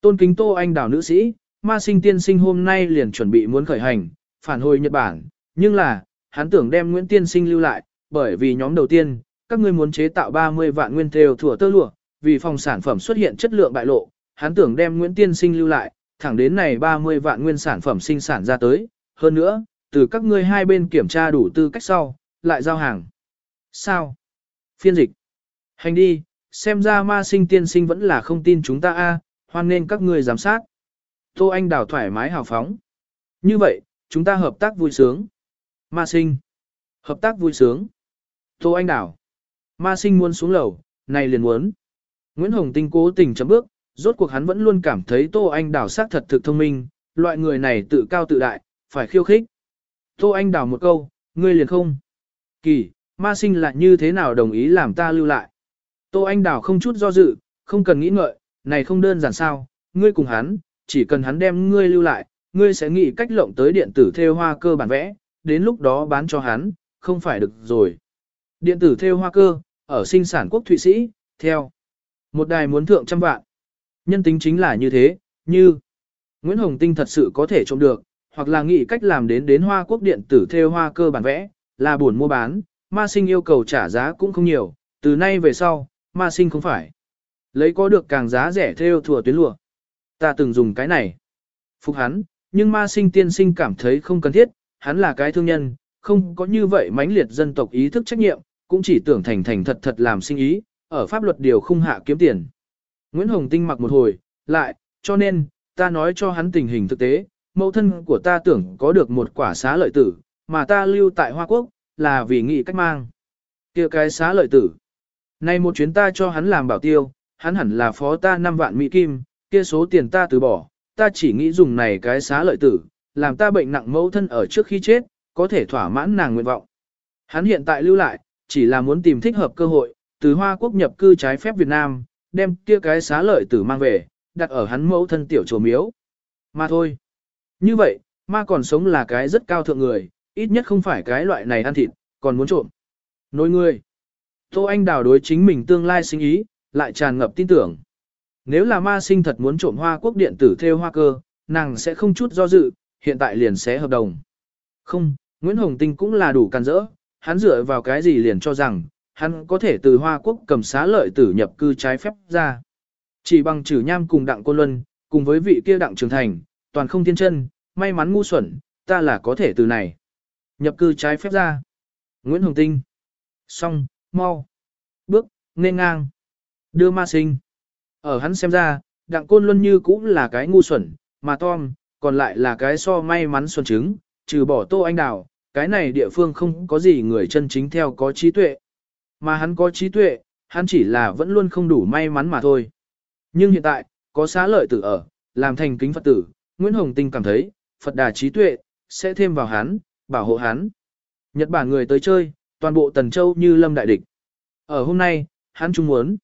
Tôn kính Tô Anh đảo nữ sĩ, ma sinh tiên sinh hôm nay liền chuẩn bị muốn khởi hành, phản hồi Nhật Bản, nhưng là, hắn tưởng đem Nguyễn Tiên sinh lưu lại, bởi vì nhóm đầu tiên, các ngươi muốn chế tạo 30 vạn nguyên thêu thủa tơ lụa, vì phòng sản phẩm xuất hiện chất lượng bại lộ, hắn tưởng đem Nguyễn Tiên sinh lưu lại, thẳng đến này 30 vạn nguyên sản phẩm sinh sản ra tới, hơn nữa, từ các ngươi hai bên kiểm tra đủ tư cách sau, lại giao hàng. Sao? Phiên dịch. Hành đi, xem ra ma sinh tiên sinh vẫn là không tin chúng ta a, hoan nên các ngươi giám sát. Tô Anh đào thoải mái hào phóng. Như vậy, chúng ta hợp tác vui sướng. Ma sinh. Hợp tác vui sướng. Tô Anh đào. Ma sinh muốn xuống lầu, này liền muốn. Nguyễn Hồng Tinh cố tình chấm bước, rốt cuộc hắn vẫn luôn cảm thấy Tô Anh đào sát thật thực thông minh, loại người này tự cao tự đại, phải khiêu khích. Tô Anh đào một câu, ngươi liền không. Kỳ, ma sinh lại như thế nào đồng ý làm ta lưu lại. Tô Anh Đào không chút do dự, không cần nghĩ ngợi, này không đơn giản sao, ngươi cùng hắn, chỉ cần hắn đem ngươi lưu lại, ngươi sẽ nghĩ cách lộng tới điện tử theo hoa cơ bản vẽ, đến lúc đó bán cho hắn, không phải được rồi. Điện tử theo hoa cơ, ở sinh sản quốc Thụy Sĩ, theo. Một đài muốn thượng trăm vạn. Nhân tính chính là như thế, như Nguyễn Hồng Tinh thật sự có thể trộm được, hoặc là nghĩ cách làm đến đến hoa quốc điện tử theo hoa cơ bản vẽ, là buồn mua bán, ma sinh yêu cầu trả giá cũng không nhiều, từ nay về sau, ma sinh không phải. Lấy có được càng giá rẻ theo thừa tuyến lụa. Ta từng dùng cái này. Phục hắn, nhưng ma sinh tiên sinh cảm thấy không cần thiết, hắn là cái thương nhân, không có như vậy mãnh liệt dân tộc ý thức trách nhiệm, cũng chỉ tưởng thành thành thật thật làm sinh ý, ở pháp luật điều không hạ kiếm tiền. Nguyễn Hồng Tinh mặc một hồi, lại, cho nên, ta nói cho hắn tình hình thực tế, mẫu thân của ta tưởng có được một quả xá lợi tử, mà ta lưu tại Hoa Quốc, là vì nghị cách mang. kia cái xá lợi tử. Nay một chuyến ta cho hắn làm bảo tiêu, hắn hẳn là phó ta 5 vạn Mỹ Kim, kia số tiền ta từ bỏ, ta chỉ nghĩ dùng này cái xá lợi tử, làm ta bệnh nặng mẫu thân ở trước khi chết, có thể thỏa mãn nàng nguyện vọng. Hắn hiện tại lưu lại, chỉ là muốn tìm thích hợp cơ hội, từ Hoa Quốc nhập cư trái phép Việt Nam, đem kia cái xá lợi tử mang về, đặt ở hắn mẫu thân tiểu chùa miếu. Mà thôi. Như vậy, ma còn sống là cái rất cao thượng người, ít nhất không phải cái loại này ăn thịt, còn muốn trộm. Nối người. Tô Anh đào đối chính mình tương lai sinh ý, lại tràn ngập tin tưởng. Nếu là ma sinh thật muốn trộm hoa quốc điện tử theo hoa cơ, nàng sẽ không chút do dự, hiện tại liền sẽ hợp đồng. Không, Nguyễn Hồng Tinh cũng là đủ can dỡ, hắn dựa vào cái gì liền cho rằng, hắn có thể từ hoa quốc cầm xá lợi tử nhập cư trái phép ra. Chỉ bằng trừ nham cùng đặng cô luân, cùng với vị kia đặng trường thành, toàn không thiên chân, may mắn ngu xuẩn, ta là có thể từ này. Nhập cư trái phép ra. Nguyễn Hồng Tinh. Xong, mau. Bước, nên ngang. Đưa ma sinh. Ở hắn xem ra, đặng côn luân như cũng là cái ngu xuẩn, mà Tom, còn lại là cái so may mắn xuân trứng, trừ bỏ tô anh đào, cái này địa phương không có gì người chân chính theo có trí tuệ. Mà hắn có trí tuệ, hắn chỉ là vẫn luôn không đủ may mắn mà thôi. Nhưng hiện tại, có xá lợi tử ở, làm thành kính Phật tử, Nguyễn Hồng Tinh cảm thấy, Phật đà trí tuệ, sẽ thêm vào hắn, bảo hộ hắn. Nhật Bản người tới chơi, toàn bộ Tần Châu như lâm đại địch. Ở hôm nay, hắn chung muốn.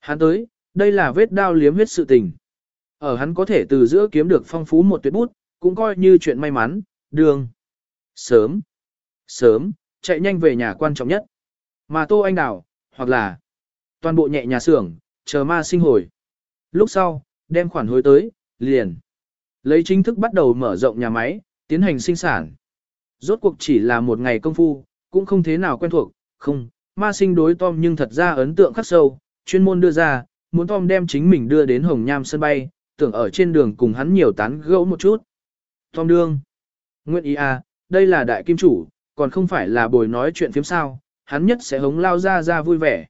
Hắn tới, đây là vết đao liếm huyết sự tình. Ở hắn có thể từ giữa kiếm được phong phú một tuyệt bút, cũng coi như chuyện may mắn, đường. Sớm, sớm, chạy nhanh về nhà quan trọng nhất. Mà Tô Anh Đào, hoặc là toàn bộ nhẹ nhà xưởng, chờ ma sinh hồi. Lúc sau, đem khoản hối tới, liền. Lấy chính thức bắt đầu mở rộng nhà máy, tiến hành sinh sản. Rốt cuộc chỉ là một ngày công phu, cũng không thế nào quen thuộc, không, ma sinh đối Tom nhưng thật ra ấn tượng khắc sâu, chuyên môn đưa ra, muốn Tom đem chính mình đưa đến Hồng Nham sân bay, tưởng ở trên đường cùng hắn nhiều tán gẫu một chút. Tom đương. Nguyện ý à, đây là đại kim chủ, còn không phải là bồi nói chuyện phiếm sao, hắn nhất sẽ hống lao ra ra vui vẻ.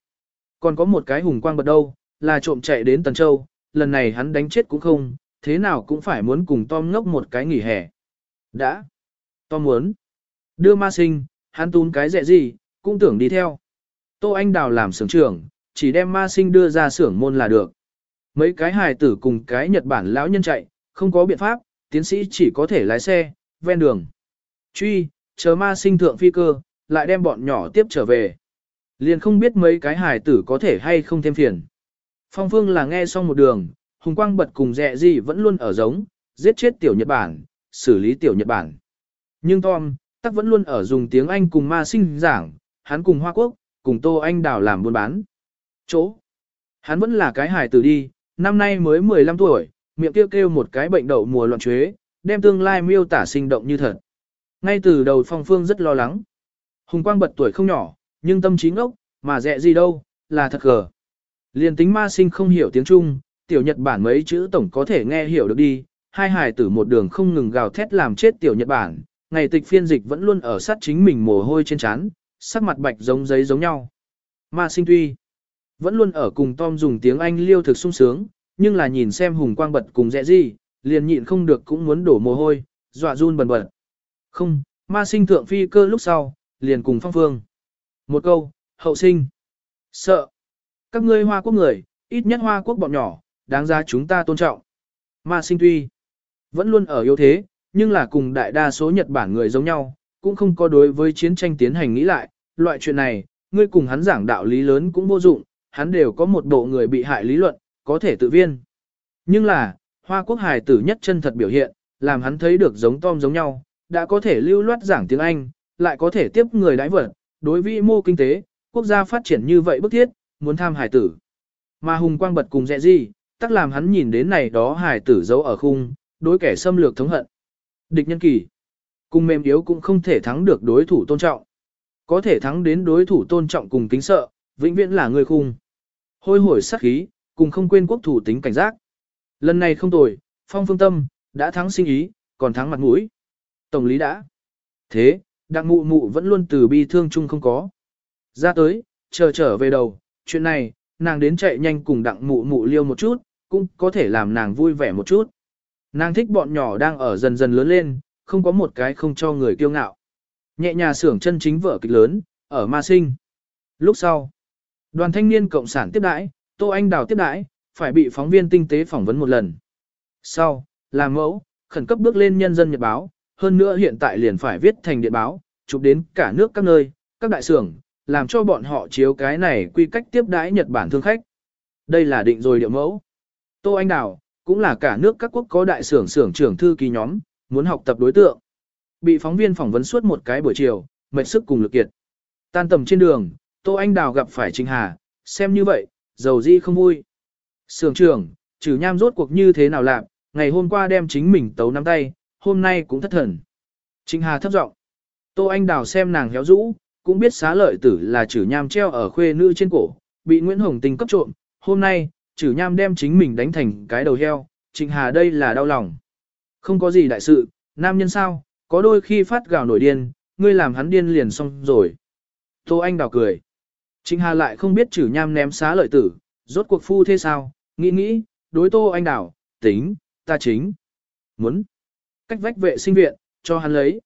Còn có một cái hùng quang bật đâu, là trộm chạy đến Tần Châu, lần này hắn đánh chết cũng không, thế nào cũng phải muốn cùng Tom ngốc một cái nghỉ hè. Đã. Tom muốn. Đưa ma sinh, hắn tún cái dẹ gì, cũng tưởng đi theo. Tô Anh Đào làm sưởng trưởng, chỉ đem ma sinh đưa ra xưởng môn là được. Mấy cái hài tử cùng cái Nhật Bản lão nhân chạy, không có biện pháp, tiến sĩ chỉ có thể lái xe, ven đường. Truy, chờ ma sinh thượng phi cơ, lại đem bọn nhỏ tiếp trở về. Liền không biết mấy cái hài tử có thể hay không thêm phiền. Phong Phương là nghe xong một đường, Hùng Quang bật cùng dẹ gì vẫn luôn ở giống, giết chết tiểu Nhật Bản, xử lý tiểu Nhật Bản. Nhưng Tom, tắc vẫn luôn ở dùng tiếng Anh cùng ma sinh giảng, hắn cùng Hoa Quốc, cùng Tô Anh Đào làm buôn bán. Chỗ. Hắn vẫn là cái hài tử đi, năm nay mới 15 tuổi, miệng kêu kêu một cái bệnh đậu mùa loạn chuế, đem tương lai miêu tả sinh động như thật. Ngay từ đầu Phong Phương rất lo lắng. Hùng Quang bật tuổi không nhỏ, nhưng tâm trí ngốc, mà dẹ gì đâu, là thật gờ. Liên tính ma sinh không hiểu tiếng Trung, tiểu Nhật Bản mấy chữ tổng có thể nghe hiểu được đi, hai hài tử một đường không ngừng gào thét làm chết tiểu Nhật Bản, ngày tịch phiên dịch vẫn luôn ở sát chính mình mồ hôi trên trán, sắc mặt bạch giống giấy giống nhau. Ma sinh tuy vẫn luôn ở cùng Tom dùng tiếng Anh liêu thực sung sướng, nhưng là nhìn xem hùng quang bật cùng dẹ gì, liền nhịn không được cũng muốn đổ mồ hôi, dọa run bần bật. Không, ma sinh thượng phi cơ lúc sau, liền cùng phong phương. Một câu, hậu sinh. Sợ. Các ngươi hoa quốc người, ít nhất hoa quốc bọn nhỏ, đáng ra chúng ta tôn trọng. Ma sinh tuy vẫn luôn ở yếu thế, nhưng là cùng đại đa số Nhật Bản người giống nhau, cũng không có đối với chiến tranh tiến hành nghĩ lại, loại chuyện này, ngươi cùng hắn giảng đạo lý lớn cũng vô dụng, hắn đều có một bộ người bị hại lý luận, có thể tự viên. Nhưng là, Hoa Quốc hải tử nhất chân thật biểu hiện, làm hắn thấy được giống Tom giống nhau, đã có thể lưu loát giảng tiếng Anh, lại có thể tiếp người đãi vật, đối với mô kinh tế, quốc gia phát triển như vậy bức thiết, muốn tham hải tử. Mà Hùng Quang bật cùng dẹ gì, tắc làm hắn nhìn đến này đó hài tử giấu ở khung, đối kẻ xâm lược thống hận. Địch nhân kỳ, cùng mềm yếu cũng không thể thắng được đối thủ tôn trọng. Có thể thắng đến đối thủ tôn trọng cùng kính sợ, vĩnh viễn là người khung. Hôi hổi sắc khí, cùng không quên quốc thủ tính cảnh giác. Lần này không tồi, phong phương tâm, đã thắng sinh ý, còn thắng mặt mũi. Tổng lý đã. Thế, đặng mụ mụ vẫn luôn từ bi thương chung không có. Ra tới, chờ trở về đầu, chuyện này, nàng đến chạy nhanh cùng đặng mụ mụ liêu một chút, cũng có thể làm nàng vui vẻ một chút. Nàng thích bọn nhỏ đang ở dần dần lớn lên, không có một cái không cho người kiêu ngạo. Nhẹ nhà xưởng chân chính vở kịch lớn, ở Ma Sinh. Lúc sau, đoàn thanh niên cộng sản tiếp đãi, Tô Anh Đào tiếp đãi, phải bị phóng viên tinh tế phỏng vấn một lần. Sau, làm mẫu, khẩn cấp bước lên nhân dân nhật báo, hơn nữa hiện tại liền phải viết thành điện báo, chụp đến cả nước các nơi, các đại xưởng, làm cho bọn họ chiếu cái này quy cách tiếp đãi Nhật Bản thương khách. Đây là định rồi điệu mẫu. Tô Anh Đào, cũng là cả nước các quốc có đại xưởng xưởng trưởng thư ký nhóm, muốn học tập đối tượng. Bị phóng viên phỏng vấn suốt một cái buổi chiều, mệt sức cùng lực kiệt. Tan tầm trên đường, Tô Anh Đào gặp phải Trình Hà, xem như vậy, dầu di không vui. Sưởng trưởng, trừ nham rốt cuộc như thế nào làm, ngày hôm qua đem chính mình tấu nắm tay, hôm nay cũng thất thần. Trình Hà thấp giọng. Tô Anh Đào xem nàng héo rũ, cũng biết xá lợi tử là trừ nham treo ở khuê nữ trên cổ, bị Nguyễn Hồng Tình cấp trộm. Hôm nay, chử nham đem chính mình đánh thành cái đầu heo, Trình Hà đây là đau lòng. Không có gì đại sự, nam nhân sao, có đôi khi phát gào nổi điên, ngươi làm hắn điên liền xong rồi. Tô Anh Đào cười. Trình Hà lại không biết chử nham ném xá lợi tử, rốt cuộc phu thế sao, nghĩ nghĩ, đối Tô Anh Đào, tính, ta chính. Muốn. Cách vách vệ sinh viện, cho hắn lấy.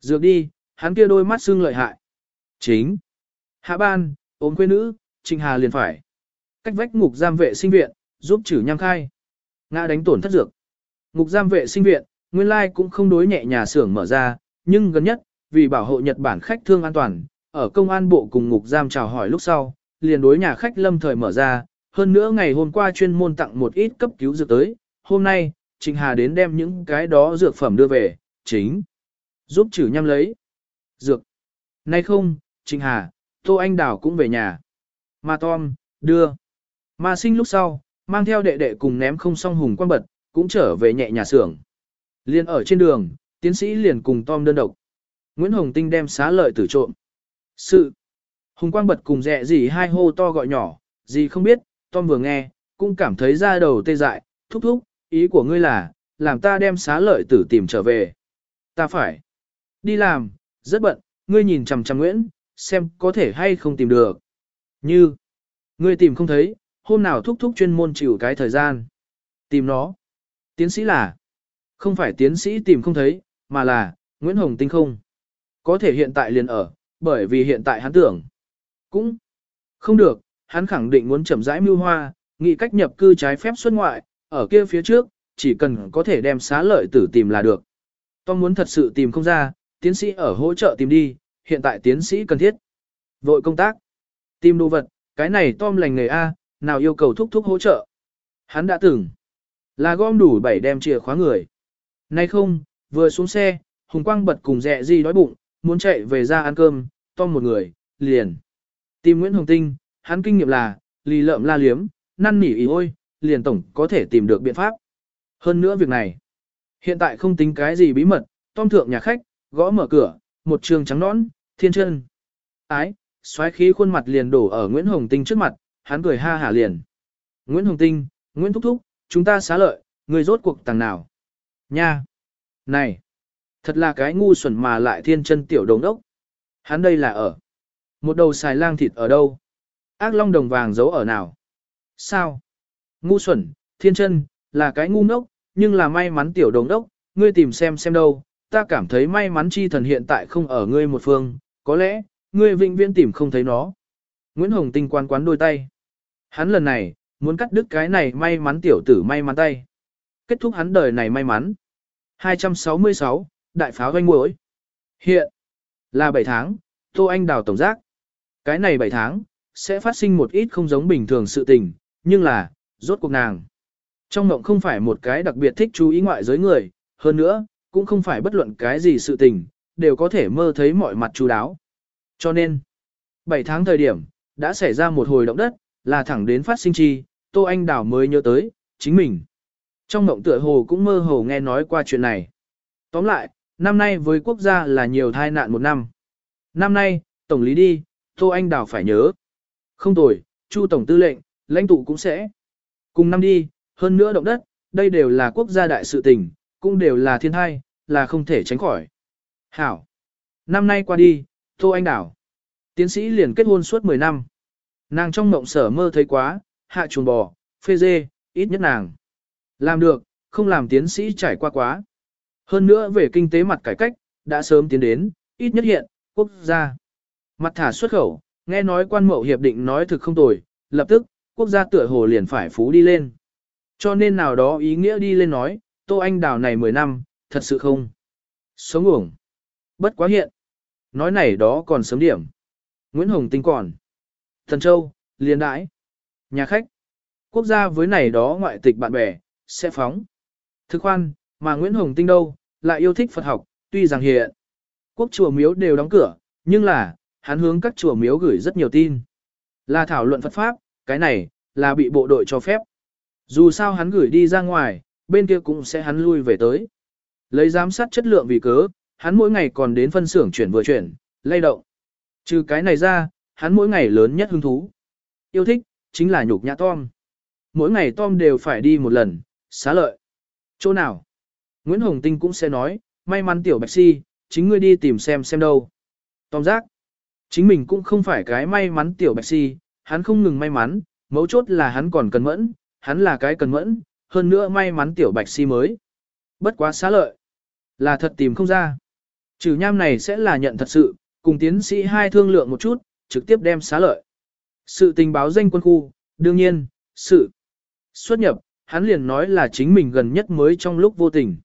Dược đi, hắn kia đôi mắt xương lợi hại. Chính. Hạ ban, ốm quê nữ, Trình Hà liền phải. Cách vách ngục giam vệ sinh viện, giúp trừ nham khai. Ngã đánh tổn thất dược. Ngục giam vệ sinh viện, nguyên lai cũng không đối nhẹ nhà xưởng mở ra, nhưng gần nhất, vì bảo hộ Nhật Bản khách thương an toàn, ở công an bộ cùng ngục giam chào hỏi lúc sau, liền đối nhà khách lâm thời mở ra, hơn nữa ngày hôm qua chuyên môn tặng một ít cấp cứu dược tới, hôm nay, trịnh Hà đến đem những cái đó dược phẩm đưa về, chính, giúp trừ nhăm lấy. Dược. Nay không, trịnh Hà, Tô Anh Đào cũng về nhà. Ma Tom, đưa mà sinh lúc sau, mang theo đệ đệ cùng ném không xong hùng quan bật, cũng trở về nhẹ nhà xưởng. Liên ở trên đường, tiến sĩ liền cùng Tom đơn độc. Nguyễn Hồng Tinh đem xá lợi tử trộm. Sự. Hùng quang bật cùng dẹ gì hai hô to gọi nhỏ, gì không biết, Tom vừa nghe, cũng cảm thấy ra đầu tê dại, thúc thúc, ý của ngươi là, làm ta đem xá lợi tử tìm trở về. Ta phải đi làm, rất bận, ngươi nhìn chằm chằm Nguyễn, xem có thể hay không tìm được. Như, ngươi tìm không thấy, hôm nào thúc thúc chuyên môn chịu cái thời gian. Tìm nó. Tiến sĩ là, không phải tiến sĩ tìm không thấy, mà là, Nguyễn Hồng Tinh không. Có thể hiện tại liền ở, bởi vì hiện tại hắn tưởng. Cũng không được, hắn khẳng định muốn chậm rãi mưu hoa, nghĩ cách nhập cư trái phép xuất ngoại, ở kia phía trước, chỉ cần có thể đem xá lợi tử tìm là được. Tom muốn thật sự tìm không ra, tiến sĩ ở hỗ trợ tìm đi, hiện tại tiến sĩ cần thiết. Vội công tác. Tìm đồ vật, cái này Tom lành nghề A, nào yêu cầu thúc thúc hỗ trợ. Hắn đã từng. Là gom đủ bảy đem chìa khóa người. Nay không, vừa xuống xe, Hùng Quang bật cùng dạ dẹ gì đói bụng, muốn chạy về ra ăn cơm, Tom một người, liền. Tìm Nguyễn Hồng Tinh, hắn kinh nghiệm là, lì lợm la liếm, năn nỉ ý ôi, liền tổng có thể tìm được biện pháp. Hơn nữa việc này, hiện tại không tính cái gì bí mật, Tom thượng nhà khách, gõ mở cửa, một trường trắng nõn, thiên chân. Ái, xoáy khí khuôn mặt liền đổ ở Nguyễn Hồng Tinh trước mặt, hắn cười ha hả liền. Nguyễn Hồng Tinh, Nguyễn Thúc Thúc, chúng ta xá lợi, người rốt cuộc tàng nào. Nha! Này! Thật là cái ngu xuẩn mà lại thiên chân tiểu đồng đốc. Hắn đây là ở. Một đầu xài lang thịt ở đâu? Ác long đồng vàng giấu ở nào? Sao? Ngu xuẩn, thiên chân, là cái ngu ngốc, nhưng là may mắn tiểu đồng đốc, ngươi tìm xem xem đâu, ta cảm thấy may mắn chi thần hiện tại không ở ngươi một phương, có lẽ, ngươi vĩnh viễn tìm không thấy nó. Nguyễn Hồng Tinh quan quán đôi tay. Hắn lần này, muốn cắt đứt cái này may mắn tiểu tử may mắn tay. Kết thúc hắn đời này may mắn. 266, đại pháo doanh mũi Hiện, là 7 tháng, Tô Anh Đào tổng giác. Cái này 7 tháng, sẽ phát sinh một ít không giống bình thường sự tình, nhưng là, rốt cuộc nàng. Trong mộng không phải một cái đặc biệt thích chú ý ngoại giới người, hơn nữa, cũng không phải bất luận cái gì sự tình, đều có thể mơ thấy mọi mặt chú đáo. Cho nên, 7 tháng thời điểm, đã xảy ra một hồi động đất, là thẳng đến phát sinh chi, Tô Anh Đào mới nhớ tới, chính mình. Trong mộng tựa hồ cũng mơ hồ nghe nói qua chuyện này. Tóm lại, năm nay với quốc gia là nhiều thai nạn một năm. Năm nay, Tổng lý đi, Tô Anh Đào phải nhớ. Không tồi, Chu Tổng tư lệnh, lãnh tụ cũng sẽ. Cùng năm đi, hơn nữa động đất, đây đều là quốc gia đại sự tình, cũng đều là thiên thai, là không thể tránh khỏi. Hảo. Năm nay qua đi, Tô Anh Đào. Tiến sĩ liền kết hôn suốt 10 năm. Nàng trong mộng sở mơ thấy quá, hạ chuồng bò, phê dê, ít nhất nàng. Làm được, không làm tiến sĩ trải qua quá. Hơn nữa về kinh tế mặt cải cách, đã sớm tiến đến, ít nhất hiện, quốc gia. Mặt thả xuất khẩu, nghe nói quan mậu hiệp định nói thực không tồi, lập tức, quốc gia tựa hồ liền phải phú đi lên. Cho nên nào đó ý nghĩa đi lên nói, Tô Anh Đào này 10 năm, thật sự không. Sống uổng. Bất quá hiện. Nói này đó còn sớm điểm. Nguyễn Hồng Tinh còn. Thần Châu, Liên Đãi. Nhà khách. Quốc gia với này đó ngoại tịch bạn bè, sẽ phóng. Thực khoan, mà Nguyễn Hồng Tinh đâu, lại yêu thích Phật học, tuy rằng hiện. Quốc chùa miếu đều đóng cửa, nhưng là, hắn hướng các chùa miếu gửi rất nhiều tin. Là thảo luận Phật Pháp, cái này, là bị bộ đội cho phép. Dù sao hắn gửi đi ra ngoài, bên kia cũng sẽ hắn lui về tới. Lấy giám sát chất lượng vì cớ, hắn mỗi ngày còn đến phân xưởng chuyển vừa chuyển, lay động. Trừ cái này ra, hắn mỗi ngày lớn nhất hứng thú. Yêu thích, chính là nhục nhã Tom. Mỗi ngày Tom đều phải đi một lần, xá lợi. Chỗ nào? Nguyễn Hồng Tinh cũng sẽ nói, may mắn tiểu bạch si, chính ngươi đi tìm xem xem đâu. Tom giác. Chính mình cũng không phải cái may mắn tiểu bạch si, hắn không ngừng may mắn, mấu chốt là hắn còn cần mẫn, hắn là cái cần mẫn, hơn nữa may mắn tiểu bạch si mới. Bất quá xá lợi. Là thật tìm không ra. Trừ nham này sẽ là nhận thật sự, cùng tiến sĩ hai thương lượng một chút, trực tiếp đem xá lợi. Sự tình báo danh quân khu, đương nhiên, sự xuất nhập, hắn liền nói là chính mình gần nhất mới trong lúc vô tình.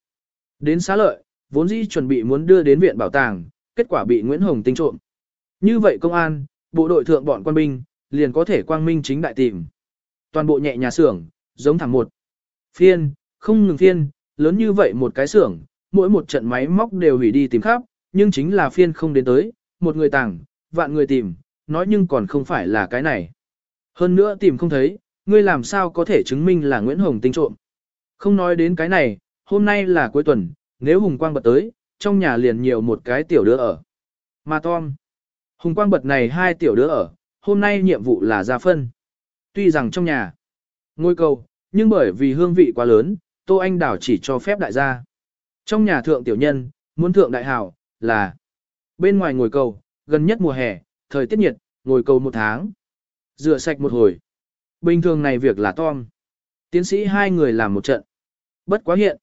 Đến xá lợi, vốn dĩ chuẩn bị muốn đưa đến viện bảo tàng, kết quả bị Nguyễn Hồng tinh trộm. Như vậy công an, bộ đội thượng bọn quân binh, liền có thể quang minh chính đại tìm. Toàn bộ nhẹ nhà xưởng, giống thẳng một. Phiên, không ngừng phiên, lớn như vậy một cái xưởng, mỗi một trận máy móc đều hủy đi tìm khắp, nhưng chính là phiên không đến tới, một người tàng, vạn người tìm, nói nhưng còn không phải là cái này. Hơn nữa tìm không thấy, ngươi làm sao có thể chứng minh là Nguyễn Hồng tinh trộm. Không nói đến cái này, hôm nay là cuối tuần, nếu Hùng Quang bật tới, trong nhà liền nhiều một cái tiểu đứa ở. Mà Tom, Hùng Quang bật này hai tiểu đứa ở, hôm nay nhiệm vụ là ra phân. Tuy rằng trong nhà, ngôi cầu, nhưng bởi vì hương vị quá lớn, Tô Anh Đảo chỉ cho phép đại gia. Trong nhà thượng tiểu nhân, muốn thượng đại hảo, là bên ngoài ngồi cầu, gần nhất mùa hè, thời tiết nhiệt, ngồi cầu một tháng. Rửa sạch một hồi. Bình thường này việc là Tom. Tiến sĩ hai người làm một trận. Bất quá hiện.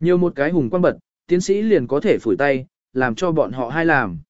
Nhiều một cái hùng quan bật, tiến sĩ liền có thể phủi tay, làm cho bọn họ hai làm.